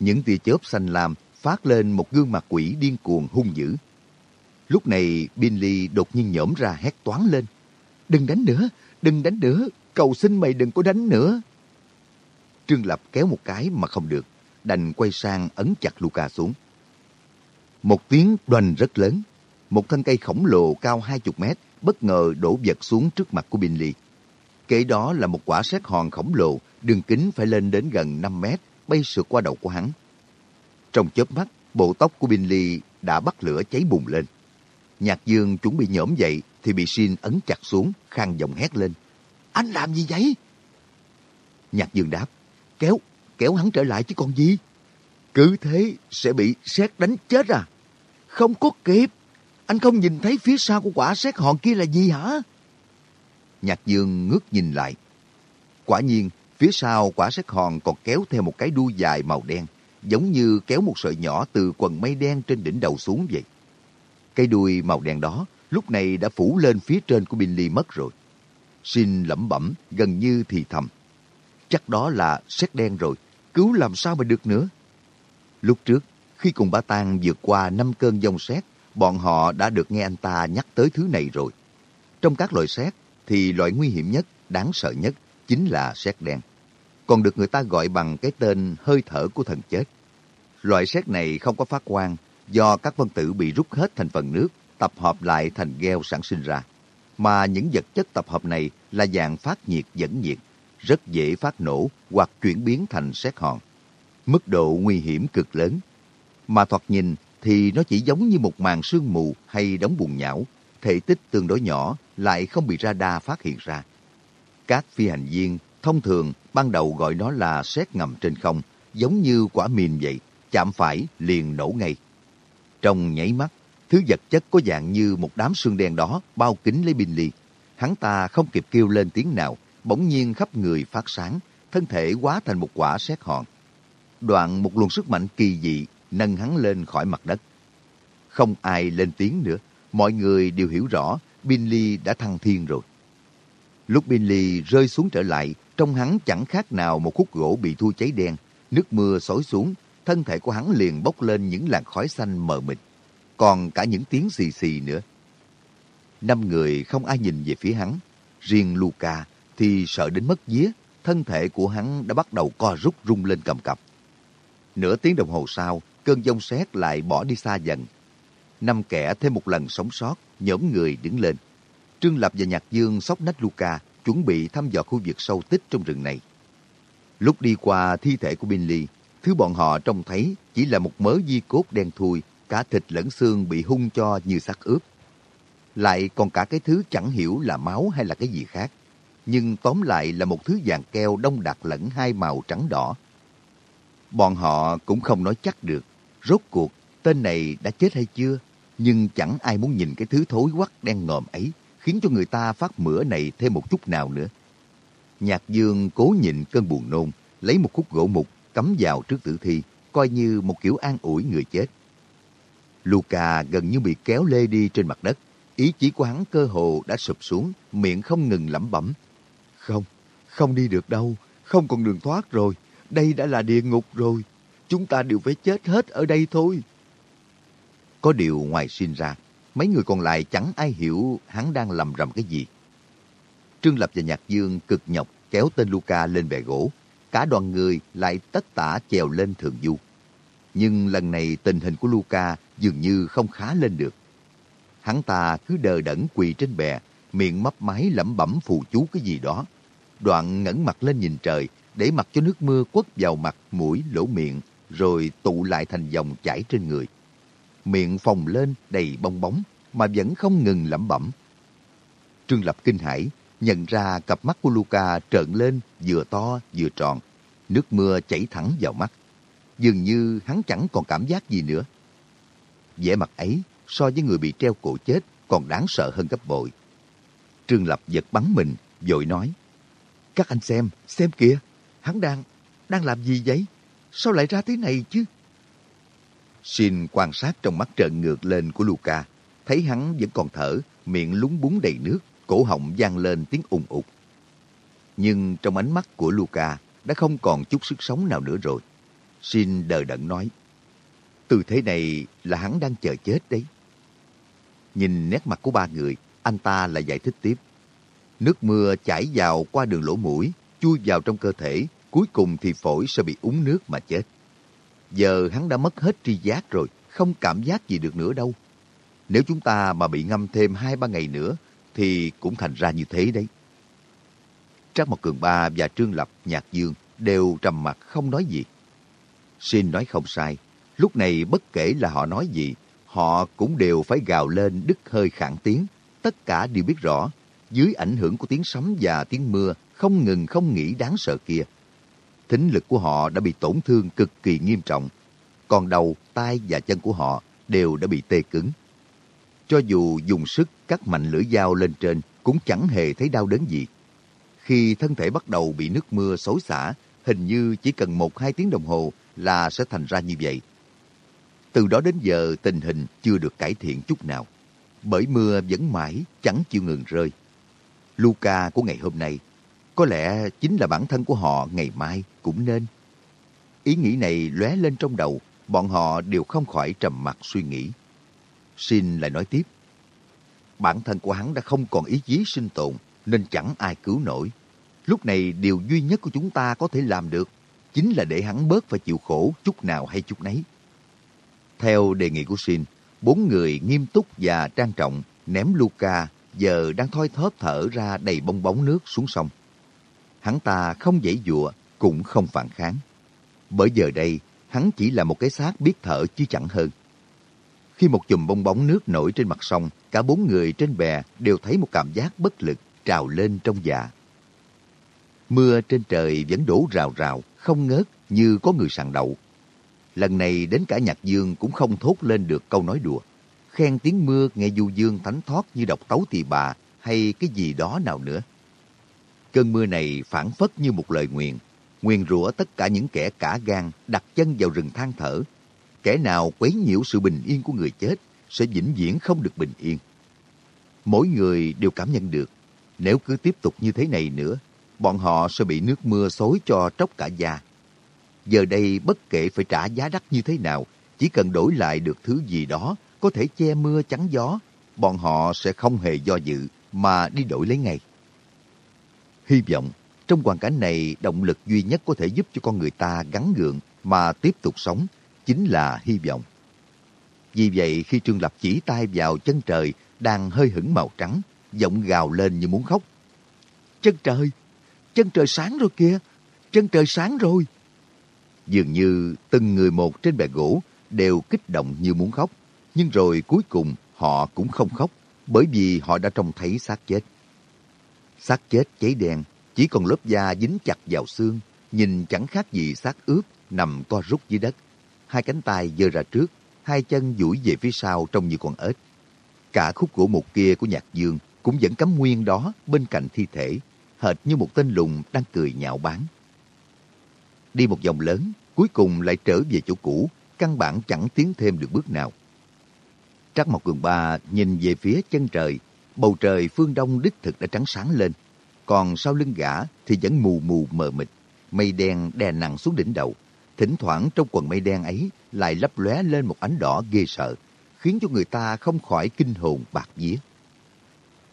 Những tia chớp xanh lam phát lên một gương mặt quỷ điên cuồng hung dữ. Lúc này, Binley đột nhiên nhổm ra hét toán lên. Đừng đánh nữa, đừng đánh nữa, cầu xin mày đừng có đánh nữa. Trương Lập kéo một cái mà không được, đành quay sang ấn chặt Luca xuống. Một tiếng đoành rất lớn, một thân cây khổng lồ cao hai chục mét bất ngờ đổ vật xuống trước mặt của Binley. Kế đó là một quả sét hòn khổng lồ, đường kính phải lên đến gần 5 mét, bay sượt qua đầu của hắn. Trong chớp mắt, bộ tóc của Binley đã bắt lửa cháy bùng lên. Nhạc Dương chuẩn bị nhổm dậy thì bị Sin ấn chặt xuống, khang giọng hét lên. Anh làm gì vậy? Nhạc Dương đáp. Kéo, kéo hắn trở lại chứ còn gì? Cứ thế sẽ bị xét đánh chết à? Không có kịp. Anh không nhìn thấy phía sau của quả xét hòn kia là gì hả? Nhạc Dương ngước nhìn lại. Quả nhiên, phía sau quả xét hòn còn kéo theo một cái đuôi dài màu đen, giống như kéo một sợi nhỏ từ quần mây đen trên đỉnh đầu xuống vậy. Cây đuôi màu đen đó lúc này đã phủ lên phía trên của Billy mất rồi. Xin lẩm bẩm, gần như thì thầm. Chắc đó là xét đen rồi, cứu làm sao mà được nữa. Lúc trước, khi cùng ba Tang vượt qua năm cơn dông xét, bọn họ đã được nghe anh ta nhắc tới thứ này rồi. Trong các loại xét thì loại nguy hiểm nhất, đáng sợ nhất chính là xét đen. Còn được người ta gọi bằng cái tên hơi thở của thần chết. Loại xét này không có phát quang do các phân tử bị rút hết thành phần nước, tập hợp lại thành gheo sản sinh ra. Mà những vật chất tập hợp này là dạng phát nhiệt dẫn nhiệt, rất dễ phát nổ hoặc chuyển biến thành xét hòn. Mức độ nguy hiểm cực lớn. Mà thoạt nhìn thì nó chỉ giống như một màn sương mù hay đống bùn nhão, thể tích tương đối nhỏ lại không bị radar phát hiện ra. Các phi hành viên thông thường ban đầu gọi nó là xét ngầm trên không, giống như quả mìn vậy, chạm phải liền nổ ngay. Trong nháy mắt, thứ vật chất có dạng như một đám xương đen đó bao kính lấy Billy. Hắn ta không kịp kêu lên tiếng nào, bỗng nhiên khắp người phát sáng, thân thể quá thành một quả sét hòn. Đoạn một luồng sức mạnh kỳ dị nâng hắn lên khỏi mặt đất. Không ai lên tiếng nữa, mọi người đều hiểu rõ Billy đã thăng thiên rồi. Lúc Billy rơi xuống trở lại, trong hắn chẳng khác nào một khúc gỗ bị thui cháy đen. Nước mưa xối xuống, thân thể của hắn liền bốc lên những làn khói xanh mờ mịt. Còn cả những tiếng xì xì nữa. Năm người không ai nhìn về phía hắn. Riêng Luca thì sợ đến mất vía, thân thể của hắn đã bắt đầu co rút rung lên cầm cập. Nửa tiếng đồng hồ sau, cơn giông xét lại bỏ đi xa dần. Năm kẻ thêm một lần sống sót, nhóm người đứng lên. Trương Lập và Nhạc Dương sóc nách Luca chuẩn bị thăm dò khu vực sâu tích trong rừng này. Lúc đi qua thi thể của Binley, thứ bọn họ trông thấy chỉ là một mớ di cốt đen thui, cả thịt lẫn xương bị hung cho như xác ướp. Lại còn cả cái thứ chẳng hiểu là máu hay là cái gì khác. Nhưng tóm lại là một thứ vàng keo đông đặc lẫn hai màu trắng đỏ. Bọn họ cũng không nói chắc được, rốt cuộc tên này đã chết hay chưa, nhưng chẳng ai muốn nhìn cái thứ thối quắc đen ngòm ấy khiến cho người ta phát mửa này thêm một chút nào nữa. Nhạc Dương cố nhịn cơn buồn nôn, lấy một khúc gỗ mục cắm vào trước tử thi, coi như một kiểu an ủi người chết. Luca gần như bị kéo lê đi trên mặt đất. Ý chí của hắn cơ hồ đã sụp xuống, miệng không ngừng lẩm bẩm. Không, không đi được đâu, không còn đường thoát rồi. Đây đã là địa ngục rồi. Chúng ta đều phải chết hết ở đây thôi. Có điều ngoài sinh ra, mấy người còn lại chẳng ai hiểu hắn đang lầm rầm cái gì. Trương Lập và Nhạc Dương cực nhọc kéo tên Luca lên bè gỗ. Cả đoàn người lại tất tả chèo lên thượng du. Nhưng lần này tình hình của Luca dường như không khá lên được. Hắn ta cứ đờ đẫn quỳ trên bè, miệng mấp máy lẩm bẩm phù chú cái gì đó. Đoạn ngẩng mặt lên nhìn trời, để mặc cho nước mưa quất vào mặt, mũi, lỗ miệng, rồi tụ lại thành dòng chảy trên người. Miệng phồng lên đầy bong bóng, mà vẫn không ngừng lẩm bẩm. Trương Lập kinh hãi, nhận ra cặp mắt của Luca trợn lên vừa to vừa tròn. Nước mưa chảy thẳng vào mắt. Dường như hắn chẳng còn cảm giác gì nữa vẻ mặt ấy so với người bị treo cổ chết còn đáng sợ hơn gấp bội. Trương Lập giật bắn mình, vội nói. Các anh xem, xem kìa, hắn đang, đang làm gì vậy? Sao lại ra thế này chứ? Xin quan sát trong mắt trợn ngược lên của Luca, thấy hắn vẫn còn thở, miệng lúng búng đầy nước, cổ họng vang lên tiếng ùng ục. Nhưng trong ánh mắt của Luca đã không còn chút sức sống nào nữa rồi. Xin đờ đẫn nói, từ thế này là hắn đang chờ chết đấy. Nhìn nét mặt của ba người, anh ta lại giải thích tiếp. Nước mưa chảy vào qua đường lỗ mũi, chui vào trong cơ thể, cuối cùng thì phổi sẽ bị úng nước mà chết. Giờ hắn đã mất hết tri giác rồi, không cảm giác gì được nữa đâu. Nếu chúng ta mà bị ngâm thêm hai ba ngày nữa, thì cũng thành ra như thế đấy. Trác Mộc Cường Ba và Trương Lập, Nhạc Dương đều trầm mặt không nói gì. Xin nói không sai, lúc này bất kể là họ nói gì, họ cũng đều phải gào lên đứt hơi khản tiếng. Tất cả đều biết rõ, dưới ảnh hưởng của tiếng sấm và tiếng mưa không ngừng không nghĩ đáng sợ kia. Thính lực của họ đã bị tổn thương cực kỳ nghiêm trọng. còn đầu, tay và chân của họ đều đã bị tê cứng. Cho dù dùng sức cắt mạnh lưỡi dao lên trên cũng chẳng hề thấy đau đớn gì. Khi thân thể bắt đầu bị nước mưa xối xả, hình như chỉ cần một hai tiếng đồng hồ là sẽ thành ra như vậy. Từ đó đến giờ tình hình chưa được cải thiện chút nào, bởi mưa vẫn mãi chẳng chịu ngừng rơi. Luca của ngày hôm nay có lẽ chính là bản thân của họ ngày mai cũng nên. Ý nghĩ này lóe lên trong đầu, bọn họ đều không khỏi trầm mặc suy nghĩ. Xin lại nói tiếp. Bản thân của hắn đã không còn ý chí sinh tồn, nên chẳng ai cứu nổi. Lúc này điều duy nhất của chúng ta có thể làm được chính là để hắn bớt phải chịu khổ chút nào hay chút nấy. Theo đề nghị của Shin, bốn người nghiêm túc và trang trọng ném Luca giờ đang thoi thóp thở ra đầy bong bóng nước xuống sông. Hắn ta không dãy dụa, cũng không phản kháng. Bởi giờ đây, hắn chỉ là một cái xác biết thở chứ chẳng hơn. Khi một chùm bong bóng nước nổi trên mặt sông, cả bốn người trên bè đều thấy một cảm giác bất lực trào lên trong dạ. Mưa trên trời vẫn đổ rào rào, không ngớt như có người sàn đậu. Lần này đến cả nhạc dương cũng không thốt lên được câu nói đùa. Khen tiếng mưa nghe du dương thánh thoát như độc tấu tỳ bà hay cái gì đó nào nữa. Cơn mưa này phản phất như một lời nguyện, nguyền rủa tất cả những kẻ cả gan đặt chân vào rừng than thở. Kẻ nào quấy nhiễu sự bình yên của người chết sẽ vĩnh viễn không được bình yên. Mỗi người đều cảm nhận được, nếu cứ tiếp tục như thế này nữa, bọn họ sẽ bị nước mưa xối cho tróc cả da. Giờ đây bất kể phải trả giá đắt như thế nào, chỉ cần đổi lại được thứ gì đó có thể che mưa chắn gió, bọn họ sẽ không hề do dự mà đi đổi lấy ngay. Hy vọng trong hoàn cảnh này động lực duy nhất có thể giúp cho con người ta gắn gượng mà tiếp tục sống chính là hy vọng. Vì vậy khi Trương Lập chỉ tay vào chân trời đang hơi hững màu trắng, giọng gào lên như muốn khóc. Chân trời! Chân trời sáng rồi kìa! Chân trời sáng rồi! Dường như từng người một trên bè gỗ đều kích động như muốn khóc. Nhưng rồi cuối cùng họ cũng không khóc bởi vì họ đã trông thấy xác chết. Xác chết cháy đen, chỉ còn lớp da dính chặt vào xương, nhìn chẳng khác gì xác ướp nằm co rút dưới đất. Hai cánh tay giơ ra trước, hai chân duỗi về phía sau trông như con ếch. Cả khúc gỗ một kia của nhạc dương cũng vẫn cắm nguyên đó bên cạnh thi thể, hệt như một tên lùng đang cười nhạo báng. Đi một vòng lớn, cuối cùng lại trở về chỗ cũ, căn bản chẳng tiến thêm được bước nào. Trắc Mộc Cường Ba nhìn về phía chân trời, bầu trời phương đông đích thực đã trắng sáng lên. Còn sau lưng gã thì vẫn mù mù mờ mịt, mây đen đè nặng xuống đỉnh đầu. Thỉnh thoảng trong quần mây đen ấy lại lấp lóe lên một ánh đỏ ghê sợ, khiến cho người ta không khỏi kinh hồn bạc vía.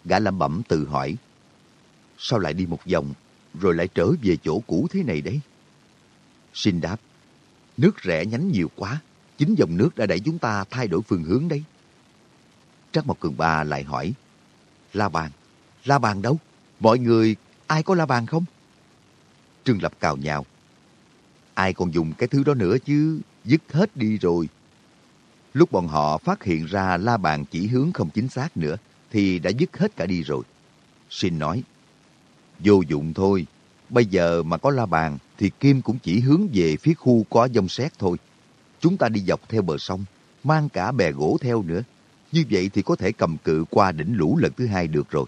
Gã lẩm bẩm tự hỏi, sao lại đi một vòng, rồi lại trở về chỗ cũ thế này đấy? Xin đáp, nước rẽ nhánh nhiều quá, chính dòng nước đã đẩy chúng ta thay đổi phương hướng đấy. Trác Mộc Cường Ba lại hỏi, La Bàn, La Bàn đâu? Mọi người, ai có La Bàn không? Trương Lập cào nhào. Ai còn dùng cái thứ đó nữa chứ, dứt hết đi rồi. Lúc bọn họ phát hiện ra La Bàn chỉ hướng không chính xác nữa, thì đã dứt hết cả đi rồi. Xin nói, vô dụng thôi, bây giờ mà có La Bàn thì Kim cũng chỉ hướng về phía khu có dông xét thôi. Chúng ta đi dọc theo bờ sông, mang cả bè gỗ theo nữa. Như vậy thì có thể cầm cự qua đỉnh lũ lần thứ hai được rồi.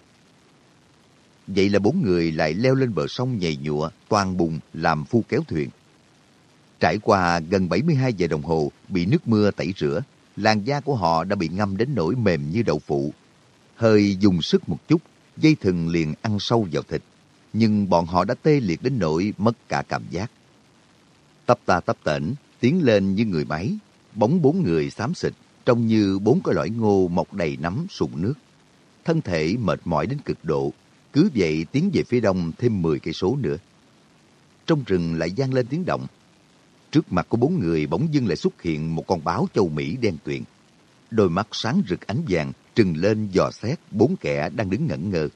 Vậy là bốn người lại leo lên bờ sông nhầy nhụa, toàn bùng làm phu kéo thuyền. Trải qua gần 72 giờ đồng hồ bị nước mưa tẩy rửa, làn da của họ đã bị ngâm đến nỗi mềm như đậu phụ. Hơi dùng sức một chút, dây thừng liền ăn sâu vào thịt. Nhưng bọn họ đã tê liệt đến nỗi mất cả cảm giác. Tấp ta tấp tỉnh, tiến lên như người máy, bóng bốn người xám xịt, trông như bốn cái lõi ngô mọc đầy nắm sụn nước. Thân thể mệt mỏi đến cực độ, cứ vậy tiến về phía đông thêm 10 cây số nữa. Trong rừng lại vang lên tiếng động. Trước mặt của bốn người bỗng dưng lại xuất hiện một con báo châu Mỹ đen tuyền. Đôi mắt sáng rực ánh vàng trừng lên dò xét bốn kẻ đang đứng ngẩn ngơ.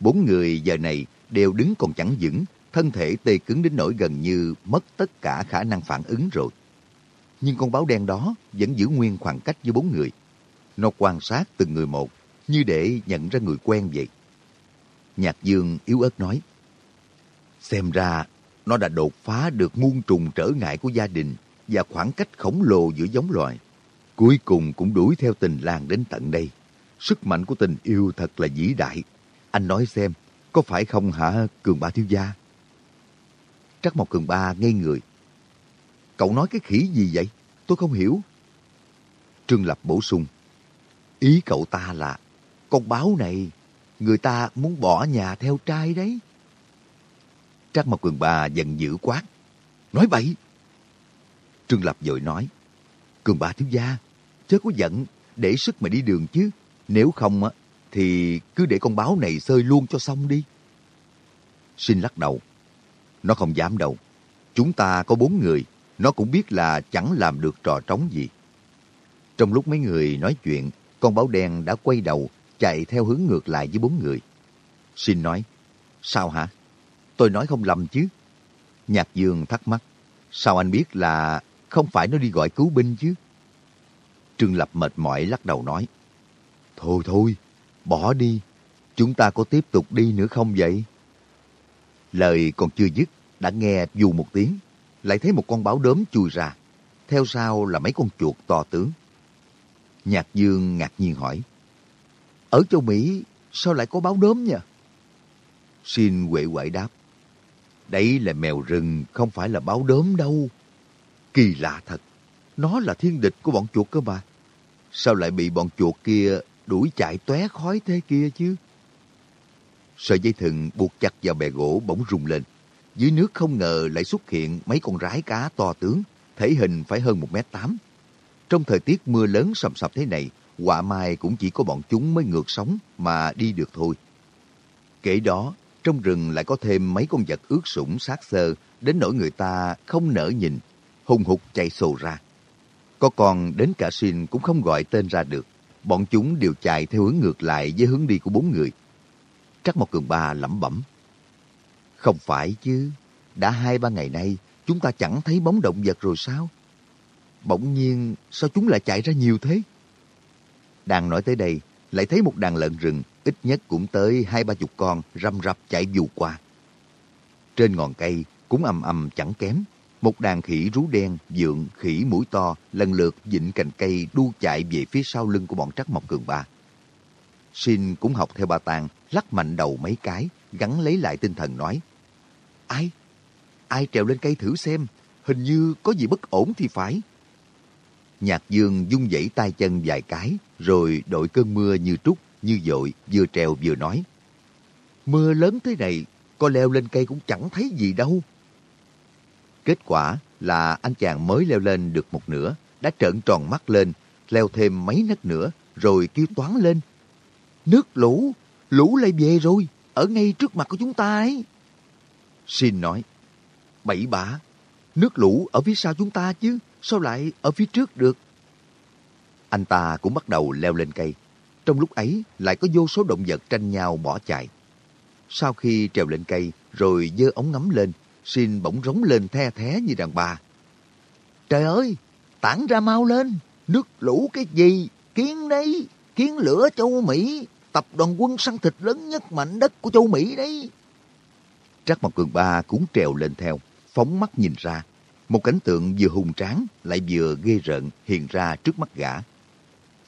Bốn người giờ này đều đứng còn chẳng vững, thân thể tê cứng đến nỗi gần như mất tất cả khả năng phản ứng rồi nhưng con báo đen đó vẫn giữ nguyên khoảng cách với bốn người. Nó quan sát từng người một, như để nhận ra người quen vậy. Nhạc Dương yếu ớt nói, Xem ra, nó đã đột phá được muôn trùng trở ngại của gia đình và khoảng cách khổng lồ giữa giống loài. Cuối cùng cũng đuổi theo tình làng đến tận đây. Sức mạnh của tình yêu thật là vĩ đại. Anh nói xem, có phải không hả Cường Ba thiếu gia? Trắc Mộc Cường Ba ngây người. Cậu nói cái khỉ gì vậy? Tôi không hiểu. Trương Lập bổ sung. Ý cậu ta là, con báo này, người ta muốn bỏ nhà theo trai đấy. Trắc Mộc Cường Ba giận dữ quát. Nói bậy! Trương Lập vội nói. Cường Ba thiếu gia, chớ có giận, để sức mà đi đường chứ. Nếu không á, thì cứ để con báo này sơi luôn cho xong đi. Sinh lắc đầu. Nó không dám đâu. Chúng ta có bốn người, nó cũng biết là chẳng làm được trò trống gì. Trong lúc mấy người nói chuyện, con báo đen đã quay đầu, chạy theo hướng ngược lại với bốn người. Xin nói, sao hả? Tôi nói không lầm chứ. Nhạc Dương thắc mắc, sao anh biết là không phải nó đi gọi cứu binh chứ? Trương Lập mệt mỏi lắc đầu nói, Thôi thôi, bỏ đi, chúng ta có tiếp tục đi nữa không vậy? Lời còn chưa dứt, đã nghe dù một tiếng, lại thấy một con báo đốm chui ra. Theo sau là mấy con chuột to tướng. Nhạc Dương ngạc nhiên hỏi, Ở châu Mỹ sao lại có báo đốm nhỉ? Xin quệ quậy đáp, Đấy là mèo rừng, không phải là báo đốm đâu. Kỳ lạ thật, nó là thiên địch của bọn chuột cơ mà. Sao lại bị bọn chuột kia đuổi chạy tóe khói thế kia chứ? Sợi dây thừng buộc chặt vào bè gỗ bỗng rung lên. Dưới nước không ngờ lại xuất hiện mấy con rái cá to tướng, thể hình phải hơn một mét tám. Trong thời tiết mưa lớn sầm sập thế này, quả mai cũng chỉ có bọn chúng mới ngược sóng mà đi được thôi. Kể đó, trong rừng lại có thêm mấy con vật ướt sũng sát sơ, đến nỗi người ta không nỡ nhìn, hùng hục chạy sồ ra. Có con đến cả xin cũng không gọi tên ra được. Bọn chúng đều chạy theo hướng ngược lại với hướng đi của bốn người. Trắc Mộc Cường Ba lẩm bẩm. Không phải chứ, đã hai ba ngày nay chúng ta chẳng thấy bóng động vật rồi sao? Bỗng nhiên sao chúng lại chạy ra nhiều thế? Đang nói tới đây, lại thấy một đàn lợn rừng ít nhất cũng tới hai ba chục con răm rập chạy dù qua. Trên ngọn cây cũng ầm ầm chẳng kém, một đàn khỉ rú đen, dượng, khỉ mũi to lần lượt dịnh cành cây đu chạy về phía sau lưng của bọn trắc mộc cường ba. Xin cũng học theo bà Tàng, lắc mạnh đầu mấy cái, gắn lấy lại tinh thần nói. Ai? Ai trèo lên cây thử xem, hình như có gì bất ổn thì phải. Nhạc dương dung dãy tay chân vài cái, rồi đội cơn mưa như trúc, như dội, vừa trèo vừa nói. Mưa lớn thế này, có leo lên cây cũng chẳng thấy gì đâu. Kết quả là anh chàng mới leo lên được một nửa, đã trợn tròn mắt lên, leo thêm mấy nấc nữa, rồi kêu toán lên. Nước lũ, lũ lại về rồi, ở ngay trước mặt của chúng ta ấy. Xin nói, bảy bả, nước lũ ở phía sau chúng ta chứ, sao lại ở phía trước được? Anh ta cũng bắt đầu leo lên cây. Trong lúc ấy lại có vô số động vật tranh nhau bỏ chạy. Sau khi trèo lên cây rồi dơ ống ngắm lên, xin bỗng rống lên the thé như đàn bà. Trời ơi, tản ra mau lên, nước lũ cái gì, kiến đấy, kiến lửa châu Mỹ, tập đoàn quân săn thịt lớn nhất mảnh đất của châu Mỹ đấy. Trắc Mặt Cường Ba cũng trèo lên theo, phóng mắt nhìn ra. Một cảnh tượng vừa hùng tráng lại vừa ghê rợn hiện ra trước mắt gã.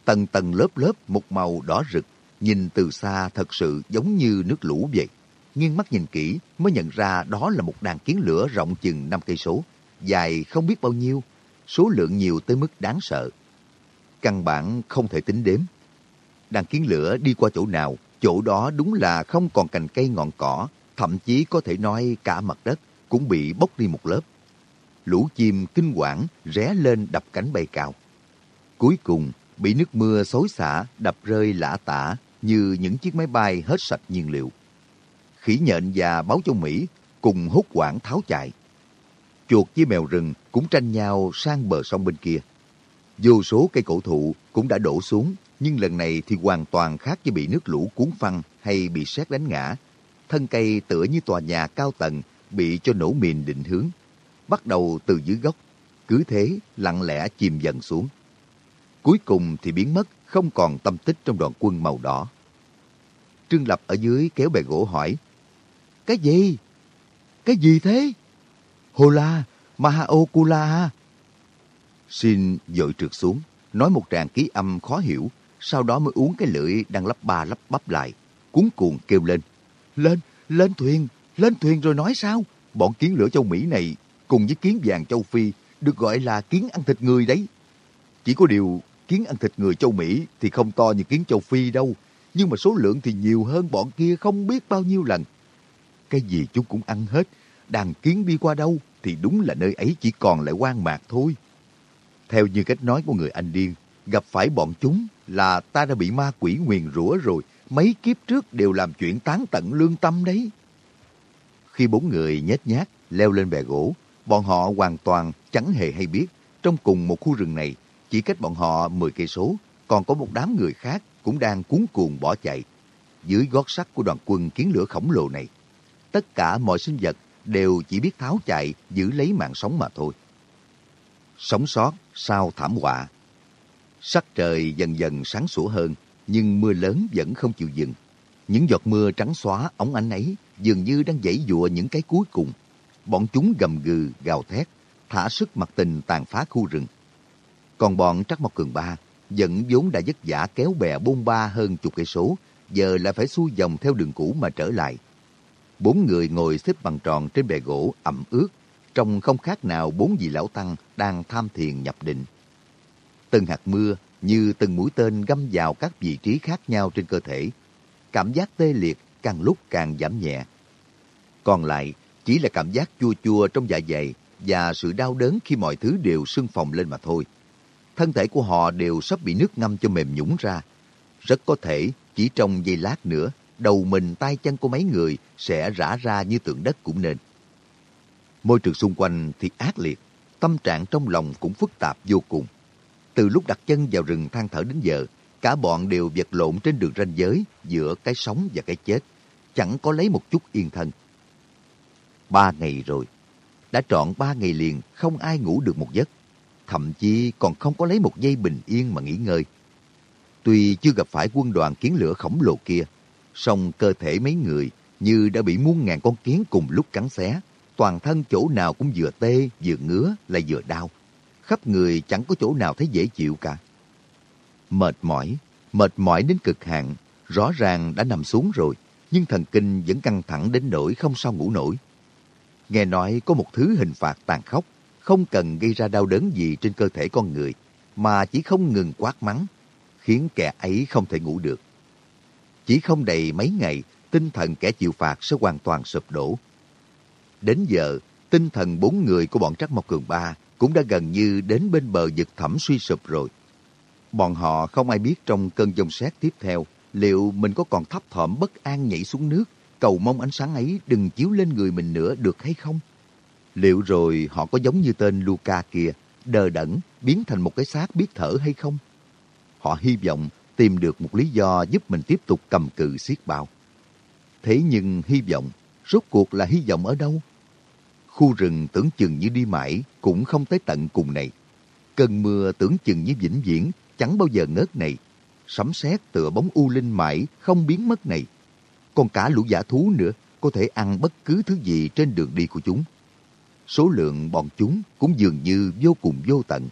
Tầng tầng lớp lớp một màu đỏ rực, nhìn từ xa thật sự giống như nước lũ vậy. Nghiêng mắt nhìn kỹ mới nhận ra đó là một đàn kiến lửa rộng chừng 5 cây số, dài không biết bao nhiêu, số lượng nhiều tới mức đáng sợ. Căn bản không thể tính đếm. Đàn kiến lửa đi qua chỗ nào, chỗ đó đúng là không còn cành cây ngọn cỏ, thậm chí có thể nói cả mặt đất cũng bị bốc đi một lớp. Lũ chim kinh quản ré lên đập cánh bay cao. Cuối cùng, bị nước mưa xối xả đập rơi lã tả như những chiếc máy bay hết sạch nhiên liệu. Khỉ nhện và báo châu Mỹ cùng hút quảng tháo chạy. Chuột với mèo rừng cũng tranh nhau sang bờ sông bên kia. Vô số cây cổ thụ cũng đã đổ xuống, nhưng lần này thì hoàn toàn khác với bị nước lũ cuốn phăng hay bị sét đánh ngã. Thân cây tựa như tòa nhà cao tầng bị cho nổ mìn định hướng. Bắt đầu từ dưới gốc, cứ thế lặng lẽ chìm dần xuống. Cuối cùng thì biến mất, không còn tâm tích trong đoàn quân màu đỏ. Trương Lập ở dưới kéo bè gỗ hỏi, cái gì? Cái gì thế? Hồ La, Mahaokula. Xin dội trượt xuống, nói một tràng ký âm khó hiểu, sau đó mới uống cái lưỡi đang lắp ba lắp bắp lại, cuốn cuồng kêu lên. Lên, lên thuyền, lên thuyền rồi nói sao? Bọn kiến lửa châu Mỹ này cùng với kiến vàng châu Phi được gọi là kiến ăn thịt người đấy. Chỉ có điều kiến ăn thịt người châu Mỹ thì không to như kiến châu Phi đâu, nhưng mà số lượng thì nhiều hơn bọn kia không biết bao nhiêu lần. Cái gì chúng cũng ăn hết, đàn kiến đi qua đâu thì đúng là nơi ấy chỉ còn lại quan mạc thôi. Theo như cách nói của người Anh điên, gặp phải bọn chúng là ta đã bị ma quỷ nguyền rủa rồi, mấy kiếp trước đều làm chuyện tán tận lương tâm đấy. Khi bốn người nhét nhát leo lên bè gỗ, bọn họ hoàn toàn chẳng hề hay biết, trong cùng một khu rừng này, chỉ cách bọn họ 10 cây số, còn có một đám người khác cũng đang cuốn cuồng bỏ chạy. Dưới gót sắt của đoàn quân kiến lửa khổng lồ này, tất cả mọi sinh vật đều chỉ biết tháo chạy giữ lấy mạng sống mà thôi. Sống sót sau thảm họa. Sắc trời dần dần sáng sủa hơn, nhưng mưa lớn vẫn không chịu dừng. Những giọt mưa trắng xóa ống ánh ấy dường như đang dãy dụa những cái cuối cùng. Bọn chúng gầm gừ, gào thét, thả sức mặt tình tàn phá khu rừng. Còn bọn Trắc Mộc Cường Ba vẫn vốn đã vất vả kéo bè bôn ba hơn chục cây số, giờ lại phải xuôi dòng theo đường cũ mà trở lại. Bốn người ngồi xếp bằng tròn trên bè gỗ ẩm ướt, trông không khác nào bốn vị lão tăng đang tham thiền nhập định. Từng hạt mưa như từng mũi tên găm vào các vị trí khác nhau trên cơ thể. Cảm giác tê liệt càng lúc càng giảm nhẹ. Còn lại chỉ là cảm giác chua chua trong dạ dày và sự đau đớn khi mọi thứ đều sưng phồng lên mà thôi. Thân thể của họ đều sắp bị nước ngâm cho mềm nhũng ra. Rất có thể chỉ trong giây lát nữa, đầu mình tay chân của mấy người sẽ rã ra như tượng đất cũng nên. Môi trường xung quanh thì ác liệt, tâm trạng trong lòng cũng phức tạp vô cùng. Từ lúc đặt chân vào rừng than thở đến giờ, cả bọn đều vật lộn trên đường ranh giới giữa cái sống và cái chết, chẳng có lấy một chút yên thân. Ba ngày rồi, đã trọn ba ngày liền không ai ngủ được một giấc, thậm chí còn không có lấy một giây bình yên mà nghỉ ngơi. Tuy chưa gặp phải quân đoàn kiến lửa khổng lồ kia, song cơ thể mấy người như đã bị muôn ngàn con kiến cùng lúc cắn xé, toàn thân chỗ nào cũng vừa tê, vừa ngứa, lại vừa đau. Khắp người chẳng có chỗ nào thấy dễ chịu cả. Mệt mỏi, mệt mỏi đến cực hạn, rõ ràng đã nằm xuống rồi, nhưng thần kinh vẫn căng thẳng đến nỗi không sao ngủ nổi. Nghe nói có một thứ hình phạt tàn khốc, không cần gây ra đau đớn gì trên cơ thể con người, mà chỉ không ngừng quát mắng, khiến kẻ ấy không thể ngủ được. Chỉ không đầy mấy ngày, tinh thần kẻ chịu phạt sẽ hoàn toàn sụp đổ. Đến giờ, tinh thần bốn người của bọn Trắc Mộc Cường Ba cũng đã gần như đến bên bờ vực thẳm suy sụp rồi. Bọn họ không ai biết trong cơn giông xét tiếp theo liệu mình có còn thấp thỏm bất an nhảy xuống nước, cầu mong ánh sáng ấy đừng chiếu lên người mình nữa được hay không? Liệu rồi họ có giống như tên Luca kia, đờ đẫn, biến thành một cái xác biết thở hay không? Họ hy vọng tìm được một lý do giúp mình tiếp tục cầm cự xiết bao. Thế nhưng hy vọng, rốt cuộc là hy vọng ở đâu? Khu rừng tưởng chừng như đi mãi cũng không tới tận cùng này. Cơn mưa tưởng chừng như vĩnh viễn chẳng bao giờ ngớt này. Sấm sét tựa bóng u linh mãi không biến mất này. Còn cả lũ giả thú nữa có thể ăn bất cứ thứ gì trên đường đi của chúng. Số lượng bọn chúng cũng dường như vô cùng vô tận.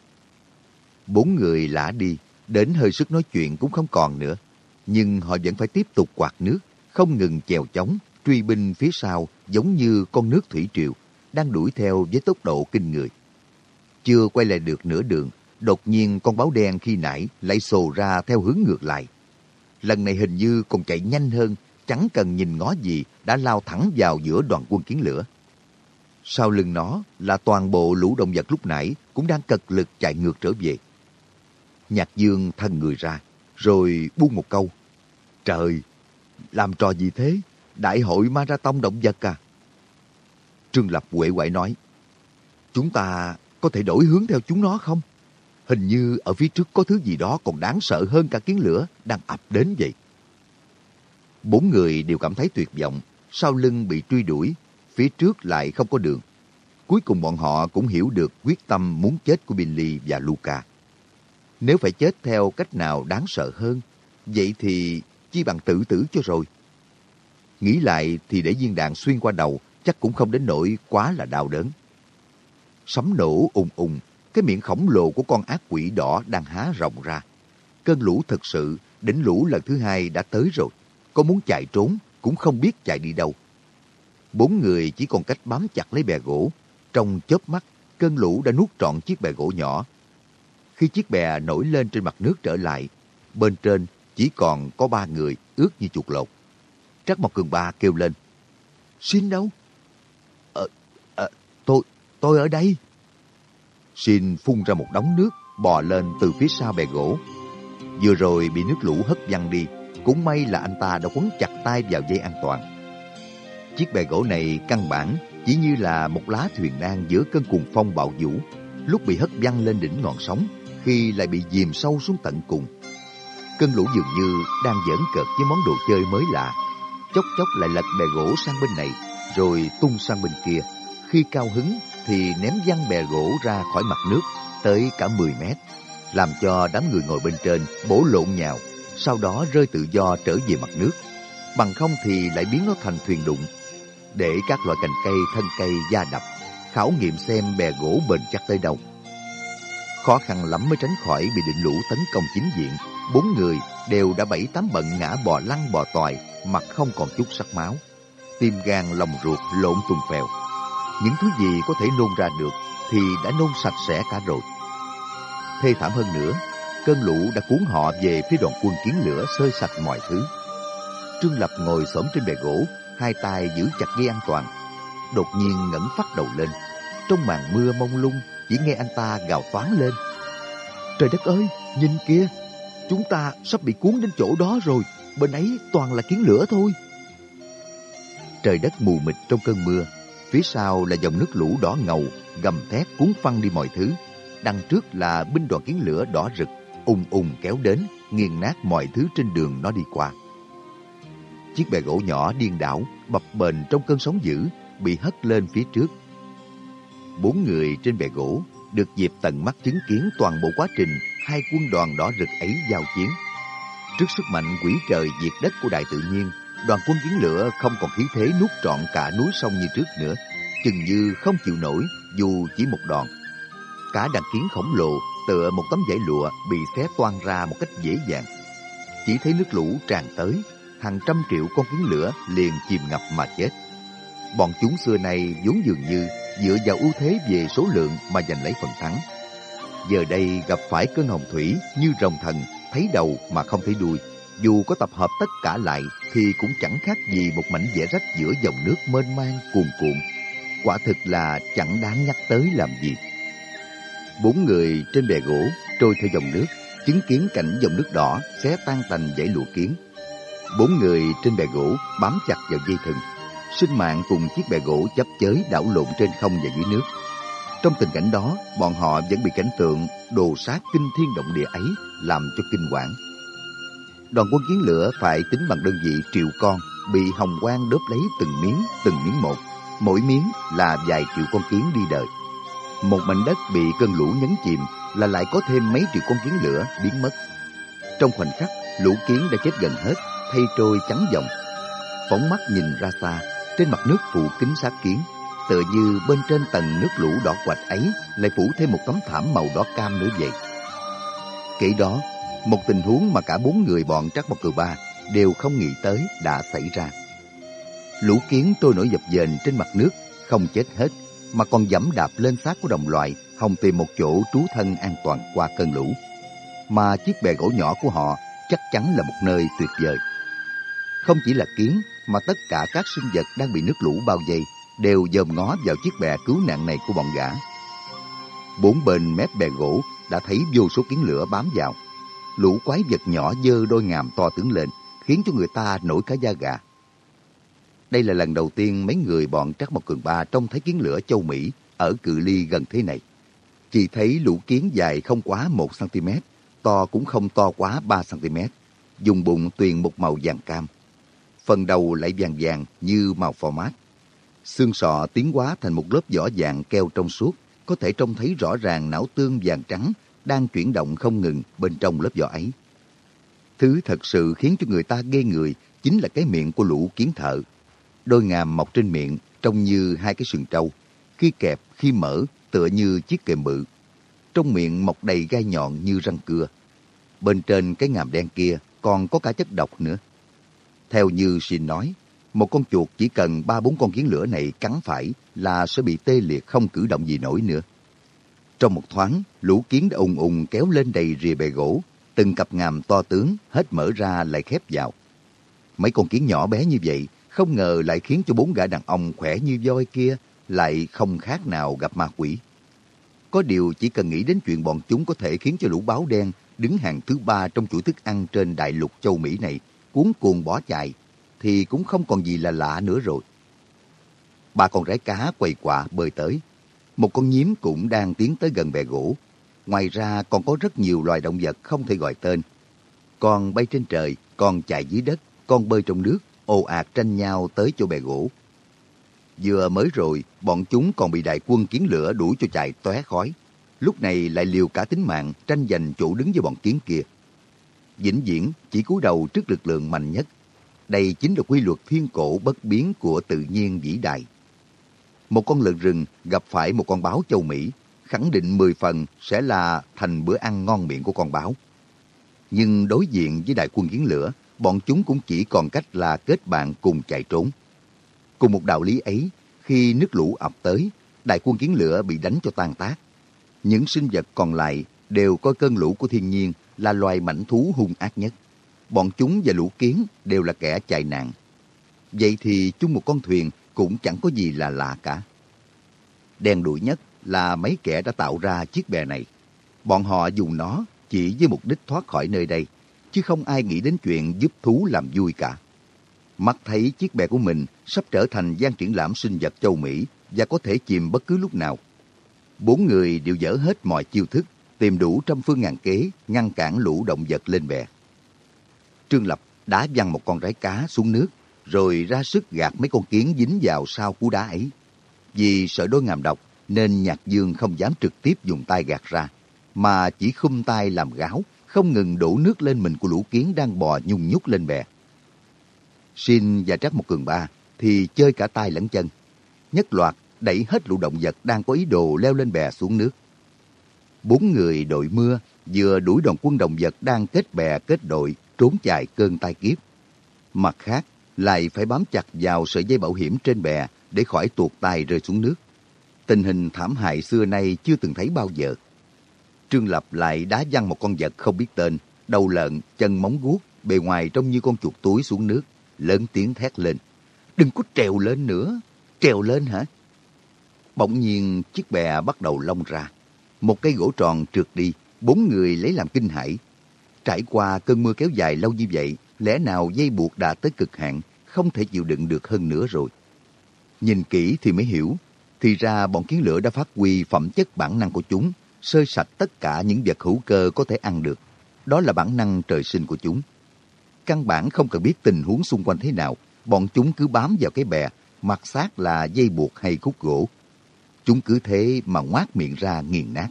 Bốn người lã đi, đến hơi sức nói chuyện cũng không còn nữa. Nhưng họ vẫn phải tiếp tục quạt nước, không ngừng chèo chống, truy binh phía sau giống như con nước thủy triều, đang đuổi theo với tốc độ kinh người. Chưa quay lại được nửa đường, đột nhiên con báo đen khi nãy lại sồ ra theo hướng ngược lại. Lần này hình như còn chạy nhanh hơn, chẳng cần nhìn ngó gì, đã lao thẳng vào giữa đoàn quân kiến lửa. Sau lưng nó là toàn bộ lũ động vật lúc nãy cũng đang cật lực chạy ngược trở về. Nhạc dương thân người ra, rồi buông một câu. Trời, làm trò gì thế? Đại hội marathon động vật à? Trương Lập quệ quại nói. Chúng ta có thể đổi hướng theo chúng nó không? Hình như ở phía trước có thứ gì đó còn đáng sợ hơn cả kiến lửa đang ập đến vậy. Bốn người đều cảm thấy tuyệt vọng, sau lưng bị truy đuổi, phía trước lại không có đường. Cuối cùng bọn họ cũng hiểu được quyết tâm muốn chết của Billy và Luca. Nếu phải chết theo cách nào đáng sợ hơn, vậy thì chi bằng tự tử cho rồi. Nghĩ lại thì để viên đạn xuyên qua đầu chắc cũng không đến nỗi quá là đau đớn. Sấm nổ ùng ùng, cái miệng khổng lồ của con ác quỷ đỏ đang há rộng ra. Cơn lũ thực sự, đỉnh lũ lần thứ hai đã tới rồi. Có muốn chạy trốn, cũng không biết chạy đi đâu. Bốn người chỉ còn cách bám chặt lấy bè gỗ. Trong chớp mắt, cơn lũ đã nuốt trọn chiếc bè gỗ nhỏ. Khi chiếc bè nổi lên trên mặt nước trở lại, bên trên chỉ còn có ba người ướt như chuột lột. Trắc Mộc Cường Ba kêu lên. Xin đâu? Ờ, à, tôi, tôi ở đây. Xin phun ra một đống nước, bò lên từ phía sau bè gỗ. Vừa rồi bị nước lũ hất văng đi, cũng may là anh ta đã quấn chặt tay vào dây an toàn. Chiếc bè gỗ này căn bản chỉ như là một lá thuyền nan giữa cơn cuồng phong bạo vũ, lúc bị hất văng lên đỉnh ngọn sóng, khi lại bị dìm sâu xuống tận cùng. Cơn lũ dường như đang giỡn cợt với món đồ chơi mới lạ. Chốc chốc lại lật bè gỗ sang bên này, rồi tung sang bên kia. Khi cao hứng thì ném văng bè gỗ ra khỏi mặt nước tới cả 10 mét, làm cho đám người ngồi bên trên bổ lộn nhào, sau đó rơi tự do trở về mặt nước. Bằng không thì lại biến nó thành thuyền đụng, để các loại cành cây, thân cây da đập, khảo nghiệm xem bè gỗ bền chắc tới đâu. Khó khăn lắm mới tránh khỏi bị định lũ tấn công chính diện. Bốn người đều đã bảy tám bận ngã bò lăn bò tòi, mặt không còn chút sắc máu. Tim gan lòng ruột lộn tung phèo. Những thứ gì có thể nôn ra được thì đã nôn sạch sẽ cả rồi. Thê thảm hơn nữa, cơn lũ đã cuốn họ về phía đoàn quân kiến lửa sơi sạch mọi thứ. Trương Lập ngồi xổm trên bè gỗ, hai tay giữ chặt dây an toàn. Đột nhiên ngẩng phát đầu lên. Trong màn mưa mông lung, chỉ nghe anh ta gào toán lên. Trời đất ơi, nhìn kia, chúng ta sắp bị cuốn đến chỗ đó rồi, bên ấy toàn là kiến lửa thôi. Trời đất mù mịt trong cơn mưa, phía sau là dòng nước lũ đỏ ngầu, gầm thét cuốn phăng đi mọi thứ. Đằng trước là binh đoàn kiến lửa đỏ rực, ùng ùng kéo đến, nghiền nát mọi thứ trên đường nó đi qua. Chiếc bè gỗ nhỏ điên đảo, bập bềnh trong cơn sóng dữ, bị hất lên phía trước. Bốn người trên bè gỗ được dịp tận mắt chứng kiến toàn bộ quá trình hai quân đoàn đỏ rực ấy giao chiến. Trước sức mạnh quỷ trời diệt đất của đại tự nhiên, đoàn quân kiến lửa không còn khí thế nuốt trọn cả núi sông như trước nữa, chừng như không chịu nổi dù chỉ một đòn. Cả đàn kiến khổng lồ tựa một tấm vải lụa bị xé toan ra một cách dễ dàng. Chỉ thấy nước lũ tràn tới, hàng trăm triệu con kiến lửa liền chìm ngập mà chết. Bọn chúng xưa nay vốn dường như dựa vào ưu thế về số lượng mà giành lấy phần thắng. Giờ đây gặp phải cơn hồng thủy như rồng thần, thấy đầu mà không thấy đuôi. Dù có tập hợp tất cả lại thì cũng chẳng khác gì một mảnh vẽ rách giữa dòng nước mênh mang cuồn cuộn. Quả thực là chẳng đáng nhắc tới làm gì. Bốn người trên bè gỗ trôi theo dòng nước, chứng kiến cảnh dòng nước đỏ xé tan tành dãy lụa kiến. Bốn người trên bè gỗ bám chặt vào dây thừng, sinh mạng cùng chiếc bè gỗ chấp chới đảo lộn trên không và dưới nước. Trong tình cảnh đó, bọn họ vẫn bị cảnh tượng đồ sát kinh thiên động địa ấy làm cho kinh quản. Đoàn quân kiến lửa phải tính bằng đơn vị triệu con, bị hồng quang đớp lấy từng miếng, từng miếng một. Mỗi miếng là vài triệu con kiến đi đời. Một mảnh đất bị cơn lũ nhấn chìm là lại có thêm mấy triệu con kiến lửa biến mất. Trong khoảnh khắc, lũ kiến đã chết gần hết, thay trôi trắng dòng. Phóng mắt nhìn ra xa, trên mặt nước phủ kính sát kiến, tựa như bên trên tầng nước lũ đỏ quạch ấy lại phủ thêm một tấm thảm màu đỏ cam nữa vậy. Kể đó, một tình huống mà cả bốn người bọn Trắc một Cừu Ba đều không nghĩ tới đã xảy ra. Lũ kiến trôi nổi dập dềnh trên mặt nước, không chết hết, mà còn dẫm đạp lên xác của đồng loại, hòng tìm một chỗ trú thân an toàn qua cơn lũ. Mà chiếc bè gỗ nhỏ của họ chắc chắn là một nơi tuyệt vời. Không chỉ là kiến, mà tất cả các sinh vật đang bị nước lũ bao vây đều dòm ngó vào chiếc bè cứu nạn này của bọn gã. Bốn bên mép bè gỗ đã thấy vô số kiến lửa bám vào. Lũ quái vật nhỏ dơ đôi ngàm to tướng lên, khiến cho người ta nổi cả da gà. Đây là lần đầu tiên mấy người bọn Trắc Mộc Cường Ba trông thấy kiến lửa châu Mỹ ở cự ly gần thế này. Chỉ thấy lũ kiến dài không quá 1cm, to cũng không to quá 3cm, dùng bụng tuyền một màu vàng cam. Phần đầu lại vàng vàng như màu phò mát. Xương sọ tiến hóa thành một lớp vỏ vàng keo trong suốt, có thể trông thấy rõ ràng não tương vàng trắng đang chuyển động không ngừng bên trong lớp vỏ ấy. Thứ thật sự khiến cho người ta ghê người chính là cái miệng của lũ kiến thợ. Đôi ngàm mọc trên miệng trông như hai cái sừng trâu, khi kẹp khi mở tựa như chiếc kềm bự. trong miệng mọc đầy gai nhọn như răng cưa. Bên trên cái ngàm đen kia còn có cả chất độc nữa. Theo như xin nói, một con chuột chỉ cần ba bốn con kiến lửa này cắn phải là sẽ bị tê liệt không cử động gì nổi nữa. Trong một thoáng, lũ kiến đã ùng ùng kéo lên đầy rìa bè gỗ, từng cặp ngàm to tướng hết mở ra lại khép vào. Mấy con kiến nhỏ bé như vậy, không ngờ lại khiến cho bốn gã đàn ông khỏe như voi kia lại không khác nào gặp ma quỷ. Có điều chỉ cần nghĩ đến chuyện bọn chúng có thể khiến cho lũ báo đen đứng hàng thứ ba trong chuỗi thức ăn trên đại lục châu Mỹ này cuốn cuồng bỏ chạy, thì cũng không còn gì là lạ nữa rồi. Ba con rái cá quầy quạ bơi tới. Một con nhím cũng đang tiến tới gần bè gỗ. Ngoài ra còn có rất nhiều loài động vật không thể gọi tên. Con bay trên trời, con chạy dưới đất, con bơi trong nước, ồ ạt tranh nhau tới chỗ bè gỗ. Vừa mới rồi, bọn chúng còn bị đại quân kiến lửa đuổi cho chạy tóe khói. Lúc này lại liều cả tính mạng tranh giành chỗ đứng với bọn kiến kia. Vĩnh viễn chỉ cúi đầu trước lực lượng mạnh nhất. Đây chính là quy luật thiên cổ bất biến của tự nhiên vĩ đại. Một con lợn rừng gặp phải một con báo châu Mỹ, khẳng định 10 phần sẽ là thành bữa ăn ngon miệng của con báo. Nhưng đối diện với đại quân kiến lửa, bọn chúng cũng chỉ còn cách là kết bạn cùng chạy trốn. Cùng một đạo lý ấy, khi nước lũ ập tới, đại quân kiến lửa bị đánh cho tan tác. Những sinh vật còn lại đều coi cơn lũ của thiên nhiên là loài mảnh thú hung ác nhất. Bọn chúng và lũ kiến đều là kẻ chạy nạn. Vậy thì chung một con thuyền cũng chẳng có gì là lạ cả. Đen đuổi nhất là mấy kẻ đã tạo ra chiếc bè này. Bọn họ dùng nó chỉ với mục đích thoát khỏi nơi đây, chứ không ai nghĩ đến chuyện giúp thú làm vui cả. Mắt thấy chiếc bè của mình sắp trở thành gian triển lãm sinh vật châu Mỹ và có thể chìm bất cứ lúc nào. Bốn người đều dở hết mọi chiêu thức, tìm đủ trăm phương ngàn kế ngăn cản lũ động vật lên bè. Trương Lập đá văng một con rái cá xuống nước, rồi ra sức gạt mấy con kiến dính vào sau cú đá ấy. Vì sợ đôi ngàm độc, nên Nhạc Dương không dám trực tiếp dùng tay gạt ra, mà chỉ khum tay làm gáo, không ngừng đổ nước lên mình của lũ kiến đang bò nhung nhúc lên bè. Xin và Trác một cường ba thì chơi cả tay lẫn chân. Nhất loạt đẩy hết lũ động vật đang có ý đồ leo lên bè xuống nước. Bốn người đội mưa vừa đuổi đoàn quân động vật đang kết bè kết đội trốn chạy cơn tai kiếp. Mặt khác, lại phải bám chặt vào sợi dây bảo hiểm trên bè để khỏi tuột tay rơi xuống nước. Tình hình thảm hại xưa nay chưa từng thấy bao giờ. Trương Lập lại đá văng một con vật không biết tên, đầu lợn, chân móng guốc, bề ngoài trông như con chuột túi xuống nước, lớn tiếng thét lên. Đừng có trèo lên nữa, trèo lên hả? Bỗng nhiên chiếc bè bắt đầu lông ra. Một cây gỗ tròn trượt đi, bốn người lấy làm kinh hãi. Trải qua cơn mưa kéo dài lâu như vậy, lẽ nào dây buộc đã tới cực hạn, không thể chịu đựng được hơn nữa rồi. Nhìn kỹ thì mới hiểu, thì ra bọn kiến lửa đã phát huy phẩm chất bản năng của chúng, sơi sạch tất cả những vật hữu cơ có thể ăn được. Đó là bản năng trời sinh của chúng. Căn bản không cần biết tình huống xung quanh thế nào, bọn chúng cứ bám vào cái bè, mặt xác là dây buộc hay khúc gỗ. Chúng cứ thế mà ngoác miệng ra nghiền nát.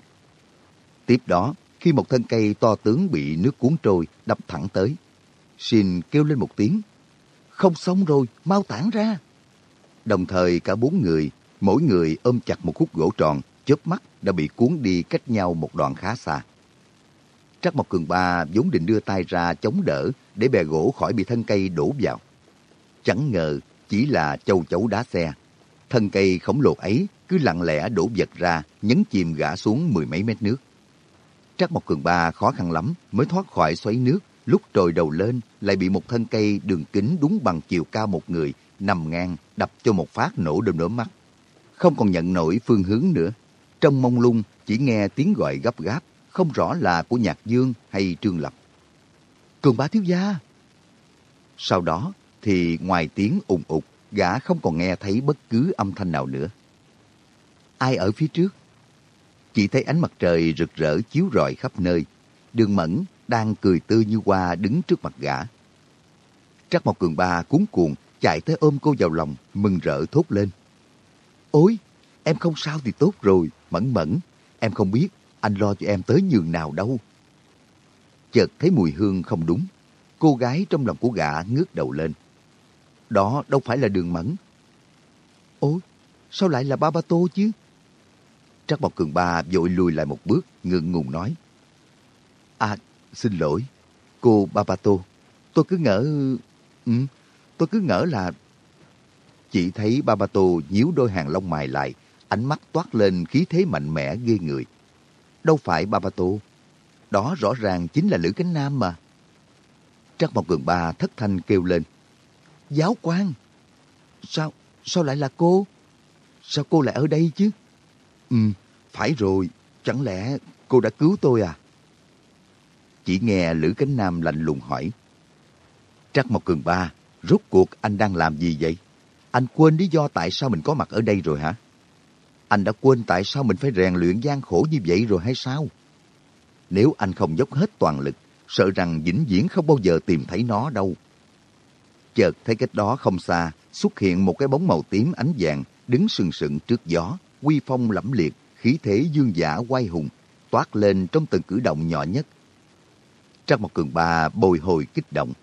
Tiếp đó, khi một thân cây to tướng bị nước cuốn trôi đập thẳng tới, Shin kêu lên một tiếng. Không xong rồi, mau tản ra. Đồng thời cả bốn người, mỗi người ôm chặt một khúc gỗ tròn, chớp mắt đã bị cuốn đi cách nhau một đoạn khá xa. Trắc Mộc Cường Ba vốn định đưa tay ra chống đỡ để bè gỗ khỏi bị thân cây đổ vào. Chẳng ngờ chỉ là châu chấu đá xe. Thân cây khổng lồ ấy cứ lặng lẽ đổ vật ra, nhấn chìm gã xuống mười mấy mét nước. Trác Mộc Cường Ba khó khăn lắm mới thoát khỏi xoáy nước, lúc trồi đầu lên lại bị một thân cây đường kính đúng bằng chiều cao một người nằm ngang đập cho một phát nổ đom đóm mắt. Không còn nhận nổi phương hướng nữa. Trong mông lung chỉ nghe tiếng gọi gấp gáp, không rõ là của Nhạc Dương hay Trương Lập. Cường bá thiếu gia! Sau đó thì ngoài tiếng ùng ục, gã không còn nghe thấy bất cứ âm thanh nào nữa. Ai ở phía trước? Chỉ thấy ánh mặt trời rực rỡ chiếu rọi khắp nơi. Đường Mẫn đang cười tươi như hoa đứng trước mặt gã. Trắc Mộc Cường Ba cuốn cuồng chạy tới ôm cô vào lòng, mừng rỡ thốt lên. Ôi, em không sao thì tốt rồi, Mẫn Mẫn. Em không biết anh lo cho em tới nhường nào đâu. Chợt thấy mùi hương không đúng. Cô gái trong lòng của gã ngước đầu lên. Đó đâu phải là đường Mẫn. Ôi, sao lại là Ba Ba Tô chứ? Trắc Mộc Cường Ba vội lùi lại một bước, ngượng ngùng nói. À, xin lỗi, cô Babato, tôi cứ ngỡ... Ừ, tôi cứ ngỡ là... Chỉ thấy Babato nhíu đôi hàng lông mày lại, ánh mắt toát lên khí thế mạnh mẽ ghê người. Đâu phải Babato, đó rõ ràng chính là Lữ Cánh Nam mà. Trắc Mộc Cường Ba thất thanh kêu lên. Giáo quan! Sao, sao lại là cô? Sao cô lại ở đây chứ? Ừ, phải rồi, chẳng lẽ cô đã cứu tôi à? Chỉ nghe Lữ Cánh Nam lạnh lùng hỏi. Trắc Mộc Cường Ba, rốt cuộc anh đang làm gì vậy? Anh quên lý do tại sao mình có mặt ở đây rồi hả? Anh đã quên tại sao mình phải rèn luyện gian khổ như vậy rồi hay sao? Nếu anh không dốc hết toàn lực, sợ rằng vĩnh viễn không bao giờ tìm thấy nó đâu. Chợt thấy cách đó không xa, xuất hiện một cái bóng màu tím ánh vàng đứng sừng sững trước gió, quy phong lẫm liệt, khí thế dương giả quay hùng, toát lên trong từng cử động nhỏ nhất. Trang một cường ba bồi hồi kích động.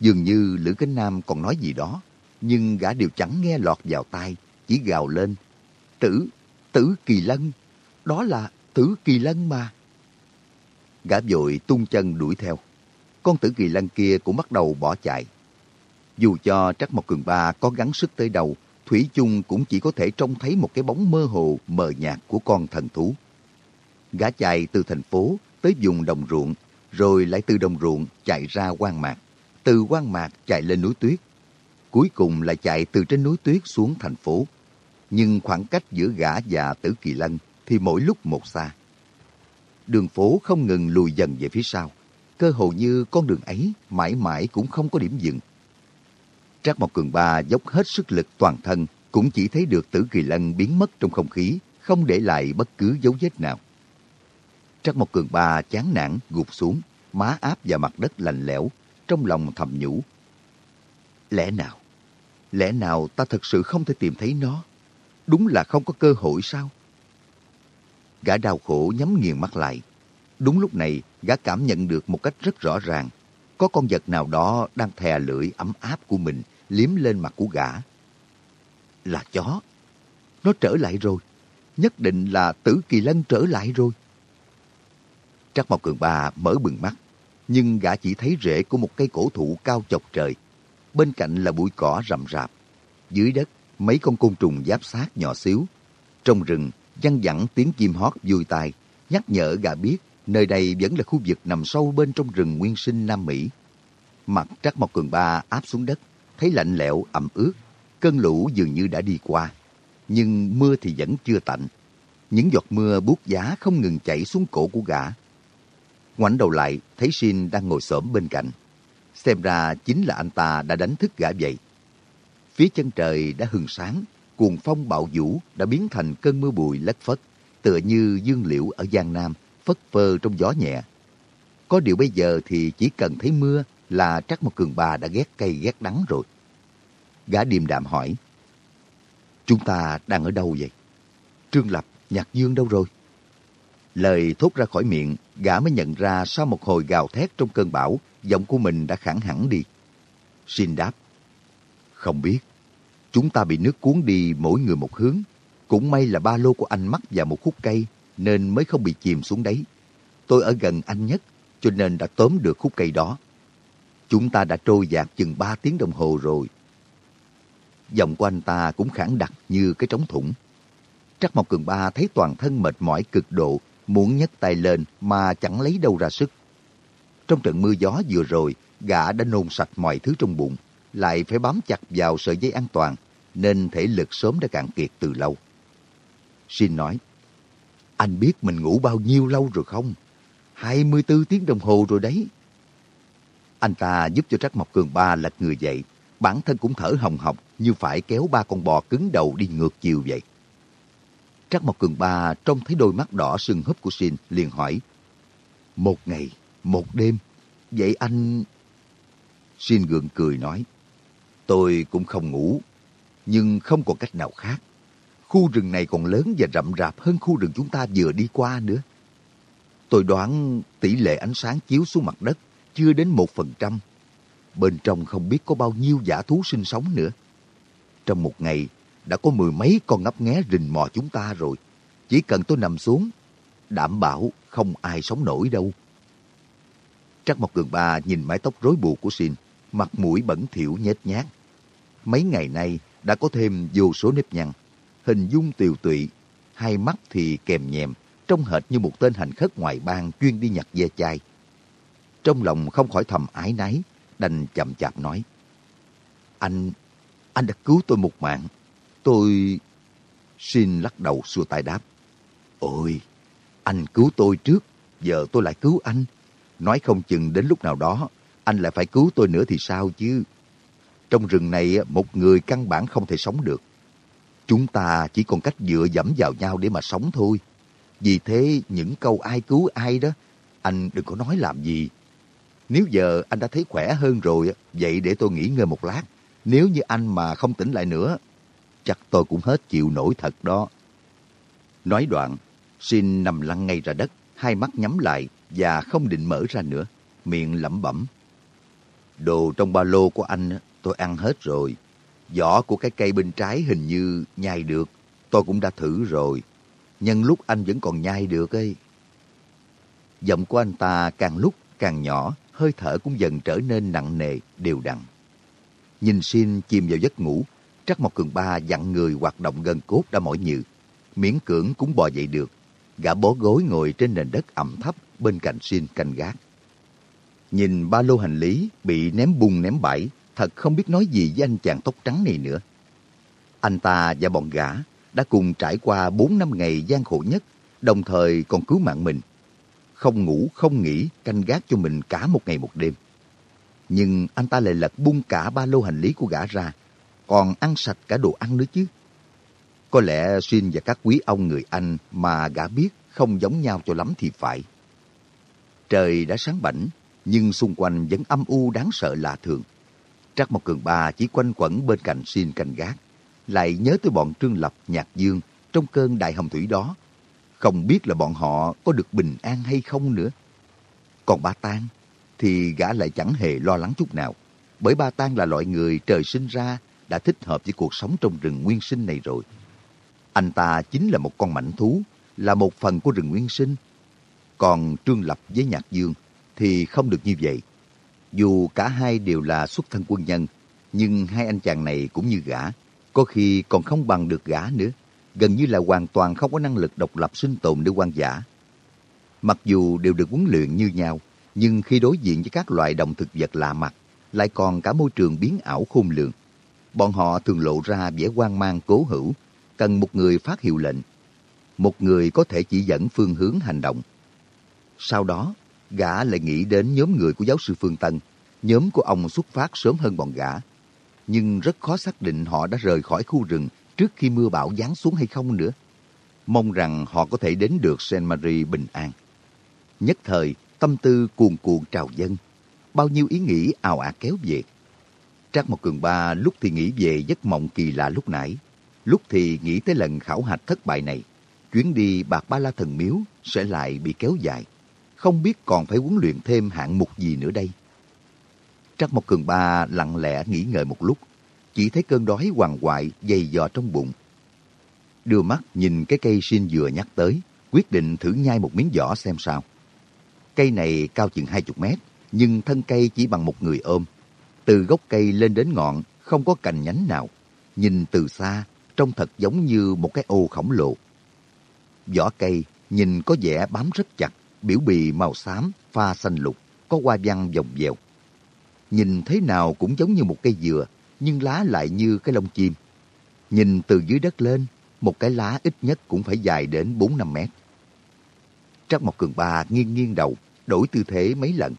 Dường như Lữ Cánh Nam còn nói gì đó, nhưng gã đều chẳng nghe lọt vào tai, chỉ gào lên. Tử, tử kỳ lân, đó là tử kỳ lân mà. Gã vội tung chân đuổi theo. Con tử kỳ lân kia cũng bắt đầu bỏ chạy. Dù cho Trắc Mộc Cường Ba có gắng sức tới đầu, Thủy chung cũng chỉ có thể trông thấy một cái bóng mơ hồ, mờ nhạt của con thần thú. Gã chạy từ thành phố tới vùng đồng ruộng, rồi lại từ đồng ruộng chạy ra quan mạc. Từ quan mạc chạy lên núi tuyết. Cuối cùng lại chạy từ trên núi tuyết xuống thành phố. Nhưng khoảng cách giữa gã và tử kỳ lân thì mỗi lúc một xa đường phố không ngừng lùi dần về phía sau. Cơ hồ như con đường ấy mãi mãi cũng không có điểm dừng. Trác Mộc Cường Ba dốc hết sức lực toàn thân, cũng chỉ thấy được tử kỳ lân biến mất trong không khí, không để lại bất cứ dấu vết nào. Trác Mộc Cường Ba chán nản gục xuống, má áp và mặt đất lạnh lẽo, trong lòng thầm nhủ. Lẽ nào? Lẽ nào ta thật sự không thể tìm thấy nó? Đúng là không có cơ hội sao? Gã đau khổ nhắm nghiền mắt lại. Đúng lúc này, gã cảm nhận được một cách rất rõ ràng. Có con vật nào đó đang thè lưỡi ấm áp của mình liếm lên mặt của gã. Là chó. Nó trở lại rồi. Nhất định là tử kỳ lân trở lại rồi. Trắc Mộc Cường Ba mở bừng mắt, nhưng gã chỉ thấy rễ của một cây cổ thụ cao chọc trời. Bên cạnh là bụi cỏ rậm rạp. Dưới đất, mấy con côn trùng giáp sát nhỏ xíu. Trong rừng, văng vẳng tiếng chim hót vui tai, nhắc nhở gà biết nơi đây vẫn là khu vực nằm sâu bên trong rừng nguyên sinh Nam Mỹ. Mặt Trắc Mộc Cường Ba áp xuống đất, thấy lạnh lẽo, ẩm ướt. Cơn lũ dường như đã đi qua, nhưng mưa thì vẫn chưa tạnh. Những giọt mưa buốt giá không ngừng chảy xuống cổ của gã. Ngoảnh đầu lại, thấy Shin đang ngồi xổm bên cạnh. Xem ra chính là anh ta đã đánh thức gã dậy. Phía chân trời đã hừng sáng, cuồng phong bạo vũ đã biến thành cơn mưa bụi lất phất, tựa như dương liễu ở Giang Nam, phất phơ trong gió nhẹ. Có điều bây giờ thì chỉ cần thấy mưa là chắc một Cường Bà đã ghét cây ghét đắng rồi. Gã điềm đạm hỏi, Chúng ta đang ở đâu vậy? Trương Lập, Nhạc Dương đâu rồi? Lời thốt ra khỏi miệng, gã mới nhận ra sau một hồi gào thét trong cơn bão, giọng của mình đã khẳng hẳn đi. Xin đáp, không biết. Chúng ta bị nước cuốn đi mỗi người một hướng. Cũng may là ba lô của anh mắc vào một khúc cây nên mới không bị chìm xuống đấy. Tôi ở gần anh nhất cho nên đã tóm được khúc cây đó. Chúng ta đã trôi dạt chừng ba tiếng đồng hồ rồi. Giọng của anh ta cũng khẳng đặc như cái trống thủng. Trắc Mộc Cường Ba thấy toàn thân mệt mỏi cực độ, muốn nhấc tay lên mà chẳng lấy đâu ra sức. Trong trận mưa gió vừa rồi, gã đã nôn sạch mọi thứ trong bụng, lại phải bám chặt vào sợi dây an toàn, nên thể lực sớm đã cạn kiệt từ lâu. Xin nói, anh biết mình ngủ bao nhiêu lâu rồi không? 24 tiếng đồng hồ rồi đấy. Anh ta giúp cho Trắc Mộc Cường Ba lật người dậy, bản thân cũng thở hồng hộc như phải kéo ba con bò cứng đầu đi ngược chiều vậy. Trắc Mộc Cường Ba trông thấy đôi mắt đỏ sưng húp của Shin liền hỏi, Một ngày, một đêm, vậy anh... Shin gượng cười nói, Tôi cũng không ngủ, nhưng không còn cách nào khác. Khu rừng này còn lớn và rậm rạp hơn khu rừng chúng ta vừa đi qua nữa. Tôi đoán tỷ lệ ánh sáng chiếu xuống mặt đất chưa đến một phần trăm. Bên trong không biết có bao nhiêu giả thú sinh sống nữa. Trong một ngày, đã có mười mấy con ngấp nghé rình mò chúng ta rồi. Chỉ cần tôi nằm xuống, đảm bảo không ai sống nổi đâu. Trắc Mộc Cường Ba nhìn mái tóc rối bù của Xin, mặt mũi bẩn thỉu nhếch nhác. Mấy ngày nay đã có thêm vô số nếp nhăn, hình dung tiều tụy, hai mắt thì kèm nhèm, trông hệt như một tên hành khất ngoài bang chuyên đi nhặt ve chai. Trong lòng không khỏi thầm ái náy, đành chậm chạp nói. Anh, anh đã cứu tôi một mạng. Tôi... Xin lắc đầu xua tay đáp. Ôi, anh cứu tôi trước, giờ tôi lại cứu anh. Nói không chừng đến lúc nào đó, anh lại phải cứu tôi nữa thì sao chứ? Trong rừng này, một người căn bản không thể sống được. Chúng ta chỉ còn cách dựa dẫm vào nhau để mà sống thôi. Vì thế, những câu ai cứu ai đó, anh đừng có nói làm gì. Nếu giờ anh đã thấy khỏe hơn rồi, vậy để tôi nghỉ ngơi một lát. Nếu như anh mà không tỉnh lại nữa, chắc tôi cũng hết chịu nổi thật đó. Nói đoạn, Xin nằm lăn ngay ra đất, hai mắt nhắm lại và không định mở ra nữa, miệng lẩm bẩm. Đồ trong ba lô của anh tôi ăn hết rồi. Vỏ của cái cây bên trái hình như nhai được, tôi cũng đã thử rồi. Nhân lúc anh vẫn còn nhai được ấy. Giọng của anh ta càng lúc càng nhỏ, hơi thở cũng dần trở nên nặng nề, đều đặn. Nhìn xin chìm vào giấc ngủ, Trắc một Cường Ba dặn người hoạt động gần cốt đã mỏi nhừ. Miễn cưỡng cũng bò dậy được. Gã bó gối ngồi trên nền đất ẩm thấp bên cạnh xin canh gác. Nhìn ba lô hành lý bị ném bung ném bãi, thật không biết nói gì với anh chàng tóc trắng này nữa. Anh ta và bọn gã đã cùng trải qua 4 năm ngày gian khổ nhất, đồng thời còn cứu mạng mình. Không ngủ, không nghỉ, canh gác cho mình cả một ngày một đêm. Nhưng anh ta lại lật bung cả ba lô hành lý của gã ra, còn ăn sạch cả đồ ăn nữa chứ. Có lẽ Xuyên và các quý ông người Anh mà gã biết không giống nhau cho lắm thì phải. Trời đã sáng bảnh, nhưng xung quanh vẫn âm u đáng sợ lạ thường. Trắc một cường ba chỉ quanh quẩn bên cạnh xin canh gác, lại nhớ tới bọn Trương Lập, Nhạc Dương trong cơn đại hồng thủy đó. Không biết là bọn họ có được bình an hay không nữa. Còn ba Tan thì gã lại chẳng hề lo lắng chút nào, bởi ba Tan là loại người trời sinh ra đã thích hợp với cuộc sống trong rừng nguyên sinh này rồi. Anh ta chính là một con mảnh thú, là một phần của rừng nguyên sinh. Còn Trương Lập với Nhạc Dương thì không được như vậy. Dù cả hai đều là xuất thân quân nhân, nhưng hai anh chàng này cũng như gã, có khi còn không bằng được gã nữa, gần như là hoàn toàn không có năng lực độc lập sinh tồn nơi quan giả. Mặc dù đều được huấn luyện như nhau, nhưng khi đối diện với các loại động thực vật lạ mặt, lại còn cả môi trường biến ảo khôn lường. Bọn họ thường lộ ra vẻ hoang mang cố hữu, cần một người phát hiệu lệnh. Một người có thể chỉ dẫn phương hướng hành động. Sau đó, gã lại nghĩ đến nhóm người của giáo sư Phương Tân. Nhóm của ông xuất phát sớm hơn bọn gã. Nhưng rất khó xác định họ đã rời khỏi khu rừng trước khi mưa bão giáng xuống hay không nữa. Mong rằng họ có thể đến được Saint Marie bình an. Nhất thời, tâm tư cuồn cuộn trào dân. Bao nhiêu ý nghĩ ào ạt kéo về. Trác một Cường Ba lúc thì nghĩ về giấc mộng kỳ lạ lúc nãy, lúc thì nghĩ tới lần khảo hạch thất bại này. Chuyến đi Bạc Ba La Thần Miếu sẽ lại bị kéo dài. Không biết còn phải huấn luyện thêm hạng mục gì nữa đây. Trắc một Cường Ba lặng lẽ nghĩ ngợi một lúc, chỉ thấy cơn đói hoàng hoại dày dò trong bụng. Đưa mắt nhìn cái cây xin vừa nhắc tới, quyết định thử nhai một miếng vỏ xem sao. Cây này cao chừng hai chục mét, nhưng thân cây chỉ bằng một người ôm. Từ gốc cây lên đến ngọn, không có cành nhánh nào. Nhìn từ xa, trông thật giống như một cái ô khổng lồ. Vỏ cây nhìn có vẻ bám rất chặt, biểu bì màu xám, pha xanh lục, có hoa văn vòng vèo. Nhìn thế nào cũng giống như một cây dừa, nhưng lá lại như cái lông chim. Nhìn từ dưới đất lên, một cái lá ít nhất cũng phải dài đến 4-5 mét. Trắc một Cường Ba nghiêng nghiêng đầu, đổi tư thế mấy lần.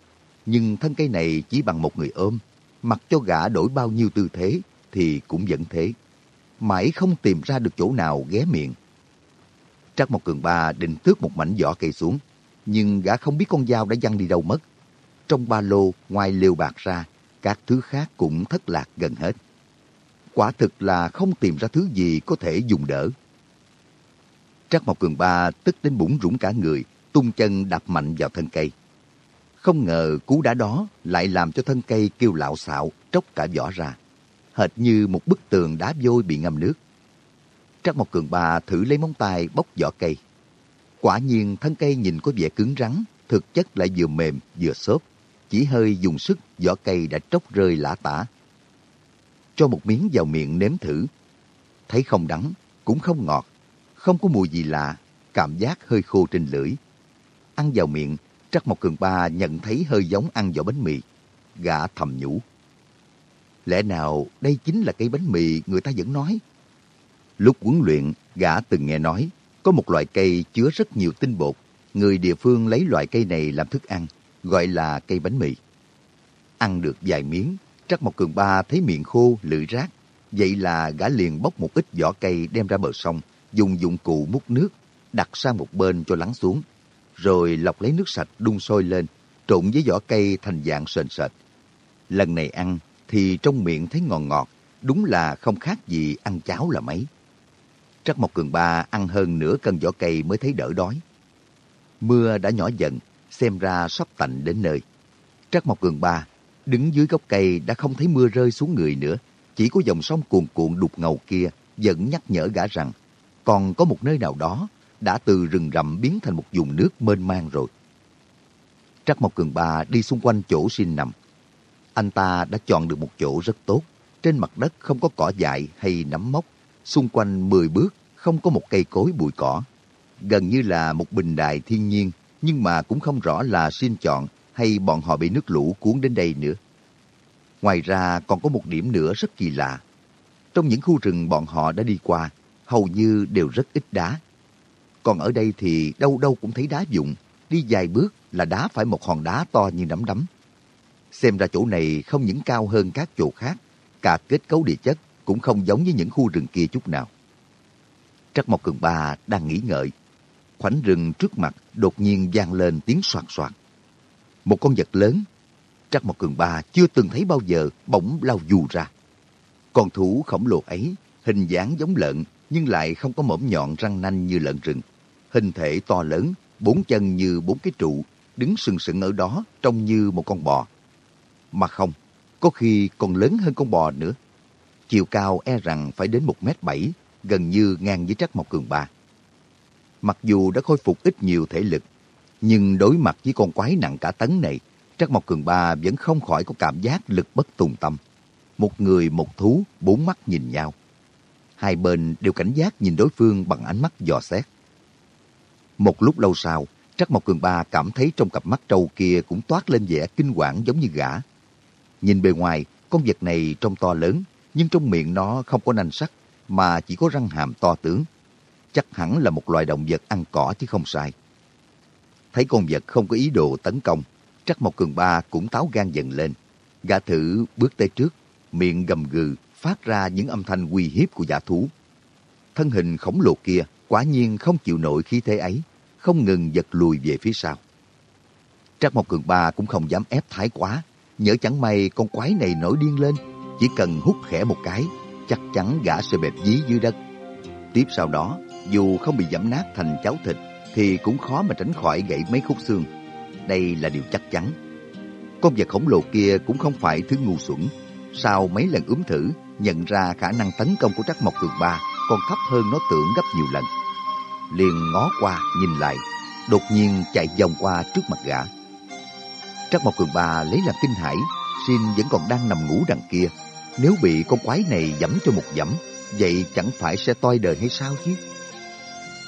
Nhưng thân cây này chỉ bằng một người ôm. Mặc cho gã đổi bao nhiêu tư thế thì cũng vẫn thế. Mãi không tìm ra được chỗ nào ghé miệng. Trắc một Cường Ba định tước một mảnh vỏ cây xuống. Nhưng gã không biết con dao đã văng đi đâu mất. Trong ba lô, ngoài liều bạc ra, các thứ khác cũng thất lạc gần hết. Quả thực là không tìm ra thứ gì có thể dùng đỡ. Trác Mộc Cường Ba tức đến bụng rủng cả người, tung chân đạp mạnh vào thân cây. Không ngờ cú đá đó lại làm cho thân cây kêu lạo xạo, tróc cả vỏ ra, hệt như một bức tường đá vôi bị ngâm nước. Trác Mộc Cường Ba thử lấy móng tay bóc vỏ cây. Quả nhiên thân cây nhìn có vẻ cứng rắn, thực chất lại vừa mềm vừa xốp. Chỉ hơi dùng sức, vỏ cây đã tróc rơi lã tả. Cho một miếng vào miệng nếm thử. Thấy không đắng, cũng không ngọt, không có mùi gì lạ, cảm giác hơi khô trên lưỡi. Ăn vào miệng, Trắc Mộc Cường Ba nhận thấy hơi giống ăn vỏ bánh mì. Gã thầm nhủ. Lẽ nào đây chính là cây bánh mì người ta vẫn nói? Lúc huấn luyện, gã từng nghe nói có một loại cây chứa rất nhiều tinh bột. Người địa phương lấy loại cây này làm thức ăn, gọi là cây bánh mì. Ăn được vài miếng, Trắc Mộc Cường Ba thấy miệng khô, lưỡi rác. Vậy là gã liền bóc một ít vỏ cây đem ra bờ sông, dùng dụng cụ múc nước, đặt sang một bên cho lắng xuống. Rồi lọc lấy nước sạch đun sôi lên, trộn với vỏ cây thành dạng sền sệt. Lần này ăn thì trong miệng thấy ngọt ngọt, đúng là không khác gì ăn cháo là mấy. Trắc Mộc Cường Ba ăn hơn nửa cân vỏ cây mới thấy đỡ đói. Mưa đã nhỏ dần, xem ra sắp tạnh đến nơi. Trắc Mộc Cường Ba đứng dưới gốc cây đã không thấy mưa rơi xuống người nữa. Chỉ có dòng sông cuồn cuộn đục ngầu kia vẫn nhắc nhở gã rằng còn có một nơi nào đó đã từ rừng rậm biến thành một vùng nước mênh mang rồi. Trắc Mộc Cường Ba đi xung quanh chỗ xin nằm. Anh ta đã chọn được một chỗ rất tốt. Trên mặt đất không có cỏ dại hay nấm mốc. Xung quanh 10 bước không có một cây cối bụi cỏ. Gần như là một bình đài thiên nhiên, nhưng mà cũng không rõ là xin chọn hay bọn họ bị nước lũ cuốn đến đây nữa. Ngoài ra còn có một điểm nữa rất kỳ lạ. Trong những khu rừng bọn họ đã đi qua, hầu như đều rất ít đá. Còn ở đây thì đâu đâu cũng thấy đá dụng, đi vài bước là đá phải một hòn đá to như nắm đấm. Xem ra chỗ này không những cao hơn các chỗ khác, cả kết cấu địa chất cũng không giống như những khu rừng kia chút nào. Trắc Mộc Cường Ba đang nghĩ ngợi. Khoảnh rừng trước mặt đột nhiên vang lên tiếng soạt soạt. Một con vật lớn, Trắc Mộc Cường Ba chưa từng thấy bao giờ bỗng lao dù ra. Con thú khổng lồ ấy, hình dáng giống lợn nhưng lại không có mõm nhọn răng nanh như lợn rừng. Hình thể to lớn, bốn chân như bốn cái trụ, đứng sừng sững ở đó trông như một con bò. Mà không, có khi còn lớn hơn con bò nữa. Chiều cao e rằng phải đến 1 mét 7 gần như ngang với Trắc Mộc Cường Ba. Mặc dù đã khôi phục ít nhiều thể lực, nhưng đối mặt với con quái nặng cả tấn này, Trắc Mộc Cường Ba vẫn không khỏi có cảm giác lực bất tùng tâm. Một người một thú, bốn mắt nhìn nhau. Hai bên đều cảnh giác nhìn đối phương bằng ánh mắt dò xét. Một lúc lâu sau, Trắc Mộc Cường Ba cảm thấy trong cặp mắt trâu kia cũng toát lên vẻ kinh quản giống như gã. Nhìn bề ngoài, con vật này trông to lớn, nhưng trong miệng nó không có nanh sắc, mà chỉ có răng hàm to tướng. Chắc hẳn là một loài động vật ăn cỏ chứ không sai. Thấy con vật không có ý đồ tấn công, Trắc Mộc Cường Ba cũng táo gan dần lên. Gã thử bước tới trước, miệng gầm gừ, phát ra những âm thanh uy hiếp của giả thú. Thân hình khổng lồ kia quả nhiên không chịu nổi khí thế ấy, không ngừng giật lùi về phía sau. Trắc Mộc Cường Ba cũng không dám ép thái quá, nhỡ chẳng may con quái này nổi điên lên, chỉ cần hút khẽ một cái, chắc chắn gã sẽ bẹp dí dưới đất. Tiếp sau đó, dù không bị giẫm nát thành cháo thịt, thì cũng khó mà tránh khỏi gãy mấy khúc xương. Đây là điều chắc chắn. Con vật khổng lồ kia cũng không phải thứ ngu xuẩn. Sau mấy lần ướm thử, nhận ra khả năng tấn công của Trắc Mộc Cường Ba còn thấp hơn nó tưởng gấp nhiều lần. Liền ngó qua, nhìn lại, đột nhiên chạy vòng qua trước mặt gã. Trắc Mộc Cường Ba lấy làm kinh hãi, Xin vẫn còn đang nằm ngủ đằng kia. Nếu bị con quái này dẫm cho một dẫm, vậy chẳng phải sẽ toi đời hay sao chứ?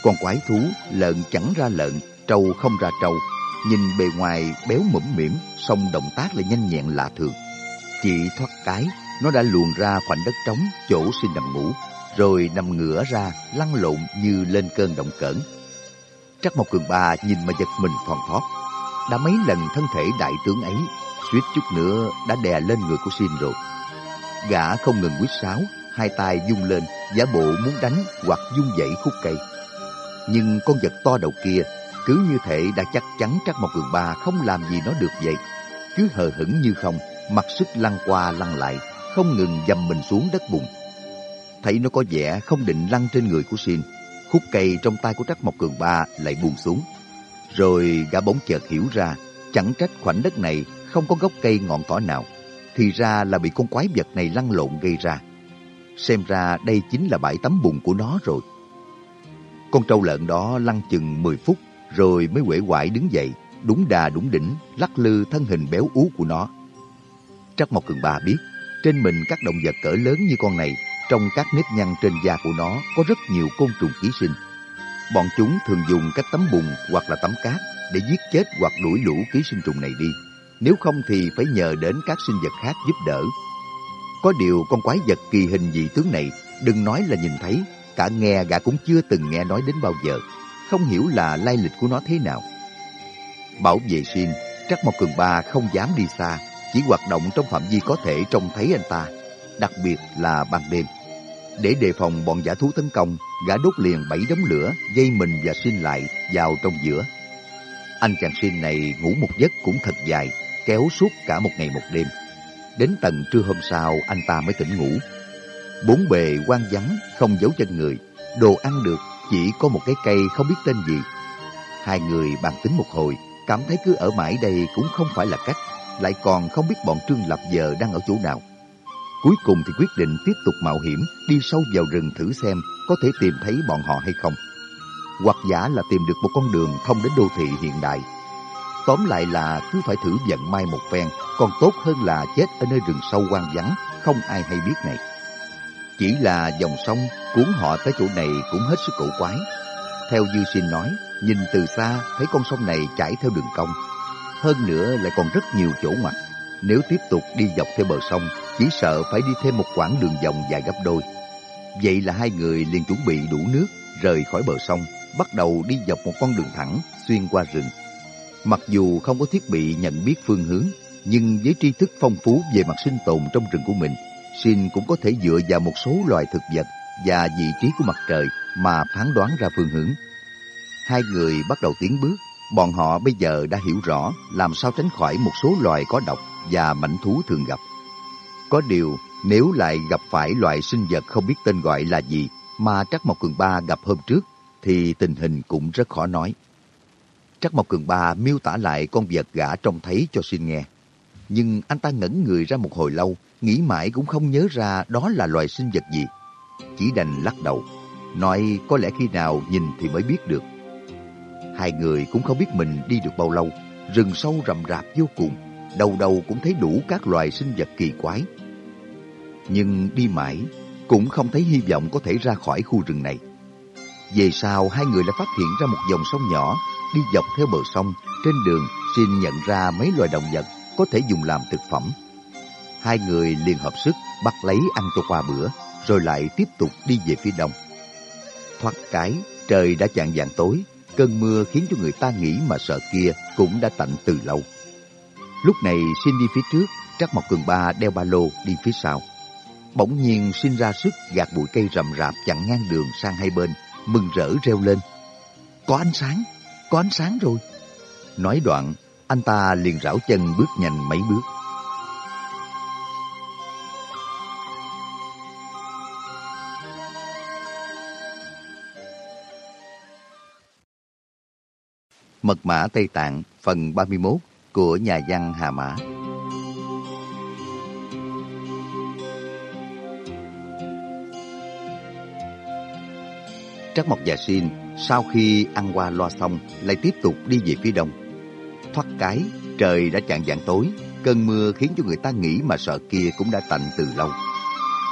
Con quái thú, lợn chẳng ra lợn, trâu không ra trâu. Nhìn bề ngoài béo mũm mỉm, song động tác lại nhanh nhẹn lạ thường. Chỉ thoát cái, nó đã luồn ra khoảnh đất trống chỗ xin nằm ngủ, rồi nằm ngửa ra, lăn lộn như lên cơn động cỡn. Trắc một cường ba nhìn mà giật mình thòn thót. Đã mấy lần thân thể đại tướng ấy suýt chút nữa đã đè lên người của Xin rồi. Gã không ngừng quýt sáo, hai tay dung lên, giả bộ muốn đánh hoặc dung dậy khúc cây. Nhưng con vật to đầu kia cứ như thể đã chắc chắn Trắc một Cường Ba không làm gì nó được vậy. Cứ hờ hững như không, mặc sức lăn qua lăn lại, không ngừng dầm mình xuống đất bùn. Thấy nó có vẻ không định lăn trên người của Xin, khúc cây trong tay của Trắc Mộc Cường Ba lại buông xuống. Rồi gã bỗng chợt hiểu ra, chẳng trách khoảnh đất này không có gốc cây ngọn cỏ nào, thì ra là bị con quái vật này lăn lộn gây ra. xem ra đây chính là bãi tắm bùn của nó rồi. Con trâu lợn đó lăn chừng 10 phút rồi mới quể quại đứng dậy, đúng đà đúng đỉnh, lắc lư thân hình béo ú của nó. Trắc Mộc Cường Ba biết, trên mình các động vật cỡ lớn như con này, trong các nếp nhăn trên da của nó có rất nhiều côn trùng ký sinh. Bọn chúng thường dùng các tấm bùn hoặc là tấm cát để giết chết hoặc đuổi lũ ký sinh trùng này đi. Nếu không thì phải nhờ đến các sinh vật khác giúp đỡ. Có điều con quái vật kỳ hình dị tướng này đừng nói là nhìn thấy, cả nghe gã cũng chưa từng nghe nói đến bao giờ. Không hiểu là lai lịch của nó thế nào. Bảo vệ xin, Trắc Mộc Cường Ba không dám đi xa, chỉ hoạt động trong phạm vi có thể trông thấy anh ta, đặc biệt là ban đêm. Để đề phòng bọn giả thú tấn công, gã đốt liền bảy đống lửa, dây mình và xin lại vào trong giữa. Anh chàng xin này ngủ một giấc cũng thật dài, kéo suốt cả một ngày một đêm. Đến tận trưa hôm sau anh ta mới tỉnh ngủ. Bốn bề quan vắng, không giấu chân người. Đồ ăn được chỉ có một cái cây không biết tên gì. Hai người bàn tính một hồi, cảm thấy cứ ở mãi đây cũng không phải là cách, lại còn không biết bọn Trương Lập giờ đang ở chỗ nào. Cuối cùng thì quyết định tiếp tục mạo hiểm đi sâu vào rừng thử xem có thể tìm thấy bọn họ hay không. Hoặc giả là tìm được một con đường thông đến đô thị hiện đại. Tóm lại là cứ phải thử vận may một phen, còn tốt hơn là chết ở nơi rừng sâu hoang vắng, không ai hay biết này. Chỉ là dòng sông cuốn họ tới chỗ này cũng hết sức cổ quái. Theo Dư Sinh nói, nhìn từ xa thấy con sông này chảy theo đường cong. Hơn nữa lại còn rất nhiều chỗ ngoặt. Nếu tiếp tục đi dọc theo bờ sông, chỉ sợ phải đi thêm một quãng đường vòng dài gấp đôi. Vậy là hai người liền chuẩn bị đủ nước, rời khỏi bờ sông, bắt đầu đi dọc một con đường thẳng, xuyên qua rừng. Mặc dù không có thiết bị nhận biết phương hướng, nhưng với tri thức phong phú về mặt sinh tồn trong rừng của mình, Shin cũng có thể dựa vào một số loài thực vật và vị trí của mặt trời mà phán đoán ra phương hướng. Hai người bắt đầu tiến bước, bọn họ bây giờ đã hiểu rõ làm sao tránh khỏi một số loài có độc và mảnh thú thường gặp. Có điều, nếu lại gặp phải loại sinh vật không biết tên gọi là gì mà Trắc Mộc Cường Ba gặp hôm trước, thì tình hình cũng rất khó nói. Trắc Mộc Cường Ba miêu tả lại con vật gã trông thấy cho xin nghe. Nhưng anh ta ngẩn người ra một hồi lâu, nghĩ mãi cũng không nhớ ra đó là loài sinh vật gì. Chỉ đành lắc đầu, nói có lẽ khi nào nhìn thì mới biết được. Hai người cũng không biết mình đi được bao lâu, rừng sâu rậm rạp vô cùng, đầu đầu cũng thấy đủ các loài sinh vật kỳ quái. Nhưng đi mãi, cũng không thấy hy vọng có thể ra khỏi khu rừng này. Về sau, hai người lại phát hiện ra một dòng sông nhỏ, đi dọc theo bờ sông, trên đường xin nhận ra mấy loài động vật có thể dùng làm thực phẩm. Hai người liền hợp sức bắt lấy ăn cho qua bữa, rồi lại tiếp tục đi về phía đông. Thoát cái, trời đã chạng vàng tối, cơn mưa khiến cho người ta nghĩ mà sợ kia cũng đã tạnh từ lâu. Lúc này xin đi phía trước, Trắc Mộc Cường Ba đeo ba lô đi phía sau. Bỗng nhiên Xin ra sức gạt bụi cây rậm rạp chặn ngang đường sang hai bên, mừng rỡ reo lên. Có ánh sáng, có ánh sáng rồi. Nói đoạn, anh ta liền rảo chân bước nhanh mấy bước. Mật mã Tây Tạng phần 31 của nhà văn Hà Mã Trắc Mộc và Xin sau khi ăn qua loa xong lại tiếp tục đi về phía đông. Thoát cái, trời đã chạng dạng tối, cơn mưa khiến cho người ta nghĩ mà sợ kia cũng đã tạnh từ lâu.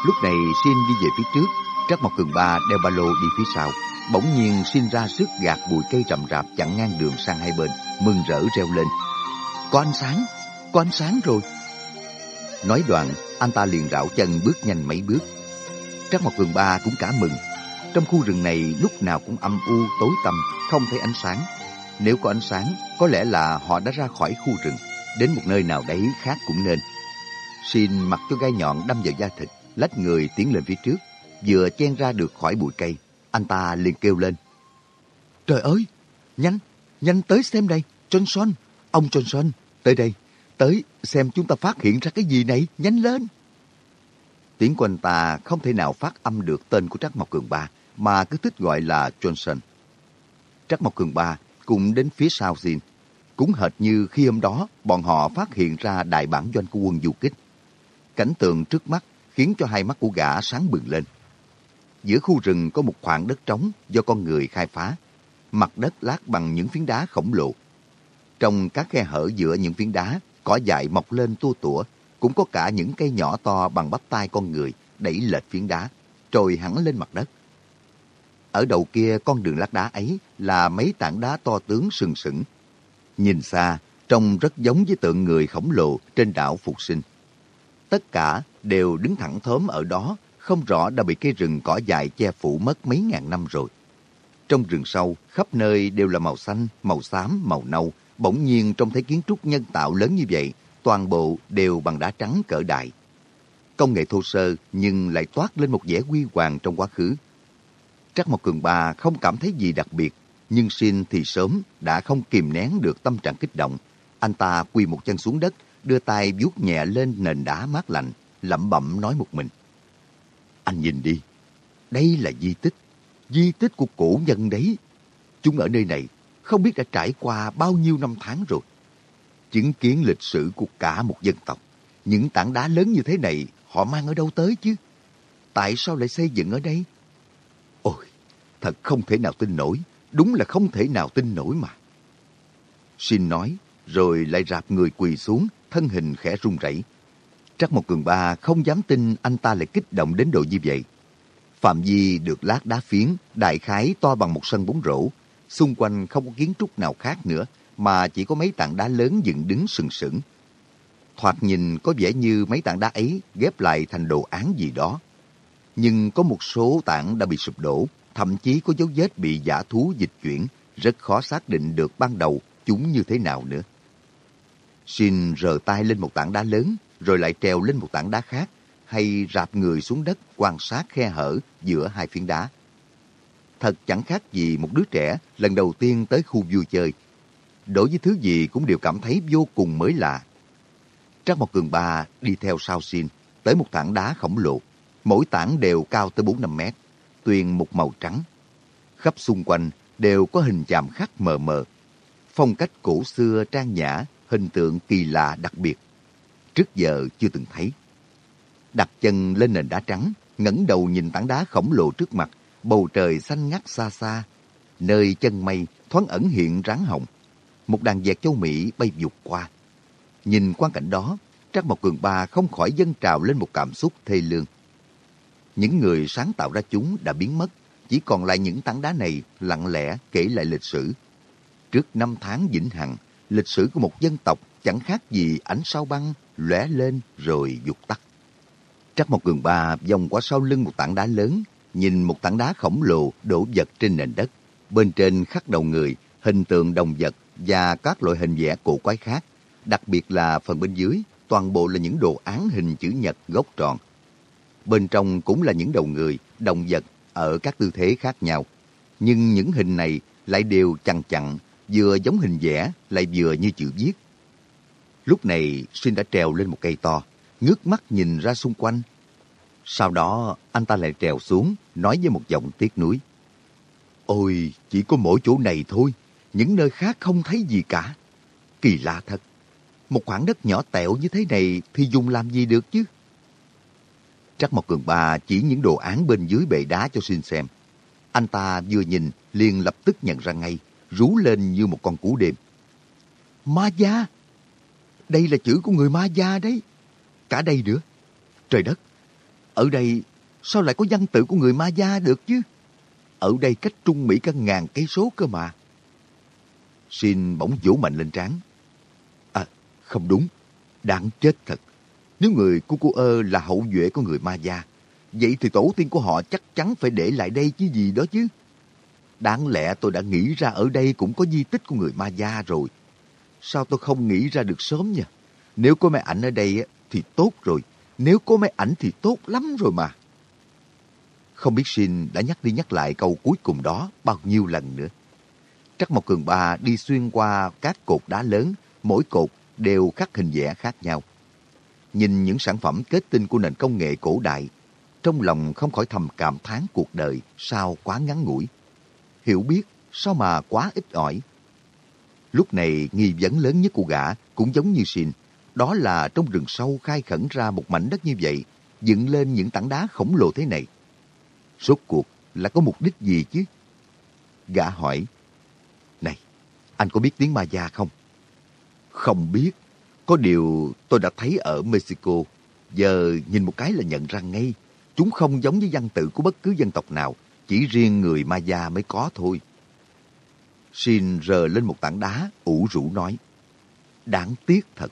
Lúc này Xin đi về phía trước, Trắc Mộc Cường Ba đeo ba lô đi phía sau. Bỗng nhiên xin ra sức gạt bụi cây rậm rạp chặn ngang đường sang hai bên, mừng rỡ reo lên. Có ánh sáng, có ánh sáng rồi. Nói đoạn, anh ta liền rảo chân bước nhanh mấy bước. Trắc Mộc Cường Ba cũng cả mừng, trong khu rừng này lúc nào cũng âm u, tối tăm, không thấy ánh sáng. Nếu có ánh sáng, có lẽ là họ đã ra khỏi khu rừng, đến một nơi nào đấy khác cũng nên. Xin mặc cho gai nhọn đâm vào da thịt, lách người tiến lên phía trước, vừa chen ra được khỏi bụi cây, anh ta liền kêu lên. Trời ơi, nhanh, nhanh tới xem đây, Johnson, ông Johnson, tới đây, tới xem chúng ta phát hiện ra cái gì này, nhanh lên. Tiếng của anh ta không thể nào phát âm được tên của Trắc Mộc Cường Ba, mà cứ thích gọi là Johnson. Trắc Mộc Cường Ba cũng đến phía sau Jin. Cũng hệt như khi hôm đó bọn họ phát hiện ra đại bản doanh của quân du kích. Cảnh tượng trước mắt khiến cho hai mắt của gã sáng bừng lên. Giữa khu rừng có một khoảng đất trống do con người khai phá. Mặt đất lát bằng những phiến đá khổng lồ. Trong các khe hở giữa những phiến đá, cỏ dại mọc lên tua tủa, cũng có cả những cây nhỏ to bằng bắp tay con người đẩy lệch phiến đá, trồi hẳn lên mặt đất. Ở đầu kia con đường lát đá ấy là mấy tảng đá to tướng sừng sững. Nhìn xa, trông rất giống với tượng người khổng lồ trên đảo Phục Sinh. Tất cả đều đứng thẳng thớm ở đó, không rõ đã bị cây rừng cỏ dại che phủ mất mấy ngàn năm rồi. Trong rừng sâu, khắp nơi đều là màu xanh, màu xám, màu nâu. Bỗng nhiên trong thấy kiến trúc nhân tạo lớn như vậy, toàn bộ đều bằng đá trắng cỡ đại. Công nghệ thô sơ nhưng lại toát lên một vẻ huy hoàng trong quá khứ. Trắc Mộc Cường Ba không cảm thấy gì đặc biệt, nhưng Xin thì sớm đã không kìm nén được tâm trạng kích động. Anh ta quỳ một chân xuống đất, đưa tay vuốt nhẹ lên nền đá mát lạnh, lẩm bẩm nói một mình. Anh nhìn đi, đây là di tích, di tích của cổ nhân đấy. Chúng ở nơi này không biết đã trải qua bao nhiêu năm tháng rồi. Chứng kiến lịch sử của cả một dân tộc. Những tảng đá lớn như thế này họ mang ở đâu tới chứ? Tại sao lại xây dựng ở đây? Thật không thể nào tin nổi. Đúng là không thể nào tin nổi mà. Xin nói, rồi lại rạp người quỳ xuống, thân hình khẽ run rẩy. Trắc một cường ba không dám tin anh ta lại kích động đến độ như vậy. Phạm vi được lát đá phiến, đại khái to bằng một sân bóng rổ. Xung quanh không có kiến trúc nào khác nữa, mà chỉ có mấy tảng đá lớn dựng đứng sừng sững. Thoạt nhìn có vẻ như mấy tảng đá ấy ghép lại thành đồ án gì đó. Nhưng có một số tảng đã bị sụp đổ, thậm chí có dấu vết bị giả thú dịch chuyển, rất khó xác định được ban đầu chúng như thế nào nữa. Shin rờ tay lên một tảng đá lớn, rồi lại trèo lên một tảng đá khác, hay rạp người xuống đất quan sát khe hở giữa hai phiến đá. Thật chẳng khác gì một đứa trẻ lần đầu tiên tới khu vui chơi. Đối với thứ gì cũng đều cảm thấy vô cùng mới lạ. Trác một Cường Ba đi theo sau xin tới một tảng đá khổng lồ. Mỗi tảng đều cao tới 4-5 mét, tuyền một màu trắng. Khắp xung quanh đều có hình chạm khắc mờ mờ. Phong cách cổ xưa trang nhã, hình tượng kỳ lạ đặc biệt. Trước giờ chưa từng thấy. Đặt chân lên nền đá trắng, ngẩng đầu nhìn tảng đá khổng lồ trước mặt, bầu trời xanh ngắt xa xa. Nơi chân mây thoáng ẩn hiện ráng hồng. Một đàn dẹt châu Mỹ bay vụt qua. Nhìn quan cảnh đó, Trác Mộc Cường Ba không khỏi dâng trào lên một cảm xúc thê lương. Những người sáng tạo ra chúng đã biến mất, chỉ còn lại những tảng đá này lặng lẽ kể lại lịch sử. Trước năm tháng vĩnh hằng, lịch sử của một dân tộc chẳng khác gì ánh sao băng lóe lên rồi vụt tắt. Trắc một cường ba vòng qua sau lưng một tảng đá lớn, nhìn một tảng đá khổng lồ đổ vật trên nền đất. Bên trên khắc đầu người, hình tượng đồng vật và các loại hình vẽ cổ quái khác. Đặc biệt là phần bên dưới, toàn bộ là những đồ án hình chữ nhật gốc tròn. Bên trong cũng là những đầu người, động vật ở các tư thế khác nhau. Nhưng những hình này lại đều chằng chặn, vừa giống hình vẽ, lại vừa như chữ viết. Lúc này, Sinh đã trèo lên một cây to, ngước mắt nhìn ra xung quanh. Sau đó, anh ta lại trèo xuống, nói với một giọng tiếc nuối. Ôi, chỉ có mỗi chỗ này thôi, những nơi khác không thấy gì cả. Kỳ lạ thật, một khoảng đất nhỏ tẹo như thế này thì dùng làm gì được chứ? Trắc Mộc Cường Ba chỉ những đồ án bên dưới bệ đá cho xin xem. Anh ta vừa nhìn, liền lập tức nhận ra ngay, rú lên như một con cú đêm. Ma gia! Đây là chữ của người ma gia đấy. Cả đây nữa. Trời đất! Ở đây sao lại có văn tự của người ma gia được chứ? Ở đây cách Trung Mỹ cả ngàn cây số cơ mà. Xin bỗng vỗ mạnh lên trán. À, không đúng. Đáng chết thật. Nếu người của cô ơ là hậu duệ của người ma gia, vậy thì tổ tiên của họ chắc chắn phải để lại đây chứ gì đó chứ. Đáng lẽ tôi đã nghĩ ra ở đây cũng có di tích của người ma gia rồi. Sao tôi không nghĩ ra được sớm nhỉ? Nếu có máy ảnh ở đây thì tốt rồi. Nếu có máy ảnh thì tốt lắm rồi mà. Không biết Shin đã nhắc đi nhắc lại câu cuối cùng đó bao nhiêu lần nữa. Trắc Mộc Cường Ba đi xuyên qua các cột đá lớn, mỗi cột đều khắc hình vẽ khác nhau. Nhìn những sản phẩm kết tinh của nền công nghệ cổ đại, trong lòng không khỏi thầm cảm thán cuộc đời sao quá ngắn ngủi. Hiểu biết sao mà quá ít ỏi. Lúc này nghi vấn lớn nhất của gã cũng giống như Shin. Đó là trong rừng sâu khai khẩn ra một mảnh đất như vậy, dựng lên những tảng đá khổng lồ thế này. Rốt cuộc là có mục đích gì chứ? Gã hỏi, Này, anh có biết tiếng ma gia không? Không biết, có điều tôi đã thấy ở Mexico. Giờ nhìn một cái là nhận ra ngay. Chúng không giống với văn tự của bất cứ dân tộc nào, chỉ riêng người Maya mới có thôi. Shin rờ lên một tảng đá, ủ rũ nói. Đáng tiếc thật,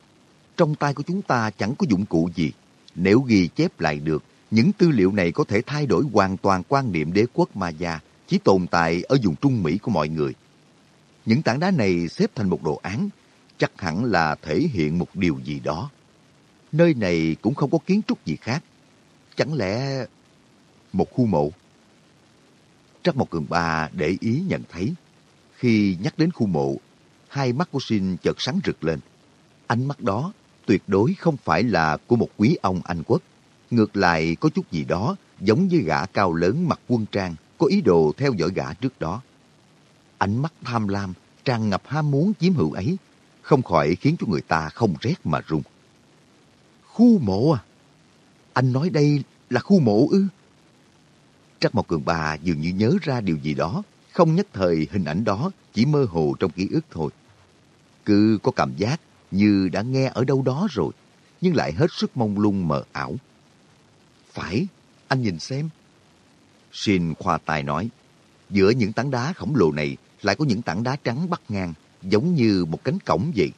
trong tay của chúng ta chẳng có dụng cụ gì. Nếu ghi chép lại được, những tư liệu này có thể thay đổi hoàn toàn quan niệm đế quốc Maya chỉ tồn tại ở vùng Trung Mỹ của mọi người. Những tảng đá này xếp thành một đồ án, chắc hẳn là thể hiện một điều gì đó. Nơi này cũng không có kiến trúc gì khác. Chẳng lẽ một khu mộ? Trắc một Cường Ba để ý nhận thấy, khi nhắc đến khu mộ, hai mắt của Sinh chợt sáng rực lên. Ánh mắt đó tuyệt đối không phải là của một quý ông Anh quốc. Ngược lại có chút gì đó giống như gã cao lớn mặc quân trang có ý đồ theo dõi gã trước đó. Ánh mắt tham lam, tràn ngập ham muốn chiếm hữu ấy, không khỏi khiến cho người ta không rét mà run. Khu mộ à? Anh nói đây là khu mộ ư? Trắc Mộc Cường Bà dường như nhớ ra điều gì đó, không nhất thời hình ảnh đó chỉ mơ hồ trong ký ức thôi. Cứ có cảm giác như đã nghe ở đâu đó rồi, nhưng lại hết sức mông lung mờ ảo. Phải, anh nhìn xem. Shin khoa tài nói, giữa những tảng đá khổng lồ này lại có những tảng đá trắng bắt ngang, giống như một cánh cổng vậy.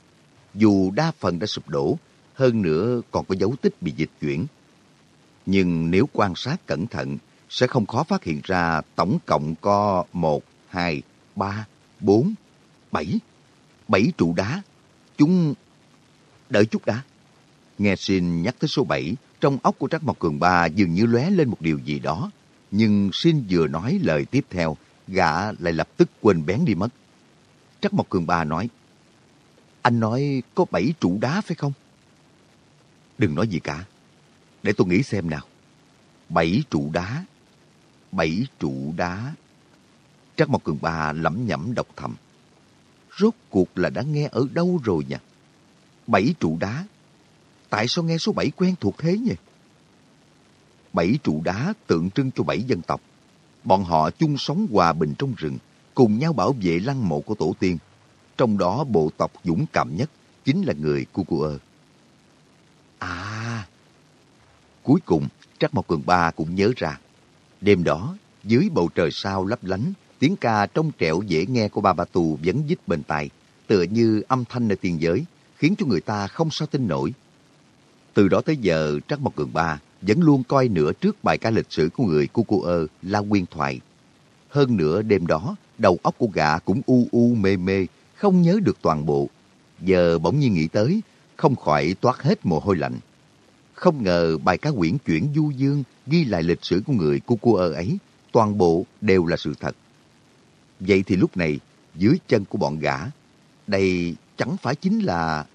Dù đa phần đã sụp đổ, hơn nữa còn có dấu tích bị dịch chuyển. Nhưng nếu quan sát cẩn thận, sẽ không khó phát hiện ra tổng cộng có 1, 2, 3, 4, 7. 7 trụ đá. Chúng... Đợi chút đã. Nghe xin nhắc tới số 7, trong óc của Trác Mộc Cường Ba dường như lóe lên một điều gì đó. Nhưng xin vừa nói lời tiếp theo, gã lại lập tức quên bén đi mất. Trắc Mộc Cường Ba nói, Anh nói có bảy trụ đá phải không? Đừng nói gì cả. Để tôi nghĩ xem nào. Bảy trụ đá. Bảy trụ đá. Trắc Mộc Cường Ba lẩm nhẩm đọc thầm. Rốt cuộc là đã nghe ở đâu rồi nhỉ? Bảy trụ đá. Tại sao nghe số bảy quen thuộc thế nhỉ? Bảy trụ đá tượng trưng cho bảy dân tộc. Bọn họ chung sống hòa bình trong rừng, cùng nhau bảo vệ lăng mộ của tổ tiên. Trong đó bộ tộc dũng cảm nhất chính là người Cucuơ. À! Cuối cùng, Trắc Mộc Cường Ba cũng nhớ ra. Đêm đó, dưới bầu trời sao lấp lánh, tiếng ca trong trẻo dễ nghe của Ba Ba Tù vẫn dít bên tai, tựa như âm thanh nơi tiền giới, khiến cho người ta không sao tin nổi. Từ đó tới giờ, Trắc Mộc Cường Ba vẫn luôn coi nửa trước bài ca lịch sử của người Cucuơ là Nguyên Thoại. Hơn nữa đêm đó, đầu óc của gã cũng u u mê mê, không nhớ được toàn bộ. Giờ bỗng nhiên nghĩ tới, không khỏi toát hết mồ hôi lạnh. Không ngờ bài cá quyển chuyển du dương ghi lại lịch sử của người Cucuơ ấy, toàn bộ đều là sự thật. Vậy thì lúc này, dưới chân của bọn gã, đây chẳng phải chính là...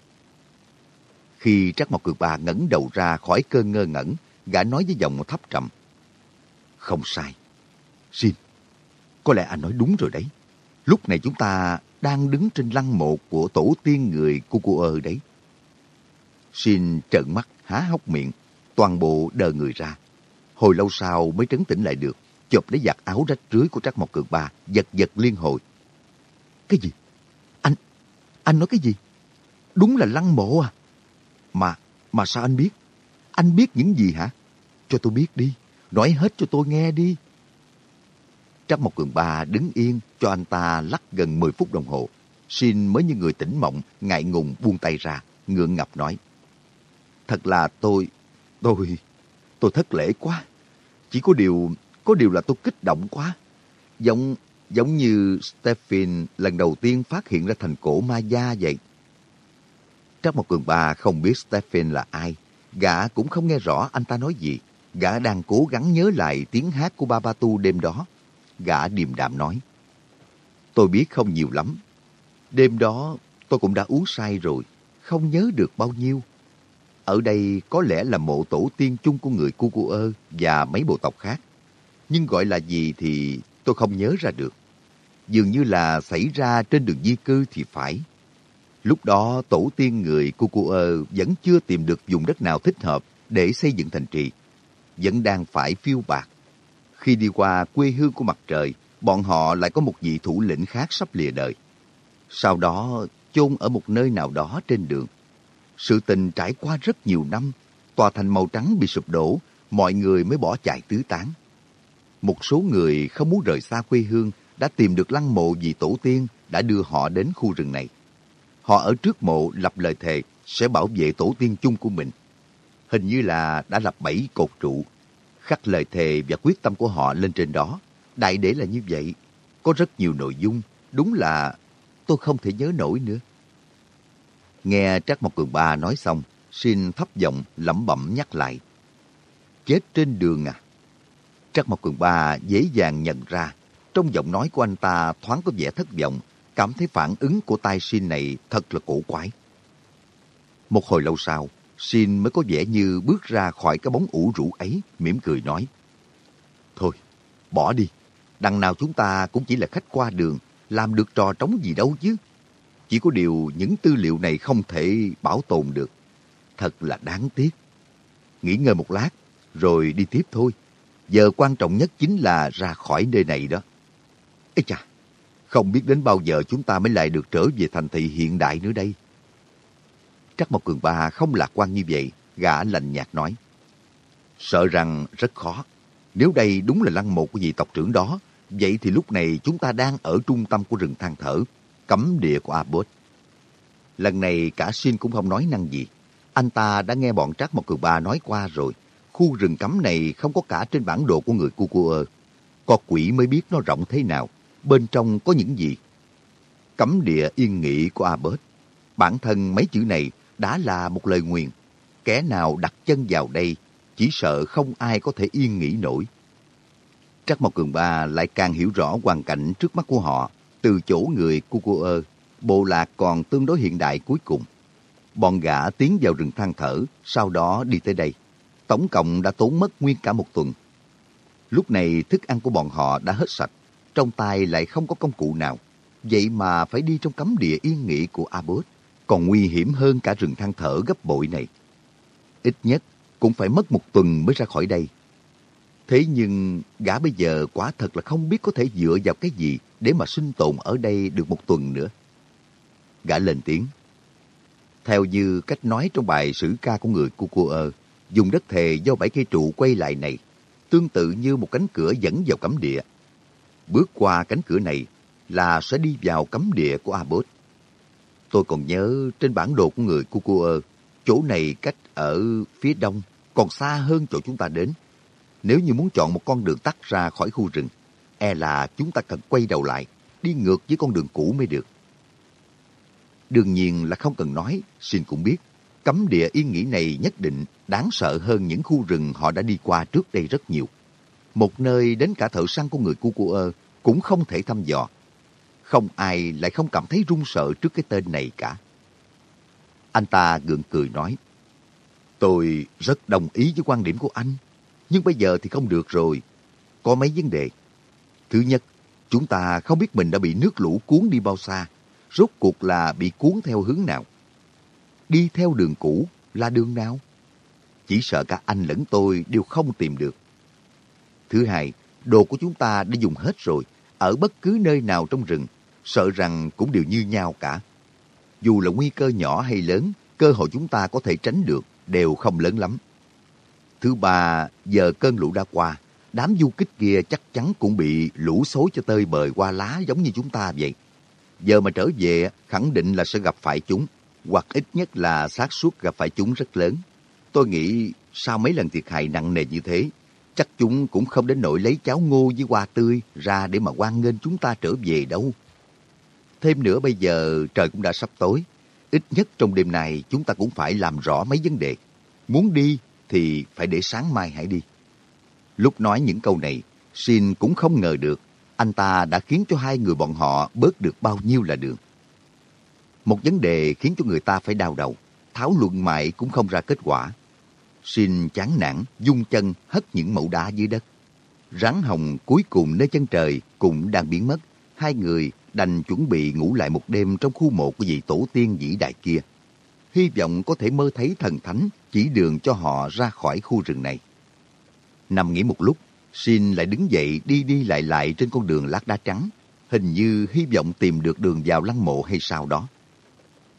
Khi Trác Mộc Cường Ba ngẩng đầu ra khỏi cơn ngơ ngẩn, gã nói với giọng thấp trầm. Không sai. Xin, có lẽ anh nói đúng rồi đấy. Lúc này chúng ta đang đứng trên lăng mộ của tổ tiên người Cucuơ đấy. Xin trợn mắt, há hốc miệng, toàn bộ đờ người ra. Hồi lâu sau mới trấn tĩnh lại được, chộp lấy giặt áo rách rưới của Trác Mộc Cường Ba, giật giật liên hồi. Cái gì? Anh, anh nói cái gì? Đúng là lăng mộ à? Mà, mà sao anh biết? Anh biết những gì hả? Cho tôi biết đi, nói hết cho tôi nghe đi. Trắc Mộc Cường Ba đứng yên cho anh ta lắc gần 10 phút đồng hồ. Xin mới như người tỉnh mộng, ngại ngùng buông tay ra, ngượng ngập nói. Thật là tôi, tôi, tôi thất lễ quá. Chỉ có điều, có điều là tôi kích động quá. Giống, giống như Stephen lần đầu tiên phát hiện ra thành cổ ma gia vậy. Trác một cường bà không biết Stephen là ai. Gã cũng không nghe rõ anh ta nói gì. Gã đang cố gắng nhớ lại tiếng hát của Babatu đêm đó. Gã điềm đạm nói. Tôi biết không nhiều lắm. Đêm đó tôi cũng đã uống say rồi. Không nhớ được bao nhiêu. Ở đây có lẽ là mộ tổ tiên chung của người Cucuơ và mấy bộ tộc khác. Nhưng gọi là gì thì tôi không nhớ ra được. Dường như là xảy ra trên đường di cư thì phải. Lúc đó tổ tiên người Cucuơ vẫn chưa tìm được vùng đất nào thích hợp để xây dựng thành trì. vẫn đang phải phiêu bạc. Khi đi qua quê hương của mặt trời, bọn họ lại có một vị thủ lĩnh khác sắp lìa đời. Sau đó chôn ở một nơi nào đó trên đường. Sự tình trải qua rất nhiều năm, tòa thành màu trắng bị sụp đổ, mọi người mới bỏ chạy tứ tán. Một số người không muốn rời xa quê hương đã tìm được lăng mộ vị tổ tiên đã đưa họ đến khu rừng này. Họ ở trước mộ lập lời thề sẽ bảo vệ tổ tiên chung của mình. Hình như là đã lập bảy cột trụ, khắc lời thề và quyết tâm của họ lên trên đó. Đại để là như vậy, có rất nhiều nội dung, đúng là tôi không thể nhớ nổi nữa. Nghe Trác Mộc Cường Ba nói xong, xin thấp giọng lẩm bẩm nhắc lại. Chết trên đường à? Trác Mộc Cường Ba dễ dàng nhận ra, trong giọng nói của anh ta thoáng có vẻ thất vọng, cảm thấy phản ứng của tai Xin này thật là cổ quái. Một hồi lâu sau, Xin mới có vẻ như bước ra khỏi cái bóng ủ rũ ấy, mỉm cười nói. Thôi, bỏ đi. Đằng nào chúng ta cũng chỉ là khách qua đường, làm được trò trống gì đâu chứ. Chỉ có điều những tư liệu này không thể bảo tồn được. Thật là đáng tiếc. Nghỉ ngơi một lát, rồi đi tiếp thôi. Giờ quan trọng nhất chính là ra khỏi nơi này đó. Ê chà, không biết đến bao giờ chúng ta mới lại được trở về thành thị hiện đại nữa đây. Trắc Mộc Cường Ba không lạc quan như vậy, gã lạnh nhạt nói. Sợ rằng rất khó. Nếu đây đúng là lăng mộ của vị tộc trưởng đó, vậy thì lúc này chúng ta đang ở trung tâm của rừng than thở, cấm địa của Abbott. Lần này cả Xin cũng không nói năng gì. Anh ta đã nghe bọn Trác Mộc Cường Ba nói qua rồi. Khu rừng cấm này không có cả trên bản đồ của người Cucuơ. Có quỷ mới biết nó rộng thế nào. Bên trong có những gì? Cấm địa yên nghỉ của Abbott. Bản thân mấy chữ này đã là một lời nguyền. Kẻ nào đặt chân vào đây, chỉ sợ không ai có thể yên nghỉ nổi. Trắc Mộc Cường Ba lại càng hiểu rõ hoàn cảnh trước mắt của họ, từ chỗ người Cucuơ, bộ lạc còn tương đối hiện đại cuối cùng. Bọn gã tiến vào rừng than thở, sau đó đi tới đây. Tổng cộng đã tốn mất nguyên cả một tuần. Lúc này thức ăn của bọn họ đã hết sạch, trong tay lại không có công cụ nào. Vậy mà phải đi trong cấm địa yên nghỉ của Abbott còn nguy hiểm hơn cả rừng than thở gấp bội này. Ít nhất cũng phải mất một tuần mới ra khỏi đây. Thế nhưng gã bây giờ quả thật là không biết có thể dựa vào cái gì để mà sinh tồn ở đây được một tuần nữa. Gã lên tiếng. Theo như cách nói trong bài sử ca của người Cucuơ, dùng đất thề do bảy cây trụ quay lại này, tương tự như một cánh cửa dẫn vào cấm địa. Bước qua cánh cửa này là sẽ đi vào cấm địa của Abbott. Tôi còn nhớ trên bản đồ của người Cucuơ, chỗ này cách ở phía đông, còn xa hơn chỗ chúng ta đến. Nếu như muốn chọn một con đường tắt ra khỏi khu rừng, e là chúng ta cần quay đầu lại, đi ngược với con đường cũ mới được. Đương nhiên là không cần nói, xin cũng biết, cấm địa yên nghỉ này nhất định đáng sợ hơn những khu rừng họ đã đi qua trước đây rất nhiều. Một nơi đến cả thợ săn của người Cucuơ cũng không thể thăm dò, không ai lại không cảm thấy run sợ trước cái tên này cả. Anh ta gượng cười nói, Tôi rất đồng ý với quan điểm của anh, nhưng bây giờ thì không được rồi. Có mấy vấn đề. Thứ nhất, chúng ta không biết mình đã bị nước lũ cuốn đi bao xa, rốt cuộc là bị cuốn theo hướng nào. Đi theo đường cũ là đường nào? Chỉ sợ cả anh lẫn tôi đều không tìm được. Thứ hai, đồ của chúng ta đã dùng hết rồi, ở bất cứ nơi nào trong rừng sợ rằng cũng đều như nhau cả. Dù là nguy cơ nhỏ hay lớn, cơ hội chúng ta có thể tránh được đều không lớn lắm. Thứ ba, giờ cơn lũ đã qua, đám du kích kia chắc chắn cũng bị lũ xối cho tơi bời qua lá giống như chúng ta vậy. Giờ mà trở về, khẳng định là sẽ gặp phải chúng, hoặc ít nhất là xác suất gặp phải chúng rất lớn. Tôi nghĩ sau mấy lần thiệt hại nặng nề như thế, chắc chúng cũng không đến nỗi lấy cháo ngô với hoa tươi ra để mà quan nghênh chúng ta trở về đâu. Thêm nữa bây giờ trời cũng đã sắp tối. Ít nhất trong đêm này chúng ta cũng phải làm rõ mấy vấn đề. Muốn đi thì phải để sáng mai hãy đi. Lúc nói những câu này, Shin cũng không ngờ được anh ta đã khiến cho hai người bọn họ bớt được bao nhiêu là đường. Một vấn đề khiến cho người ta phải đau đầu, thảo luận mãi cũng không ra kết quả. Shin chán nản, dung chân hất những mẫu đá dưới đất. Rắn hồng cuối cùng nơi chân trời cũng đang biến mất. Hai người đành chuẩn bị ngủ lại một đêm trong khu mộ của vị tổ tiên vĩ đại kia. Hy vọng có thể mơ thấy thần thánh chỉ đường cho họ ra khỏi khu rừng này. Nằm nghỉ một lúc, Shin lại đứng dậy đi đi lại lại trên con đường lát đá trắng, hình như hy vọng tìm được đường vào lăng mộ hay sao đó.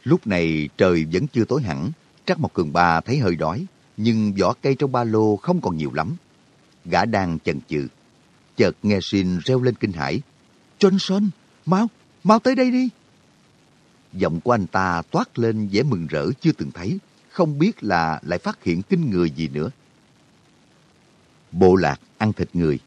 Lúc này trời vẫn chưa tối hẳn, Trắc Mộc Cường Ba thấy hơi đói, nhưng vỏ cây trong ba lô không còn nhiều lắm. Gã đang chần chừ. Chợt nghe Shin reo lên kinh hãi. Johnson, mau, mau tới đây đi. Giọng của anh ta toát lên vẻ mừng rỡ chưa từng thấy, không biết là lại phát hiện kinh người gì nữa. Bộ lạc ăn thịt người.